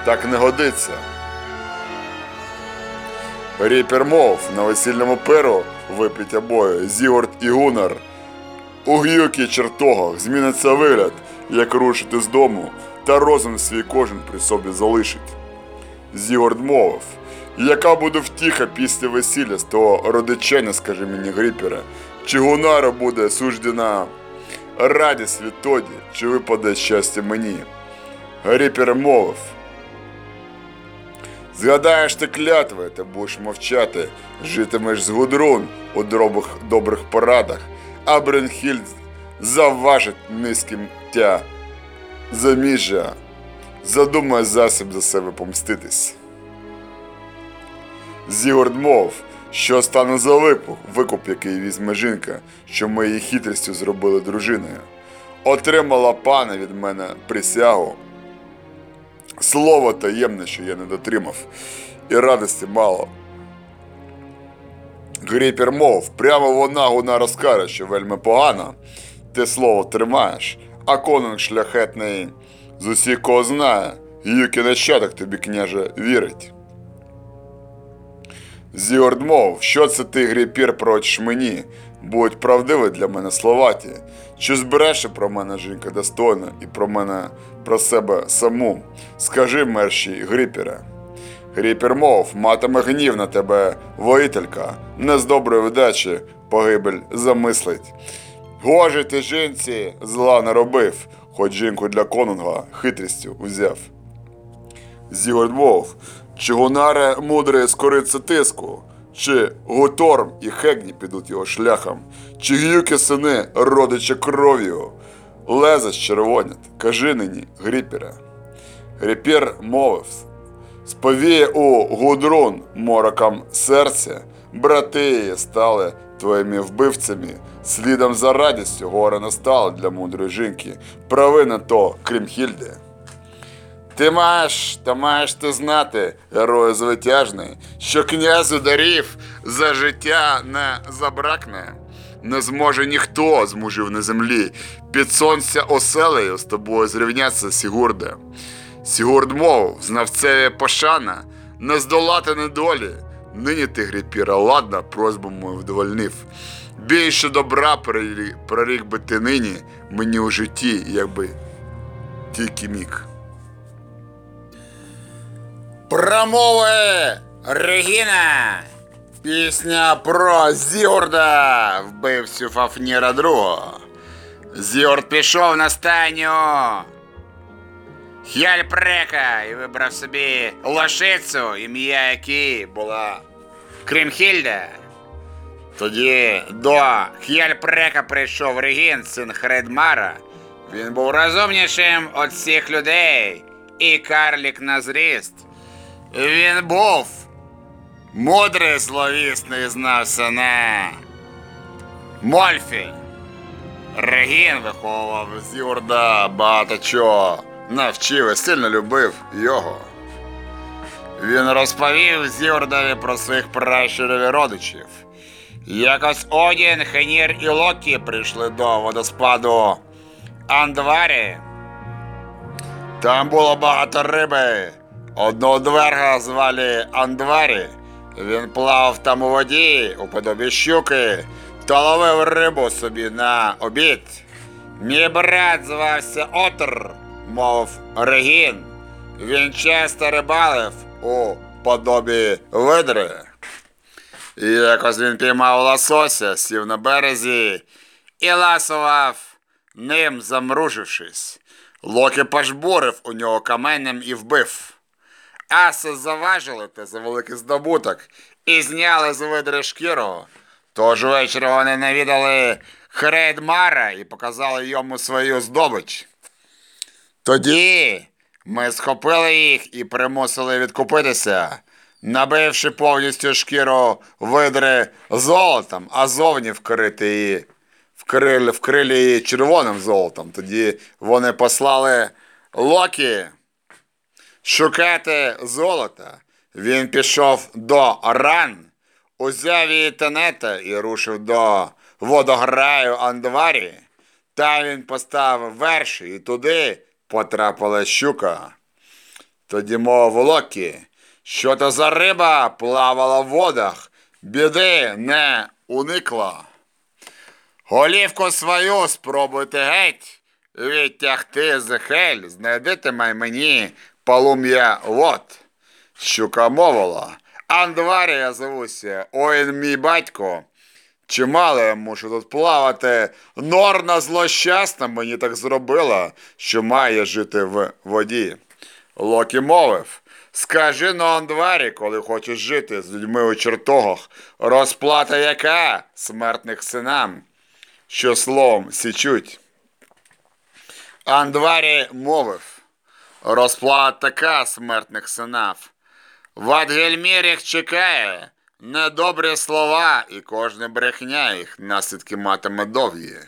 Speaker 3: Так не годиться. Ріпер мов, на весільному перу вип'ять обоє, Зігорд і Гунар. У гюкі чертогах зміниться вигляд, як рушити з дому, та розум свій кожен при собі залишить. Зігорд мовив, яка буде втіха після весілля з того родичення, скажи мені, Гріпере, чи Гунару буде суждена радість відтоді, чи випаде щастя мені? Гріпер мовив, Згадаєш ти клятви, та будеш мовчати, житимеш з Гудрун у дробих добрих порадах, а Бренхільд завважить низьким тя заміжжя, задумає засіб за себе помститись. Зігорд мов, що стане за викуп, викуп, який візьме жінка, що ми її хитрістю зробили дружиною. Отримала пана від мене присягу, Слово таємне, що я не дотримав, і радості мало. Гріпер мов, прямо вона гуна розкаже, що вельми погано. Ти слово тримаєш, а конунг шляхетний з усіх кого знає, юки нащадок тобі, княже, вірить. Зіорд мов, що це ти, Гріпір, прочиш мені, будуть правдиві для мене слова ті. Чи збереше про мене жінка достойна і про мене про себе саму? Скажи мерщій, Гріпіре. Гріпер мов, матиме гнів на тебе, воїтелька, не з доброї вдачі погибель замислить. Гоже ти жінці зла не робив, хоч жінку для конунга хитрістю узяв. Зігорд мов, чи гунаре мудре скориться тиску, чи Гуторм і Хегні підуть його шляхом, чи гюки сини родича кров'ю, леза червонять, кажи нині, Гріпіре. Гріпір мовив, сповіє у Гудрун морокам серце, брати стали твоїми вбивцями, слідом за радістю горе настало для мудрої жінки, правина то Кримхільди. Ти маєш, та маєш ти знати, герою звитяжний, що князю дарів за життя не забракне. Не зможе ніхто з мужів на землі під сонця оселею з тобою зрівнятися, Сігурде. Сігурд мов, знавцеві пошана, не здолати недолі. Нині ти, Гріпіра, ладна, просьбу мою вдовольнив. Більше добра прорі- би ти нині мені у житті, якби тільки міг. Промови Регіна. Пісня про Зіорда, вбивцю Фафніра II. Зіорд пішов на стайню. Хяльпрека і вибрав собі лошицю, ім'я якій була Крімхільда. Тоді до Хяльпрека прийшов Регін, син Хредмара. Він був розумнішим від всіх людей і карлік на зріст. Він був мудрий, зловісний, знався на Мольфі. Регін виховував з багато чого, навчив і сильно любив його. Він розповів Зюрдові про своїх пращурів родичів. Якось Одін, Хенір і Локі прийшли до водоспаду Андварі. Там було багато риби. Одного дверга звали Андварі. Він плавав там у воді у подобі щуки та ловив рибу собі на обід. Мій брат звався Отр, мов Регін. Він часто рибалив у подобі видри. І якось він піймав лосося, сів на березі і ласував ним, замружившись. Локі пожбурив у нього каменем і вбив. Аси заважили те за великий здобуток і зняли з видри шкіру. Тож ввечері вони навідали Хрейдмара і показали йому свою здобич. Тоді ми схопили їх і примусили відкупитися, набивши повністю шкіру видри золотом, а зовні вкрити її, вкрили, вкрили її червоним золотом. Тоді вони послали Локі шукати золота. Він пішов до ран, узяв її тенета і рушив до водограю Андварі. Там він поставив верші і туди потрапила щука. Тоді мов Локі, що то за риба плавала в водах, біди не уникла. Голівку свою спробуйте геть відтягти з хель, знайдитиме мені полум'я вод. Щука мовила. Андварія зовуся, ой мій батько. Чимало я мушу тут плавати. Норна злощасна мені так зробила, що має жити в воді. Локі мовив. Скажи на Андварі, коли хочеш жити з людьми у чертогах, розплата яка смертних синам, що словом січуть. Андварі мовив. Розплата така смертних синав. В Адгельмір їх чекає недобрі слова, і кожна брехня їх наслідки матиме довгі.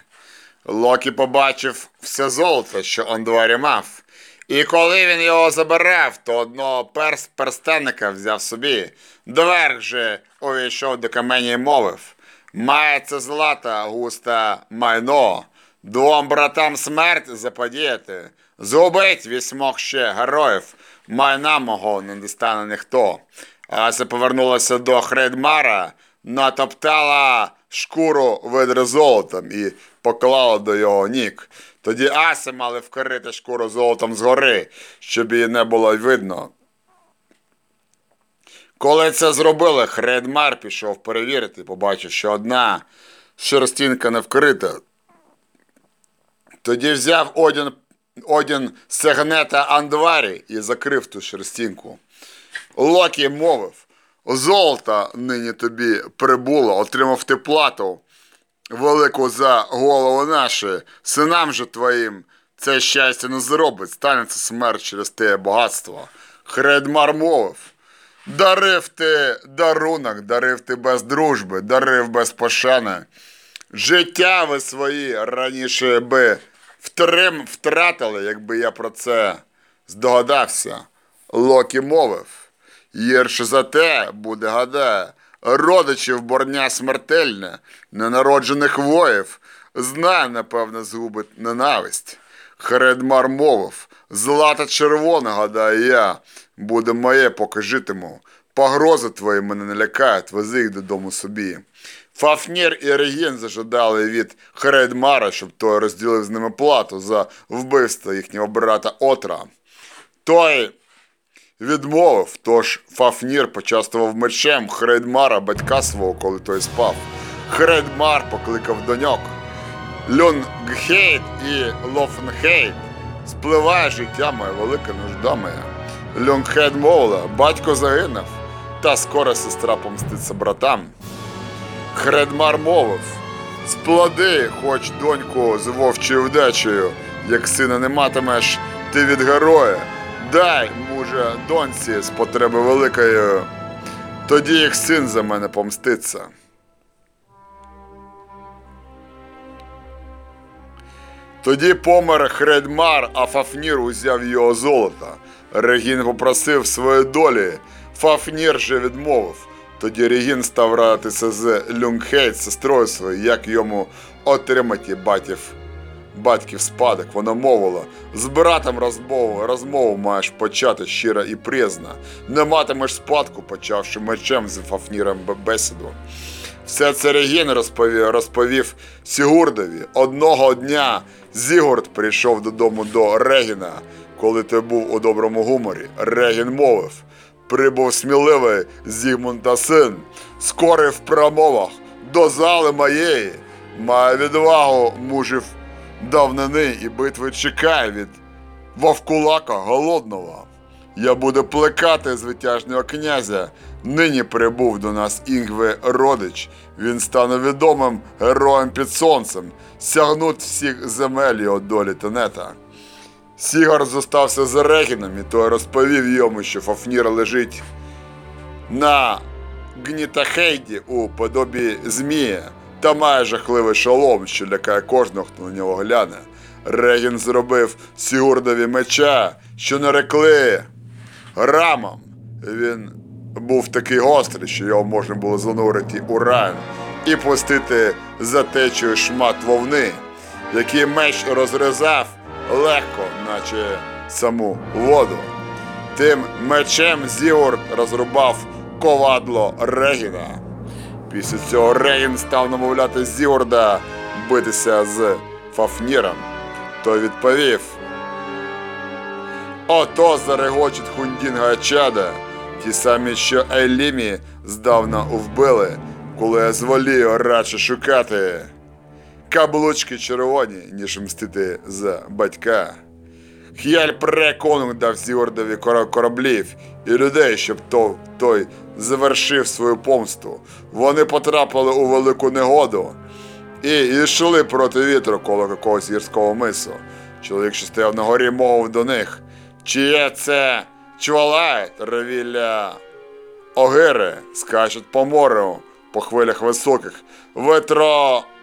Speaker 3: Локі побачив все золото, що Андварі мав. І коли він його забирав, то одного перс перстенника взяв собі. Дверг же увійшов до камені і мовив. Мається злата густа майно, двом братам смерть заподіяти, згубить вісьмох ще героїв, майна мого не дістане ніхто. Ася повернулася до Хредмара, натоптала шкуру видри золотом і поклала до його ніг. Тоді Аси мали вкрити шкуру золотом згори, щоб її не було видно. Коли це зробили, Хредмар пішов перевірити, побачив, що одна шерстінка не вкрита. Тоді взяв Одін, Одін сегнета Андварі і закрив ту шерстінку. Локі мовив, золота нині тобі прибуло, отримав ти плату велику за голову наші, синам же твоїм це щастя не зробить, станеться смерть через те багатство. Хредмар мовив, дарив ти дарунок, дарив ти без дружби, дарив без пошани. Життя ви свої раніше би втрим, втратили, якби я про це здогадався. Локі мовив. Гірше за те буде гадає, родичів борня смертельне, ненароджених воїв, знає, напевне, згубить ненависть. Хредмар мовив, злата червона, гадаю я, буде моє, поки житиму. Погрози твої мене не лякають, вези їх додому собі. Фафнір і Регін зажадали від Хредмара, щоб той розділив з ними плату за вбивство їхнього брата Отра. Той відмовив, тож Фафнір почастував мечем Хредмара, батька свого, коли той спав. Хредмар покликав доньок. Люнгхейт і Лофнхейт Спливає життя моє, велика нужда моя. Люнгхейт мовила, батько загинув, та скоро сестра помститься братам. Хрейдмар мовив, сплоди, хоч доньку з вовчою вдачею, як сина не матимеш ти від героя. Дай, муже, доньці з потреби великої, тоді як син за мене помститься. Тоді помер Хрейдмар, а Фафнір узяв його золото. Регін попросив своєї долі. Фафнір же відмовив. Тоді Регін став радитися з Люнгхейт, сестрою своєю, як йому отримати батьків, батьків спадок. Вона мовила, з братом розмову, розмову маєш почати щиро і приязно. Не матимеш спадку, почавши мечем з Фафніром бесіду. Все це Регін розповів, розповів Сігурдові. Одного дня Зігурд прийшов додому до Регіна, коли той був у доброму гуморі. Регін мовив: прибув сміливий Зігмунта син, скорий в промовах до зали моєї, має відвагу мужів давнини і битви чекає від вовкулака голодного. Я буду плекати звитяжного князя. Нині прибув до нас Інгве родич. Він стане відомим героєм під сонцем, сягнуть всіх земель його долі тенета. Сігар зостався з Регіном, і той розповів йому, що Фафнір лежить на Гнітахейді у подобі змія та має жахливий шолом, що лякає кожного, хто на нього гляне. Регін зробив Сігурдові меча, що нарекли рамом. Він був такий гострий, що його можна було занурити у ран і пустити за течею шмат вовни, який меч розрізав легко, наче саму воду. Тим мечем Зігурд розрубав ковадло Регіна. Після цього Регін став намовляти Зігурда битися з Фафніром. Той відповів: Ото зарегочуть Хундінга чада, ті самі, що Ейлімі здавна вбили, коли я зволію радше шукати каблучки червоні, ніж мстити за батька. Х'яль преконунг дав Зігордові кора- кораблів і людей, щоб то, той завершив свою помсту. Вони потрапили у велику негоду і йшли проти вітру коло якогось гірського мису. Чоловік, що стояв на горі, мовив до них, чиє це чвалай, ревілля огири, скачуть по морю, по хвилях високих,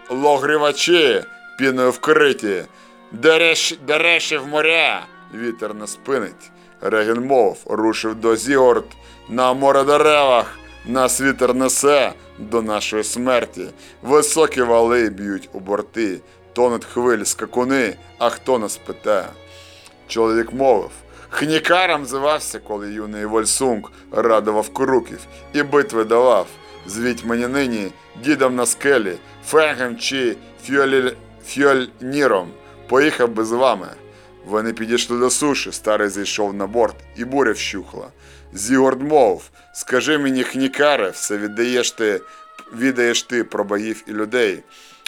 Speaker 3: ветрологрівачі, піною вкриті, дереш, дереші в моря, вітер не спинить. Регін мов, рушив до Зігорд на море деревах, нас вітер несе до нашої смерті. Високі вали б'ють у борти, тонуть хвилі скакуни, а хто нас питає? Чоловік мовив. Хнікаром звався, коли юний Вольсунг радував круків і битви давав. Звіть мені нині дідом на скелі, фенгем чи фьолі... фьольніром. Поїхав би з вами. Вони підійшли до суші, старий зійшов на борт, і буря вщухла. Зігорд мов, скажи мені, хнікаре, все віддаєш ти, віддаєш ти про богів і людей.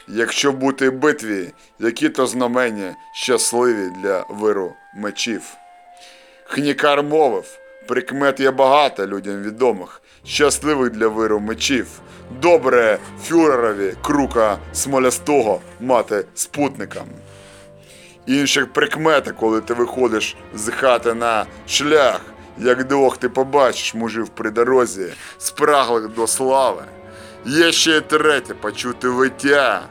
Speaker 3: Якщо бути в битві, які то знамення щасливі для виру мечів. Хнікар мовив, прикмет є багато людям відомих, щасливих для виру мечів. Добре фюрерові крука смолястого мати спутникам. Інших прикмета, коли ти виходиш з хати на шлях, як двох ти побачиш мужів при дорозі, спраглих до слави. Є ще й третє почути виття.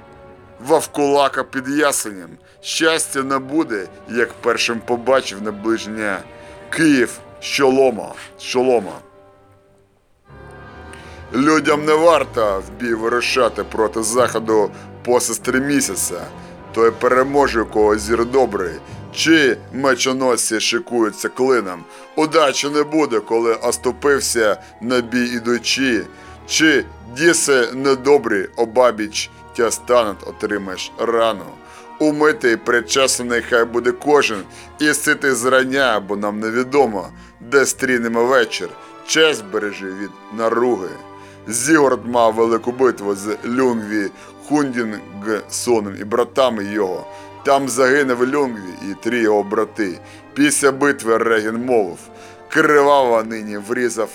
Speaker 3: Вовкулака під ясенем. Щастя не буде, як першим побачив наближення Київ щолома. щолома. Людям не варто в бій вирушати проти заходу по сестрі місяця. Той переможе у когось зір добрий, чи мечоносці шикуються клином. Удачі не буде, коли оступився на бій ідучи, чи діси недобрі обабіч тя стануть, отримаєш рану. Умитий, причесаний хай буде кожен, і ситий зрання, бо нам невідомо, де стрінемо вечір. Честь бережи від наруги. Зігорд мав велику битву з Люнгві Хундінгсоном і братами його.
Speaker 12: Там загинув Люнгві і три його брати. Після битви Регін мовив. Криваво нині врізав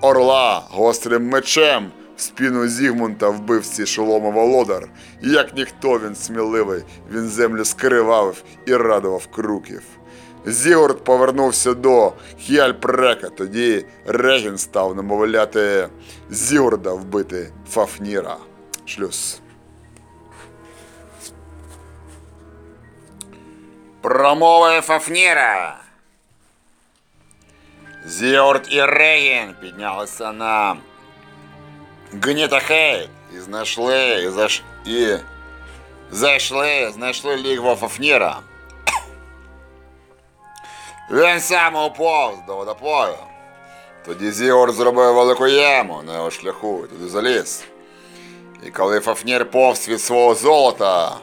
Speaker 12: орла гострим мечем. В спину Зігмунта вбивці шолома володар. Як ніхто він сміливий, він землю скривавив і радував круків. Зігурд повернувся до Хіальпрека, тоді Регін став намовляти Зігурда вбити Фафніра. Шлюз.
Speaker 3: Промови Фафніра. Зіорд і Регін піднялися на Гнітахейт і знайшли, і, заш... і зайшли, знайшли лігво Фафніра. Він сам уповз до водопою. Тоді Зіорд зробив велику яму на його шляху і туди заліз. І коли Фафнір повз від свого золота,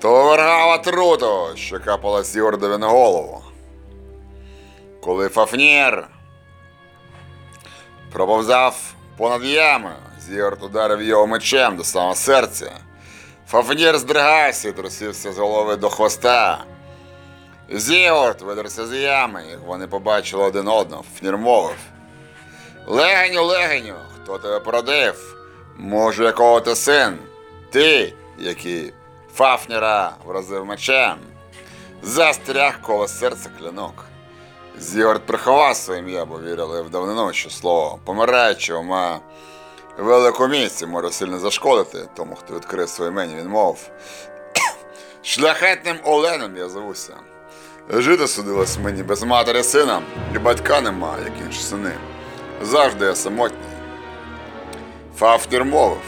Speaker 3: то вивергав отруту, що капала Зіордові на голову. Коли Фафнір проповзав понад ямою, Зіорд ударив його мечем до самого серця. Фафнір здригався і трусився з голови до хвоста. Зіорд видерся з ями, як вони побачили один одного, Фафнір мовив. Легеню, легеню, хто тебе породив? Може, якого ти син? Ти, який Фафнера вразив мечем, застряг коло серця клянок. Зіорд приховав своє ім'я, бо вірили в давнину, що слово помираючого має велику місці, може сильно зашкодити тому, хто відкрив своє імені, він мов. (coughs) Шляхетним Оленом я зовуся. Жити судилось мені без матері сина, і батька нема, як інші сини. Завжди я самотній. Фафнір мовив,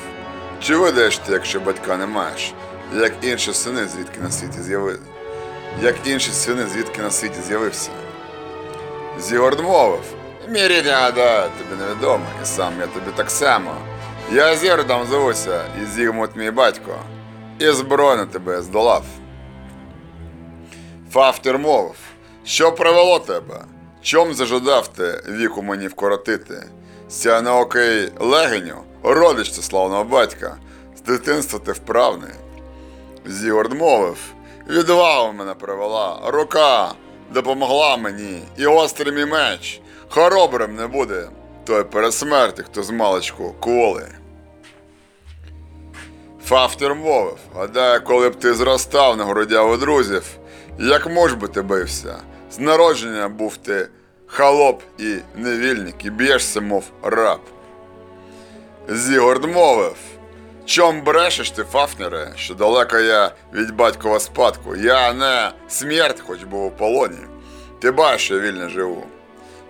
Speaker 3: чи видаєш ти, якщо батька не маєш, як інші сини, звідки на світі з'явили? Як інші сини, звідки на світі з'явився? Зігорд мовив, мій рідний гадаю, тобі невідомо, і сам я тобі так само. Я Зігордом зовуся, і Зігмут мій батько, і збройно тебе здолав. Фафнір мовив, що привело тебе? Чом зажадав ти віку мені вкоротити? Сяйноокий легеню, родич ти славного батька, з дитинства ти вправний. Зігорд мовив, відвага мене привела, рука допомогла мені, і гострий мій меч, хоробрим не буде, той пересмерти, хто з маличку коли. Фафнір мовив, гадаю, коли б ти зростав на грудях у друзів, як муж би ти бився, з народження був ти холоп і невільник, і б'єшся, мов раб. Зігорд мовив, чом брешеш ти, Фафнере, що далеко я від батькова спадку, я не смерть, хоч був у полоні. Ти бачиш, я вільно живу.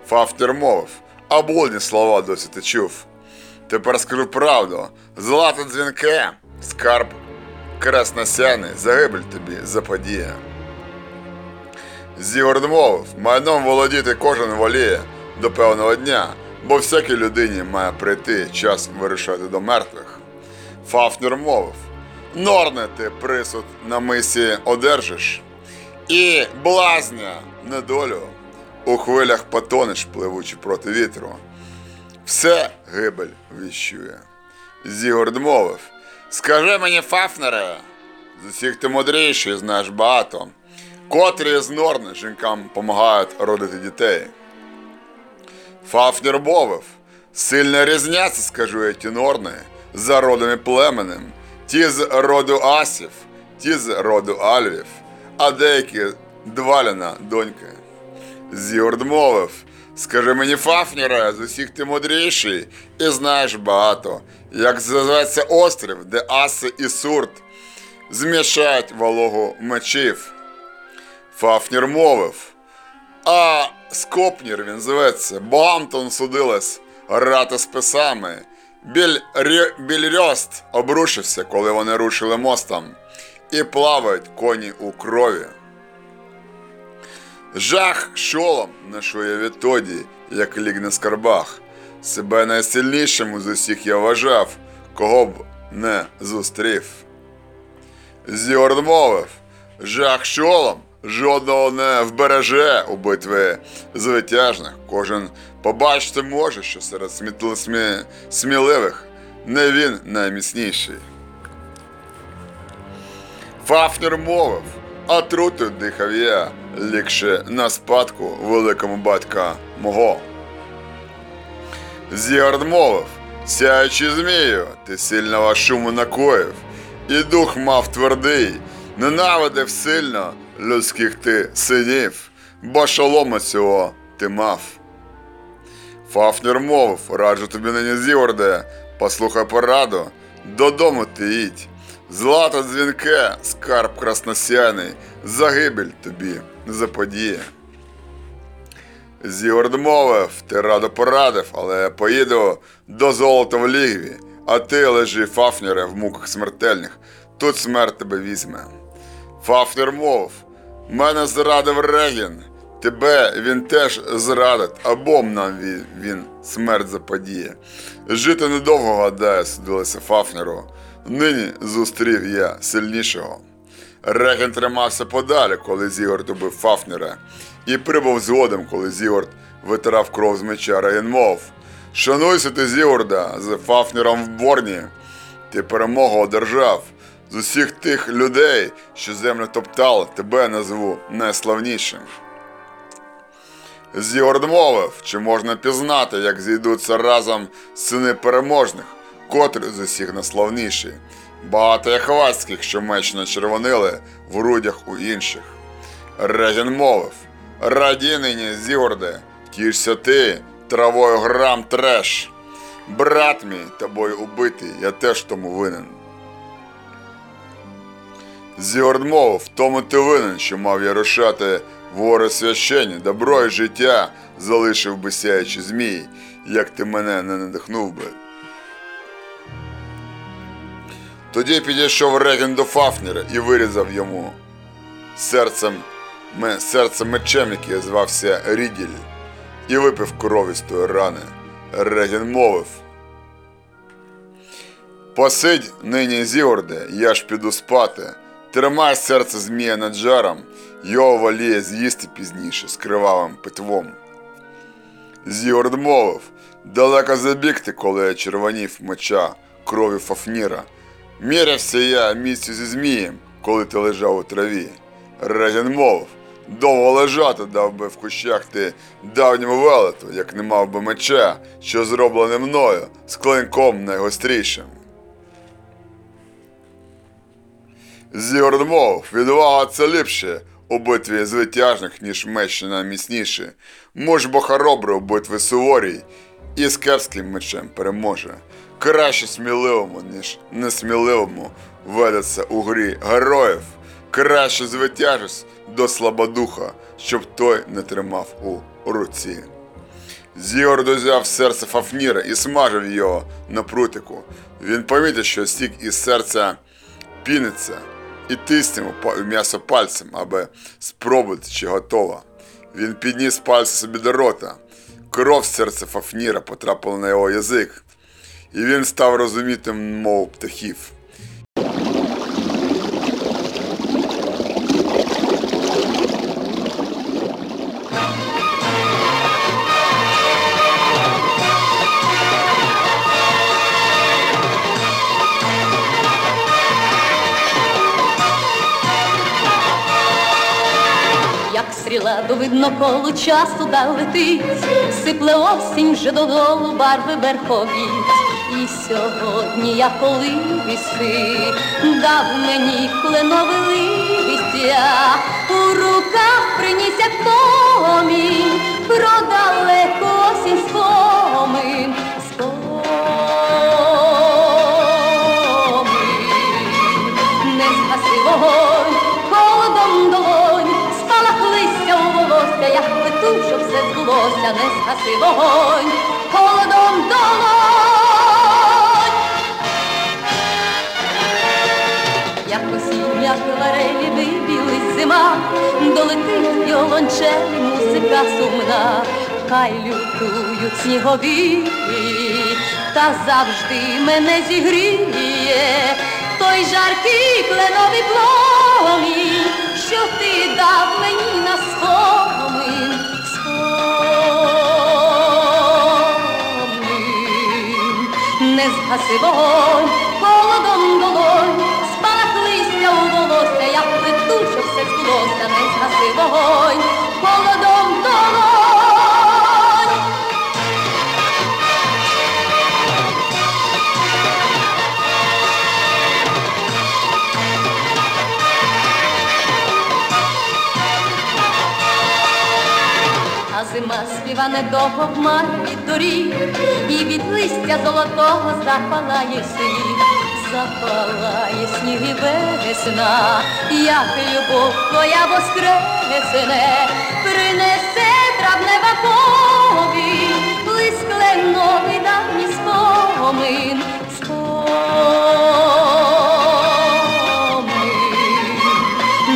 Speaker 3: Фафнер мовив, а блудні слова досі ти чув. Тепер скажу правду, злато дзвінке, скарб красносяний, загибель тобі заподіє. Зігорд мовив, майном володіти кожен воліє до певного дня, бо всякій людині має прийти час вирішати до мертвих. Фафнер мовив, норне ти присуд на мисі одержиш, і блазня недолю у хвилях потонеш, пливучи проти вітру. Все гибель віщує. Зігорд мовив, скажи мені, Фафнере, з усіх ти мудріший, знаєш багато, котрі з норни жінкам допомагають родити дітей. Фафнер мовив, сильно різняться, скажу я ті норни, за родом і племенем, ті з роду асів, ті з роду альвів, а деякі дваліна доньки. Зігорд мовив, скажи мені, Фафніре, з усіх ти мудріший і знаєш багато, як зветься острів, де аси і сурт змішають вологу мечів. Фафнір мовив, а Скопнір він зветься, Бамтон судилась грати з писами. Біль, більрьост обрушився, коли вони рушили мостом, і плавають коні у крові. Жах шолом нашує відтоді, як ліг на скарбах. Себе найсильнішим з усіх я вважав, кого б не зустрів. Зіорд мовив, жах шолом жодного не вбереже у битві звитяжних. Кожен побачити може, що серед смі- сміливих не він найміцніший. Фафнер мовив, а трутою дихав я, лікше на спадку великому батька мого. Зігард мовив, сяючи змію, ти сильного шуму накоїв, і дух мав твердий, ненавидив сильно людських ти синів, бо шолома цього ти мав. Фафнер мовив, раджу тобі нині Зіорде, послухай пораду, додому ти їдь. Злато дзвінке, скарб красносяйний, загибель тобі не заподіє. Зігорд мовив, ти радо порадив, але поїду до золота в лігві, а ти лежи, Фафнере, в муках смертельних, тут смерть тебе візьме. Фафнер мовив, мене зрадив Регін, тебе він теж зрадить, обом нам він, він смерть заподіє. Жити недовго, гадає, судилося Фафнеру. Нині зустрів я сильнішого. Реген тримався подалі, коли Зігорд убив Фафнера, і прибув згодом, коли Зігорд витирав кров з меча. Реген мов, шануйся ти, Зігорда, з Фафнером в борні. Ти перемогу одержав. З усіх тих людей, що землю топтали, тебе назву найславнішим. Зігорд мовив, чи можна пізнати, як зійдуться разом сини переможних, котрі з усіх найславніші. Багато є хвацьких, що меч начервонили в грудях у інших. Реген мовив, раді нині, Зігорде, тішся ти, травою грам треш. Брат мій, тобою убитий, я теж тому винен. Зігорд мовив, тому ти винен, що мав я рушати в гори священні, добро і життя залишив би сяючи змій, як ти мене не надихнув би. Тоді підійшов Реген до Фафнера і вирізав йому серцем, серцем мечем, який звався Ріділь, і випив крові з тої рани. Реген мовив. Посидь нині, Зігорде, я ж піду спати. Тримай серце змія над жаром, його воліє з'їсти пізніше з кривавим питвом. Зігорд мовив, далеко забігти, коли я червонів меча крові Фафніра. Мірявся я місцю зі змієм, коли ти лежав у траві. Реген мовив, довго лежати дав би в кущах ти давньому велету, як не мав би меча, що зроблений мною, з клинком найгострішим. Зігорд мов, відвага це ліпше у битві звитяжних, ніж меч найміцніший. Муж бо хоробрий у битві суворій і з кепським мечем переможе. Краще сміливому, ніж несміливому ведеться у грі героїв. Краще звитяжись до слабодуха, щоб той не тримав у руці. Зігорд узяв серце Фафніра і смажив його на прутику. Він помітив, що стік із серця піниться і па- м'ясо пальцем, аби спробувати, чи готова. Він підніс пальці собі до рота. Кров з серця Фафніра потрапила на його язик, і він став розуміти мову птахів.
Speaker 13: До видно колу часу да летить, сипле осінь вже додолу барви верховіть. І сьогодні я коли віси, дав мені листя, у руках приніс як помінь, про далеку осінь спомин. Спомин. Не згаси вогонь, збулося, не згаси вогонь, холодом долонь. Як осіння хвиларелі вибілись зима, долетить віолончелі музика сумна, хай лютують снігові, та завжди мене зігріє той жаркий кленовий пломінь, що ти дав мені на спомин. Не згаси вогонь, холодом долонь, спалах у волосся, як летуче все здулося, не згаси вогонь, холодом долонь. А зима співа недовго хмар від доріг, і від листя золотого запалає сніг, запалає сніг і весна, як любов твоя воскресне, принесе травнева повінь, лист кленовий давній спомин, спомин.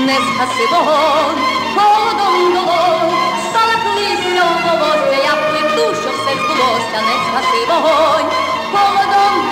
Speaker 13: Не згаси збулося, не вогонь, холодом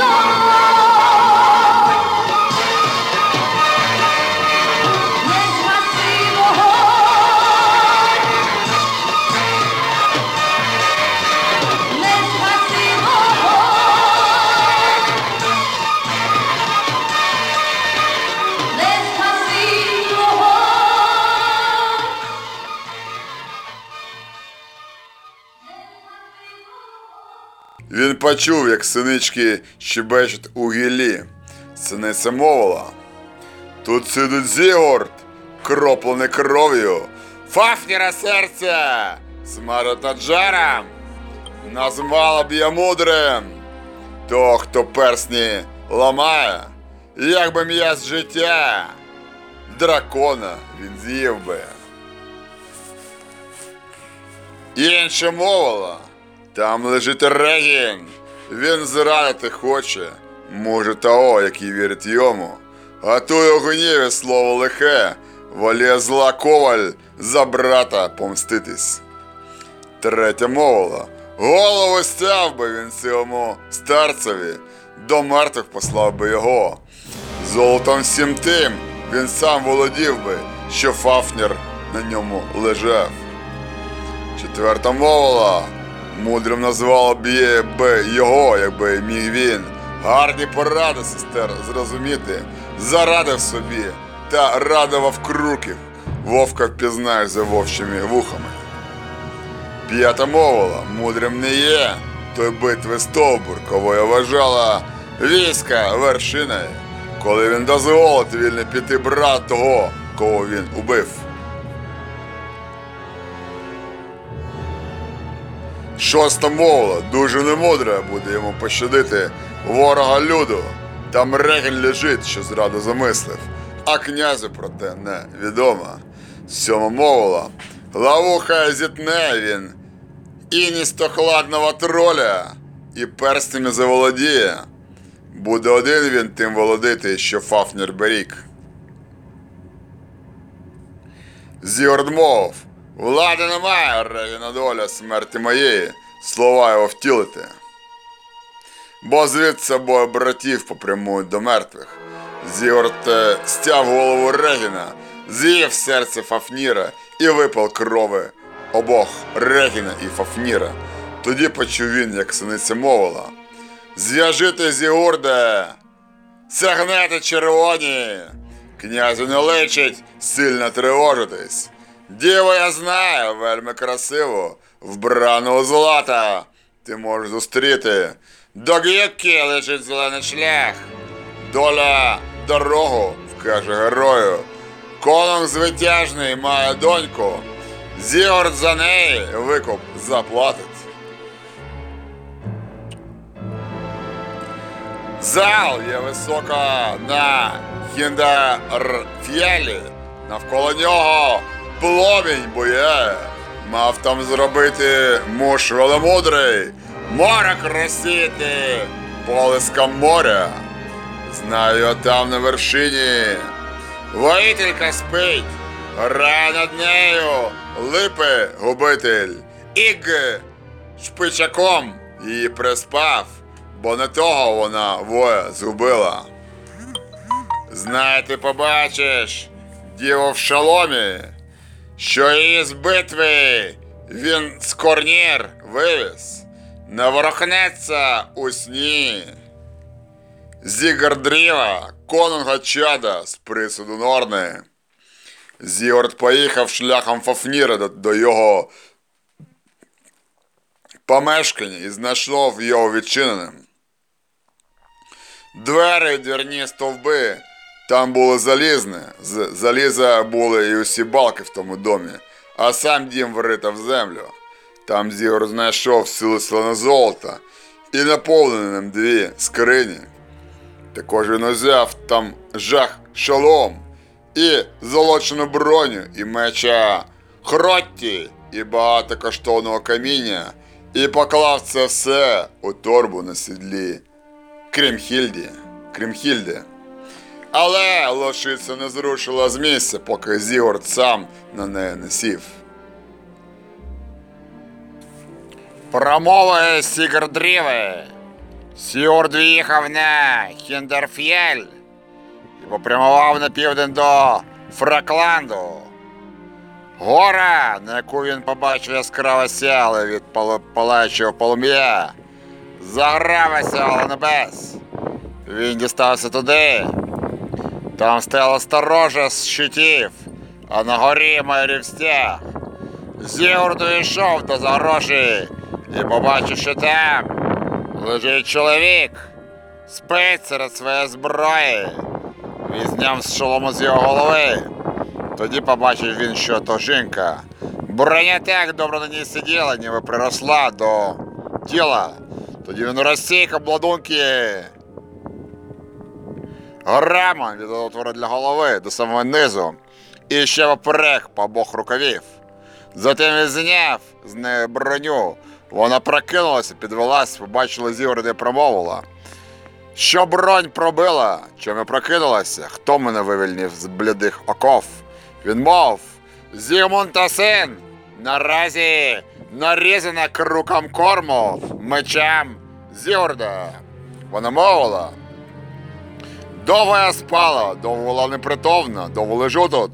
Speaker 3: Він почув, як синички щебечуть у гіллі. Синиця мовила. Тут сидить Зігорд, кроплений кров'ю. Фафніра серця, смажить джаром. Нас мало б'є мудрим. То, хто персні ламає, як би м'яз життя. Дракона він з'їв би. Інше мовила. Там лежить Регін. Він зрадити хоче. Може того, який вірить йому. А той у гніві слово лихе, воліє зла коваль за брата помститись. Третя мовила. Голову стяв би він цьому старцеві, до мертвих послав би його. Золотом всім тим він сам володів би, що Фафнір на ньому лежав. Четверта мовила. Мудрим назвала би його, якби міг він. Гарні поради, сестер, зрозуміти, зарадив собі та радував круків. Вовка впізнаєш за вовчими вухами. П'ята мовила, мудрим не є, той битви стовбур, кого я вважала війська вершиною, коли він дозволить вільно піти брат того, кого він убив. Шоста мовила, дуже немудре буде йому пощадити ворога люду. Там регін лежить, що зраду замислив, а князю про те не. Сьома мовила, лавуха зітне він, іністохладного троля, і перстями заволодіє. Буде один він тим володити, що Фафнір беріг. Зігорд мов, влади немає, Регіна доля смерті моєї, слова його втілити. Бо звід собою братів попрямують до мертвих. Зігорд е, стяв голову Регіна, з'їв серце Фафніра і випав крови обох Регіна і Фафніра. Тоді почув він, як синиця мовила. Зв'яжити Зігорде, сягнете червоні, князю не личить сильно тривожитись. Діво я знаю, вельми красиво, вбрану у злата. Ти можеш зустріти. До гілки лежить зелений шлях. Доля дорогу вкаже герою. Конунг звитяжний має доньку. Зігорд за неї викуп заплатить. Зал є висока на Хіндарф'єлі. Навколо нього пломінь бує. Мав там зробити муж велемудрий, море красити полиском моря. Знаю, там на вершині. Воїтелька спить, грає над нею, липи губитель, іг шпичаком її приспав, бо не того вона воя згубила. Знай, ти побачиш, діво в шаломі, що її з битви він з корнір вивіз, не ворохнеться у сні. Зігардріва, конунга чада з присуду Норни.
Speaker 14: Зігорд поїхав шляхом Фафніра до, його помешкання і знайшов його відчиненим. Двері двірні стовби там були залізні, з заліза були і усі балки в тому домі, а сам дім врита в землю. Там Зігор знайшов сили слоне золота і наповнені ним дві скрині. Також він узяв там жах шолом і золочену броню, і меча Хротті, і багато коштовного каміння, і поклав це все у торбу на сідлі Крімхільді. Крімхільди. Але лошиця не зрушила з місця, поки Зігорд сам на неї не сів.
Speaker 3: Промови Сігардріви. Сіорд в'їхав на Хіндерф'єль і попрямував на південь до Фракланду. Гора, на яку він побачив яскраво сяли від пал- палаючого полум'я, загравася але небес. Він дістався туди. Там стояла сторожа з щитів, а на горі майорів стяг. Зігорд увійшов до загроші і побачив, що там лежить чоловік, спить серед своєї зброї. Він з шолому з його голови. Тоді побачив він, що то жінка. Броня так добре на ній сиділа, ніби приросла до тіла. Тоді він розсік обладунки грамом від отвору для голови до самого низу і ще поперек по обох рукавів. Затим він зняв з неї броню. Вона прокинулася, підвелась, побачила Зігорда і промовила. Що бронь пробила, чому прокинулася, хто мене вивільнив з блідих оков? Він мов, Зігмунд та син, наразі нарізана круком корму мечем Зігорда. Вона мовила. Довго я спала, довго була непритомна, довго лежу тут.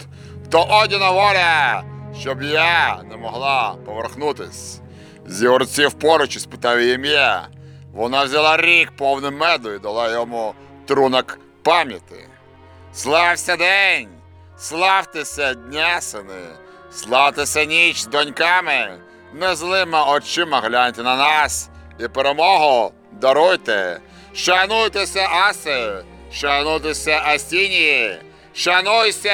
Speaker 3: То Одіна воля, щоб я не могла поверхнутись. Зігорців поруч і спитав ім'я. Вона взяла рік повний меду і дала йому трунок пам'яті. Слався день! Славтеся, дня сини! Славтеся ніч з доньками! Незлими очима гляньте на нас і перемогу даруйте! Шануйтеся, аси! Шануйтеся, Астінії! Шануйся!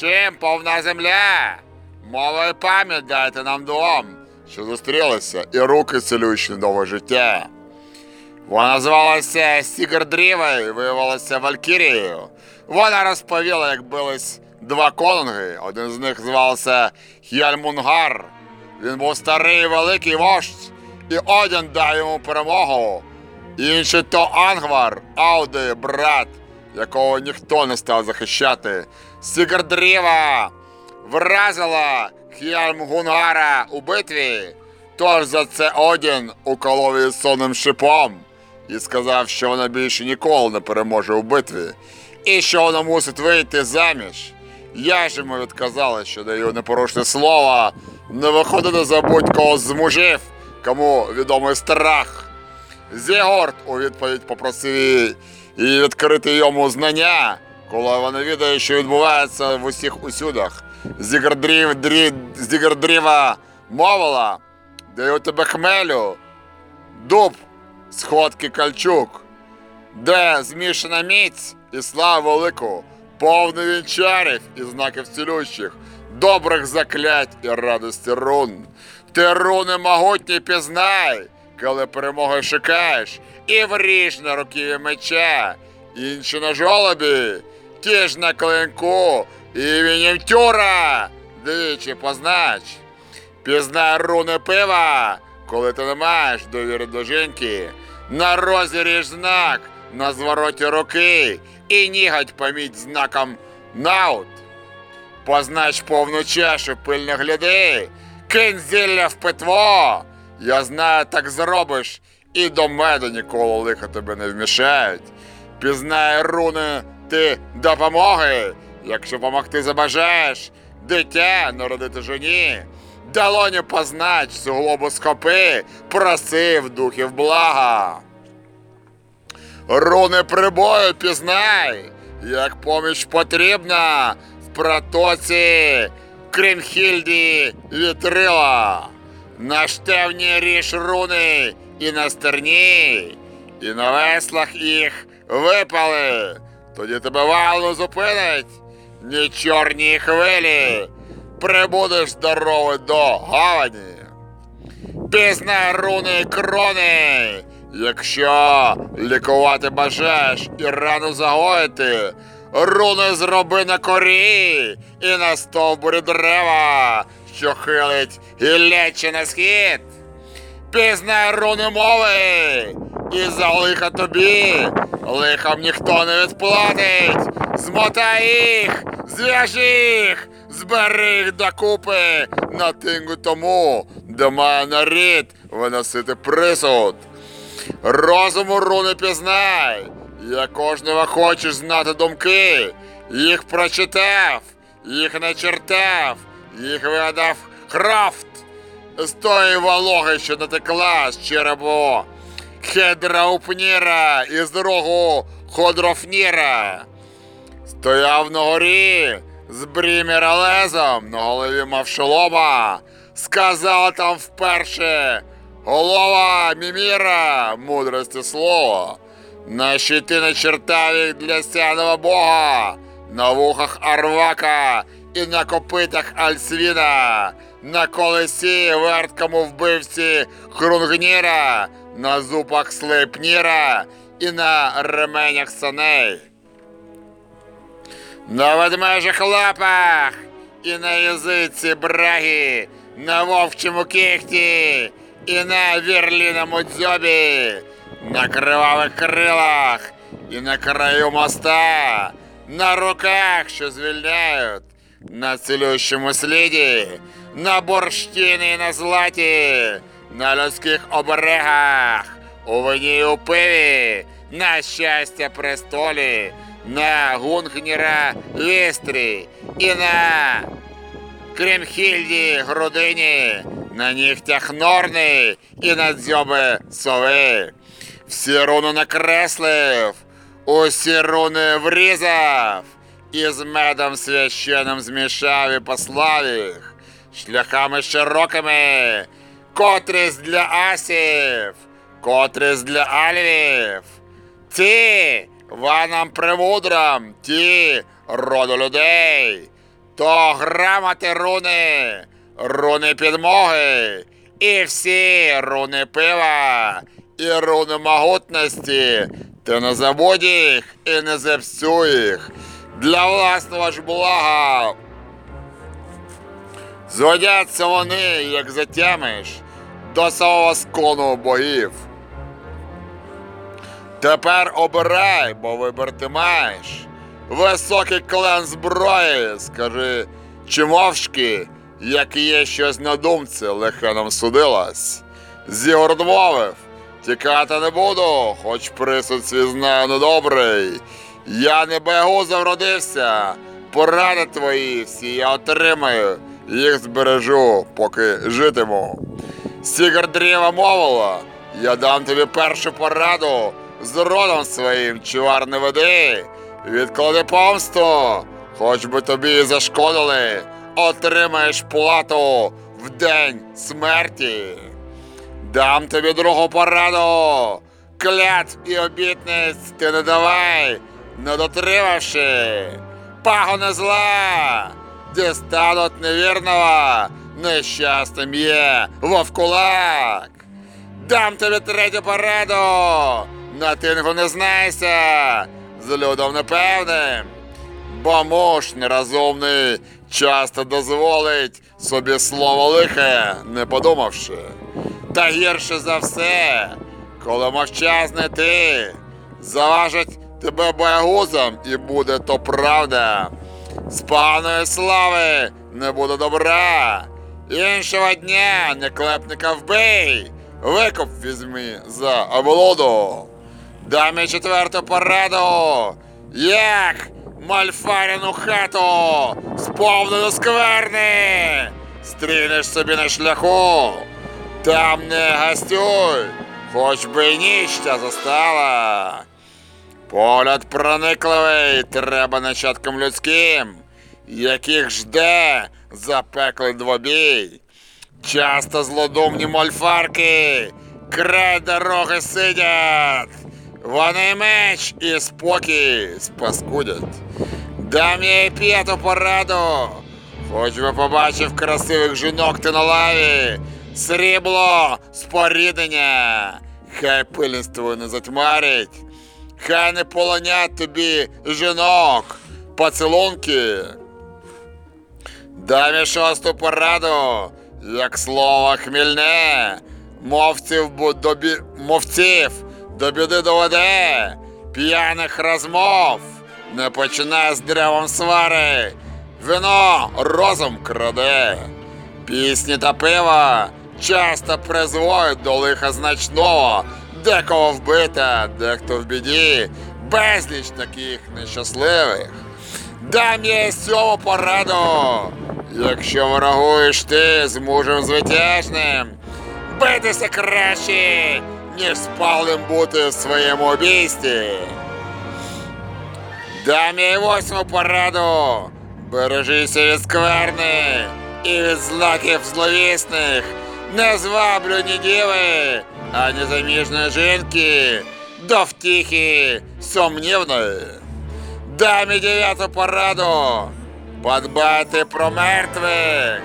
Speaker 3: Чим повна земля! Мова і пам'ять дайте нам дом, що зустрілися, і руки цілющі нове життя. Вона звалася Сігардрівою і виявилася Валькірією. Вона розповіла, як бились два конунги. Один з них звався Х'яльмунгар. Він був старий великий вождь, і один дав йому перемогу. Інший то Ангвар, Ауди, брат, якого ніхто не став захищати. Сігардріва вразила Х'яльмгунгара у битві. Тож за це Одін уколов її сонним шипом і сказав, що вона більше ніколи не переможе у битві, і що вона мусить вийти заміж. Я ж йому відказала, що даю непорушне слово, не виходити за будь-кого з мужів, кому відомий страх. Зігорд у відповідь попросив її їй відкрити йому знання, коли вона відає, що відбувається в усіх усюдах. Зігардрів, дрі, Зігардріва мовила, у тебе хмелю, дуб, сходки кальчук, де змішана міць і слава велику, повний він чарів і знаків цілющих, добрих заклять і радості рун. Ти руни могутні пізнай, коли перемоги шукаєш, і вріж на руків'я меча, інші на жолобі, ті ж на клинку, і вінівтюра, двічі познач. Пізнай руни пива, коли ти не маєш довіри до жінки. На розіріж знак на звороті руки і нігать поміть знаком наут. Познач повну чашу, пильно гляди, кинь зілля в питво. Я знаю, так зробиш, і до меду ніколи лиха тебе не вмішають. Пізнай руни ти допомоги, якщо помогти забажаєш, дитя народити жені. Долоню познач, суглобу схопи, просив духів блага. Руни прибою пізнай, як поміч потрібна, в протоці Кримхільді вітрила. На штевні ріж руни і на стерні, і на веслах їх випали. Тоді тебе валу зупинить, ні чорні хвилі. Прибудеш здоровий до гавані. Пізна руни крони. Якщо лікувати бажаєш і рану загоїти, руни зроби на корі і на стовбурі дерева, що хилить гілляче на схід. Пізна руни мови, і за лиха тобі, лихом ніхто не відплатить. Змотай їх, зв'яжи їх, збери їх докупи на тингу тому, де має нарід виносити присуд. Розуму руни пізнай, я кожного хочеш знати думки, їх прочитав, їх начертав, їх видав крафт з тої вологи, що натекла з черепу Хедраупніра із другу Ходрофніра. Стояв на горі з бріміра лезом на голові мав шолома. Сказала там вперше голова Міміра, мудрості слова. На щити начертав їх для сяного бога, на вухах Арвака і на копитах Альсвіна, на колесі верткому вбивці Хрунгніра, на зубах Слейпніра і на ременях саней. На ведмежих лапах і на язиці браги, на вовчому кіхті і на вірліному дзьобі, на кривавих крилах і на краю моста, на руках, що звільняють, на цілющому сліді, на борщині на златі, на людських оберегах, у вині і у пиві, на щастя престолі, на гунгніра вістрі і на Кремхільді грудині, на нігтях норни і на дзьоби сови. Всі руни накреслив, усі руни врізав, і з медом священним змішав і послав їх, шляхами широкими, котрість для асів, котрість для альвів. Ті ванам премудрам, ті роду людей, то грамоти руни, руни підмоги, і всі руни пива, і руни могутності, ти не забудь їх і не зепсуй їх для власного ж блага. Зводяться вони, як затямиш, до самого скону богів. Тепер обирай, бо вибір ти маєш. Високий клен зброї, скажи, чи мовчки, як є щось на думці, лихе нам судилось. Зігор мовив, тікати не буду, хоч присуд свій знаю недобрий. Я не боягузом родився, поради твої всі я отримаю, їх збережу, поки житиму. Сігардріва мовила, я дам тобі першу пораду з родом своїм, чувар не веди. Відклади помсту, хоч би тобі зашкодили, отримаєш плату в день смерті. Дам тобі другу пораду. Клятв і обітниць ти не давай, не дотримавши. Пагони зла, дістануть невірного, нещасним є вовкулак. Дам тобі третю пораду. На тингу не знайся, з людом непевним. Бо муж нерозумний часто дозволить собі слово лихе, не подумавши. Та гірше за все, коли мовчазний ти, заважить тебе боягузом, і буде то правда. З поганої слави не буде добра. Іншого дня неклепника вбий, викуп візьми за облуду. Дай мені четверту пораду, як мальфаряну хату, сповнену скверни, стрінеш собі на шляху, там не гостюй, хоч би ніч та застала. Погляд проникливий треба нащадкам людським, яких жде запеклий двобій. Часто злодумні мольфарки край дороги сидять. Вони меч і спокій спаскудять. Дам я й п'яту пораду. Хоч би побачив красивих жінок ти на лаві, срібло споріднення, хай пильність твою не затьмарить, хай не полонять тобі жінок, поцілунки. Дай шосту пораду, як слово хмільне, мовців, до бі... мовців до біди доведе, п'яних розмов, не починай з древом свари, вино розум краде, пісні та пива часто призводять до лиха значного, декого вбита, дехто в біді, безліч таких нещасливих. Дам я сьому пораду. Якщо ворогуєш ти з мужем звитяжним, битися краще, ніж спалим бути в своєму обійсті. Дам я восьму пораду. Бережися від скверни і від знаків зловісних. Не зваблю ні діви, ані заміжної жінки до втіхи сумнівної. Дай мені дев'яту пораду. Подбати про мертвих.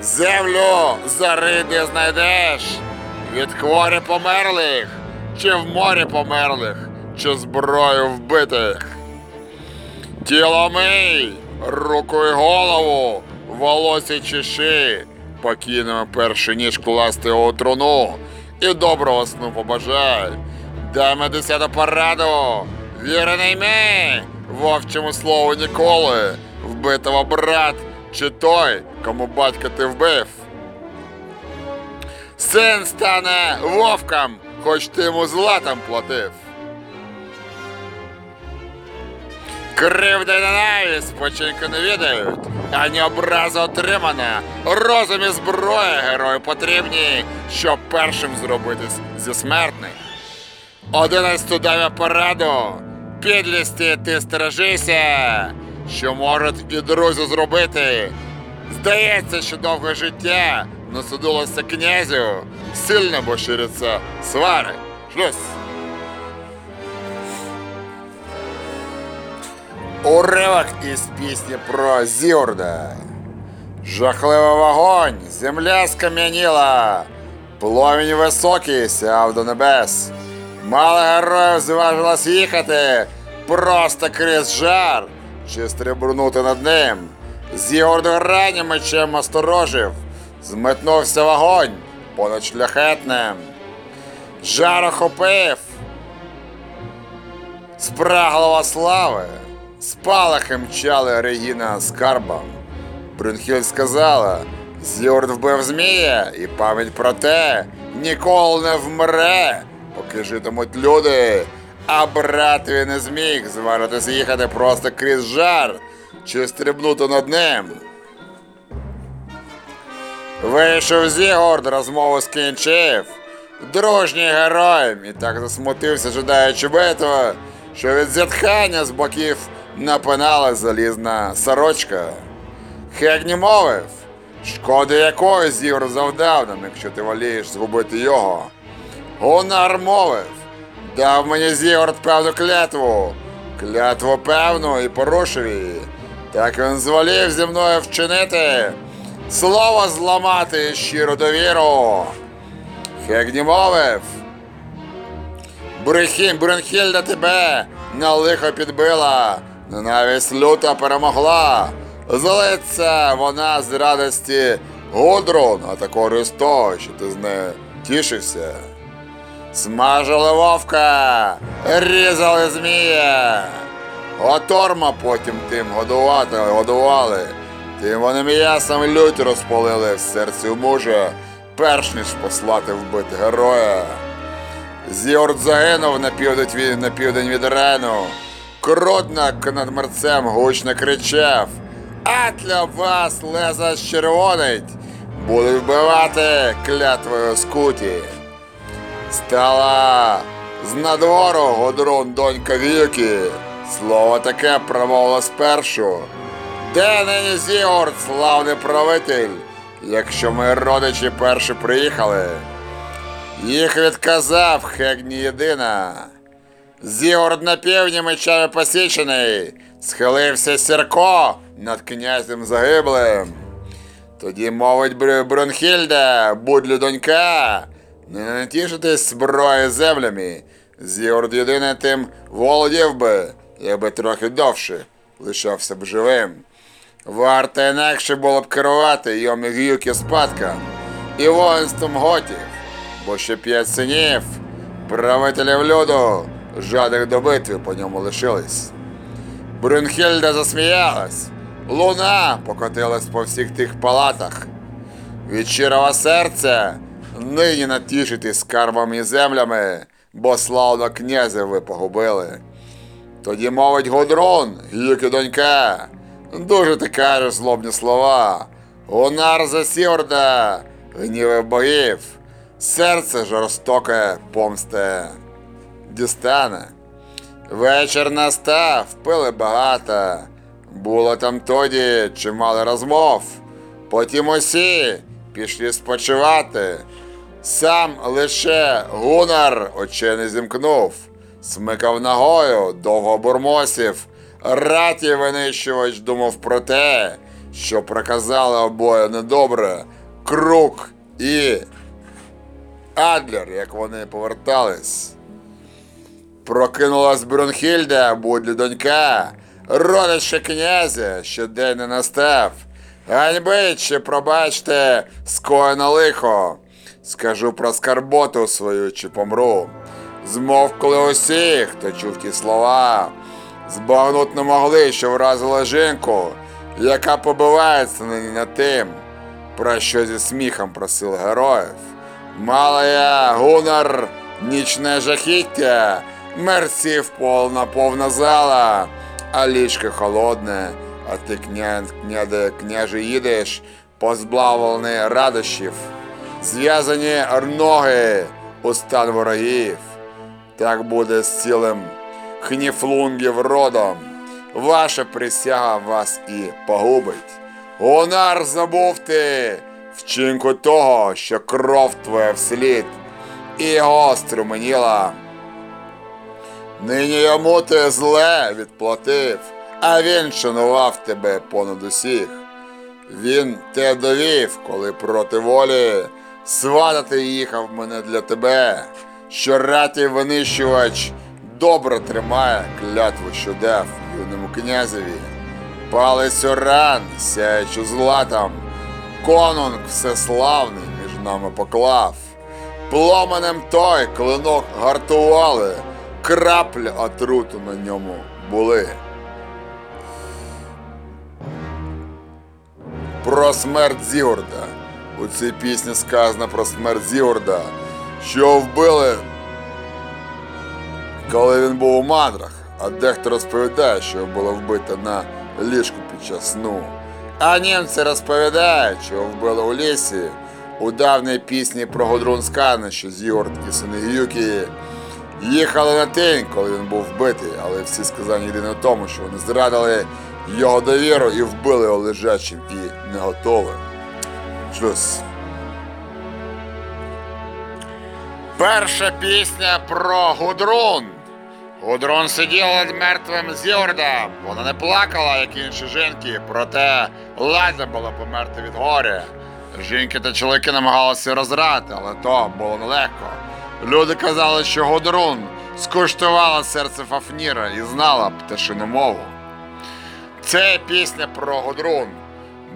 Speaker 3: Землю зари не знайдеш. Від хворі померлих, чи в морі померлих, чи зброю вбитих. Тіло мий, руку і голову, волосся чеши, покинемо першу ніж класти у труну і доброго сну побажай. Дай ми десяту пораду, віри не йми, вовчому слову ніколи, вбитого брат чи той, кому батька ти вбив. Син стане вовком, хоч ти йому златом платив. Кривди ненависть спочинку не відають, ані образа отримана. Розум і зброя герою потрібні, щоб першим зробитись зі смертних. Одинадцяту дав я пораду. Підлісті ти стережися, що можуть і друзі зробити. Здається, що довге життя насудилося князю, сильно бо ширяться свари. Шлюз. Уривок із пісні про Зіорда. Жахливий вогонь, земля скам'яніла, пломінь високий сяв до небес. Мало героїв зважилось їхати, просто крізь жар, чи стрибнути над ним. Зігорд грані мечем осторожив, зметнувся вогонь понад шляхетним. Жар охопив, спраглого слави, спалахи мчали Регіна з карбом. Брюнхіль сказала, Зіорд вбив змія, і пам'ять про те ніколи не вмре, поки житимуть люди. А брат він не зміг зваритися їхати просто крізь жар чи стрибнути над ним. Вийшов Зігорд, розмову скінчив. Дружній героєм і так засмутився, жадаючи битви, що від зітхання з боків напинала залізна сорочка. Хегні мовив, шкоди якої Зігорд завдав нам, якщо ти волієш згубити його. Гунар мовив, дав мені Зігорд певну клятву, клятву певну і порушив її. Так він зволів зі мною вчинити, слово зламати і щиру довіру. Хегні мовив, Брехім, Брюнхільда тебе на лихо підбила, ненависть люта перемогла. Злиться вона з радості Гудрун, а також того, що ти з нею тішився. Смажили вовка, різали змія. Оторма потім тим годувати, годували. Тим вони м'ясом лють розпалили в серці мужа, перш ніж послати вбити героя. Зіорд загинув на південь від Рену. Круднак над мерцем гучно кричав. А для вас леза червонить, будуть вбивати клятвою скуті. Стала з надвору Гудрун донька Віки. Слово таке промовила спершу. Де нині Зігорд, славний правитель, якщо ми родичі перші приїхали? Їх відказав Хегні єдина. Зігорд на півдні мечами посічений, схилився Сірко над князем загиблим. Тоді мовить Брунхільда, будь донька, не натішитись зброєю землями. Зігорд єдине тим володів би, якби трохи довше лишався б живим. Варто інакше було б керувати йому гілки спадком і воїнством готів, бо ще п'ять синів, правителів люду, жадних до битви по ньому лишились. Брюнхільда засміялась. Луна покотилась по всіх тих палатах. Від щирого серця нині натішити скарбами і землями, бо славно князя ви погубили. Тоді мовить Гудрун, гілки донька, дуже ти кажеш злобні слова. Гонар за Сіорда, гнівив богів, серце жорстоке помсте дістане. Вечір настав, пили багато. Було там тоді чимало розмов. Потім усі пішли спочивати. Сам лише гунар очей не зімкнув, смикав ногою, довго бурмосів. Раті винищувач думав про те, що проказали обоє недобре, крук і Адлер, як вони повертались. Прокинулась Брунхільда, будлі донька, родича князя, що день не настав. Ганьбить чи пробачте, скоєно лихо. Скажу про скарботу свою, чи помру. Змовкли усі, хто чув ті слова. Збагнуть не могли, що вразила жінку, яка побивається нині над тим, про що зі сміхом просив героїв. Мала я гунар, нічне жахіття, мерців повна повна зала, а ліжко холодне, а ти кня, княже їдеш, позбавлений радощів, зв'язані ноги у стан ворогів. Так буде з цілим хніфлунгів родом. Ваша присяга вас і погубить. Гонар забув ти вчинку того, що кров твоя вслід, і його струменіла. Нині йому ти зле відплатив, а він шанував тебе понад усіх. Він те довів, коли проти волі сватати їхав мене для тебе, що ратій винищувач добре тримає клятву, що дав юному князеві. Палець уран, сяючи златом, конунг всеславний між нами поклав. Пломенем той клинок гартували, крапля отруту на ньому були. Про смерть Зігорда. У цій пісні сказано про смерть Зігорда, що вбили, коли він був у мандрах, а дехто розповідає, що його було вбито на ліжку під час сну. А німці розповідають, що його вбили у лісі. У давній пісні про Гудрун сказано, що Зігорд і сини Гюки їхали на тень, коли він був вбитий, але всі сказані єдине в тому, що вони зрадили його довіру і вбили його лежачим і неготовим. Шлюз. Перша пісня про Гудрун. Гудрун сиділа над мертвим Зігордом. Вона не плакала, як інші жінки, проте ладна була померти від горя. Жінки та чоловіки намагалися розрати, але то було нелегко. Люди казали, що Гудрун скуштувала серце Фафніра і знала пташину мову. Це пісня про Гудрун.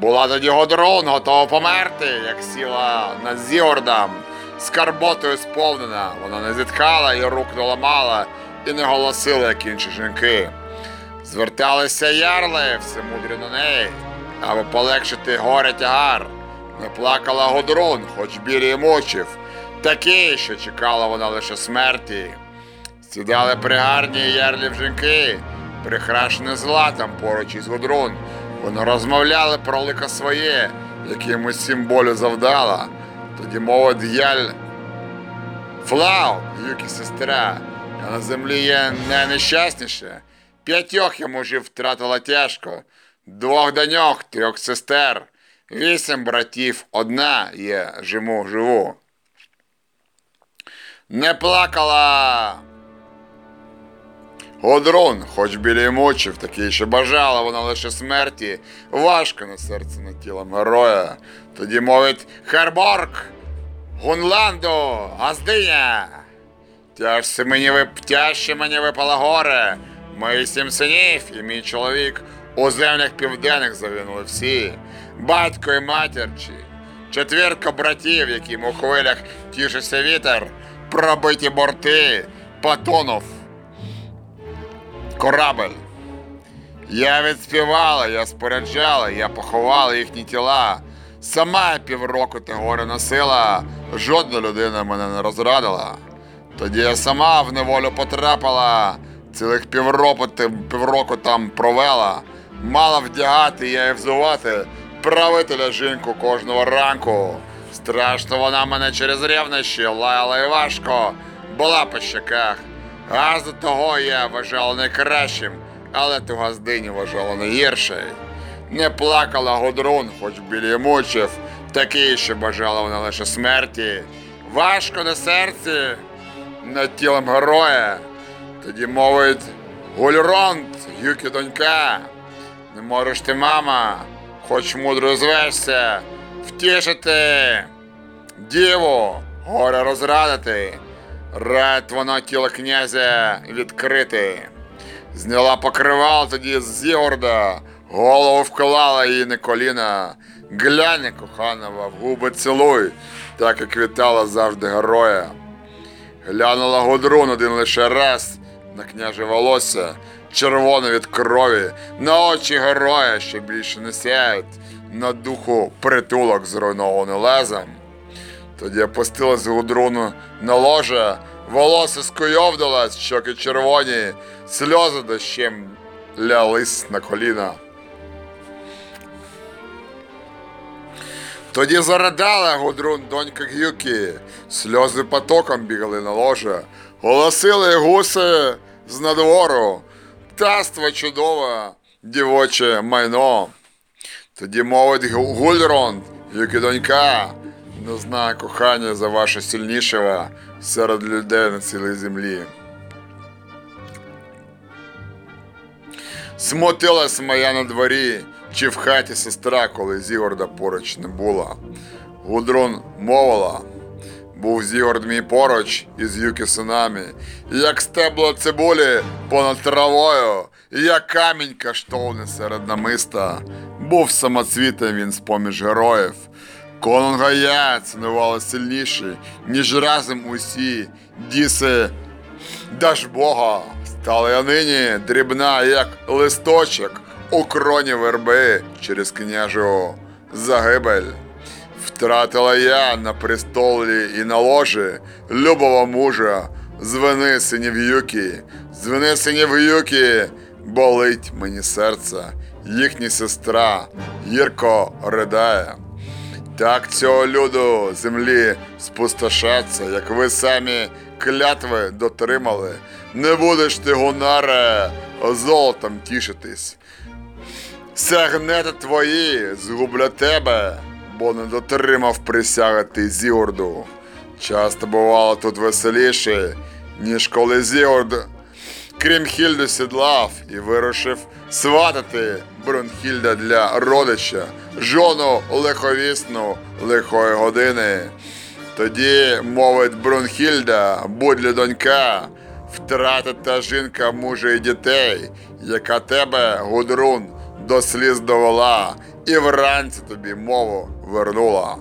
Speaker 3: Була тоді Гудрун, готова померти, як сіла над Зігордом. Скарботою сповнена, вона не зітхала і рук не ламала, і не голосила, як інші жінки. Зверталися ярли, все мудрі на неї, аби полегшити горе тягар. Не плакала Гудрун, хоч білі мучив, такий, що чекала вона лише смерті. Сідали пригарні ярлів жінки, прикрашені златом поруч із Гудрун. Вони розмовляли про лико своє, яким усім болю завдала. Тоді мова д'яль Флау, Юкі сестра, а на землі є найнещасніше. П'ятьох я мужів втратила тяжко. двох доньок, трьох сестер, вісім братів, одна є жиму живу. Не плакала. Годрун, хоч біля й мучив, такий, що бажала вона лише смерті, важко на серце над тілом героя. Тоді мовить Херборг, Гунланду, Газдиня. Тяжче мені вип... тяжче мені випало горе. Мої сім синів і мій чоловік у землях південних загинули всі. Батько і матірчі, четвірка братів, яким у хвилях тішився вітер, пробиті борти, потонув корабель. Я відспівала, я споряджала, я поховала їхні тіла. Сама півроку те горе носила, жодна людина мене не розрадила. Тоді я сама в неволю потрапила, цілих півроку, півроку там провела, мала вдягати я і взувати правителя жінку кожного ранку. Страшно вона мене через ревнощі лаяла і важко, була по щеках. А за того я вважала найкращим, але ту газдиню вважала найгіршою. Не плакала Гудрун, хоч білі мучив, такий, що бажала вона лише смерті. Важко на серці, над тілом героя. Тоді мовить Гульронт, Юкі донька. Не можеш ти, мама, хоч мудро звешся, втішити діву, горе розрадити. Рад вона тіло князя відкрити. Зняла покривал тоді з Зігорда, голову вклала її на коліна. Гляне, коханова, в губи цілуй, так як вітала завжди героя. Глянула Гудрун один лише раз на княже волосся, червоне від крові, на очі героя, що більше не сяють, на духу притулок зруйнований лезом. Тоді опустилась Гудруну на ложе, волосся скуйовдалась, щоки червоні, сльози дощем лялись на коліна. Тоді заридала Гудрун донька Гюкі, сльози потоком бігали на ложе, голосили гуси з надвору, птаство чудове, дівоче майно. Тоді мовить Гу- Гульронд, Гюкі донька, не знаю кохання за ваше сильнішого серед людей на цілій землі. Смутилась моя на дворі, чи в хаті сестра, коли Зігорда поруч не була. Гудрун мовила, був Зігорд мій поруч із юки синами, як стебло цибулі понад травою, як камінь каштовний серед намиста. Був самоцвітом він з-поміж героїв. Конунга я цінувала сильніші, ніж разом усі діси Дажбога. Стала я нині дрібна, як листочок у кроні верби через княжу загибель. Втратила я на престолі і на ложі любого мужа, з вини синів юки, з вини синів юки, болить мені серце, їхня сестра гірко ридає. Так цього люду землі спустошаться, як ви самі клятви дотримали. Не будеш ти, гунаре, золотом тішитись. Сагнети твої згубля тебе, бо не дотримав присяги ти Зіорду. Часто бувало тут веселіше, ніж коли Зіорд Крімхільду сідлав і вирушив сватати Брунхільда для родича, жону лиховісну лихої години. Тоді, мовить Брунхільда, будь ли донька, втратить та жінка мужа і дітей, яка тебе, Гудрун, до сліз довела, і вранці тобі мову вернула.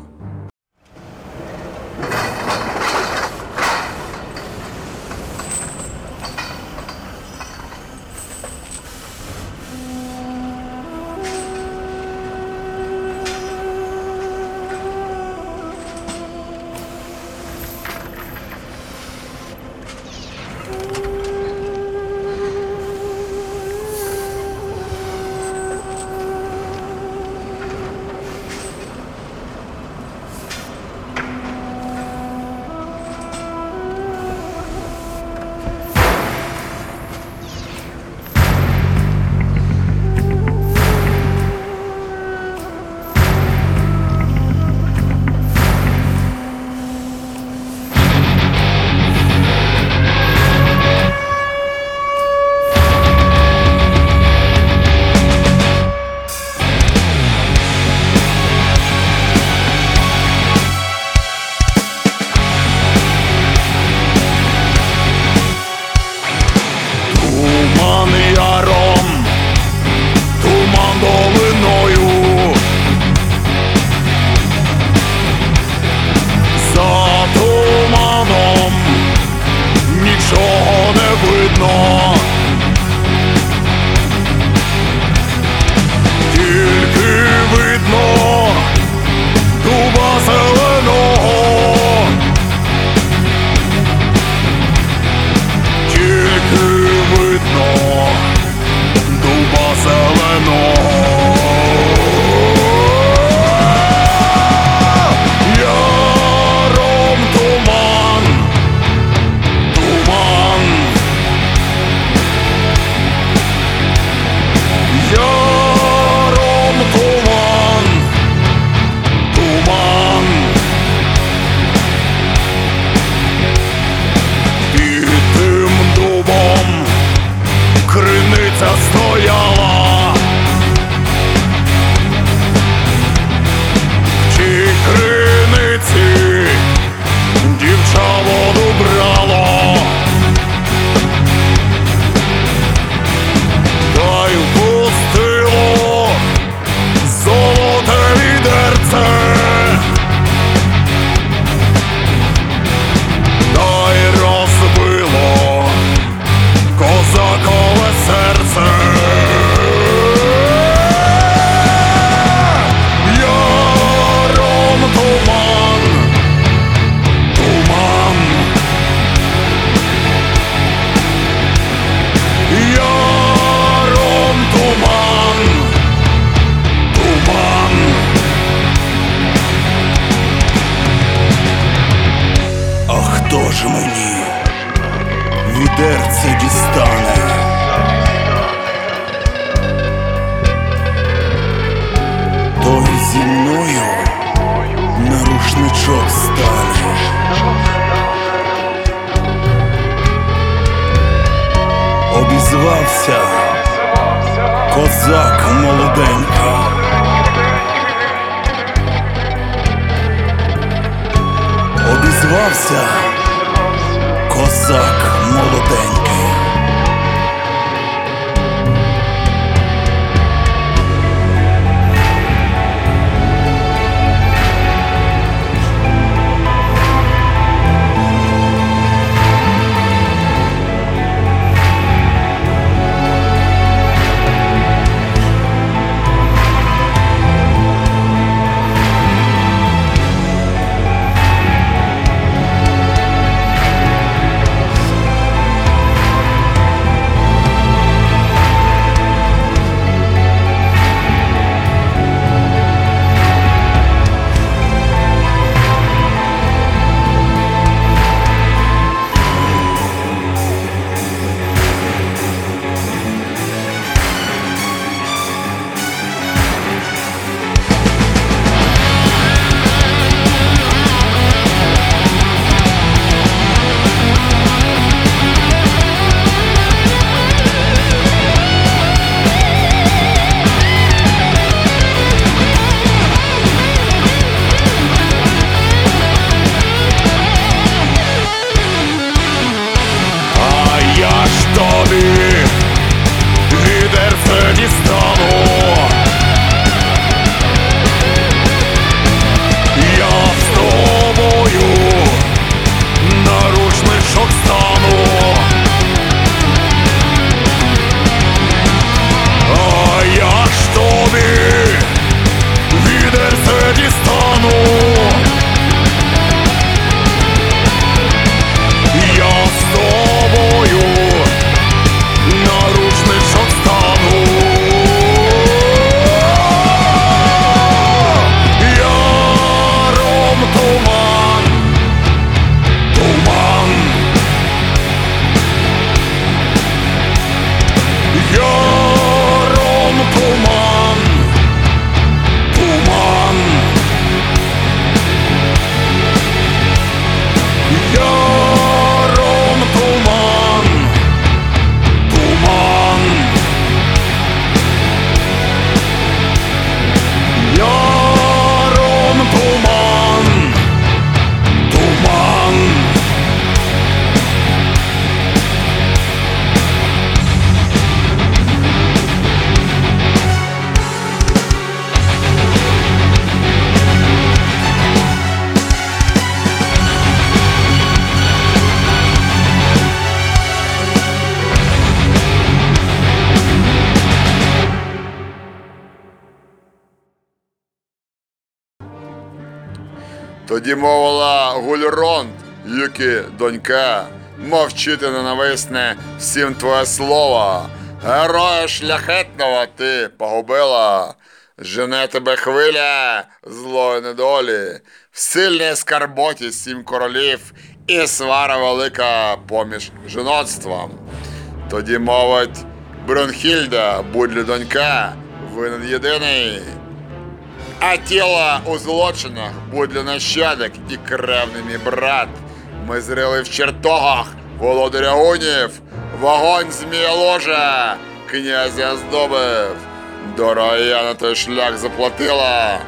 Speaker 3: Донька, мовчити ненависне всім твоє слово. Героя шляхетного ти погубила. Жене тебе хвиля злої недолі, в сильній скарботі сім королів і свара велика поміж жіноцтвом. Тоді мовить Брунхільда, будь донька, винен єдиний. А тіло у злочинах будь нащадок і кревний мій брат. Ми зрили в чертогах. Володаря гунів, вогонь змія ложа, князя здобив. Дорога я на той шлях заплатила,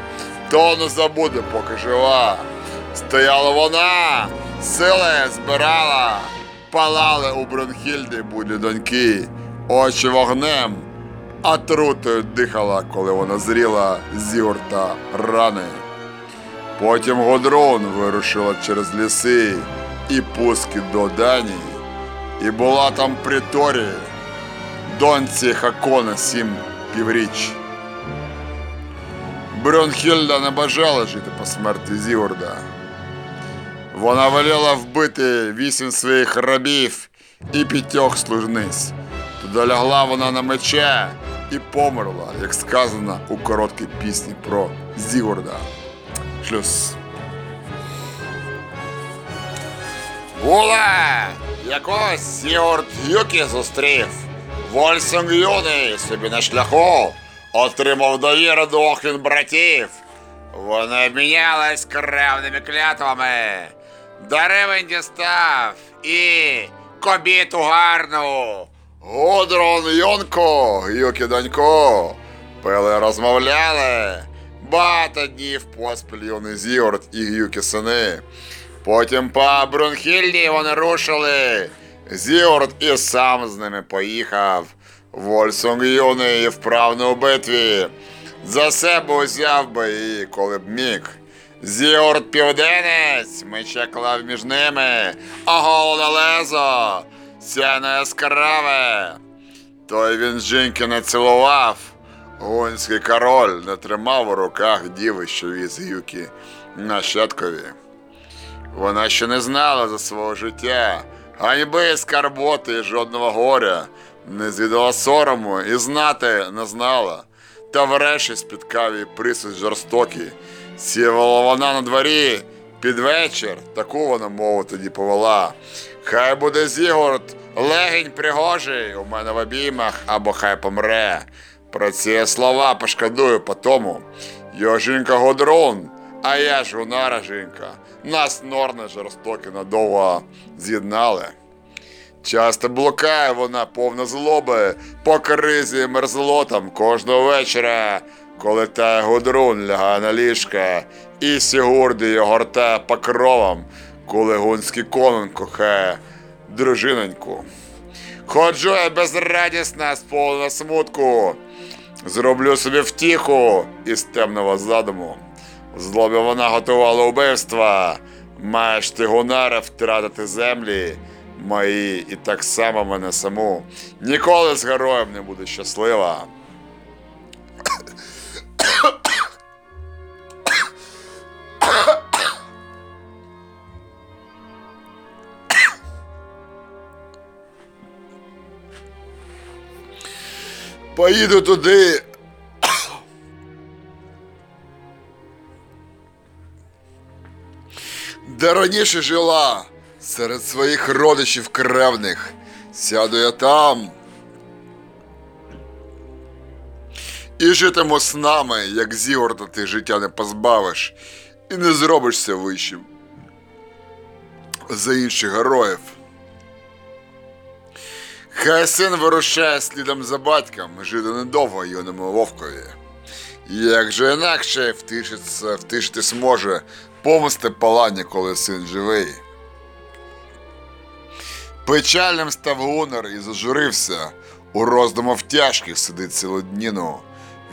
Speaker 3: то не забуде, поки жива. Стояла вона, сили збирала, палали у Брунхільди будлі доньки, очі вогнем, а трутою дихала, коли вона зріла з юрта рани. Потім Годрон вирушила через ліси і пуски до Данії, і була там при Торі, доньці Хакона сім півріч. Брюнхільда не бажала жити по смерті Зіорда. Вона веліла вбити вісім своїх рабів і п'ятьох служниць. Туди лягла вона на мече і померла, як сказано у короткій пісні про Зігорда. Шлюз. Була! Якось Сігурд Юкі зустрів. Вольсинг юний собі на шляху. Отримав довіру двох він братів.
Speaker 1: Вони обмінялись кривними клятвами. Дари дістав і кобіту гарну.
Speaker 3: Гудрон Йонко, Юкі Донько, пили розмовляли. Багато днів поспіль юний Зігорд і Юкі сини. Потім по Брунхільді вони рушили. Зігорд і сам з ними поїхав. Вольсунг юний і вправний у битві. За себе узяв би її, коли б міг. Зігорд південець, меча клав між ними, а голоде лезо, сяне яскраве. Той він жінки не цілував. Гунський король не тримав у руках діви, що віз юки нащадкові. Вона ще не знала за свого життя, ганьби, скарботи жодного горя, не звідала сорому і знати не знала. Та врешті спіткав її присуд жорстокий. Сівала вона на дворі під вечір, таку вона мову тоді повела. Хай буде Зігорд, легень пригожий у мене в обіймах, або хай помре. Про ці слова пошкодую по тому. Його жінка Годрун, а я ж гунара жінка. Нас норни жорстокі надовго з'єднали. Часто блукає вона повна злоби по кризі мерзлотам кожного вечора, коли та гудрун лягає на ліжка, і Сігурди його гортає покровом, коли гунський конун кохає дружиноньку. Ходжу я безрадісна, сповнена смутку, зроблю собі втіху із темного задуму. Злобі вона готувала убивства, маєш ти гунаре втратити землі мої і так само мене саму. Ніколи з героєм не буде щаслива. Поїду туди. Де раніше жила серед своїх родичів кревних. Сяду я там. І житиму з нами, як Зігорда ти життя не позбавиш, і не зробишся вищим за інших героїв. Хай син вирушає слідом за батьком, жити недовго юному вовкові. Як же інакше втишитись може помсти палання, коли син живий. Печальним став гунар і зажурився, у роздумах тяжких сидить цілу дніну.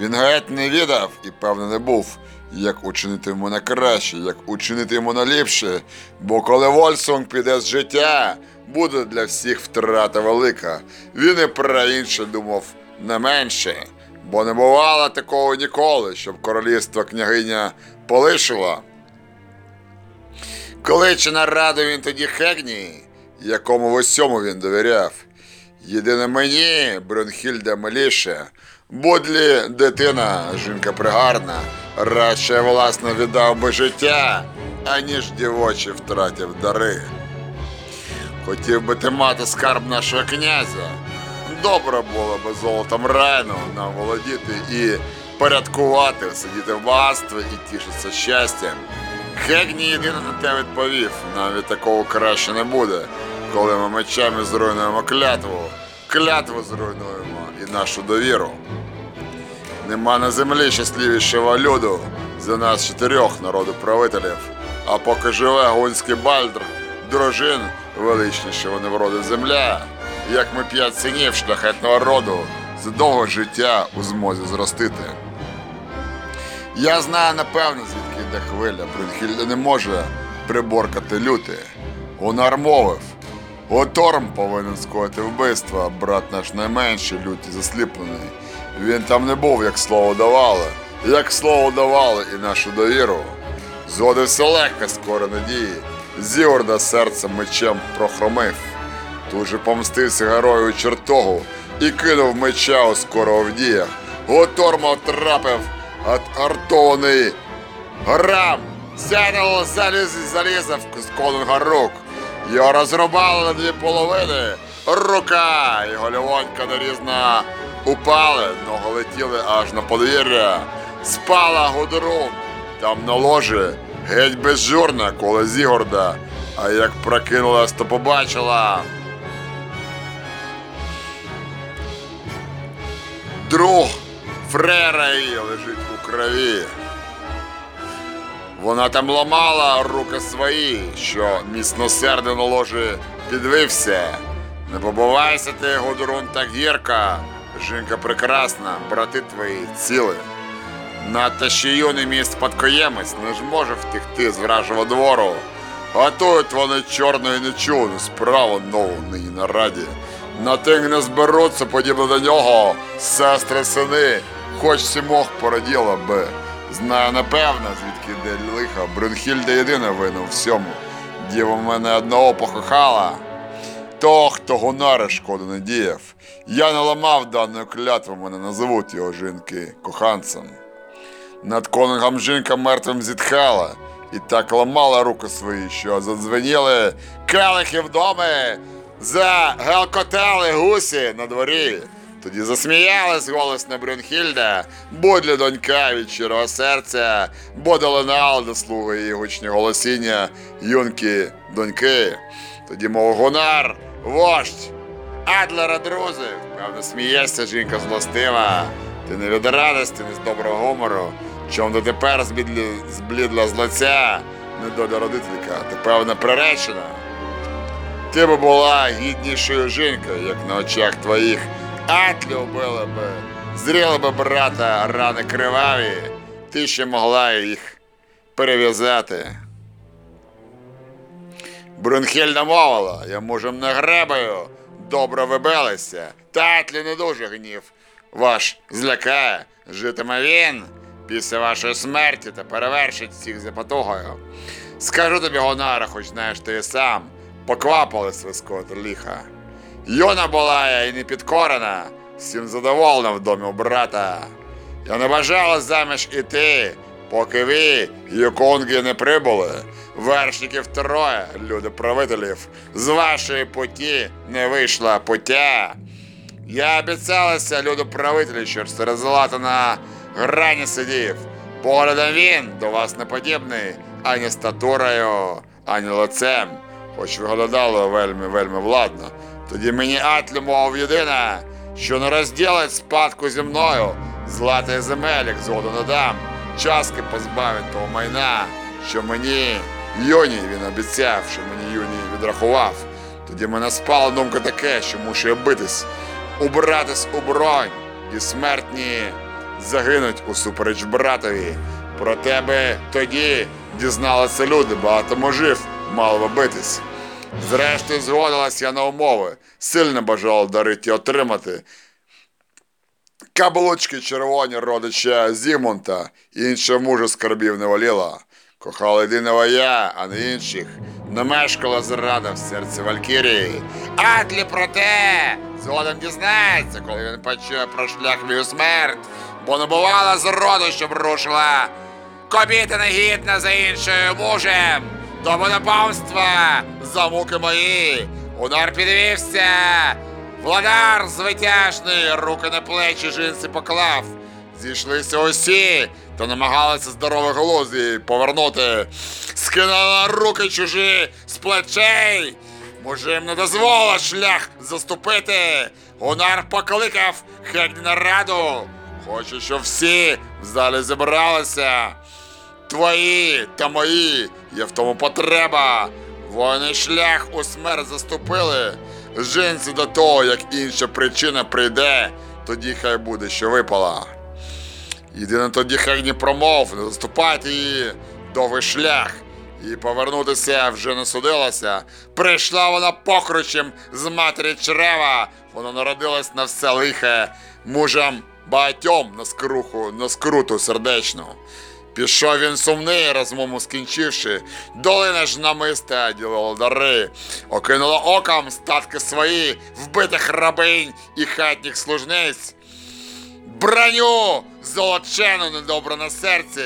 Speaker 3: Він геть не відав і, певно, не був, як учинити йому на краще, як учинити йому на ліпше, бо коли Вольсунг піде з життя, буде для всіх втрата велика. Він і про інше думав не менше, бо не бувало такого ніколи, щоб королівство княгиня полишила. Кличе раду він тоді Хегні, якому в усьому він довіряв. Єдине мені, Брюнхільда Меліше, Будлі дитина, жінка пригарна, радше власне віддав би життя, аніж дівочі втратив дари. Хотів би ти мати скарб нашого князя. Добре було би золотом райну нам володіти і порядкувати, сидіти в багатстві і тішитися щастям. Хегні єдине на те відповів, нам від такого краще не буде, коли ми мечами зруйнуємо клятву, клятву зруйнуємо і нашу довіру. Нема на землі щасливішого люду за нас чотирьох народу правителів. А поки живе гунський бальдр, дружин величніше вони вроде земля, як ми п'ять синів шляхетного роду за довго життя у змозі зростити. Я знаю напевно, звідки йде хвиля. Брюнхільда не може приборкати люти. Гунар мовив. Оторм повинен скоїти вбивство, брат наш найменший люті засліплений. Він там не був, як слово давали, як слово давали і нашу довіру. Згодився легко, скоро надії. Зіорда серцем мечем прохромив. Тут же помстився герою чертогу і кинув меча у скоро в діях. Готорма втрапив от артований грам. Сяйнуло заліз залізав з конунга рук. Його розрубали на дві половини. Рука і голівонька нарізна упали, ноги летіли аж на подвір'я. Спала гудрун, там на ложі, геть безжурна коло Зігорда, а як прокинулась, то побачила. Друг фрера її лежить крові. Вона там ламала руки свої, що міцносердно на ложі підвився. Не побувайся ти, Гудрун та гірка, жінка прекрасна, брати твої ціли. Надто ще юний мій спадкоємець не ж може втекти з вражого двору. Готують вони чорну і нечуну справу нову нині на раді. На тих не зберуться, подібно до нього, сестри сини, хоч сімох породіла би. Знаю напевно, звідки йде лиха. Брюнхільда єдина вина у всьому. Діва мене одного покохала. То, хто гунари шкоди не діяв. Я не ламав даної клятви, мене назовуть його жінки коханцем. Над конингом жінка мертвим зітхала і так ламала руки свої, що задзвеніли келихи в доми, загелкотали гусі на дворі. Тоді засміялась голосна Брюнхільда, бо для донька від щирого серця, бо долинало до слуги її гучні голосіння юнки доньки. Тоді, мов гунар, вождь, Адлера друзів, певно, смієшся, жінка злостива. Ти не від радості, не з доброго гумору. Чом дотепер зблідла, зблідла з лиця, недоля родителька, ти певно приречена. Ти би була гіднішою жінкою, як на очах твоїх. Атлі убили би, зріли би брата рани криваві, ти ще могла їх перев'язати. Брунхільда мовила, я мужем не гребаю, добре вибилися. Та Атлі не дуже гнів. Ваш злякає, житиме він після вашої смерті та перевершить всіх за потугою. Скажу тобі, Гонара, хоч знаєш ти і сам, поквапились ви скоти ліха. Юна була я і не підкорена, всім задоволена в домі у брата. Я не бажала заміж іти, поки ви, юконги, не прибули. Вершників троє, люди правителів, з вашої путі не вийшла путя. Я обіцялася люду правителі, що серед злата на грані сидів. Поглядом він до вас не подібний, ані статурою, ані лицем. Хоч виглядало вельми, вельми владно. Тоді мені Атлі мов єдина, що не розділить спадку зі мною, златих земель, як згоду не дам, частки позбавить того майна, що мені юні він обіцяв, що мені юні відрахував. Тоді мене спала думка таке, що мушу я битись, убратись у бронь, і смертні загинуть усупереч братові. Про тебе тоді дізналися люди, багато можів мало би битись. Зрештою, згодилась я на умови, сильно бажала дарити отримати. Каблучки червоні родича Зігмунта, іншого мужа скарбів не воліла. Кохала єдиного я, а не інших. Не мешкала зрада в серці Валькірії. Атлі проте згодом дізнається, коли він почує про шлях мій смерть, бо не бувала зроду, щоб рушила. Кобіта негідна за іншою мужем, до монопомства за муки мої. Удар підвівся. Владар звитяжний, руки на плечі жінці поклав. Зійшлися усі, та намагалися здоровий голос їй повернути. Скинула руки чужі з плечей. Мужим не дозволила шлях заступити. Гунар покликав хек на раду. Хочу, щоб всі в залі зібралися. Твої та мої, є в тому потреба. Воїни шлях у смерть заступили. Жінці до того, як інша причина прийде, тоді хай буде, що випала. Єдине тоді хай не промов, не заступати її довгий шлях. І повернутися вже не судилося. Прийшла вона покручем з матері чрева. Вона народилась на все лихе, мужем багатьом на скруху, на скруту сердечну. Пішов він сумний, розмову скінчивши, долина ж намиста ділила дари, окинула оком статки свої, вбитих рабинь і хатніх служниць. Броню золочену недобро на серці.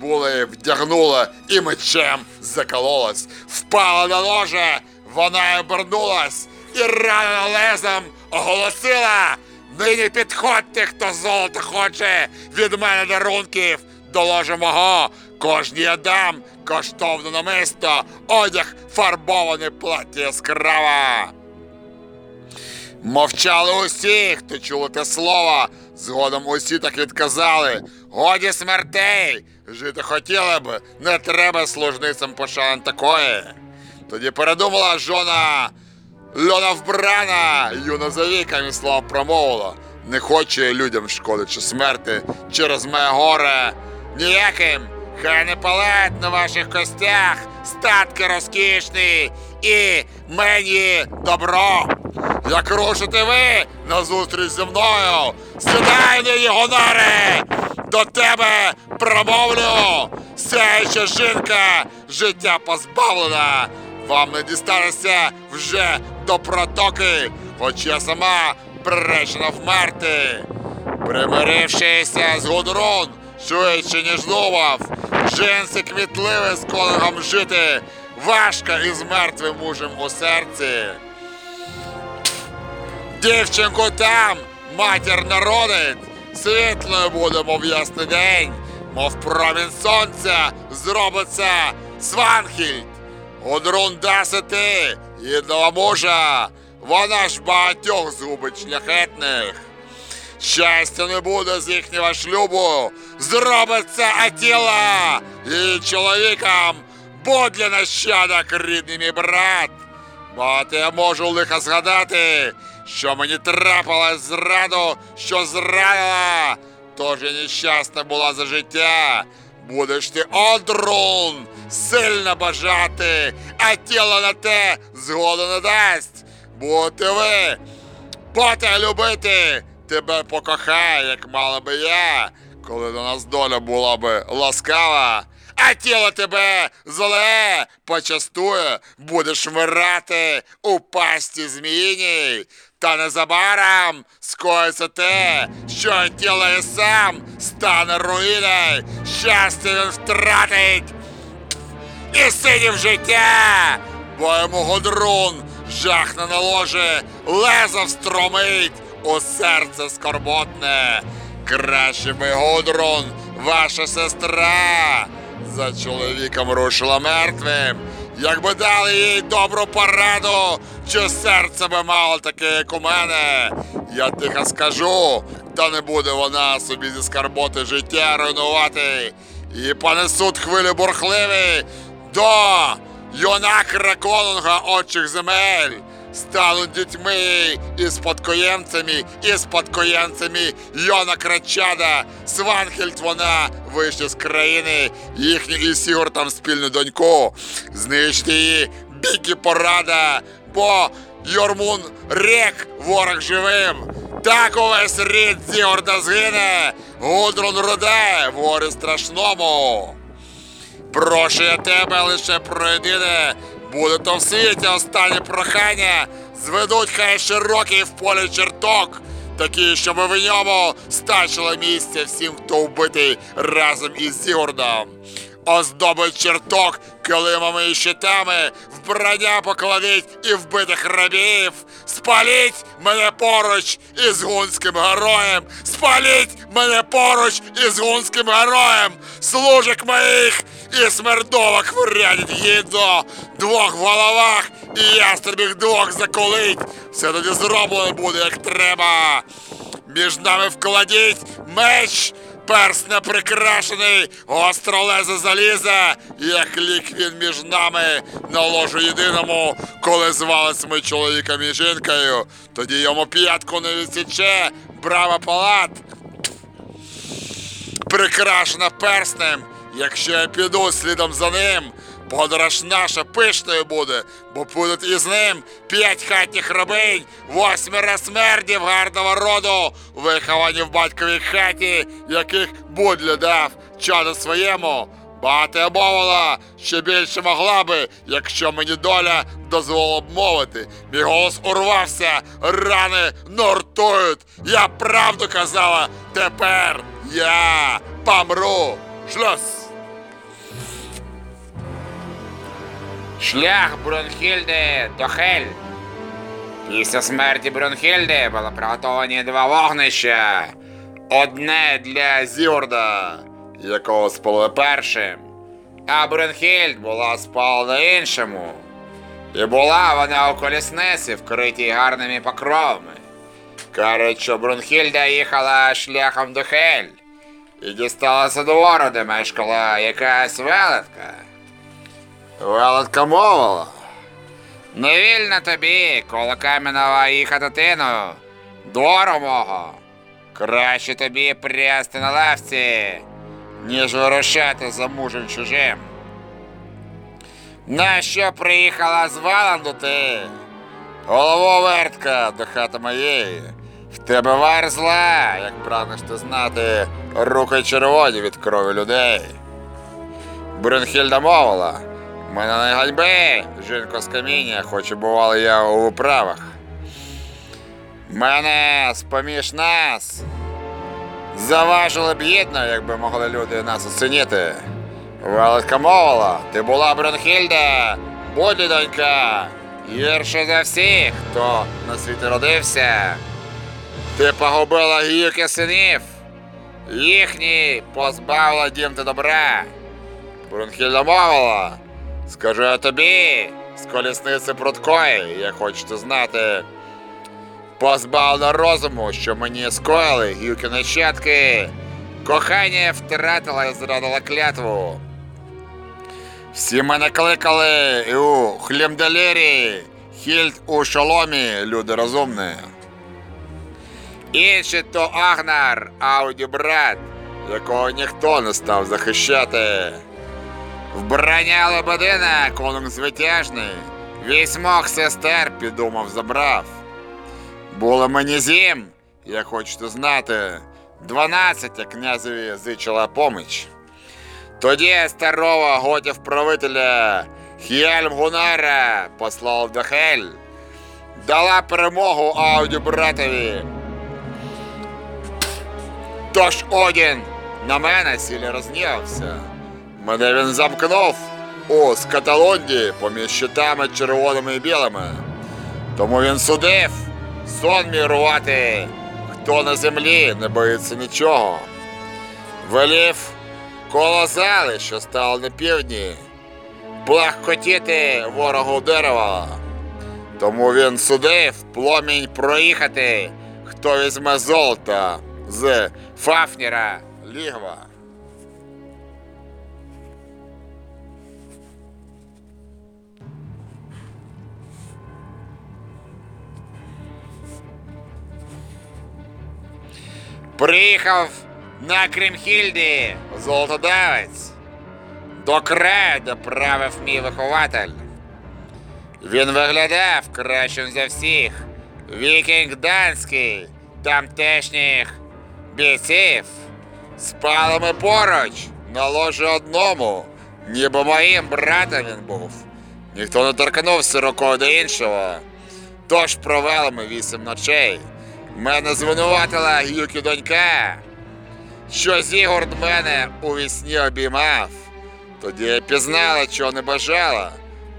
Speaker 3: Були вдягнула і мечем закололась, впала на ложе, вона обернулась і рано лезом оголосила. Нині підходьте, хто золото хоче від мене дарунків до ложа мого. Кожній адам коштовне намисто, одяг фарбоване плаття яскрава. Мовчали усі, хто чули те слово. Згодом усі так відказали. Годі смертей! Жити хотіли б, не треба служницям пошан такої. Тоді передумала жона Льона вбрана, юна за віками слова промовила. Не хоче людям шкоди чи смерти через моє горе. Ніяким, хай не палать на ваших костях, статки розкішні і мені добро. Як рушите ви на зустріч зі мною, сідай нині гоноре, до тебе промовлю, сяюча жінка, життя позбавлена, вам не дістанеться вже до протоки, хоч я сама приречена вмерти. Примирившися з Гудрун, швидше ніж думав, жінці квітливе з колегом жити, важко із мертвим мужем у серці. Дівчинку там матір народить, світлою буде, мов ясний день, мов промінь сонця зробиться Сванхільд. Даси ти, єдного мужа, вона ж багатьох згубить шляхетних. Щастя не буде з їхнього шлюбу, зробиться Атіла, і чоловіком буде нащадок рідний мій брат. Багато я можу лиха згадати, що мені трапилось зраду, що зрадила, тож я нещасна була за життя. Будеш ти одрун сильно бажати, а тіло на те згоду не дасть. Будете ви Пота любити тебе покохає, як мала би я, коли до нас доля була би ласкава, а тіло тебе зле почастує, будеш вмирати у пасті зміїній. Та незабаром скоїться те, що тіло і сам стане руїною, щастя він втратить і сидів життя, бо йому годрун жахне на ложе, лезо встромить у серце скорботне. Краще би годрун, ваша сестра, за чоловіком рушила мертвим. Якби дали їй добру пораду, чи серце би мало таке, як у мене. Я тихо скажу, та не буде вона собі зі скарботи життя руйнувати. І понесуть хвилі бурхливі до юнакра конунга очих земель. Стануть дітьми і спадкоємцями, і спадкоємцями Йона Крачада, Сванхельд вона вийшла з країни, їхню і Сігур там спільну доньку. Знищити її біки порада, бо Йормун рек ворог живим. Так увесь рід Зігорда згине, Гудрун роде, ворі страшному. Прошу я тебе лише про єдине, буде то в світі останнє прохання, зведуть хай широкий в полі черток, такий, щоб в ньому стачило місце всім, хто вбитий разом із Зігордом. Оздобить черток килимами і щитами, вбрання покладіть і вбитих рабів. Спаліть мене поруч із гунським героєм! Спаліть мене поруч із гунським героєм! Служик моїх і смердовок врядять гідно! Двох головах і ястребів двох заколить! Все тоді зроблено буде, як треба! Між нами вкладіть меч! Перс не прикрашений, гостро лезе заліза, як лік він між нами на ложу єдиному, коли звались ми чоловіком і жінкою, тоді йому п'ятку не відсіче, брава палат, прикрашена перснем, якщо я піду слідом за ним, подорож наша пишною буде, бо будуть із ним п'ять хатніх рабинь, восьмеро смердів гарного роду, виховані в батьковій хаті, яких Будля дав чаду своєму. Багато мовила, ще більше могла би, якщо мені доля дозволила б мовити. Мій голос урвався, рани нортують. Я правду казала, тепер я помру. Шлюз. Шлях Брунхільди до Хель. Після смерті Брунхільди було приготовані два вогнища. Одне для Зюрда, якого спали першим,
Speaker 15: А Брюнхільд була спала на іншому. І була вона у колісниці, вкритій гарними покровами. Кажуть, що Брунхільда їхала шляхом до Хель і дісталася двору, де мешкала якась велетка. Велетка мовила. Не вільно тобі, коло кам'яного їхати тину, двору мого. Краще тобі прясти на лавці, ніж вирушати за мужем чужим. Нащо приїхала з Валанду ти? Голововертка до хати моєї. В тебе вар зла, як прагнеш ти знати, руки червоні від крові людей. Брюнхільда мовила, мене не ганьби, жінко з каміння, хоч і бувало я у виправах. Мене з-поміж нас заважили б гідно, якби могли люди нас оцінити. Велетка мовила, ти була Брюнхільда, будь донька, гірше за всіх, хто на світі родився. Ти погубила гілки синів, їхні позбавила дім та добра. Брунхільда мовила, скажу я тобі, з колісниці прудкої, як хочете знати, позбавила розуму, що мені скоїли гілки нащадки, кохання втратила і зрадила клятву. Всі мене кликали і у Хлімдалері, Хільд у шоломі, люди розумні. Інший то Агнар, Ауді брат, якого ніхто не став захищати. Вбрання Лебедина, конунг звитяжний, вісьмох сестер підумав забрав. Було мені зім, як хочете знати, дванадцять князеві зичила поміч. Тоді старого готів правителя Хіельм Гунара послав до Хель, дала перемогу Ауді братові. Тож Одін на мене сілі рознявся. Мене він замкнув у Скаталонді поміж щитами червоними і білими. Тому він судив сон мій рвати, хто на землі не боїться нічого. Велів коло зали, що стало на півдні, плахкотіти ворогу дерева. Тому він судив пломінь проїхати, хто візьме золота з Фафніра Лігва. Приїхав на Кримхільді золотодавець, до краю, де правив мій вихователь. Він виглядав кращим за всіх. Вікінг данський, тамтешніх бійців. Спали ми поруч, на ложі одному, ніби моїм братом він був. Ніхто не торкнувся рукою до іншого. Тож провели ми вісім ночей. Мене звинуватила Юкі донька, що Зігурд мене у вісні обіймав. Тоді я пізнала, чого не бажала.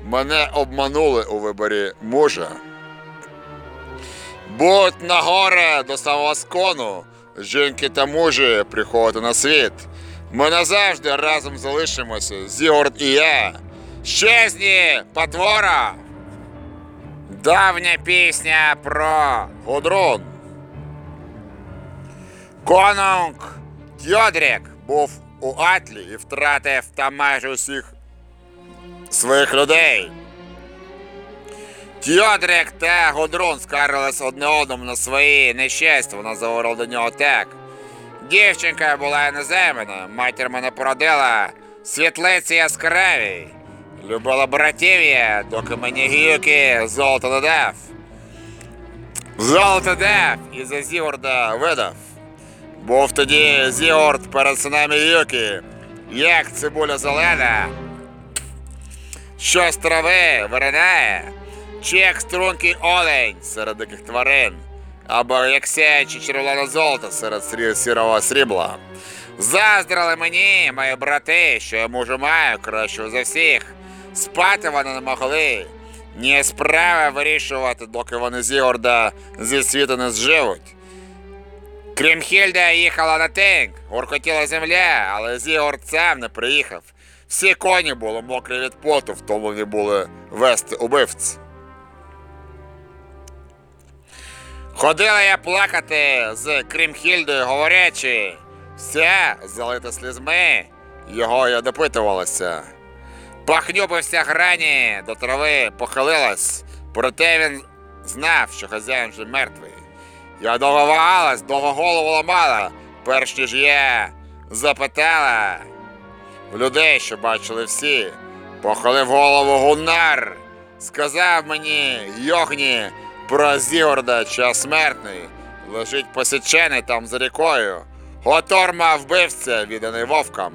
Speaker 15: Мене обманули у виборі мужа. Будь на горе до самого скону, жінки та мужі приходять на світ. Ми назавжди разом залишимося, Зігурд і я. Щезні, потвора! Давня пісня про Гудрун. Конунг Тьодрік був у Атлі і втратив там майже усіх своїх людей. Тьодрік та Гудрун скаржились одне одному на свої нещастя, вона заговорила до нього так. Дівчинка була іноземна, матір мене породила світлиці яскравій. Любила братів я, доки мені гілки золото не дав. Золото дав і за Зігорда видав. Був тоді Зігорд перед синами Юки, як цибуля зелена, що з трави виринає, чи як стрункий олень серед диких тварин, або як сяюче червоне золото серед сірого срібла. Заздрили мені, мої брати, що я мужу маю кращого за всіх. Спати вони не могли, ні справи вирішувати, доки вони Зігорда зі світу не зживуть. Крімхільда їхала на тинк, гуркотіла земля, але Зігорд сам не приїхав. Всі коні були мокрі від поту, втомлені були вести убивць. Ходила я плакати з Крімхільдою, говорячи, вся залита слізьми, його я допитувалася. Похнюпився грані до трави, похилилась, проте він знав, що хазяїн вже мертвий. Я довго вагалась, довго голову ламала, перш ніж я запитала в людей, що бачили всі. Похилив голову гунар, сказав мені Йогні про Зігорда, час смертний, лежить посічений там за рікою. Готорма вбивця, відданий вовкам.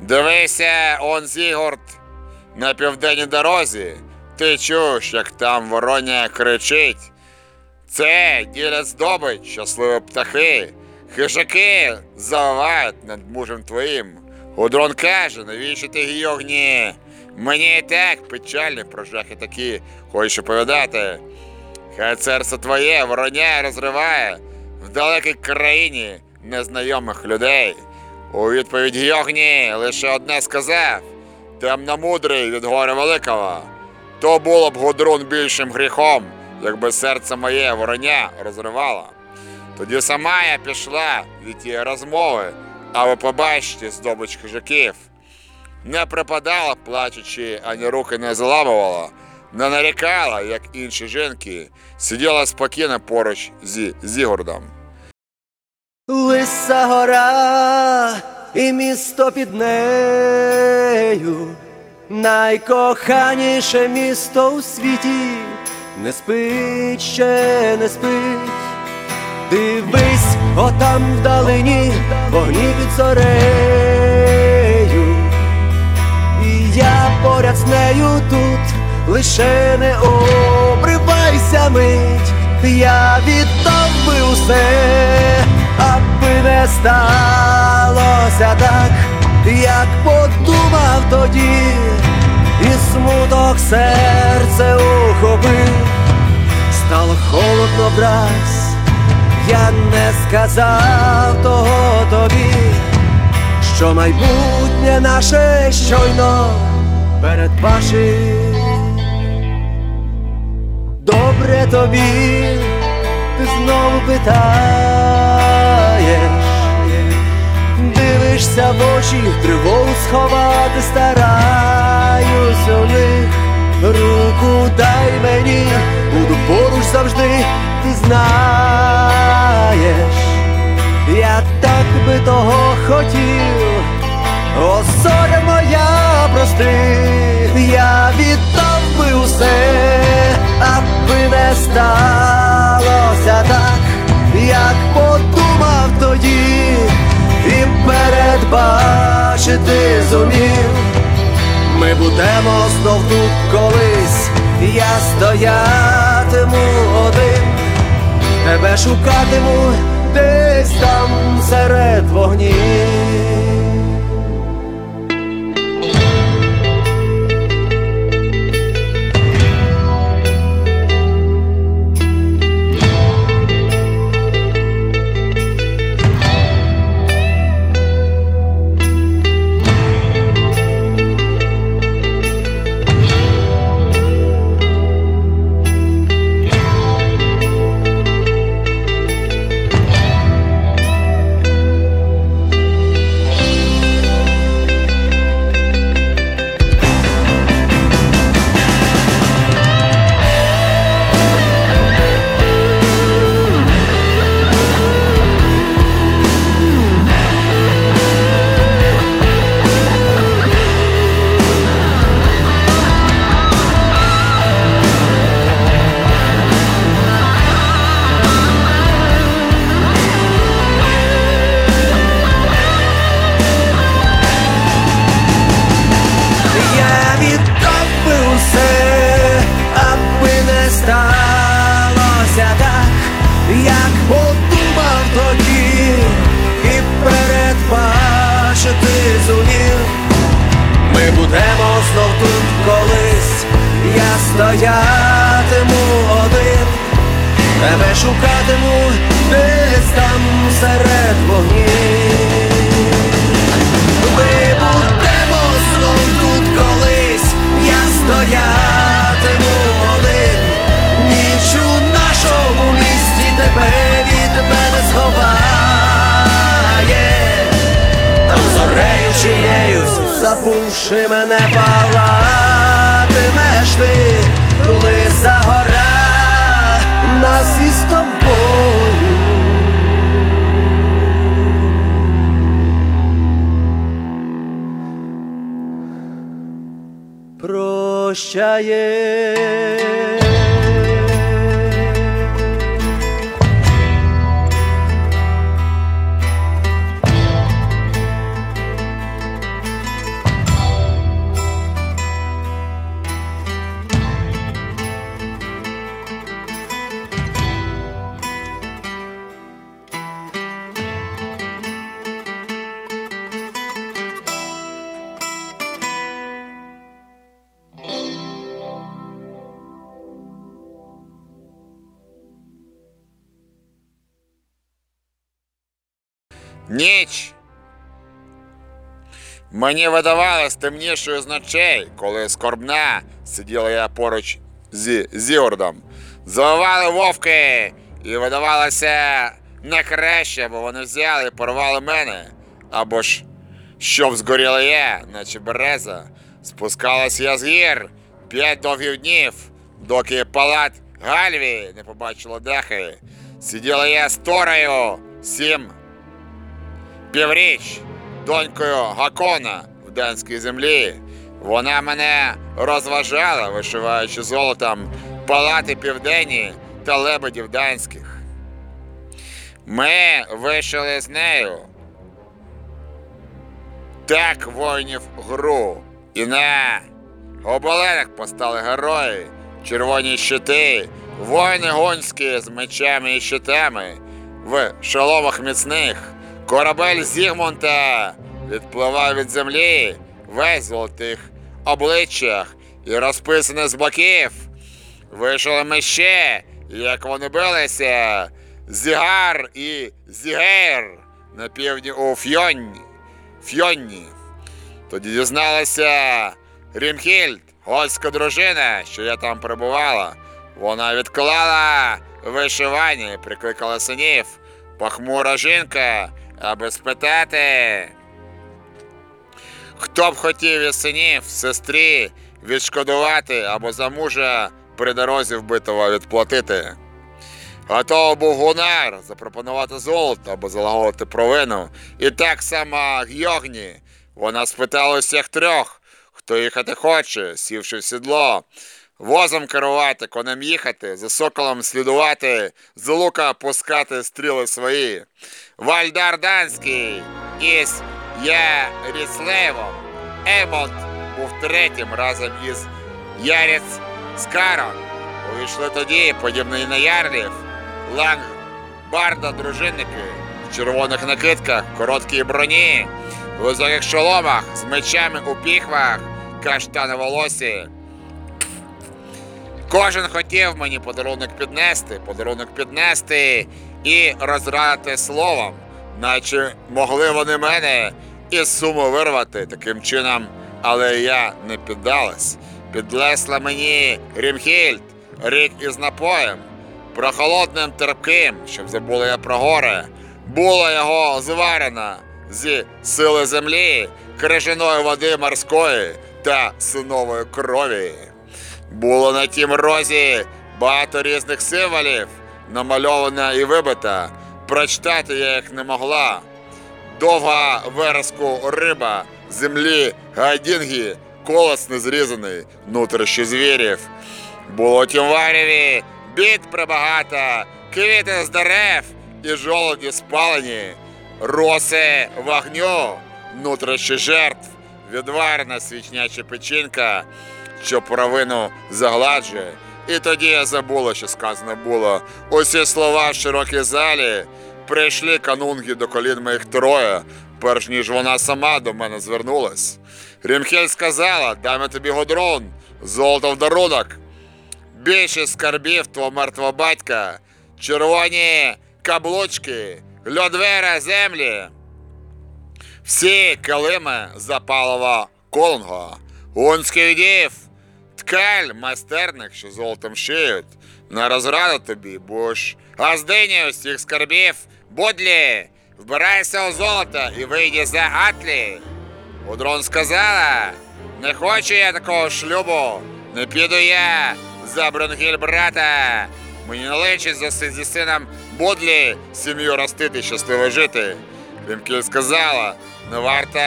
Speaker 15: Дивися, он Зігорд на південній дорозі. Ти чуєш, як там вороня кричить. Це ділять здобич, щасливі птахи. Хижаки завивають над мужем твоїм. Гудрон каже, навіщо ти гіогні? Мені і так печально про такі, хочеш оповідати. Хай серце твоє вороня розриває в далекій країні незнайомих людей. У відповідь Гіогні лише одне сказав темномудрий від горя великого. То було б Гудрун більшим гріхом, якби серце моє вороня розривало. Тоді сама я пішла від тієї розмови, аби побачити здобич хижаків. Не припадала, плачучи, ані руки не заламувала, не нарікала, як інші жінки, сиділа спокійно поруч зі Зігордом.
Speaker 16: Лиса гора і місто під нею, найкоханіше місто у світі, не спить ще не спить. Дивись, отам вдалині вогні під зорею. І я поряд з нею тут, лише не обривайся мить, я віддав би усе, аби не сталося так, як подумав тоді, і смуток серце ухопив, стало холодно враз, я не сказав того тобі що майбутнє наше щойно передбачить. Добре тобі, ти знову питаєш, дивишся в очі, тривогу сховати стараюсь у них. Руку дай мені, буду поруч завжди, ти знаєш. Я так би того хотів, о зоря моя прости, я віддав би усе, аби не сталося так, як подумав тоді, і передбачити зумів. Ми будемо знов тут колись, я стоятиму один тебе шукатиму десь там серед вогнів. тебе шукатиму десь там серед вогнів. Ми будемо знов тут колись, я стоятиму один, ніч у нашому місті тебе від мене сховає, там зорею чиєюсь, забувши мене палатимеш ти.
Speaker 3: شاید Мені видавалось темнішою з ночей, коли скорбна сиділа я поруч зі Зіордом. Завивали вовки і видавалося не краще, бо вони взяли і порвали мене. Або ж щоб згоріла я, наче береза. Спускалась я з гір п'ять довгих днів, доки палат Гальві не побачила дахи. Сиділа я з Торою сім півріч донькою Гакона в данській землі. Вона мене розважала, вишиваючи золотом палати південні та лебедів данських. Ми вишили з нею так воїнів гру, і на оболенах постали герої, червоні щити, воїни гонські з мечами і щитами, в шоломах міцних. Корабель Зігмунта відпливав від землі, весь золотих обличчях і розписаний з боків. Вийшли ми ще, як вони билися, Зігар і Зігейр на півдні у Фьонні. Фьонні. Тоді дізналася Рімхільд, гольська дружина, що я там перебувала. Вона відклала вишивання і прикликала синів. Похмура жінка, аби спитати. Хто б хотів із синів, сестрі відшкодувати або за мужа при дорозі вбитого відплатити. Готовий був гунар запропонувати золото або залагодити провину. І так само Гьогні. Вона спитала усіх трьох, хто їхати хоче, сівши в сідло. Возом керувати, конем їхати, за соколом слідувати, з лука пускати стріли свої. Вальдар Данський із Яріслевом. Емонт був третім разом із Яриц Скаром. Увійшли тоді, подібний на ярлів, ланг, барда, дружинники в червоних накидках, короткій броні, в високих шоломах, з мечами у піхвах, каштани волосі. Кожен хотів мені подарунок піднести, подарунок піднести і розрадити словом, наче могли вони мене із суму вирвати таким чином, але я не піддалась. Підлесла мені Рімхільд, рік із напоєм, прохолодним терпким, щоб забула я про горе. Була його зварена зі сили землі, крижаної води морської та синової крові. Було на тім розі багато різних символів, намальована і вибита. Прочитати я їх не могла. Довга вереску риба, землі, гайдінги, колос незрізаний, нутрищі звірів. Було тім вареві, бід прибагато, квіти з дерев і жолоді спалені, роси вогню, нутрищі жертв, відварена свічняча печінка, що провину загладжує. І тоді я забула, що сказано було. Усі слова в широкій залі прийшли канунги до колін моїх троє, перш ніж вона сама до мене звернулась. Рімхель сказала, даме тобі годрон, золото в дарунок. Більше скарбів твого мертвого батька, червоні каблучки, льодвера землі. Всі килими запалова Колонго, гунський дів, ткаль майстерних, що золотом шиють. На розраду тобі, бо ж газдині усіх скарбів, будлі, вбирайся у золото і вийди за Атлі. Гудрун сказала, не хочу я такого шлюбу, не піду я за Бронгіль брата. Мені не личить за зі сином Будлі сім'ю ростити, щасливо жити. Грімкіль сказала, не варто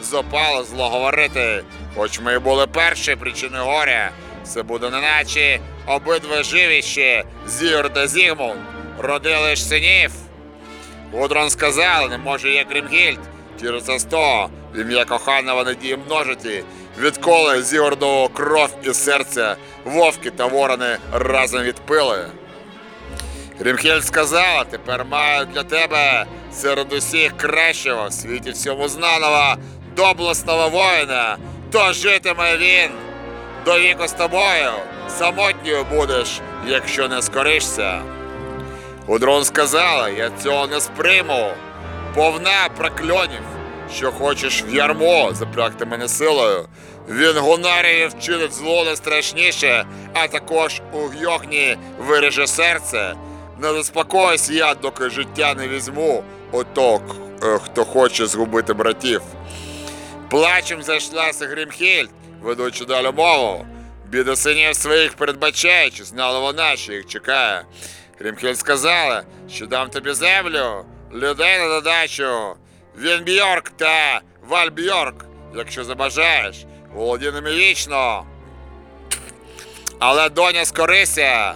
Speaker 3: з опалу зло говорити, хоч ми були перші причини горя. Це буде неначе обидва живіші, Зігор та Зігмунд, родили ж синів. Гудрун сказав, не можу я Грімгільд, через сто, ім'я коханого надії множити, відколи Зігордову кров і серце, вовки та ворони разом відпили. Грімхільд сказала, тепер маю для тебе серед усіх кращого в світі всьому знаного, доблесного воїна, то житиме він до віку з тобою, самотньою будеш, якщо не скоришся. Гудрон сказала, я цього не сприйму. Повна прокльонів, що хочеш в ярмо запрягти мене силою. Він гунарії вчинить зло не страшніше, а також у гьохні виреже серце. Не заспокойся я, доки життя не візьму ото, е, хто хоче згубити братів. Плачем зайшлася Грімхільд, ведучи далі мову. Біда синів своїх передбачаючи, знала вона, що їх чекає. Грімхільд сказала, що дам тобі землю, людей на додачу, Вінбьорк та Вальбьорк, якщо забажаєш, володій ними вічно. Але доня скорися.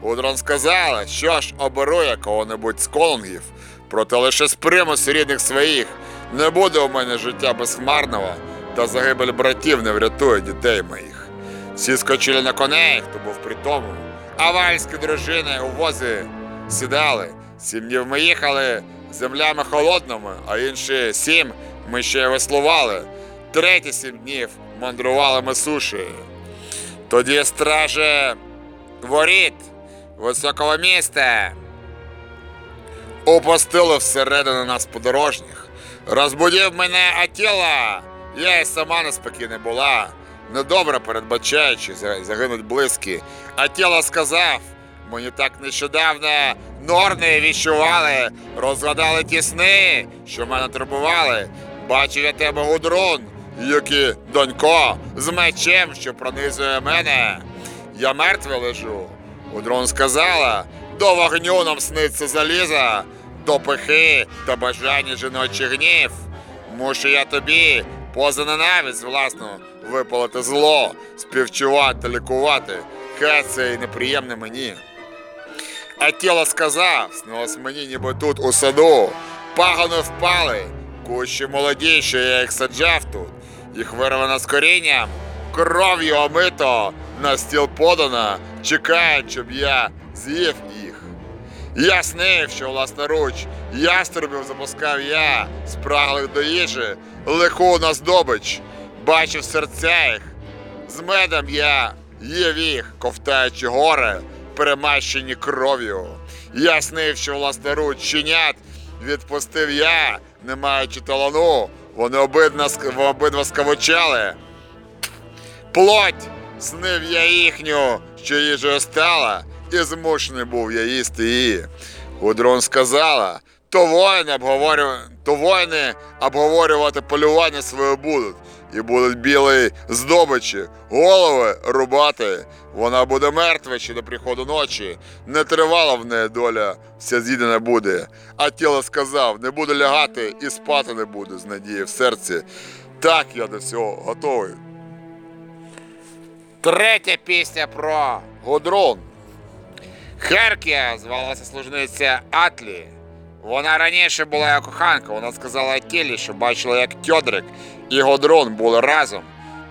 Speaker 3: Гудрун сказала, що ж оберу я кого-небудь з конунгів, проте лише з примусу рідних своїх не буде у мене життя безхмарного, та загибель братів не врятує дітей моїх. Всі скочили на коней, хто був при тому, а вальські дружини у вози сідали. Сім днів ми їхали землями холодними, а інші сім ми ще й веслували. Треті сім днів мандрували ми сушею. Тоді страже воріт високого міста упустили всередину нас подорожніх. Розбудив мене Атіла, я й сама неспокійна була, недобре передбачаючи, загинуть близькі. Атіла сказав, мені так нещодавно норни відчували, розгадали ті сни, що мене турбували. Бачив я тебе гудрун, які донько, з мечем, що пронизує мене. Я мертве лежу. Гудрун сказала, до вогню нам сниться заліза, до пихи та бажання жіночих гнів. Мушу я тобі поза ненависть власну випалити зло, співчувати, лікувати. Хай це й неприємне мені. А тіло сказав, снилось мені, ніби тут у саду. Пагони впали, кущі молоді, що я їх саджав тут. Їх вирвано з корінням, кров'ю омито, на стіл подано, чекають, щоб я з'їв їх. Я снив, що власноруч яструбів запускав я, спраглих до їжі, лиху на здобич, бачив серця їх. З медом я їв їх, ковтаючи гори, перемащені кров'ю. Я що власноруч щенят відпустив я, не маючи талану, вони обидва, обидва скавучали. Плоть снив я їхню, що їжею стала, і змушений був я їсти її. Гудрон сказала, то воїни, обговорю... то воїни обговорювати полювання своє будуть, і будуть білої здобичі, голови рубати. Вона буде мертва ще до приходу ночі. Не тривала в неї доля, вся з'їдена буде. А тіло сказав, не буду лягати і спати не буду з надією в серці. Так я до всього готовий. Третя пісня про Гудрун. Херкія звалася служниця Атлі. Вона раніше була як коханка. Вона сказала Атілі, що бачила, як Тьодрик і Годрун були разом.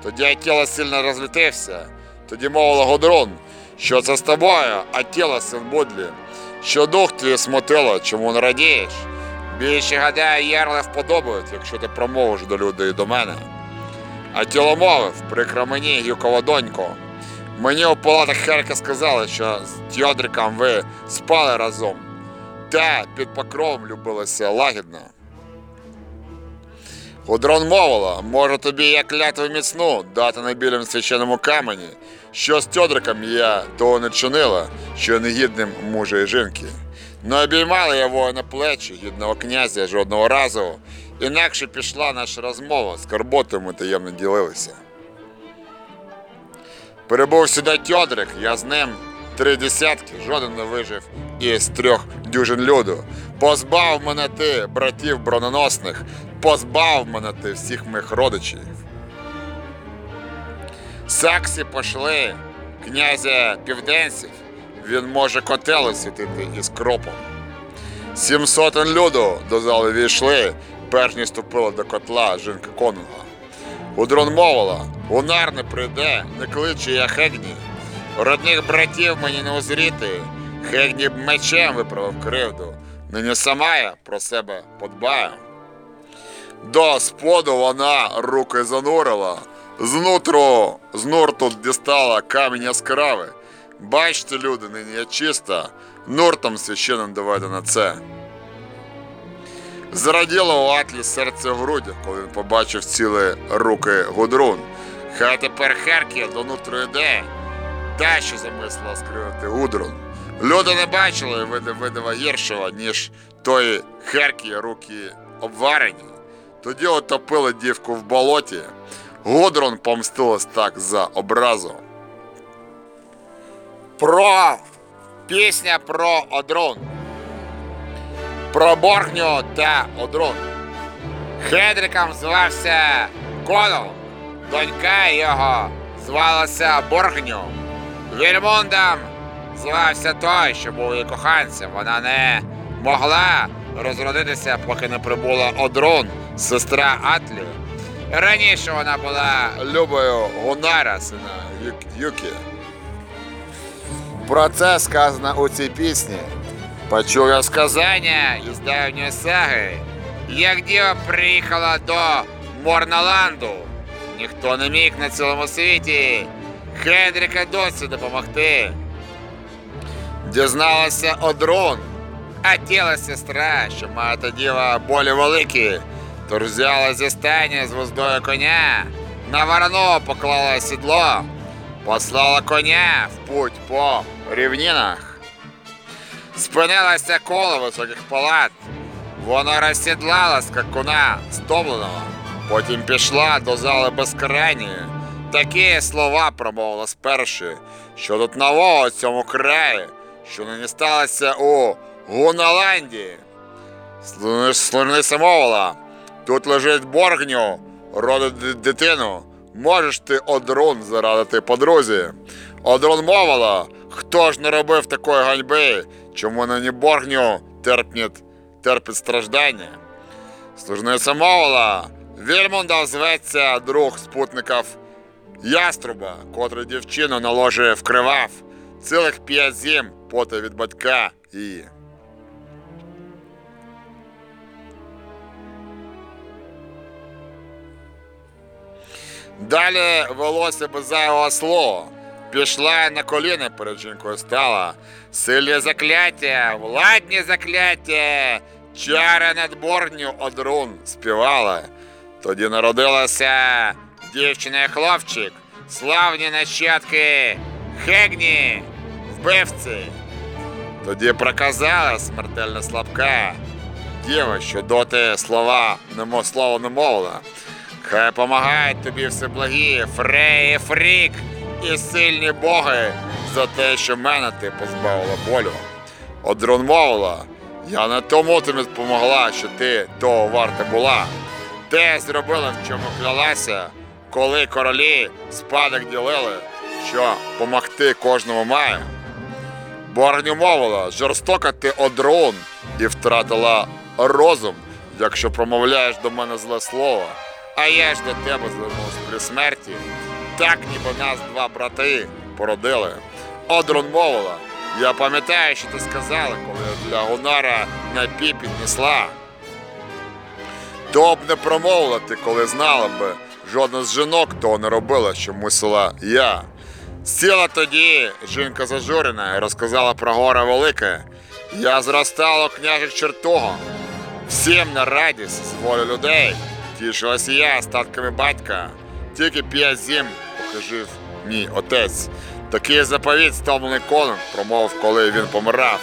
Speaker 3: Тоді Атіла сильно розлютився. Тоді мовила Годрун, що це з тобою, Атіла, син Будлі. Що дух твій смутило, чому не радієш? Більше гадаю, ярли вподобають, якщо ти промовиш до людей до мене. А тіло мовив, прикро мені, Юкова донько. Мені у палатах Херка сказали, що з Тьодриком ви спали разом. Та під покровом любилися лагідно. Гудрон мовила, може тобі як клятву міцну дати на білім священному камені, що з Тьодриком я того не чинила, що негідним мужа і жінки. Не обіймала я воїна плечі гідного князя жодного разу, Інакше пішла наша розмова, скарботою ми таємно ділилися. Прибув сюди Тьодрик, я з ним три десятки, жоден не вижив із трьох дюжин люду. Позбав мене ти, братів броненосних, позбав мене ти всіх моїх родичів. Саксі пошли князя південців, він може котел освітити із кропом. Сім сотень люду до зали війшли, перш ніж ступили до котла жінки конунга. Удрон мовила, Гунар не прийде, не кличе я Хегні. Родних братів мені не узріти, Хегні б мечем виправив кривду. Нині сама я про себе подбаю. До споду вона руки занурила, знутру, з нурту дістала камінь яскравий. Бачте, люди, нині я чиста, нуртом священним доведено це. Зраділо у Атлі серце в грудях, коли він побачив цілі руки Гудрун. Хай тепер Херкія до нутру йде, та що замислила скривати Гудрун. Люди не бачили види видива гіршого, ніж тої Херкії руки обварені. Тоді отопили дівку в болоті. Гудрун помстилась так за образу. Про пісня про Одрун. Про Боргню та Одрун. Хедриком звався Конул, донька його звалася Боргню. Вільмундом звався той, що був її коханцем. Вона не могла розродитися, поки не прибула Одрун, сестра Атлі. Раніше вона була любою Гунара, сина Юкі. Про це сказано у цій пісні. Почув я сказання із давньої саги, як діва приїхала до Морналанду. Ніхто не міг на цілому світі Хендріка досі допомогти. Дізналася Одрун, а тіла сестра, що має та діва болі великі, то взяла зі стайні з воздою коня, на ворону поклала сідло, послала коня в путь по рівнинах. Спинилася коло високих палат. Вона розсідлала скакуна стомленого. Потім пішла до зали безкрайньої. Такі слова промовила спершу, що тут нового у цьому краї, що нині сталося у Гуналанді. Слониса мовила, тут лежить боргню, родить дитину. Можеш ти одрун зарадити подрузі. Одрун мовила, хто ж не робив такої ганьби, чому нині боргню терпнет, терпить страждання. Служниця мовила, Вільмунда зветься друг спутників яструба, котрий дівчину на ложі вкривав, цілих п'ять зім поти від батька її. Далі велося без зайвого слова. Пішла на коліна перед жінкою стала. Сильні закляття, владні закляття, чари над борню одрун співала. Тоді народилася дівчина і хлопчик, славні нащадки, хегні, вбивці. Тоді проказала смертельно слабка. Діва, що доти слова немо слово не мовила. Хай помагають тобі всеблагі Фреї, Фрік і сильні боги за те, що мене ти позбавила болю. Одрун мовила, я не тому тобі допомогла, що ти того варта була. Те зробила, в чому клялася, коли королі спадок ділили, що помогти кожному має. Борню мовила, жорстока ти одрун і втратила розум, якщо промовляєш до мене зле слово, а я ж до тебе звернувся при смерті. Так ніби нас два брати породили. Одрун мовила, я пам'ятаю, що ти сказала, коли для Гунара на пі піднесла. То б не промовила ти, коли знала би, жодна з жінок того не робила, що мусила я. Сіла тоді жінка зажурена і розказала про горе велике. Я зростала княжих чертогом. Всім на радість з волі людей. Тішилася я статками батька. Тільки п'ять зім жив мій отець. Такий заповіт стомлений конун промовив, коли він помирав.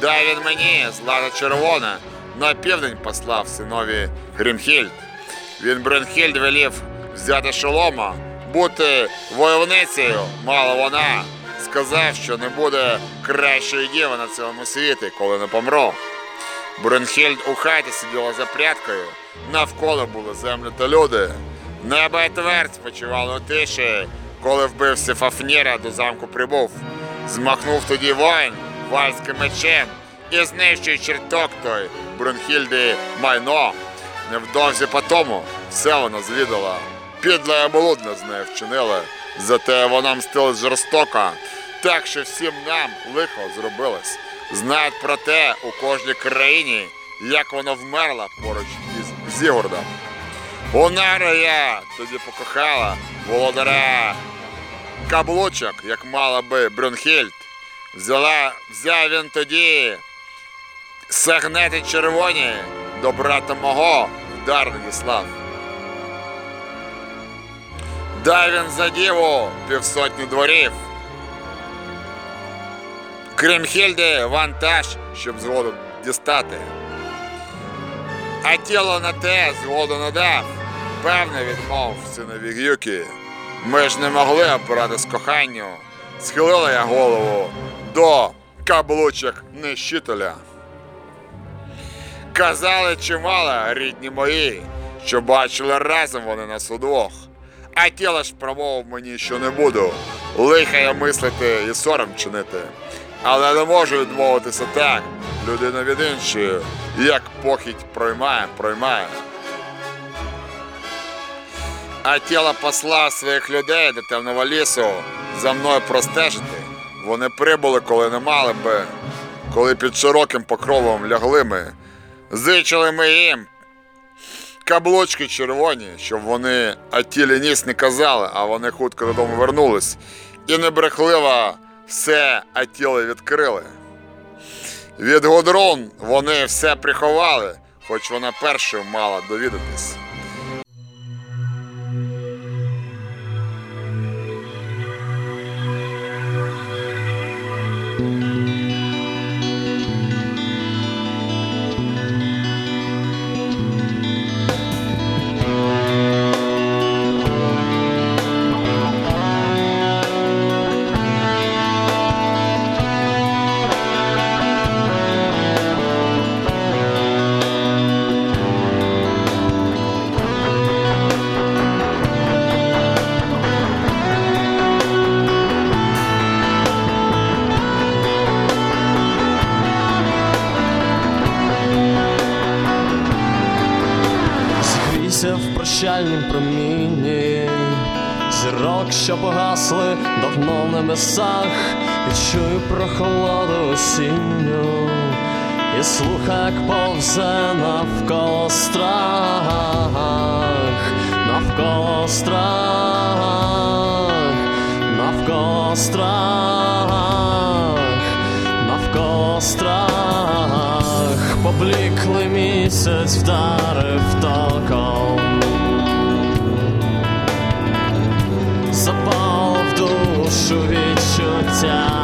Speaker 3: Дай він мені злата червона, на південь послав синові Грімхільд. Він Брюнхільд велів взяти шолома, бути войовницею, мала вона. Сказав, що не буде кращої діви на цілому світі, коли не помру. Брюнхільд у хаті сиділа за прядкою, навколо були землі та люди. Небо і твердь спочивали у тиші, коли вбився Фафніра до замку прибув. Змахнув тоді воїн вальським мечем і знищив черток той Брюнхільди майно. Невдовзі по тому все вона звідала. Підла і блудно з нею вчинили, зате вона мстилась жорстоко, так що всім нам лихо зробилось. Знають про те у кожній країні, як вона вмерла поруч із Зігурдом. Унара я тоді покохала володаря каблучок, як мала би Брюнхільд. Взяла, взяв він тоді сагнети червоні до брата мого в дар надіслав. Дай він за діву півсотні дворів. Крім Хільди, вантаж, щоб згоду дістати. А тіло на те згоду не дав. Певне відмов синові гюки. Ми ж не могли опиратись коханню. Схилила я голову до каблучок нищителя. Казали чимало, рідні мої, що бачили разом вони нас удвох. А тіло ж промовив мені, що не буду. Лиха я мислити і сором чинити. Але не можу відмовитися так, людина від іншої, як похідь проймає, проймає. А тіло послав своїх людей до темного лісу за мною простежити. Вони прибули, коли не мали би, коли під широким покровом лягли ми. Зичили ми їм каблучки червоні, щоб вони Атілі ніс не казали, а вони хутко додому вернулись. І небрехливо все Атіли відкрили. Від Гудрун вони все приховали, хоч вона першою мала довідатись.
Speaker 17: Що погасли давно в небесах, відчуй прохолоду осінню, і слухай, як повзе навколо страх, навколо страх, навколо страх, навколо страх, побліклий місяць вдарив током. Душу відчуття.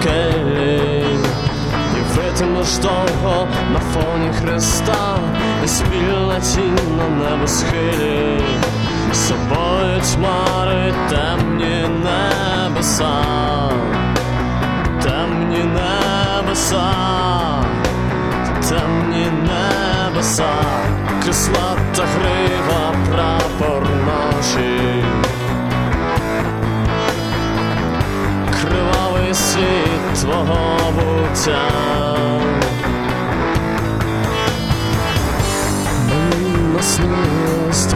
Speaker 17: Скелі І витимеш довго на фоні Христа. І спільна тінь на небосхилі З собою тьмари темні небеса. Темні небеса. Темні небеса. Крислата грива прапор ночі кривавий світ твого буття. Мені наснились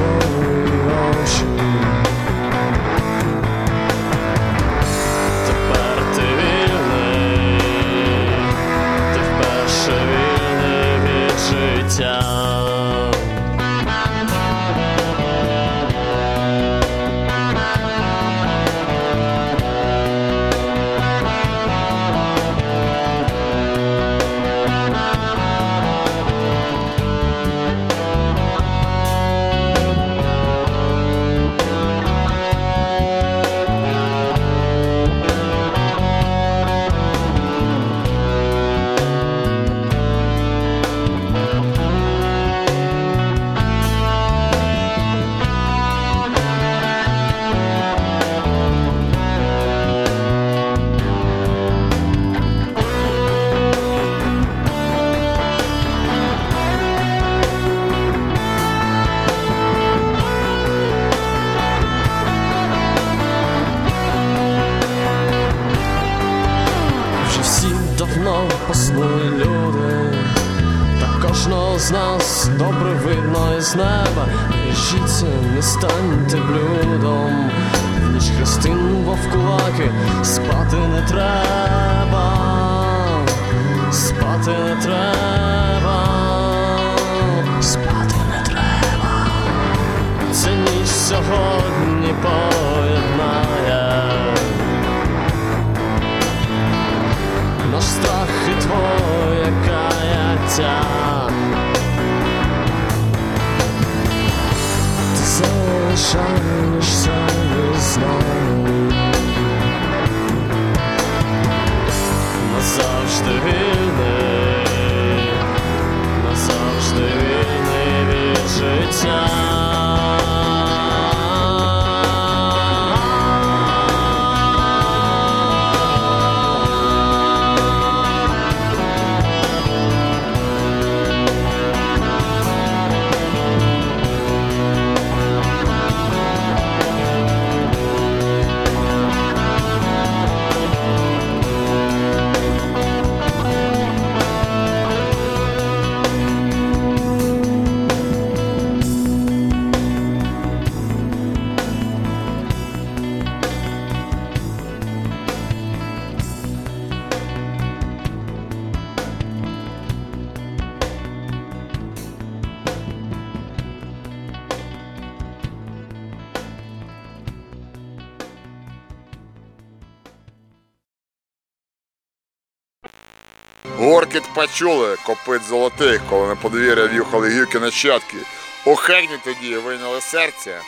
Speaker 3: Почули копит золотих, коли на подвір'я в'юхали гілки нащадки. У хегні тоді вийняли серця,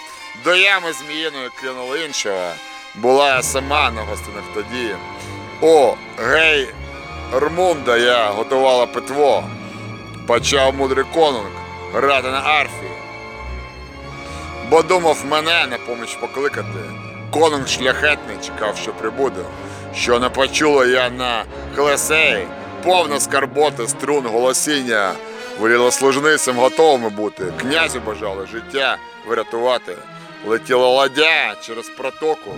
Speaker 3: до ями зміїної кинули іншого. Була я сама на гостинах тоді. О, гей, Рмунда я готувала питво. Почав мудрий конунг грати на арфі. Бо думав мене на поміч покликати. Конунг шляхетний чекав, що прибуду. Що не почула я на Клесеї, повна скарботи, струн, голосіння. Воліла служницям готовими бути. Князю бажали життя врятувати. Летіла ладя через протоку.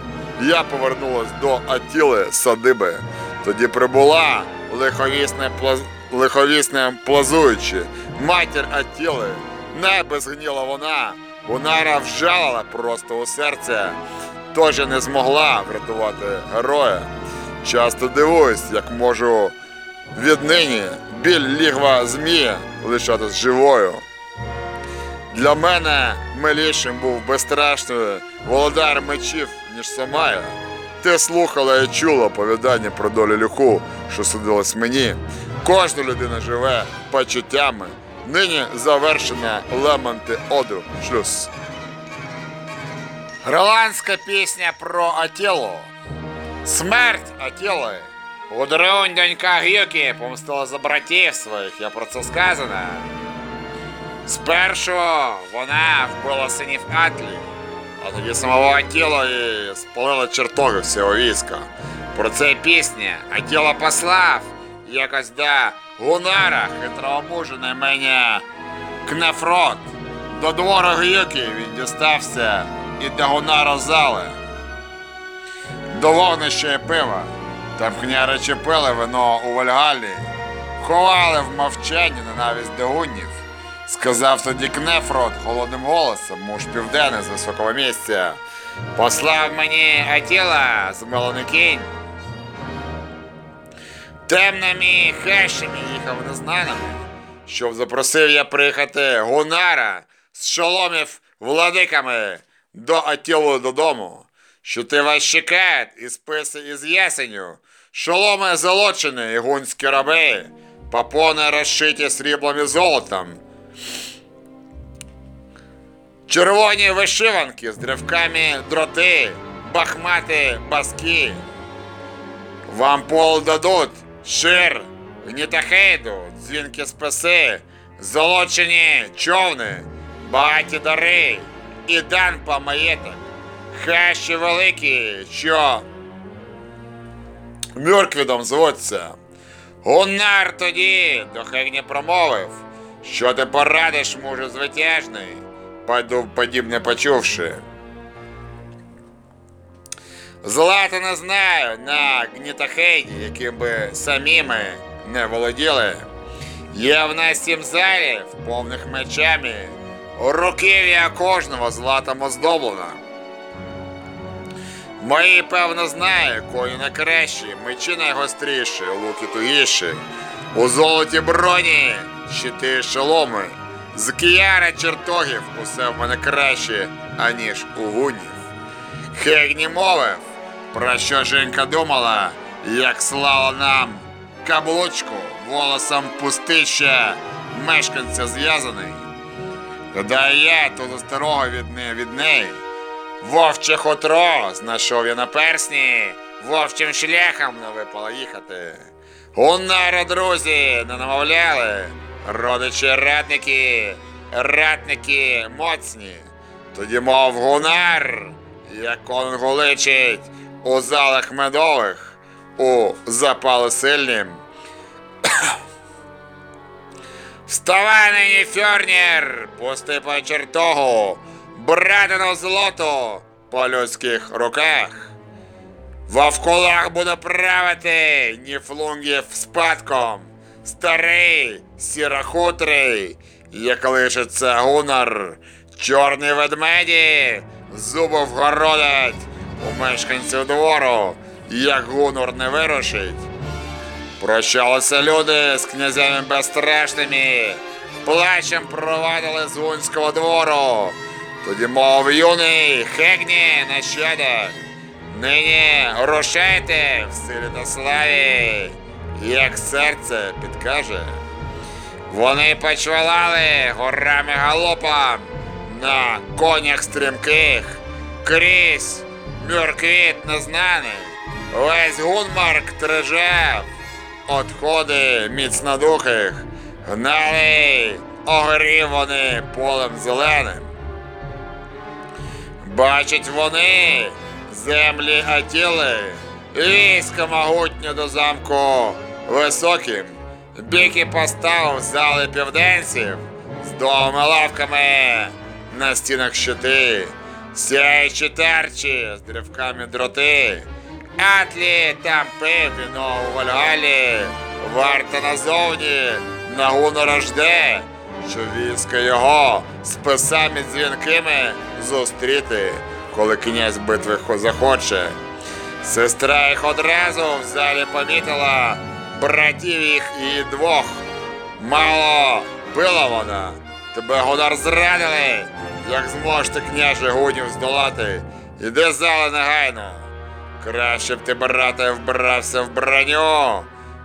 Speaker 3: Я повернулась до Атіли садиби. Тоді прибула лиховісне плаз... лиховісне плазуючи. Матір Атіли. Не згніла вона. Гунара вжалила просто у серце. Тож не змогла врятувати героя. Часто дивуюсь, як можу віднині біль лігва змія лишатись живою. Для мене милішим був безстрашний володар мечів, ніж сама. Ти слухала і чула оповідання про долю люху, що судилось мені. Кожна людина живе почуттями. Нині завершена лемонти одру. Шлюз. Гриландська пісня про Атілу. Смерть Атіли. Удрунь, донька Гюкі, помстила за братів своїх, я про це сказано. Спершу вона вбила синів Атлі, а тоді самого Атіла і спалила чертоги всього війська. Про це пісня. Атіла послав якось до Гунара, хитрого мужа на імені Кнефрот. До двору Гюкі він дістався і до Гунара зали. До вогнища і пива. Там княричі пили вино у Вальгалі, ховали в мовчанні ненависть до гуннів. Сказав тоді Кнефрод холодним голосом, муж південний з високого місця. Послав мені Атіла змилений кінь. Темними хащами їхав незнаними. щоб запросив я приїхати Гунара з шоломів владиками до Атілу додому, що ти вас чекають і списи із ясеню, шоломи золочені і гунські раби, попони розшиті сріблом і золотом, червоні вишиванки з древками дроти, бахмати баски. Вам пол дадуть шир, гнітахейду, дзвінки списи, золочені човни, багаті дари і дан по маєток, хащі великі, що Мюрквідом звуться. Гуннар тоді до Хегні промовив, що ти порадиш мужу звитяжний, подібне почувши. Злата не знаю на гнітахейді, яким би самі ми не володіли. Є в нас сім залів, повних мечами, руків'я кожного златом оздоблена. Мої, певно, знає, коні найкращі, мечі найгостріші, луки тугіші. У золоті броні, щити шоломи. З кияра чертогів усе в мене краще, аніж у гунів. Хегні мовив, про що жінка думала, як слала нам каблучку волосом пустища мешканця зв'язаний. Тоді я тут старого від, не, від неї. Вовче хутро знайшов я на персні, вовчим шляхом не випало їхати. Гуннари, друзі, не намовляли, родичі радники, ратники моцні. Тоді мов гунар, як конго личить у залах медових, у запали сильнім. (coughs) Вставай нині, Фьорнір, пусти по чертогу, братину злоту по людських руках. Вовкулах буде правити ніфлунгів спадком, старий, сірохутрий, як лишиться гунар, чорні ведмеді, зуби вгородять у мешканців двору, як гунор не вирушить. Прощалися люди з князями безстрашними, плачем провадили з гунського двору. Тоді мов юний, хегні нащадок. Нині рушайте в силі та славі, як серце підкаже. Вони почвалали горами галопом на конях стрімких, крізь мюрквіт незнаний. Весь Гунмарк трижав, отходи міцнодухих, гнали огрів вони полем зеленим. Бачать вони землі Атіли, військо могутнє до замку високим, біки поставив зали південців з довгими лавками. На стінах щити, сяючі тарчі з древками дроти. Атлі там пив віно у Вальгалі, варта назовні на гунора жде, що військо його з писами дзвінкими зустріти, коли князь битви захоче. Сестра їх одразу в залі помітила, братів їх і двох. Мало била вона, тебе гонор зрадили, як зможете княже гунів здолати. Іди з зали негайно. Краще б ти, брате, вбрався в броню,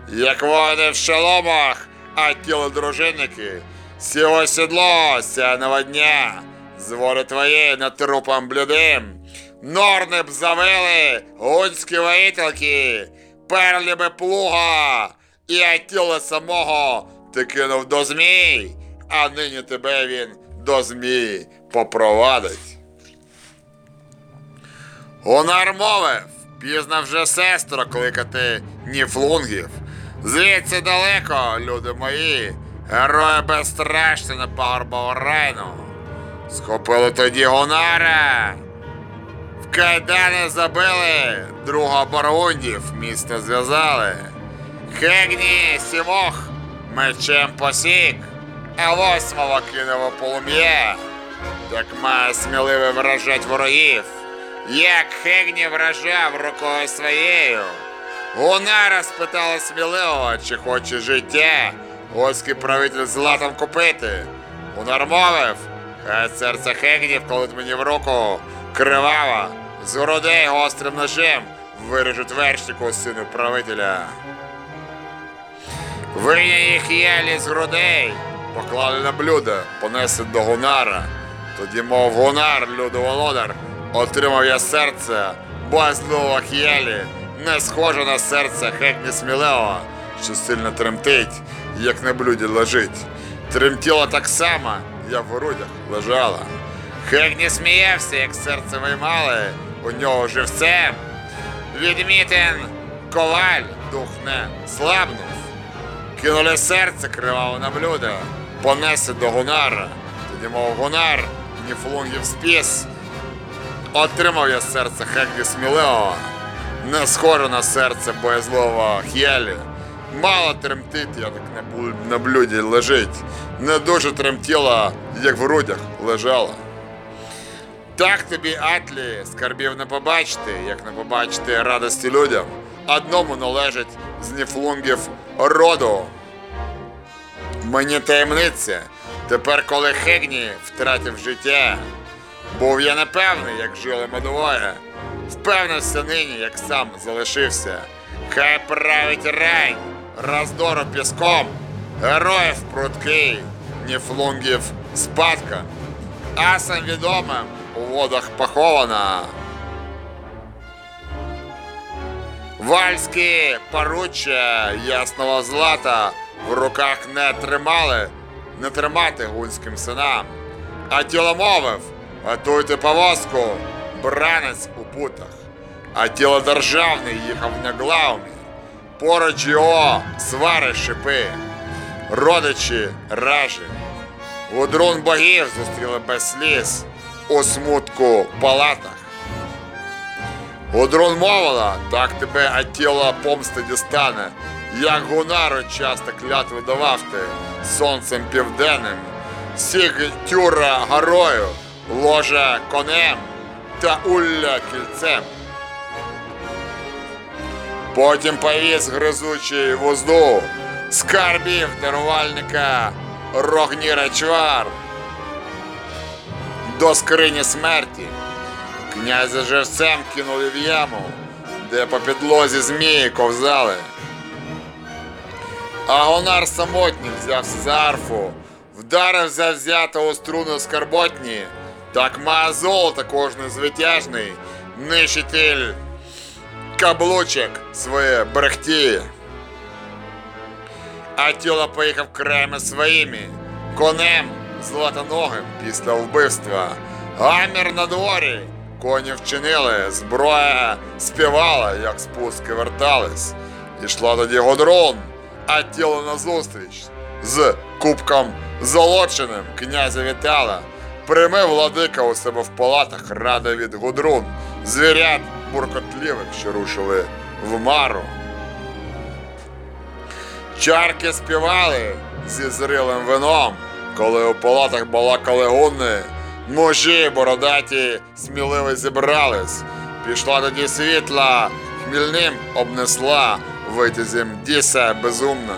Speaker 3: як воїни в шоломах, а тіло дружинники. Сіло сідло сяного дня, з волі твоєї над трупом блюдим. Норни б завели гунські воїтелки, перлі би плуга, і тіло самого ти кинув до змій, а нині тебе він до змій попровадить. Гонар мовив, пізно вже сестро кликати ніфлунгів. Звідси далеко, люди мої, герої безстрашні на пагорбову райну. Схопили тоді Гонара. В кайдани забили, друга Барундів місто зв'язали. Хегні сімох мечем посік, а восьмого кинуло полум'я. Так має сміливо вражать ворогів, як Хегні вражав рукою своєю. Гунара спитала сміливо, чи хоче життя, Оський правитель златом купити. Унормовив. Хай серце хегнів, коли мені в руку кривава. З грудей гострим ножем виріжуть вершнику сину правителя. Вийняли їх єлі з грудей, поклали на блюдо, понесли до Гунара. Тоді, мов Гунар, людоволодар, отримав я серце, бо боязливого Х'єлі, не схоже на серце хек сміливого, що сильно тремтить, як на блюді лежить. Тремтіло так само, як в грудях лежала. Хек не сміявся, як серце виймали, у нього живцем. Відмітен коваль, дух не слабнув. Кинули серце криваво на блюдо, понесли до Гунара. Тоді, мов Гунар, ніфлунгів спіс. Отримав я серце Хекді сміливого, не схоже на серце боязливого Х'єлі. Мало тремтить, як на, блюді лежить. Не дуже тремтіло, як в грудях лежало. Так тобі, Атлі, скарбів не побачити, як не побачити радості людям. Одному належить з ніфлунгів роду. Мені таємниця. Тепер, коли Хегні втратив життя, був я непевний, як жили ми двоє. Впевнився нині, як сам залишився. Хай править рай, роздору піском, героїв прудкий, ніфлунгів спадка. Асам відомим у водах похована. Вальські поруччя ясного злата в руках не тримали, не тримати гунським синам. А тіло мовив, готуйте повозку, бранець у путах. А тіло державне їхав на глаумі. Поруч його свари шипи, родичі ражі. Гудрун богів зустріли без сліз у смутку палатах. Гудрун мовила, так тебе Атіла помсти дістане, як гунару часто клятви давав ти сонцем південним, сіг тюра горою, ложа конем та улля кільцем. Потім повіз гризучий вузду, скарбів дарувальника Рогніра Чвар до скрині смерті. Князя живцем кинули в яму, де по підлозі змії ковзали. А гонар самотній взявся за арфу, вдарив завзято у струну скарботні, так має золото кожний звитяжний, нищитель каблучок своє брехті. А тіло поїхав краями своїми, конем златоногим після вбивства. Гамір на дворі, коні вчинили, зброя співала, як спуски вертались. Ішла тоді Годрон, а тіло назустріч з кубком золоченим князя вітала. Прийми владика у себе в палатах рада від Гудрун, звірят буркотлівих, що рушили в мару. Чарки співали зі зрілим вином, коли у палатах балакали гуни, мужі бородаті сміливо зібрались. Пішла тоді світла, хмільним обнесла витязем діса безумна,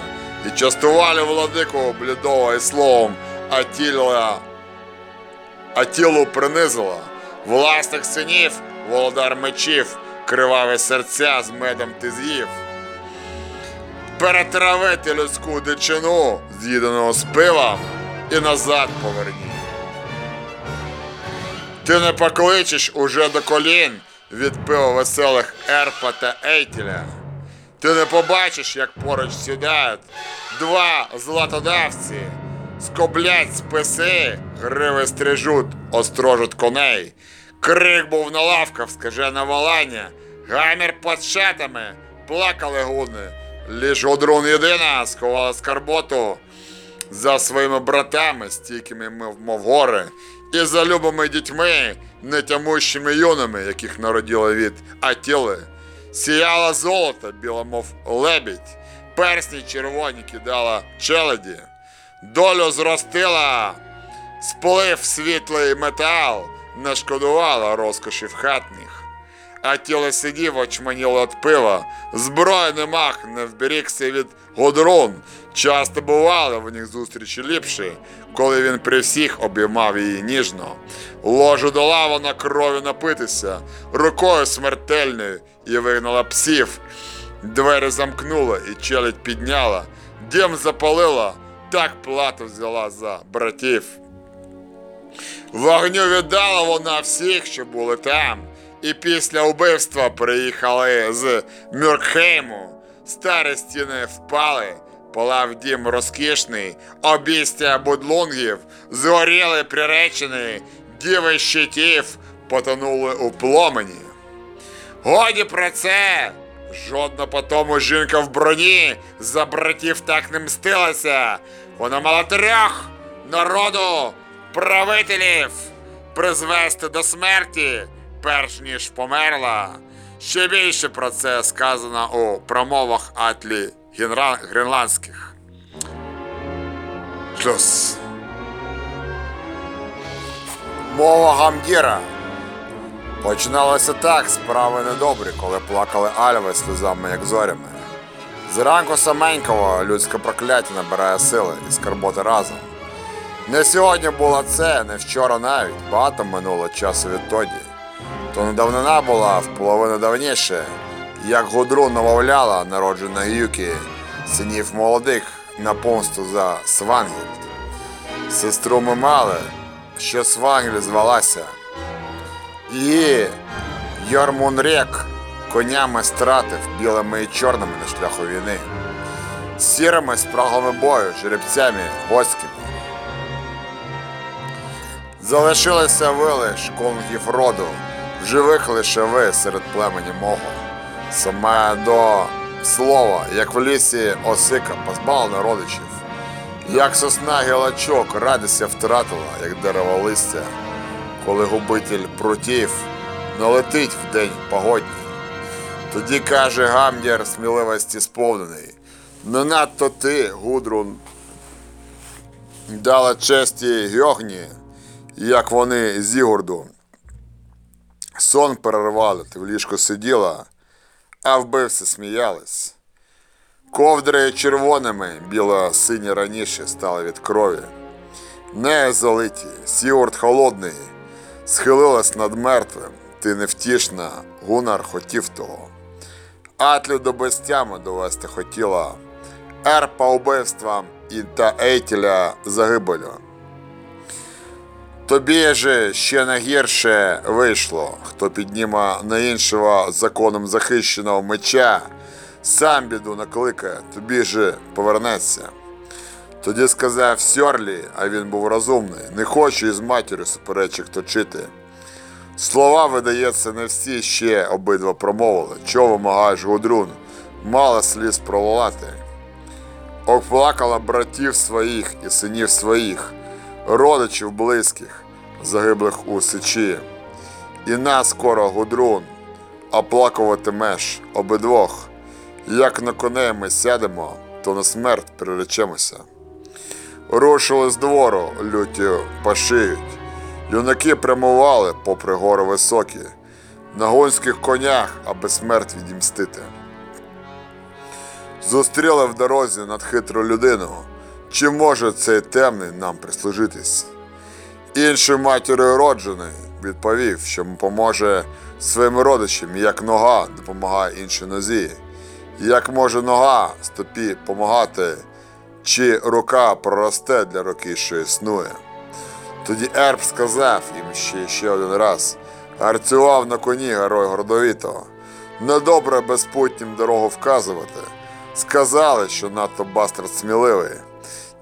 Speaker 3: і частували владику блідого і словом, а тіла, а тілу принизила. Власних синів володар мечів, криваві серця з медом ти з'їв перетравити людську дичину, з'їденого з пива, і назад поверні. Ти не покличеш уже до колін від пива веселих Ерпа та Ейтіля. Ти не побачиш, як поруч сідають два златодавці, скоблять списи, гриви стрижуть, острожуть коней. Крик був на лавках, скажене волання, гамір під шатами, плакали гуни. Ліж Годрун єдина сховала скарботу за своїми братами, стійкими мов, гори, і за любими дітьми, нетямущими юними, яких народила від Атіли. Сіяла золото, біла, мов лебідь, персні червоні кидала челеді, долю зростила, сплив світлий метал, не шкодувала розкошів хатніх. А тіло сидів, очманіло від пива, збройний мах не вберігся від годрун, Часто бували в них зустрічі ліпші, коли він при всіх обіймав її ніжно. Ложу дала вона крові напитися, рукою смертельною і вигнала псів. Двері замкнула і челядь підняла, дім запалила, так плату взяла за братів. Вогню віддала вона всіх, що були там, і після убивства приїхали з Мюркхейму. Старі стіни впали, палав дім розкішний, обістя будлунгів, згоріли приречені, діви щитів потонули у пломені. Годі про це! Жодна потому жінка в броні за братів так не мстилася. Вона мала трьох народу правителів призвести до смерті, перш ніж померла. Ще більше про це сказано у промовах Атлі гренландських. Плюс. Мова Гамдіра. Починалося так, справи недобрі, коли плакали альви сльозами, як зорями. Зранку саменького людське прокляття набирає сили і скарботи разом. Не сьогодні було це, не вчора навіть, багато минуло часу відтоді. То недавнина була вполовину давніше, як Гудрун намовляла народжена Гюкі, синів молодих на помсту за Свангільд. Сестру ми мали, що Свангіль звалася. І Йормунрек конями стратив білими і чорними на шляху війни, сірими спраглами бою, жеребцями госькими. Залишилися ви лиш конунгів роду, в живих лише ви серед племені мого. Саме до слова, як в лісі осика позбавлена родичів, як сосна гілочок радіся втратила, як дерево листя коли губитель прутів налетить в день погодній. Тоді каже Гамдір сміливості сповнений. Не надто ти, Гудрун, дала честі Гьогні, як вони Зігурду. Сон перервали, ти в ліжку сиділа, а вбивці сміялись. Ковдри червоними, біло-сині раніше стали від крові. Не залиті, Сіорд холодний, схилилась над мертвим, ти невтішна, Гунар хотів того. Атлю до безтями довести хотіла, Ерпа убивствам і та Ейтіля загибелю. Тобі же ще не гірше вийшло, хто підніма на іншого законом захищеного меча, сам біду накликає, тобі же повернеться. Тоді сказав Сьорлі, а він був розумний, не хочу із матір'ю суперечок точити. Слова, видається, не всі ще обидва промовили. Чого вимагаєш, Гудрун? Мало сліз прололати. Оплакала братів своїх і синів своїх, родичів близьких, загиблих у сечі. І нас скоро, Гудрун, оплакуватимеш обидвох. Як на коней ми сядемо, то на смерть приречемося. Рушили з двору, люті пашиють. Юнаки прямували попри гори високі, на гонських конях, аби смерть відімстити. Зустріли в дорозі над хитру людину. Чи може цей темний нам прислужитись? Іншою матір'ю роджений відповів, що поможе своїм родичам, як нога допомагає іншій нозі. Як може нога стопі помагати, чи рука проросте для руки, що існує. Тоді Ерб сказав їм ще, ще один раз, гарцював на коні герой гордовіто. Недобре безпутнім дорогу вказувати. Сказали, що надто бастард сміливий.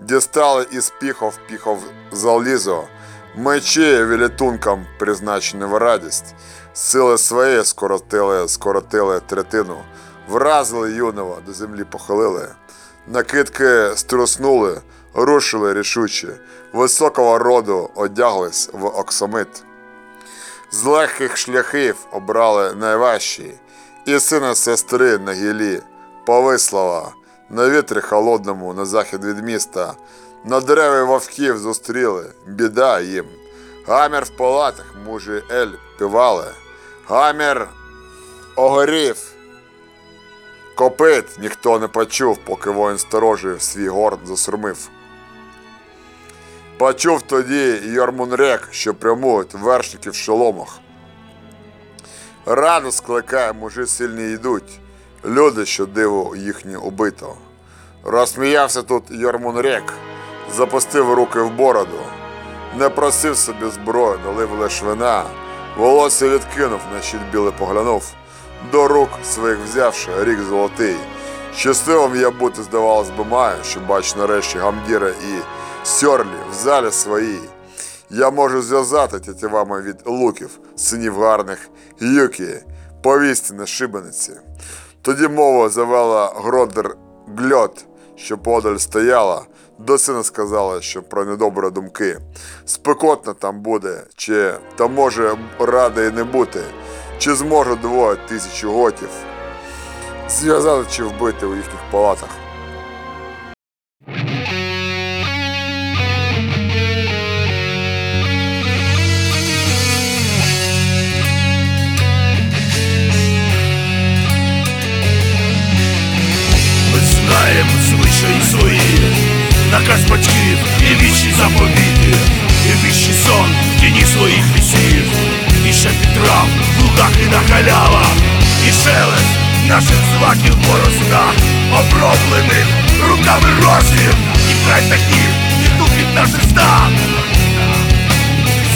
Speaker 3: Дістали із піхов піхов залізо, мечі вілітункам призначені в радість. Сили свої скоротили, скоротили третину, вразили юного, до землі похилили. Накидки струснули, рушили рішуче, високого роду одяглись в оксамит. З легких шляхів обрали найважчі, і сина сестри на гілі, Повислава, на вітрі холодному на захід від міста, на дереві вовків зустріли, біда їм. Гамір в палатах мужі Ель півали, гамір огорів, Копит ніхто не почув, поки воїн сторожі свій горн засурмив. Почув тоді Йормунрек, що прямують вершників в шоломах. Рано скликає, мужі сильні йдуть, люди, що диво їхнє убито. Розсміявся тут Йормунрек, запустив руки в бороду, не просив собі зброю, налив лиш вина, волосся відкинув, на щит білий поглянув, до рук своїх взявши рік золотий. Щасливим я бути, здавалось би, маю, що бач нарешті гамдіра і сьорлі в залі своїй. Я можу зв'язати тятівами від луків, синів гарних юкі, повісти на шибениці. Тоді мова завела Гродер Гльот, що подаль стояла, до сина сказала, що про недобрі думки. Спекотно там буде, чи та може рада і не бути, чи зможе двоє тисячі готів зв'язати чи вбити у їхніх палатах.
Speaker 7: Знаємо звичаї свої, наказ батьків і вічні заповіти, і вічний сон в тіні своїх лісів, і шепіт трав в лугах і на халявах, і шелест наших зваків по оброблених руками розів, і край таких, і духів наших стан.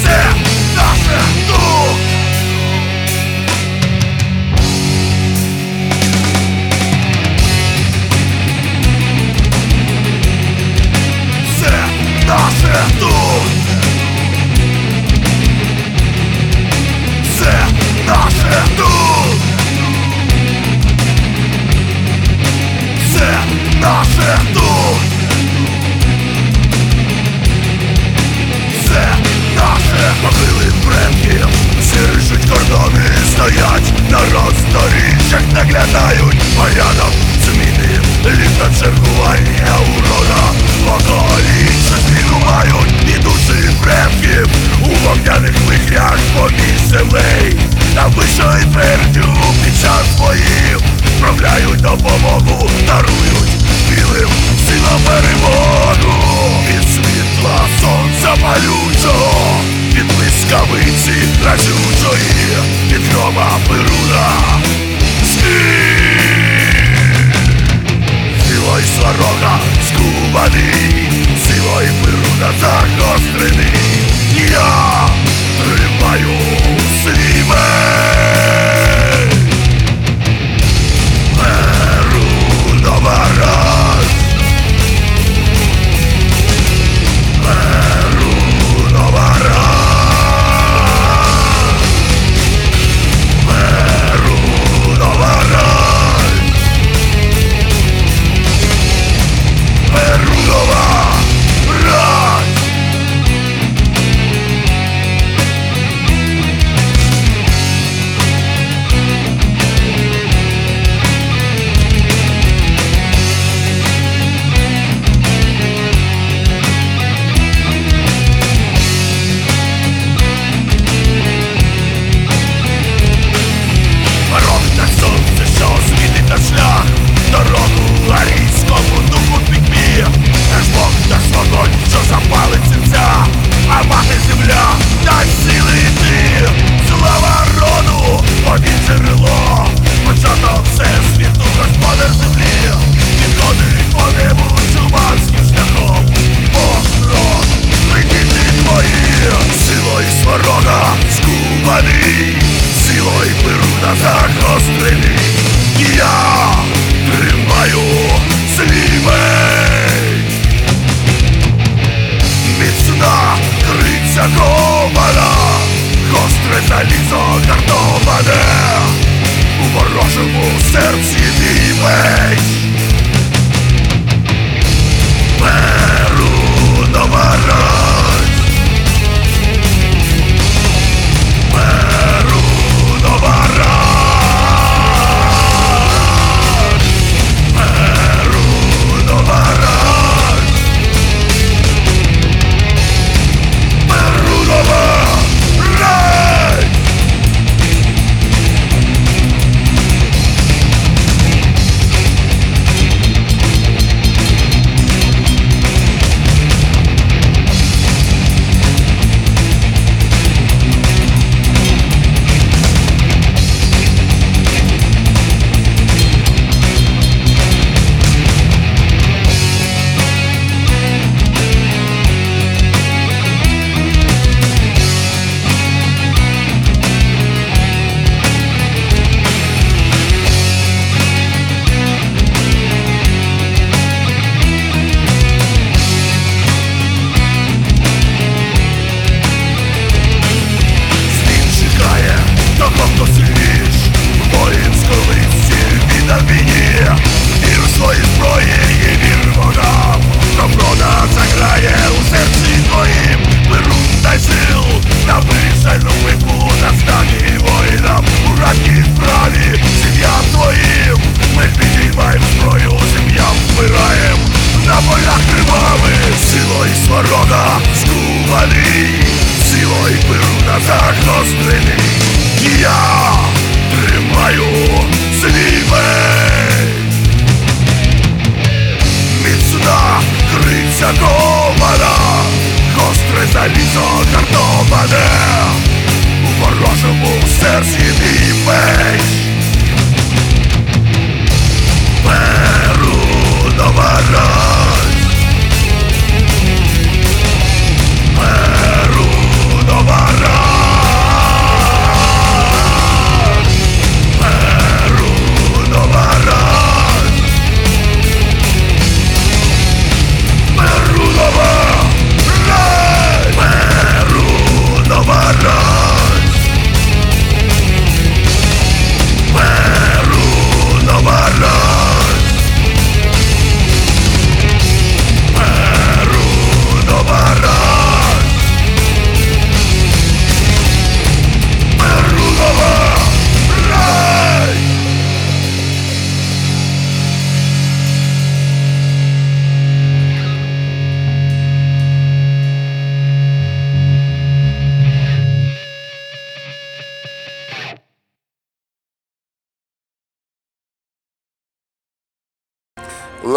Speaker 7: Це наше тут! Наше тут! Це наше тут! Це наше тут! Це кордони, стоять на роздоріжжях, наглядають порядок зміни літа чергування урода Покоління зміну мають і душі предків У вогняних вихрях поміж землей Наближають твердю під час боїв. Справляють допомогу, дарують білим силам перемогу. Від світла сонця палючого Від блискавиці разючої Від грома перуна Силой сварога скубаний Силой на загострений Я тримаю свій меч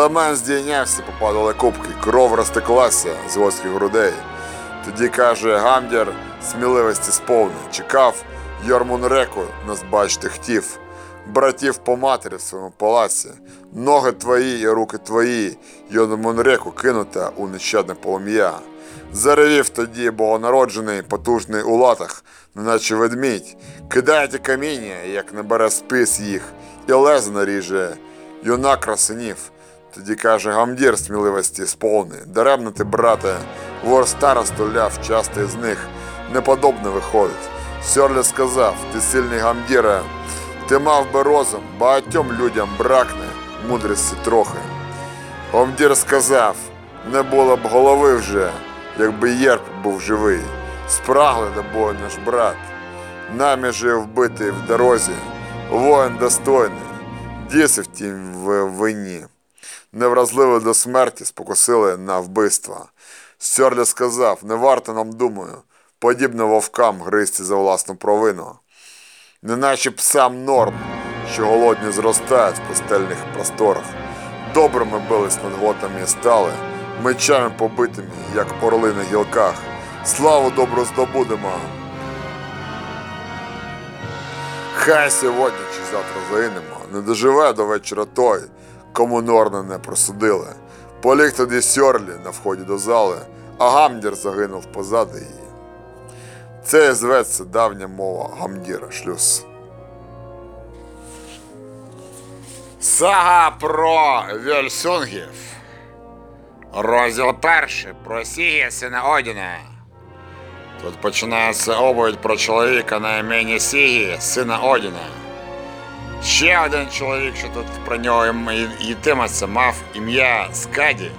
Speaker 3: Ламен здійнявся, попадали кубки, кров розтеклася з воських грудей. Тоді каже Гамдір, сміливості сповни, чекав Йормун реку нас бачити хотів. Братів по матері в своєму палаці, ноги твої і руки твої, Йормун реку кинута у нещадне полум'я. Заревів тоді богонароджений, потужний у латах, неначе ведмідь, кидайте каміння, як не бере спис їх, і лезо наріже юнак красинів. Тоді каже гамдір сміливості сповни. Даремно ти, брате, вор старосту ляв, часто із них неподобне виходить. Сьорлі сказав, ти сильний гамдіре, ти мав би розум, багатьом людям бракне мудрості трохи. Гамдір сказав, не було б голови вже, якби Єрп був живий. Спрагли до бою наш брат, намі же вбитий в дорозі, воїн достойний, діси втім в вині невразливі до смерті спокусили на вбивства. Сьорлі сказав, не варто нам, думаю, подібно вовкам гризти за власну провину. Неначе псам норм, що голодні зростають в пустельних просторах. Добре ми бились над готами і стали, мечами побитими, як орли на гілках. Славу добру здобудемо. Хай сьогодні чи завтра загинемо, не доживе до вечора той, кому Норна не просудили. Поліг тоді сьорлі на вході до зали, а Гамдір загинув позади її. Це зветься давня мова Гамдіра шлюз. Сага про Вельсунгів. Розділ перший про Сігія сина Одіна. Тут починається оповідь про чоловіка на імені Сігії, сина Одіна. Ще один чоловік, що тут про нього йтиметься, мав ім'я Скаді.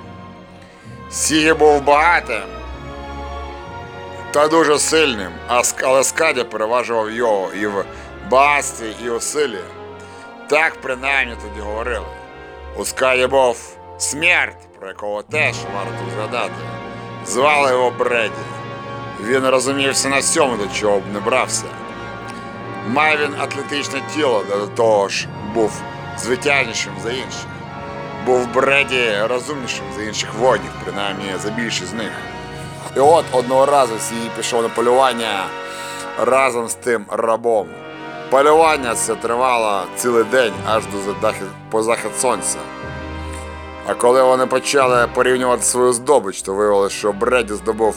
Speaker 3: Сігі був багатим та дуже сильним, але Скаді переважував його і в багатстві, і у силі. Так принаймні тоді говорили. У Скаді був смерть, про якого теж варто згадати. Звали його Бреді. Він розумівся на всьому, до чого б не брався. Має він атлетичне тіло, до того ж був звитяжнішим за інших. Був Бреді розумнішим за інших воїнів, принаймні за більшість з них. І от одного разу Сій пішов на полювання разом з тим рабом. Полювання це тривало цілий день аж до по захід сонця. А коли вони почали порівнювати свою здобич, то виявилося, що Бреді здобув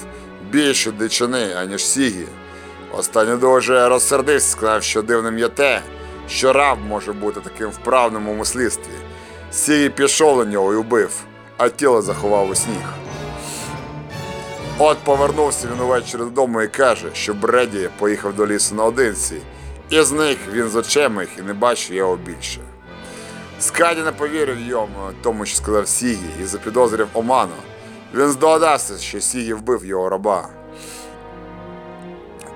Speaker 3: більше дичини, аніж Сігі. Останній дуже розсердився, сказав, що дивним є те, що раб може бути таким вправним у мислівстві. Сігі пішов на нього і вбив, а тіло заховав у сніг. От повернувся він увечері додому і каже, що Бреді поїхав до лісу наодинці, і зник він з очима їх і не бачив його більше. Скаді не повірив йому, тому що сказав Сігі, і запідозрив оману. Він здогадався, що Сігі вбив його раба.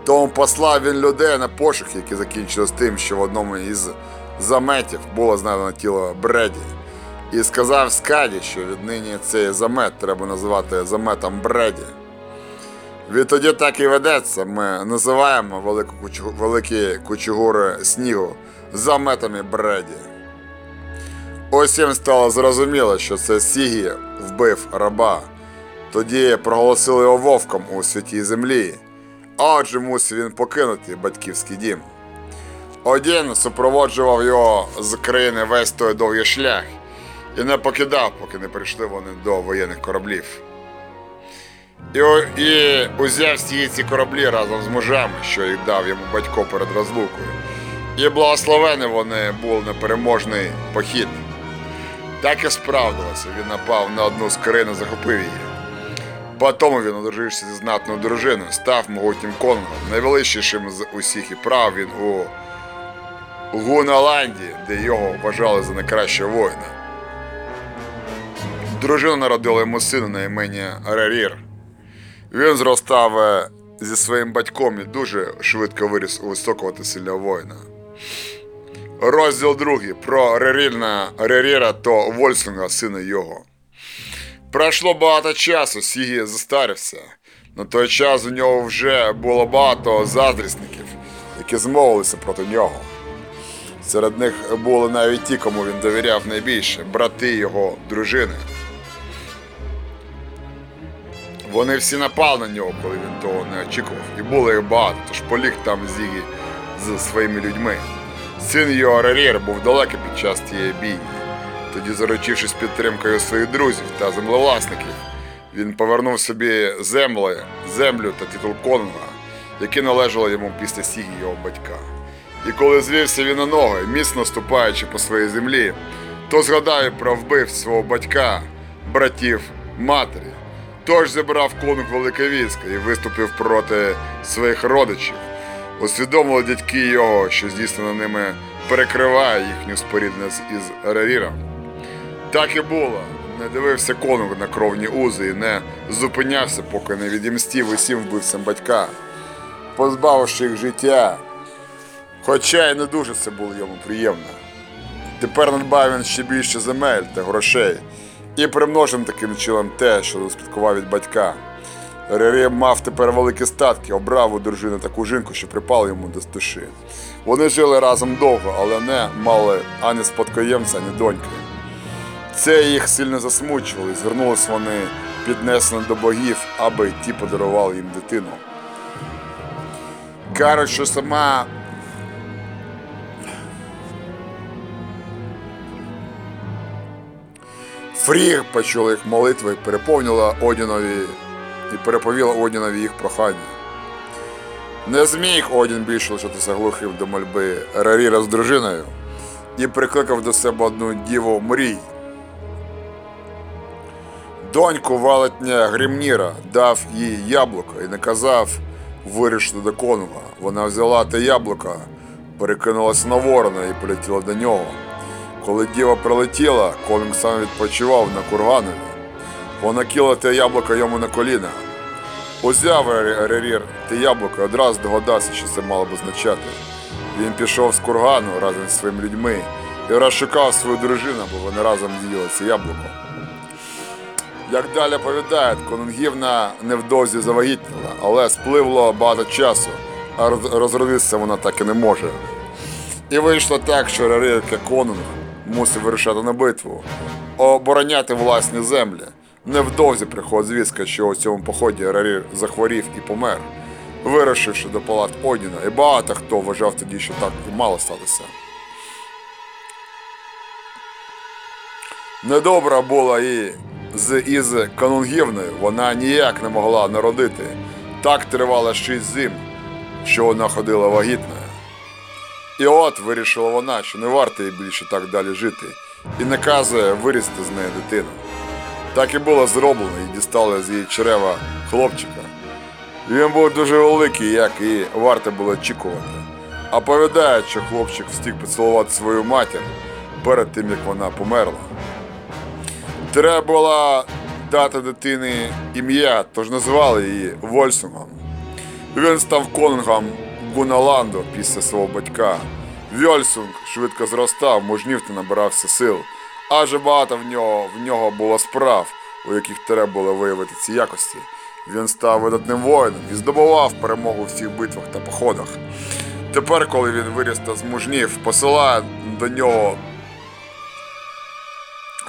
Speaker 3: Тому послав він людей на пошуки, які закінчились тим, що в одному із заметів було знайдено тіло Бреді. І сказав Скаді, що віднині цей замет треба називати заметом Бреді. Відтоді так і ведеться. Ми називаємо велику кучу, великі кучугури снігу заметами Бреді. Їм стало зрозуміло, що це Сігі вбив раба. Тоді проголосили його вовком у святій землі, отже мусив він покинути батьківський дім. Один супроводжував його з країни весь той довгий шлях і не покидав, поки не прийшли вони до воєнних кораблів. І, і узяв всі ці кораблі разом з мужами, що їх дав йому батько перед розлукою. І благословені вони був непереможний похід. Так і справдилося, він напав на одну з країн і захопив її. Потім він одружився зі знатною дружиною, став могутнім конгом, найвеличнішим з усіх і прав він у Гуналанді, де його вважали за найкращого воїна. Дружина народила йому сина на ім'я Рерір. Він зростав е, зі своїм батьком і дуже швидко виріс у високого та сильного воїна. Розділ другий про Рерільна Реріра то Вольсунга, сина його. Пройшло багато часу, Сігі застарився. На той час у нього вже було багато заздрісників, які змовилися проти нього. Серед них були навіть ті, кому він довіряв найбільше брати його дружини. Вони всі напали на нього, коли він того не очікував, і було їх багато, тож поліг там Зігі з своїми людьми. Син його Рерір був далекий під час тієї бійні. Тоді, заручившись підтримкою своїх друзів та землевласників, він повернув собі землі, землю та титул конунга, які належали йому після сігі його батька. І коли звівся він на ноги, міцно ступаючи по своїй землі, то згадав і про вбивць свого батька, братів, матері. Тож зібрав конунг велике військо і виступив проти своїх родичів. Усвідомили дядьки його, що здійснено ними перекриває їхню спорідненість із Реріром. Так і було. Не дивився конунг на кровні узи і не зупинявся, поки не відімстів усім вбивцям батька, позбавивши їх життя. Хоча й не дуже це було йому приємно. Тепер надбав він ще більше земель та грошей і примножив таким чином те, що успадкував від батька. Рерім мав тепер великі статки, обрав у дружини таку жінку, що припала йому до душі. Вони жили разом довго, але не мали ані спадкоємця, ані доньки. Це їх сильно засмучувало, і звернулись вони піднесено до богів, аби ті подарували їм дитину. Кажуть, що сама Фріг почула їх молитви переповнила Одінові і переповіла Одінові їх прохання. Не зміг Одін більше лишитися глухим до мольби Раріра з дружиною і прикликав до себе одну діву мрій. Доньку валетня Грімніра дав їй яблуко і наказав вирішити до конунга. Вона взяла те яблуко, перекинулася на ворона і полетіла до нього. Коли діва прилетіла, конунг сам відпочивав на курганові. Вона кіла те яблуко йому на коліна. Узяв Рерір те яблуко і одразу догадався, що це мало б означати. Він пішов з кургану разом зі своїми людьми і розшукав свою дружину, бо вони разом це яблуко. Як далі повідають, Конунгівна невдовзі завагітніла, але спливло багато часу, а розродитися вона так і не може. І вийшло так, що як конунг, мусив вирушати на битву, обороняти власні землі. Невдовзі приходить звістка, що у цьому поході Рерір захворів і помер, вирушивши до палат Одіна, і багато хто вважав тоді, що так і мало статися. Недобра була і з із Канунгівною, вона ніяк не могла народити. Так тривало шість зим, що вона ходила вагітною. І от вирішила вона, що не варто їй більше так далі жити, і наказує вирізати з неї дитину. Так і було зроблено, і дістали з її черева хлопчика. Він був дуже великий, як і варто було очікувати. А повідають, що хлопчик встиг поцілувати свою матір перед тим, як вона померла. Треба було дати дитині ім'я, тож назвали її Вольсунгом. Він став конунгом Гуналанду після свого батька. Вьольсунг швидко зростав, мужнів та набирався сил. Адже багато в нього, в нього було справ, у яких треба було виявити ці якості. Він став видатним воїном і здобував перемогу в всіх битвах та походах. Тепер, коли він виріс та змужнів, посилає до нього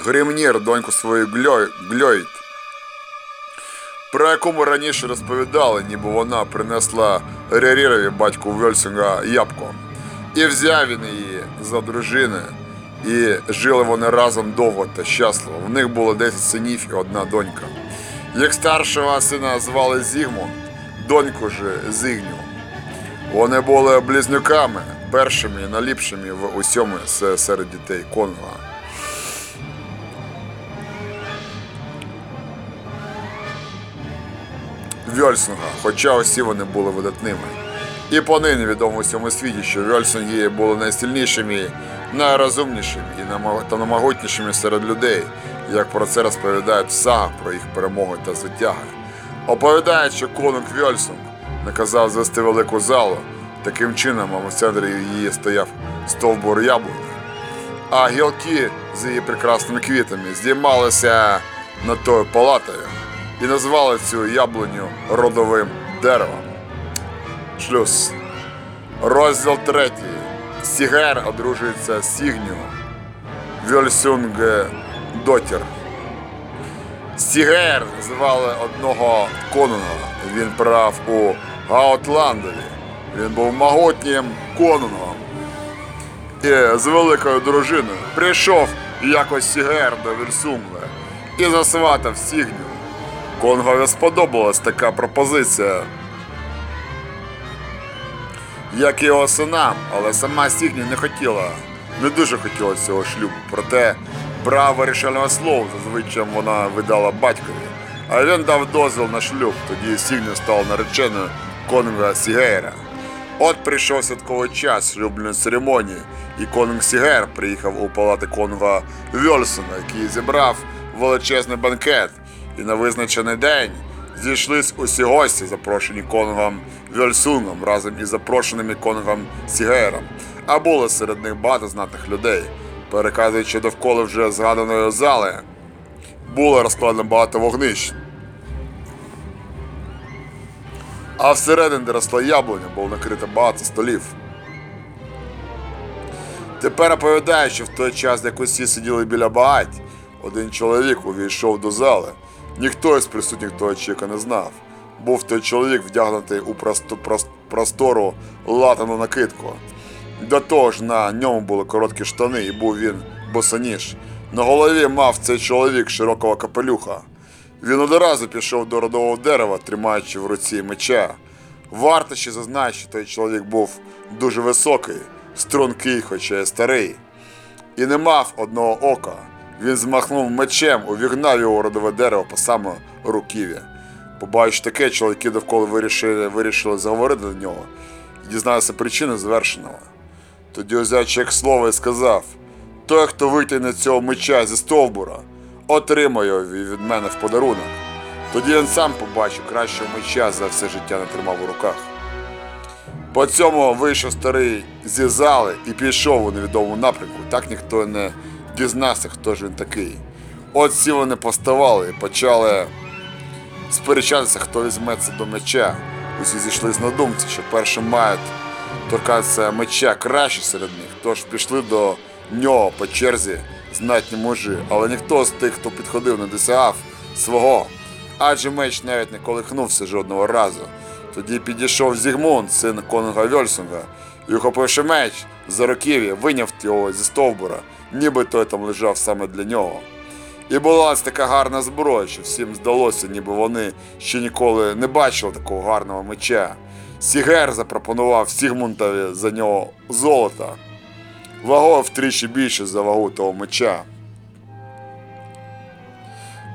Speaker 3: Гримнір, доньку свою Гльой- Гльойд, про яку ми раніше розповідали, ніби вона принесла Рерірові батьку Вельсунга яблуко. І взяв він її за дружини, і жили вони разом довго та щасливо. В них було 10 синів і одна донька. Як старшого сина звали Зігмунд, доньку ж Зігню. Вони були близнюками, першими і найліпшими в усьому серед дітей Конга. Вьольсунга, хоча усі вони були видатними. І понині відомо всьому світі, що Вьольсунги були найсильнішими, найрозумнішими і наймогутнішими серед людей, як про це розповідають в сагах про їх перемоги та звитяги. Оповідають, що конунг Вьольсунг наказав звести велику залу, таким чином, а в центрі її стояв стовбур яблуні, а гілки з її прекрасними квітами здіймалися над тою палатою і назвали цю яблуню родовим деревом. Шлюб. Розділ третій. Сігер одружується з Сігню. Вьольсюнг Дотір. Сігер звали одного конунга. Він правив у Гаутландові. Він був могутнім конунгом. І з великою дружиною прийшов якось Сігер до Вільсунга і засватав Сігню. Конгові сподобалась така пропозиція, як і його синам, але сама Сігні не хотіла, не дуже хотіла цього шлюбу. Проте право вирішального слова зазвичай вона видала батькові, а він дав дозвіл на шлюб. Тоді Сігні стала нареченою конунга Сігейра. От прийшов святковий час шлюбної церемонії, і конунг Сігер приїхав у палати конунга Вьольсона, який зібрав величезний банкет. І на визначений день зійшлись усі гості, запрошені конунгом Вьольсунгом разом із запрошеними конунгом Сігером. А було серед них багато знатних людей. Переказуючи довкола вже згаданої зали, було розкладено багато вогнищ. А всередині, де росла яблуня, було накрито багато столів. Тепер оповідаю, що в той час, як усі сиділи біля багать, один чоловік увійшов до зали. Ніхто із присутніх того чоловіка не знав. Був той чоловік вдягнутий у просту, прос- простору латану накидку. До того ж на ньому були короткі штани, і був він босоніж. На голові мав цей чоловік широкого капелюха. Він одразу пішов до родового дерева, тримаючи в руці меча. Варто ще зазначити, що той чоловік був дуже високий, стрункий, хоча й старий, і не мав одного ока. Він змахнув мечем, увігнав його родове дерево по саме руків'я. Побачивши таке, чоловіки довкола вирішили, вирішили заговорити до нього і дізналися причини звершеного. Тоді узяв чек слово і сказав: той, хто витягне цього меча зі стовбура, отримає від мене в подарунок. Тоді він сам побачив кращого меча за все життя не тримав у руках. По цьому вийшов старий зі зали і пішов у невідомому напрямку. Так ніхто не дізнався, хто ж він такий. От всі вони поставали і почали сперечатися, хто візьметься до меча. Усі зійшлись на думці, що першим мають торкатися меча краще серед них, тож пішли до нього по черзі знатні мужі, але ніхто з тих, хто підходив, не досягав свого, адже меч навіть не колихнувся жодного разу. Тоді підійшов Зігмунд, син конунга Вьольсунга, і, охопивши меч за руків'я, виняв його зі стовбура, ніби той там лежав саме для нього. І була ось така гарна зброя, що всім здалося, ніби вони ще ніколи не бачили такого гарного меча. Сігер запропонував Сігмунтові за нього золота, вагою втричі більше за вагу того меча.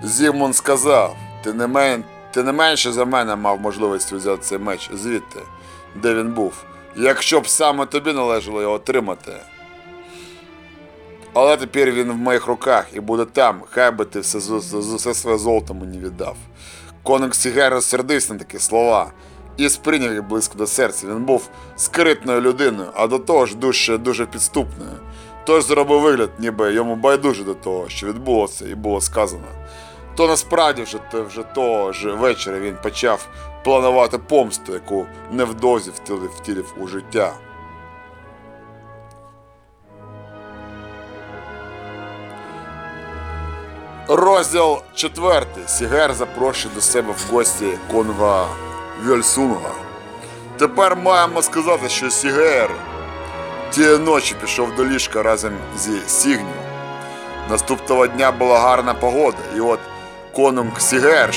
Speaker 3: Зігмунд сказав, ти не, мен... ти не менше за мене мав можливість взяти цей меч звідти, де він був, якщо б саме тобі належало його отримати. Але тепер він в моїх руках і буде там, хай би ти все, все своє золото мені віддав. Конунг Сігер розсердився на такі слова і сприйняв їх близько до серця. Він був скритною людиною, а до того ж дуже, дуже підступною. Тож зробив вигляд, ніби йому байдуже до того, що відбулося і було сказано. то насправді вже, вже того ж вечора він почав планувати помсту, яку невдовзі втілив, втілив у життя. Розділ 4. Сігер запрошує до себе в гості конга Вельсунга. Тепер маємо сказати, що Сігер тієї ночі пішов до ліжка разом зі Сігню. Наступного дня була гарна погода, і от конунг Сігер,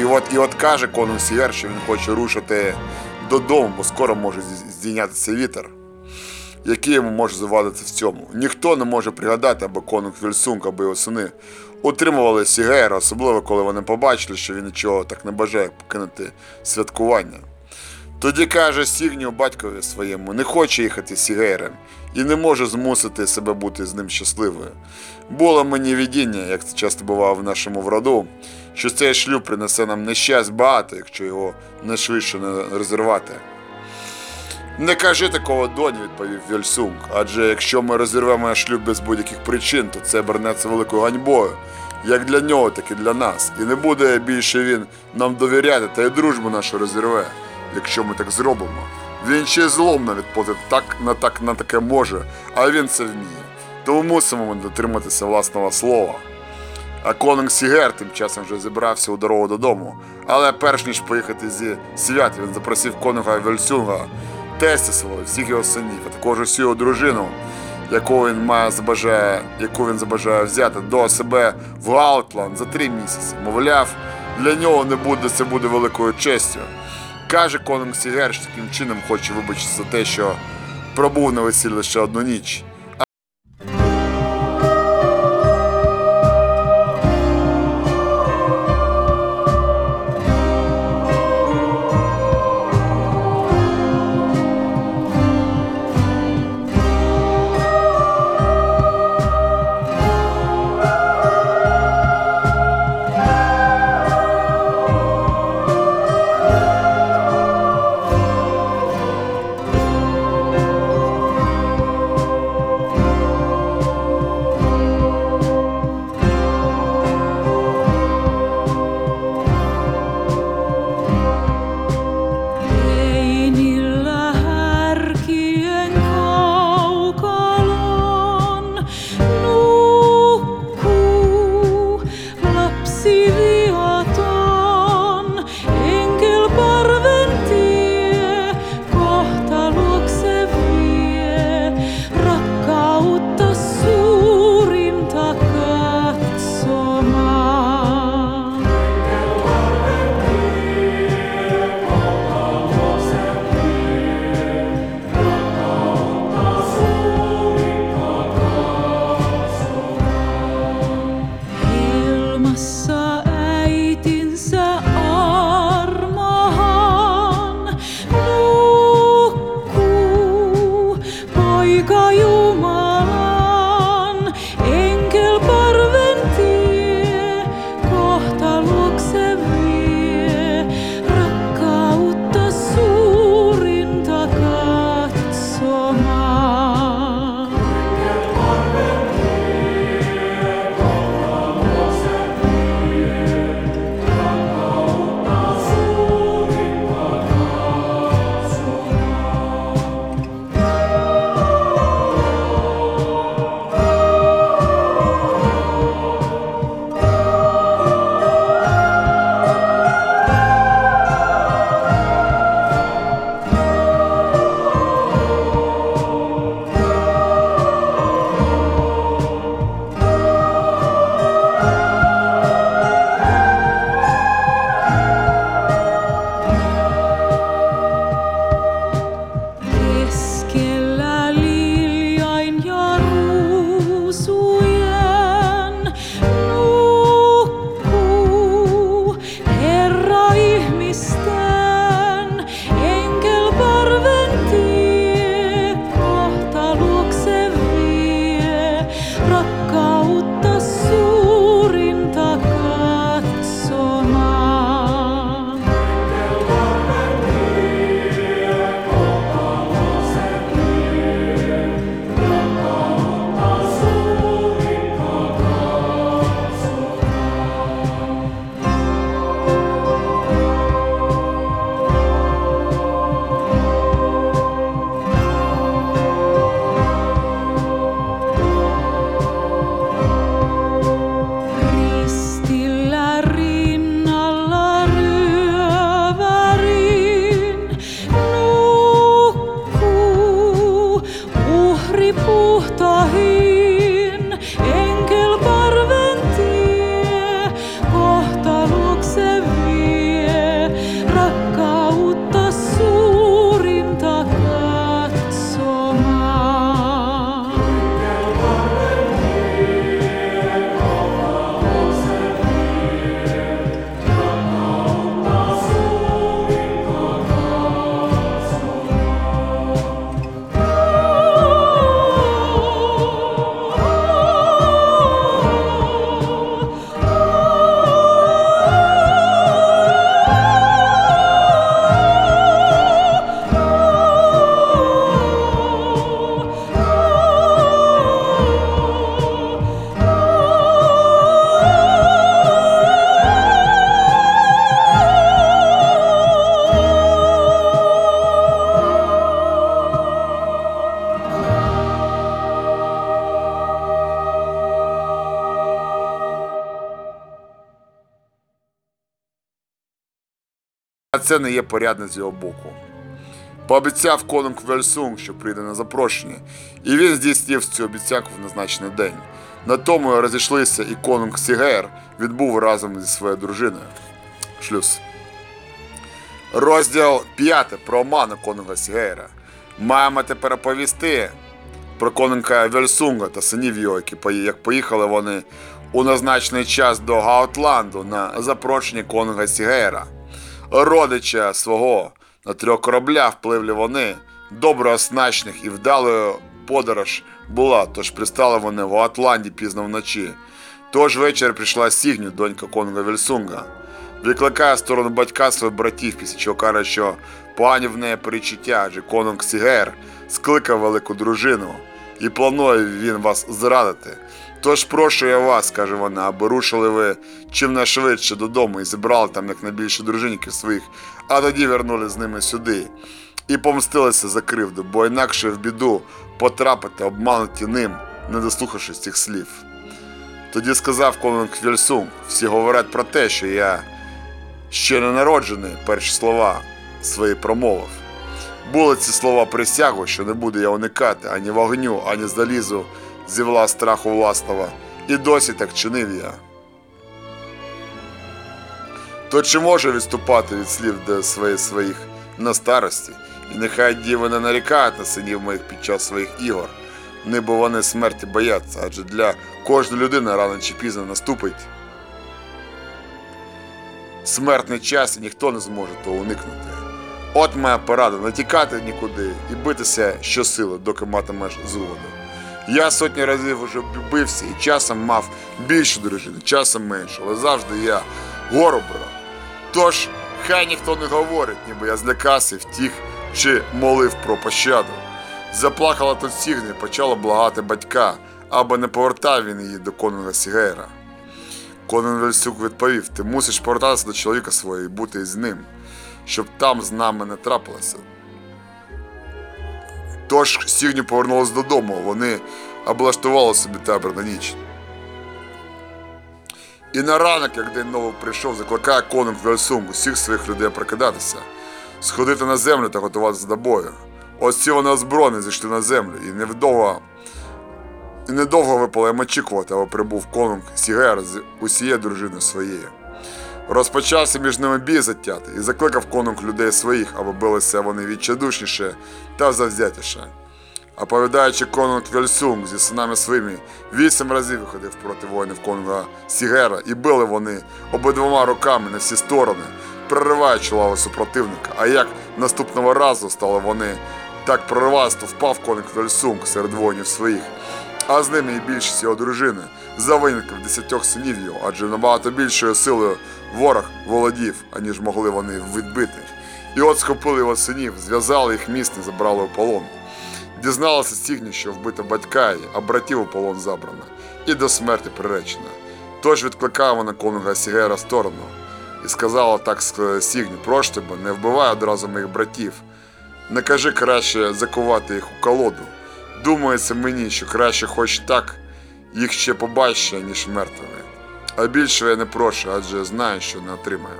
Speaker 3: і от, і от каже конунг Сігер, що він хоче рушити додому, бо скоро може здійнятися вітер, який йому може завадити в цьому. Ніхто не може пригадати, аби конунг Вільсунг, або його сини утримували Сігера, особливо коли вони побачили, що він нічого так не бажає покинути святкування. Тоді каже Сігню батькові своєму, не хоче їхати з Сігейрем і не може змусити себе бути з ним щасливою. Було мені видіння, як це часто бувало в нашому вроду, що цей шлюб принесе нам нещасть багато, якщо його не швидше не розірвати. Не кажи такого доні, відповів Вільсунг, адже якщо ми розірвемо шлюб без будь-яких причин, то це обернеться великою ганьбою, як для нього, так і для нас. І не буде більше він нам довіряти, та й дружбу нашу розірве, якщо ми так зробимо. Він ще й зломно відплатить так на так на таке може, а він це вміє. Тому мусимо ми дотриматися власного слова. А конунг Сігер тим часом вже зібрався у дорогу додому. Але перш ніж поїхати зі свята, він запросив конунга Вельсюнга, тестя свого, всіх його синів, а також усю його дружину, яку він має забажає, яку він забажає взяти до себе в Галтланд за три місяці. Мовляв, для нього не буде це буде великою честю. Каже конунг Сігер, що таким чином хоче вибачитися за те, що пробув на весіллі лише одну ніч. Це не є порядне з його боку. Пообіцяв конунг Вельсунг, що прийде на запрошення, і він здійснив цю обіцянку в назначений день. На тому розійшлися і конунг Сігер відбув разом зі своєю дружиною. Шлюз. Розділ 5 про оману конунга Сігера. Маємо тепер оповісти про конунга Вельсунга та синів його, які як поїхали вони у назначений час до Гаутланду на запрошення конунга Сігера. Родича свого на трьох кораблях впливли вони, добре оснащених і вдалою подорож була, тож пристали вони в Атланті пізно вночі. Тож вечір прийшла Сігню, донька конунга Вельсунга. Викликає сторону батька своїх братів, після чого каже, що погані в неї перечуття, адже конунг Сігер скликав велику дружину, і планує він вас зрадити. Тож прошу я вас, каже вона, аби рушили ви чим швидше додому і зібрали там якнайбільше дружинників своїх, а тоді вернули з ними сюди. І помстилися за кривду, бо інакше в біду потрапити обмануті ним, не дослухавшись цих слів. Тоді сказав конунг Вільсунг, всі говорять про те, що я ще не народжений, перші слова свої промовив. Були ці слова присягу, що не буду я уникати ані вогню, ані залізу зі вла страху власного, і досі так чинив я. То чи може відступати від слів до своїх своїх на старості, і нехай діви не нарікають на синів моїх під час своїх ігор, не вони смерті бояться, адже для кожної людини рано чи пізно наступить смертний час і ніхто не зможе того уникнути. От моя порада не тікати нікуди і битися щосили, доки матимеш згоду. Я сотні разів уже бився і часом мав більше дружини, часом менше, але завжди я гору брав. Тож, хай ніхто не говорить, ніби я злякався, втік чи молив про пощаду. Заплакала тут Сігні, почала благати батька, аби не повертав він її до конунга Сігейра. Конун відповів: ти мусиш повертатися до чоловіка свого і бути з ним, щоб там з нами не трапилося. Тож Сігню повернулась додому, вони облаштували собі табір на ніч. І на ранок, як день новий прийшов, закликає конунг Вельсунг усіх своїх людей прокидатися, сходити на землю та готуватися до бою. Ось ці вони озброєні зійшли на землю, і невдовго і недовго випало їм очікувати, аби прибув конунг Сігер з усією дружиною своєю. Розпочався між ними бій затятий і закликав конунг людей своїх, аби билися вони відчайдушніше та завзятіше. Оповідаючи конунг Вельсунг зі синами своїми, вісім разів виходив проти воїнів конунга Сігера, і били вони обидвома руками на всі сторони, прориваючи лаву супротивника. А як наступного разу стали вони так проривати, то впав конунг Вельсунг серед воїнів своїх, а з ними і більшість його дружини, за винятком десятьох синів його, адже набагато більшою силою ворог володів, аніж могли вони відбити. І от схопили його синів, зв'язали їх міцно, забрали у полон. Дізналася Сігні, що вбито батька, а братів у полон забрано, і до смерті приречена. Тож відкликала вона конунга Сігера сторону і сказала так Сігні, прошу тебе, не вбивай одразу моїх братів. Не кажи краще закувати їх у колоду. Думається мені, що краще хоч так їх ще побачиш, ніж мертвими. А більше я не прошу, адже знаю, що не отримаю.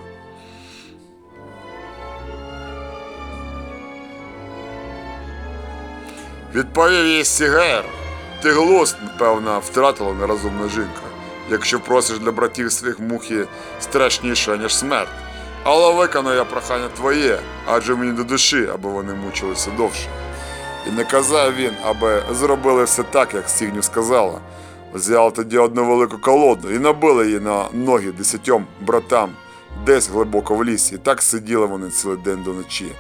Speaker 3: Відповів їй Сігер. Ти глузд, певно, втратила нерозумна жінка, якщо просиш для братів своїх мухи страшніше, ніж смерть. Але виконую я прохання твоє, адже мені до душі, аби вони мучилися довше. І не казав він, аби зробили все так, як Сігню сказала. Взяли тоді одну велику колоду і набили її на ноги десятьом братам десь глибоко в лісі. І так сиділи вони цілий день до ночі.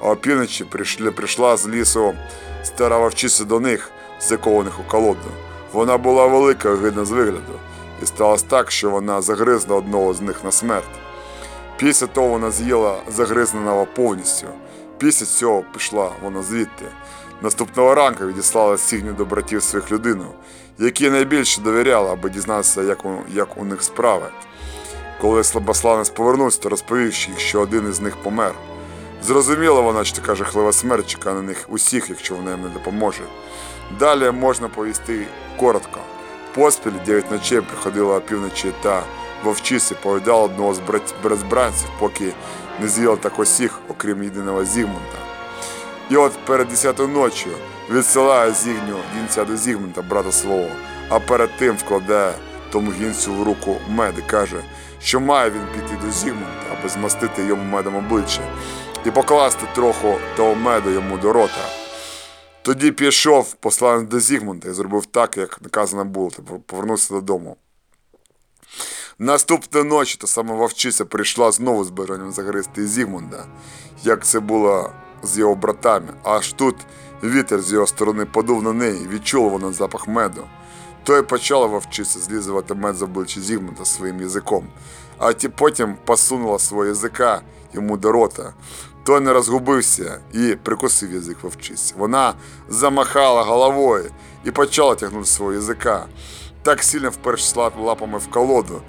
Speaker 3: А опівночі прийшла з лісу стара вовчиця до них, закованих у колоду. Вона була велика гидна з вигляду, і сталося так, що вона загризла одного з них на смерть. Після того вона з'їла загризненого повністю. Після цього пішла вона звідти. Наступного ранку відіслала Сігню до братів своїх людину, які найбільше довіряли, аби дізнатися, як у, як у них справи. Коли слабославець повернувся, то розповів що один із них помер. Зрозуміла вона, що така жахлива смерть чекає на них усіх, якщо вона їм не допоможе. Далі можна повісти коротко. Поспіль дев'ять ночей приходила опівночі та вовчиці повідала одного з брат- поки не з'їла так усіх, окрім єдиного Зігмунта. І от перед десятою ночі відсилає Зігню гінця до Зігмунта, брата свого, а перед тим вкладає тому гінцю в руку мед і каже, що має він піти до Зігмунта, аби змастити йому медом обличчя і покласти трохи того меду йому до рота. Тоді пішов посланець до Зігмунта і зробив так, як наказано було, повернувся додому. Наступної ночі та сама вовчиця прийшла знову з бажанням загризти Зігмунда, як це було з його братами. Аж тут вітер з його сторони подув на неї, відчула вона запах меду. Той почала вовчиця злізувати мед з обличчя Зігмунда своїм язиком, а ті потім посунула свого язика йому до рота. Той не розгубився і прикусив язик вовчиці. Вона замахала головою і почала тягнути свого язика. Так сильно вперше лапами в колоду,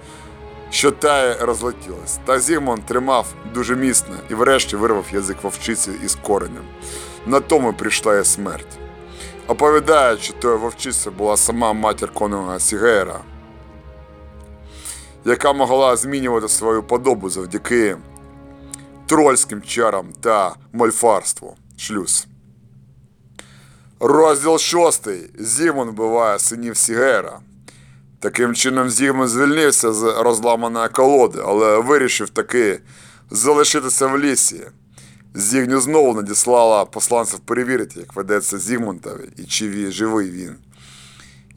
Speaker 3: що та розлетілась. Та Зігмунд тримав дуже міцно і врешті вирвав язик вовчиці із коренем. На тому прийшла її смерть. Оповідають, що тою вовчиця була сама матір конунга Сігейра, яка могла змінювати свою подобу завдяки трольським чарам та мольфарству. Шлюз. Розділ шостий. Зігмунд вбиває синів Сігера. Таким чином Зігмунд звільнився з розламаної колоди, але вирішив таки залишитися в лісі. Зігню знову надіслала посланців перевірити, як ведеться Зігмунтові і чи живий він.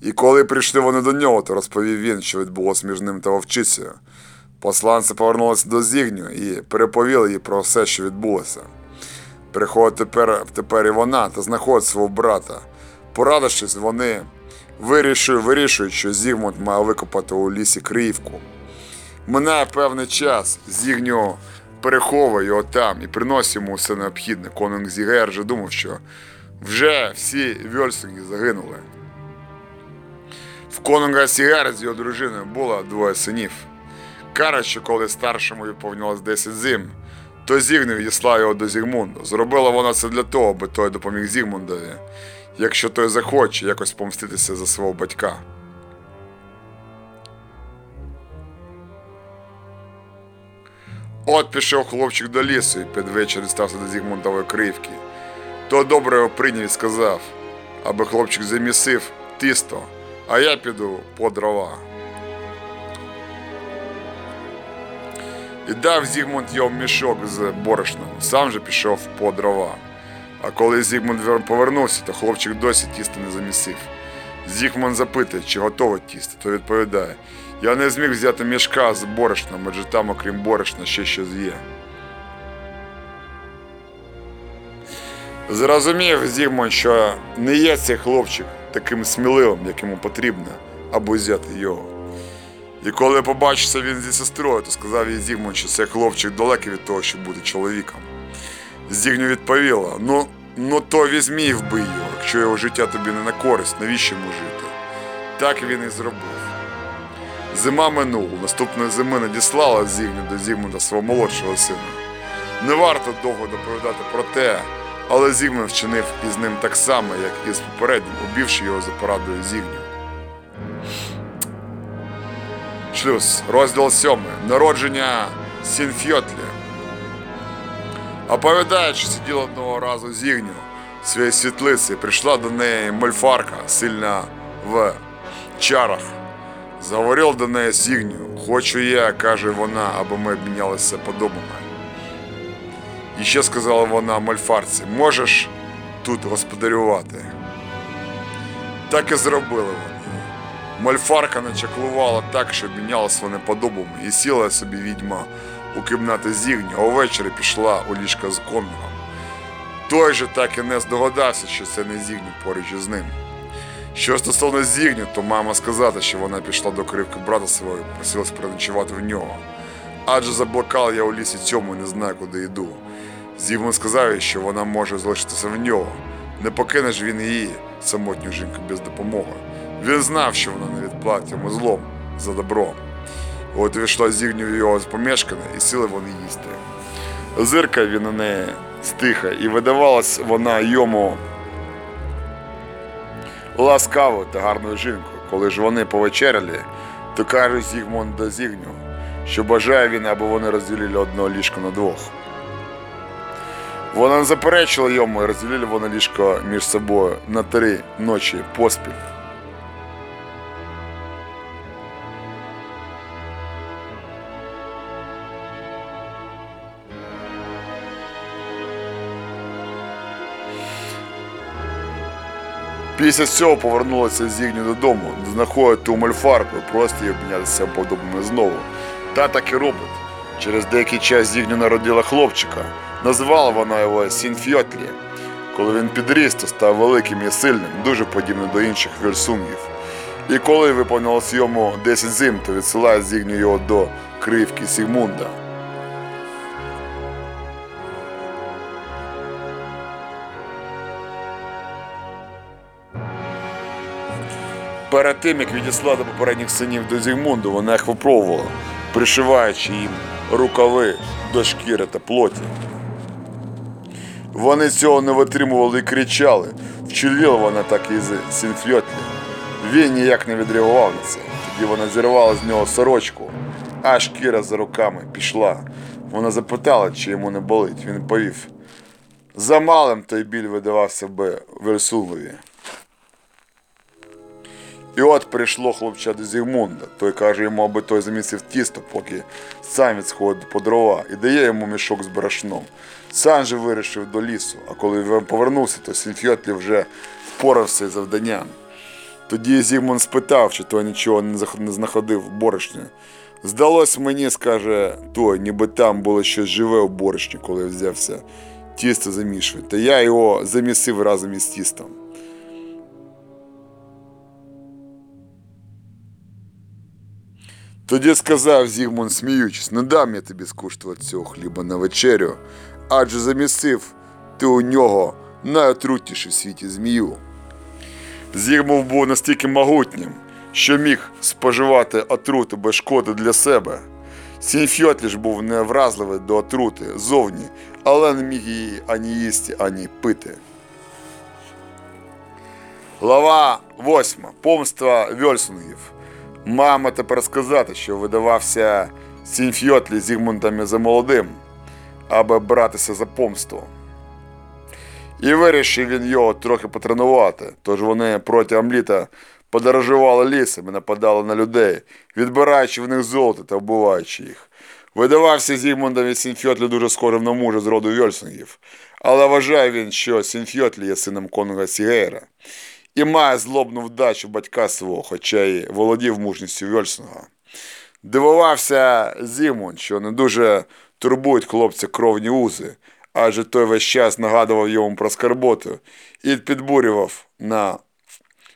Speaker 3: І коли прийшли вони до нього, то розповів він, що відбулося між ним та вовчицею. Посланці повернулися до Зігню і переповіли їй про все, що відбулося. Приходить тепер, тепер і вона та знаходить свого брата. Порадившись, вони вирішують, вирішують, що Зігмунд має викопати у лісі Криївку. Минає певний час, Зігню переховує його там і приносить йому все необхідне. Конунг Зігер вже думав, що вже всі вьольсинги загинули. В конунга Сігера з його дружиною було двоє синів. Кара, що коли старшому виповнилось 10 зим, то Зігню відіслав його до Зігмунда. Зробила вона це для того, аби той допоміг Зігмундові, якщо той захоче якось помститися за свого батька. От пішов хлопчик до лісу і під вечір дістався до Зігмундової кривки. То добре його прийняв і сказав, аби хлопчик замісив тісто, а я піду по дрова. І дав Зігмунд йому мішок з борошном, сам же пішов по дрова. А коли Зігмунд повернувся, то хлопчик досі тісто не замісив. Зігмунд запитує, чи готове тісто, то відповідає: Я не зміг взяти мішка з борошном, адже там, окрім борошна, ще щось є. Зрозумів Зігмунд, що не є цей хлопчик таким сміливим, як йому потрібно, аби взяти його. І коли побачився він зі сестрою, то сказав їй Зігмунд, що цей хлопчик далекий від того, щоб бути чоловіком. Зігню відповіла: ну, ну то візьмі і вбий його, якщо його життя тобі не на користь, навіщо йому жити? Так він і зробив. Зима минула, наступної зими надіслала Зігню до Зігмунда свого молодшого сина. Не варто довго доповідати про те, але Зігмунд вчинив із ним так само, як і з попереднім, убивши його за порадою Зігню. Шлюз, розділ 7. Народження Сінфьотлі. Оповідає, що сиділа одного разу Зігню в своїй світлиці. Прийшла до неї мольфарка, сильна в чарах. Заговорив до неї Зігню. Хочу я, каже вона, аби ми обмінялися подобами. І ще сказала вона мольфарці, можеш тут господарювати. Так і зробили вони. Мольфарка начаклувала так, що обмінялися вони подобами, і сіла собі відьма у кімнати Зігню, а ввечері пішла у ліжка з конгом. Той же так і не здогадався, що це не Зігню поруч із ним. Що стосовно Зігню, то мама сказати, що вона пішла до кривки брата свого і просилась переночувати в нього. Адже заблукав я у лісі цьому і не знаю, куди йду. Зігмунд сказав що вона може залишитися в нього. Не покине ж він її, самотню жінку без допомоги. Він знав, що вона не відплатить йому злом за добро. От війшла Зігню в його помешкане, і сіли вони їсти. Зиркав він на неї стиха, і видавалась вона йому ласкавою та гарною жінкою. Коли ж вони повечеряли, то каже Зігмунд до Зігню, що бажає він, аби вони розділили одного ліжко на двох. Вона не заперечила йому і розділили вони ліжко між собою на три ночі поспіль. Після цього повернулася Зігні додому, знаходить ту мальфарку і просто її обмінятися подобними знову. Та так і робить. Через деякий час Зігню народила хлопчика. Назвала вона його Сінфьотлі. Коли він підріс, то став великим і сильним, дуже подібним до інших вельсунгів. І коли виповнилось йому 10 зим, то відсилає Зігню його до кривки Сігмунда. Перед тим, як відіслати попередніх синів до Зігмунду, вона їх випробувала, пришиваючи їм рукави до шкіри та плоті. Вони цього не витримували і кричали. Вчервіла вона так і Сінфьотлі. Він ніяк не відреагував на це. Тоді вона зірвала з нього сорочку, а шкіра за руками пішла. Вона запитала, чи йому не болить. Він повів. За малим той біль видавався би Версулові. І от прийшло хлопча до Зігмунда. Той каже йому, аби той замісив тісто, поки сам відсходить по дрова, і дає йому мішок з борошном. Сам же вирішив до лісу, а коли він повернувся, то Сінфьотлі вже впорався із завданням. Тоді Зігмунд спитав, чи той нічого не знаходив в борошні. Здалось мені, скаже той, ніби там було щось живе у борошні, коли взявся тісто замішувати. Та я його замісив разом із тістом. Тоді сказав Зігмунд, сміючись, не дам я тобі скуштувати цього хліба на вечерю, адже замісив ти у нього найотрутнішу в світі змію. Зігмунд був настільки могутнім, що міг споживати отруту без шкоди для себе. Сінфьотлі ж був невразливий до отрути зовні, але не міг її ані їсти, ані пити. Глава 8. Помства Вьольсунгів. Маємо тепер сказати, що видавався Сінфьотлі Зігмундами за молодим, аби братися за помство. І вирішив він його трохи потренувати, тож вони протягом літа подорожували лісом і нападали на людей, відбираючи в них золото та вбиваючи їх. Видавався Зігмундом від Сінфьотлі дуже схожим на мужа з роду Вьольсунгів, але вважає він, що Сінфьотлі є сином конунга Сігейра і має злобну вдачу батька свого, хоча й володів мужністю Вьольсунга. Дивувався Зігмунд, що не дуже турбують хлопця кровні узи, адже той весь час нагадував йому про скорботу і підбурював на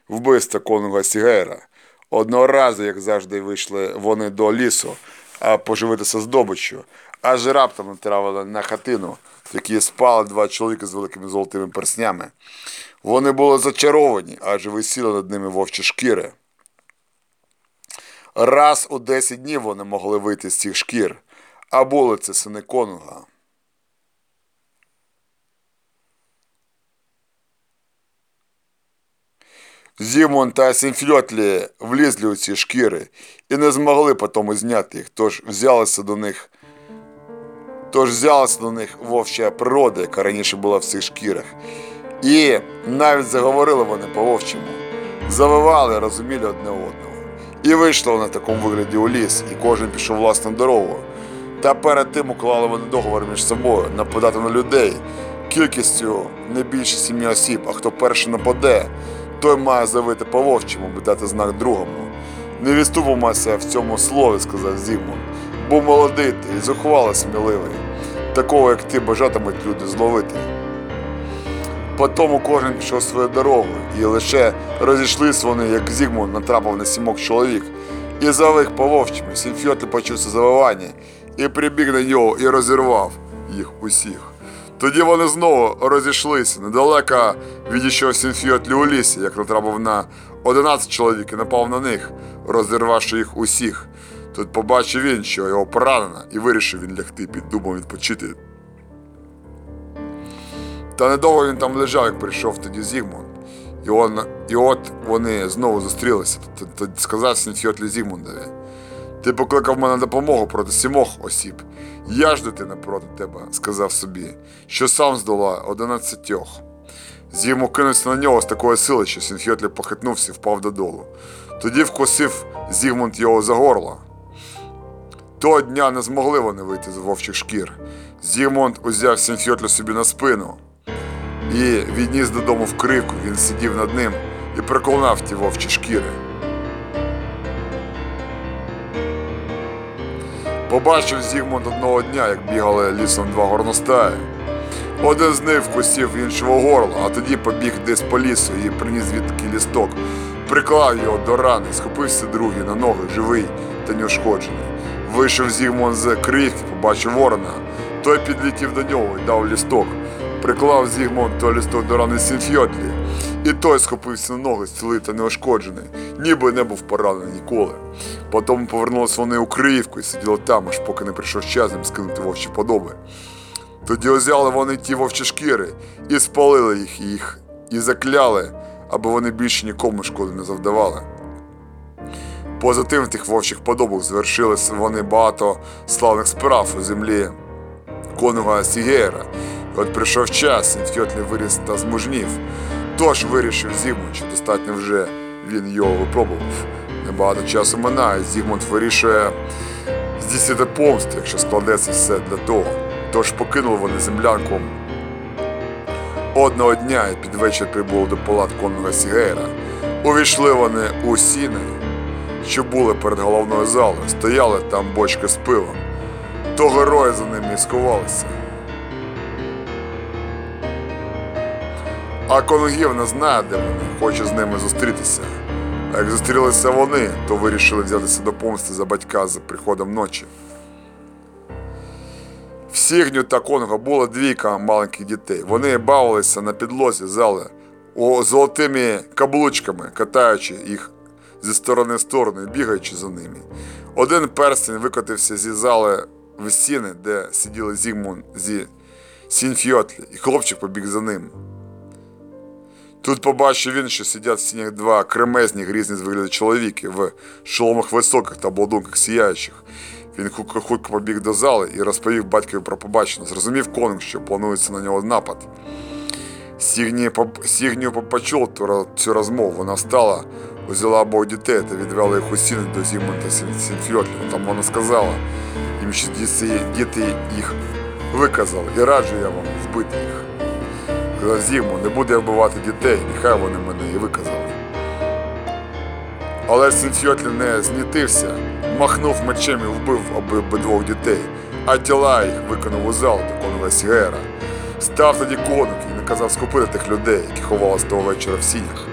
Speaker 3: вбивство конунга Сігейра. Одного разу, як завжди, вийшли вони до лісу, а поживитися здобиччю, аж раптом натравили на хатину, якій спали два чоловіки з великими золотими перснями. Вони були зачаровані, адже висіли над ними вовчі шкіри. Раз у 10 днів вони могли вийти з цих шкір, а були це сини конунга. Зімон та Сімфльотлі влізли у ці шкіри і не змогли потім зняти їх, тож взялися до них. Тож взялася до них вовча природа, яка раніше була в цих шкірах. І навіть заговорили вони по-вовчому, завивали, розуміли одне одного. І вийшли вони в такому вигляді у ліс, і кожен пішов власну дорогу. Та перед тим уклали вони договор між собою нападати на людей кількістю не більше сім'ї осіб, а хто перший нападе, той має завити по вовчому, аби дати знак другому. Не відступимося в цьому слові, сказав Зімон. Був молодий і зухвало сміливий. Такого, як ти, бажатимуть люди зловити. Потому кожен пішов свою дорогу, і лише розійшлись вони, як Зігмунд натрапив на сімок чоловік, і завих по вовчому. Сімфьотлі почувся завивання, і прибіг на нього і розірвав їх усіх. Тоді вони знову розійшлися. Недалеко відійшов Сінфьотлі у лісі, як натрапив на 11 чоловік і напав на них, розірвавши їх усіх. Тут побачив він, що його поранено, і вирішив він лягти під дубом відпочити. Та недовго він там лежав, як прийшов тоді Зігмунд. І, он, і от вони знову зустрілися. Сказав Сінфьотлі Зігмундові. Ти покликав мене допомогу проти сімох осіб. Я ж дитина проти тебе, сказав собі, що сам здолає одинадцятьох. Зігмунд кинувся на нього з такої сили, що Сінфьотлі похитнувся і впав додолу. Тоді вкусив Зігмунд його за горло. Того дня не змогли вони вийти з вовчих шкір. Зігмунд узяв Сінфьотлю собі на спину і відніс додому в кривку. Він сидів над ним і приклонав ті вовчі шкіри. Побачив Зігмунд одного дня, як бігали лісом два горностаї. Один з них вкусив іншого горла, а тоді побіг десь по лісу і приніс звідки лісток, приклав його до рани, схопився другий на ноги, живий та неушкоджений. Вийшов Зігмунд з кривки, побачив ворона. Той підлетів до нього і дав лісток. Приклав Зігмунд той лісток до рани Сінфьотлі, і той схопився на ноги, цілий та неушкоджений, ніби не був поранений ніколи. Потім повернулися вони у Криївку і сиділи там, аж поки не прийшов час їм скинути вовчі подоби. Тоді взяли вони ті вовчі шкіри і спалили їх, їх і закляли, аби вони більше нікому шкоди не завдавали. Поза тим в тих вовчих подобах звершилися вони багато славних справ у землі конуга Сігера. І от прийшов час, Сінфьотлі виріс та змужнів. Тож вирішив Зігмунд, що достатньо вже він його випробував. Небагато часу минає, Зігмунд вирішує здійснити помсту, якщо складеться все для того. Тож покинули вони землянку одного дня і під вечір прибули до палат конного Сігера. Увійшли вони у сіни, що були перед головною залою, стояли там бочки з пивом. То герої за ними і сховалися. А Конгів не знає, де вони, хоче з ними зустрітися. А як зустрілися вони, то вирішили взятися до помсти за батька з приходом ночі. В Сігню та Конго було двійка маленьких дітей. Вони бавилися на підлозі зали золотими каблучками, катаючи їх зі сторони в сторону бігаючи за ними. Один перстень викотився зі зали в стіни, де сиділи Зігмунд зі Сінфьотлі, і хлопчик побіг за ним. Тут побачив він, що сидять в сінях два кремезні грізні з вигляду чоловіки в шоломах високих та обладунках сіяючих. Він хутко побіг до зали і розповів батькові про побачене. Зрозумів конунг, що планується на нього напад. Сігні, поп- почув цю розмову. Вона встала, узяла обох дітей та відвела їх у сіни до Зігмунта Сін- Сінфьотлі. Там вона сказала їм, що діти, їх виказали, і раджу я вам збити їх. Сказав не буду я вбивати дітей, нехай вони мене і виказали. Але Сінфьотлі не знітився, махнув мечем і вбив оби- обидвох дітей, а тіла їх виконав у зал до конуга Сігера. Став тоді конук і наказав скупити тих людей, які ховалися того вечора в сінях.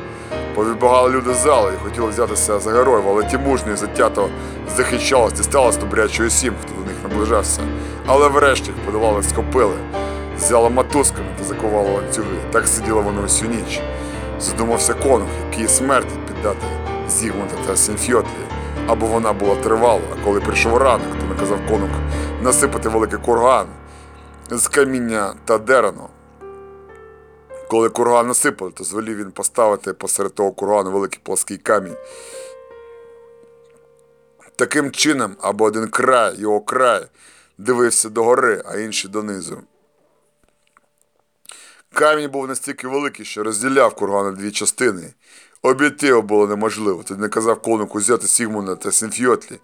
Speaker 3: Повибігали люди з зали і хотіли взятися за героїв, але ті мужні затято захищались, дісталось добрячої сім, хто до них наближався. Але врешті їх подолали, скопили, взяли матузками та закували ланцюги. Так сиділи вони усю ніч. Задумався конух, який смерті піддати Зігмунда та Сінфьотлі, аби вона була тривала. А коли прийшов ранок, то наказав конук насипати великий курган з каміння та дерену. Коли курган насипали, то звелів він поставити посеред того кургану великий плоский камінь. Таким чином, або один край, його край, дивився догори, а інший донизу. Камінь був настільки великий, що розділяв курган на дві частини. Обійти його було неможливо. Тоді наказав конуку взяти Сігмунда та Сінфьотлі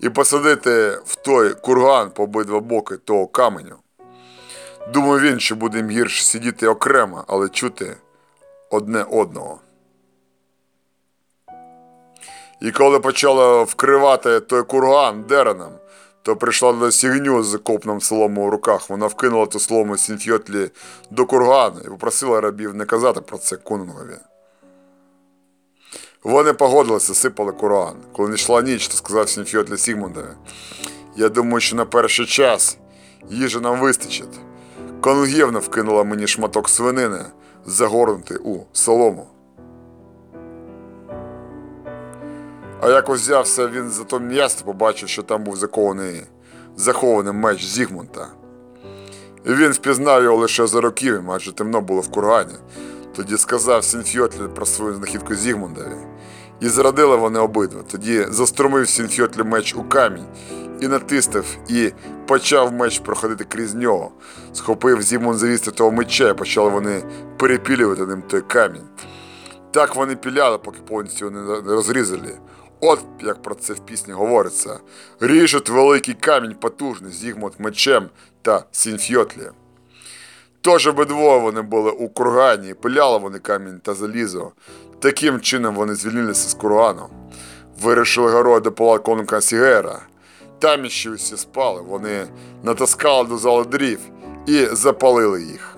Speaker 3: і посадити в той курган по обидва боки того каменю. Думав він, що буде гірше сидіти окремо, але чути одне одного. І коли почало вкривати той курган дереном, то прийшла до сігню з копном солому в руках. Вона вкинула ту солому Сінфьотлі до кургану і попросила рабів не казати про це конунгові. Вони погодилися, сипали курган. Коли не йшла ніч, то сказав Сінфьотлі Сігмундові. Я думаю, що на перший час їжі нам вистачить. Конугівна вкинула мені шматок свинини, загорнутий у солому. А як узявся він за те м'ясо, побачив, що там був захований, захований меч Зігмунта. І він впізнав його лише за руків'ям, адже темно було в кургані. Тоді сказав Сінфьотлі про свою знахідку Зігмундові. І зраділи вони обидва. Тоді застромив Сінфьотлі меч у камінь і натиснув, і почав меч проходити крізь нього. Схопив Зімон завісти того меча, і почали вони перепілювати ним той камінь. Так вони піляли, поки повністю не розрізали. От як про це в пісні говориться. Ріжуть великий камінь потужний Зігмунд мечем та Сінфьотлі. Тож обидвоє вони були у кургані, пиляли вони камінь та залізо. Таким чином вони звільнилися з кургану. Вирішили горою до конунга Сігера. Там іще усі спали, вони натаскали до зали дрів і запалили їх.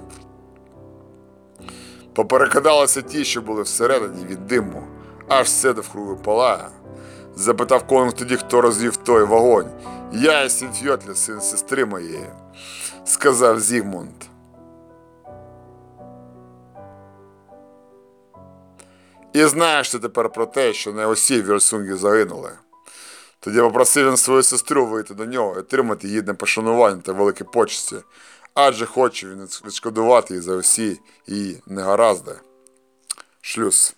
Speaker 3: Поперекидалися ті, що були всередині від диму, аж все довкруги палає. Запитав конунг тоді, хто розвів той вогонь. Я і Сінфьотлі, син сестри моєї, сказав Зігмунд. І знаєш ти тепер про те, що не усі Вільсунги загинули. Тоді попросив він свою сестру вийти до нього і отримати гідне пошанування та великі почесті, адже хоче він відшкодувати її за усі її негаразди. Шлюз.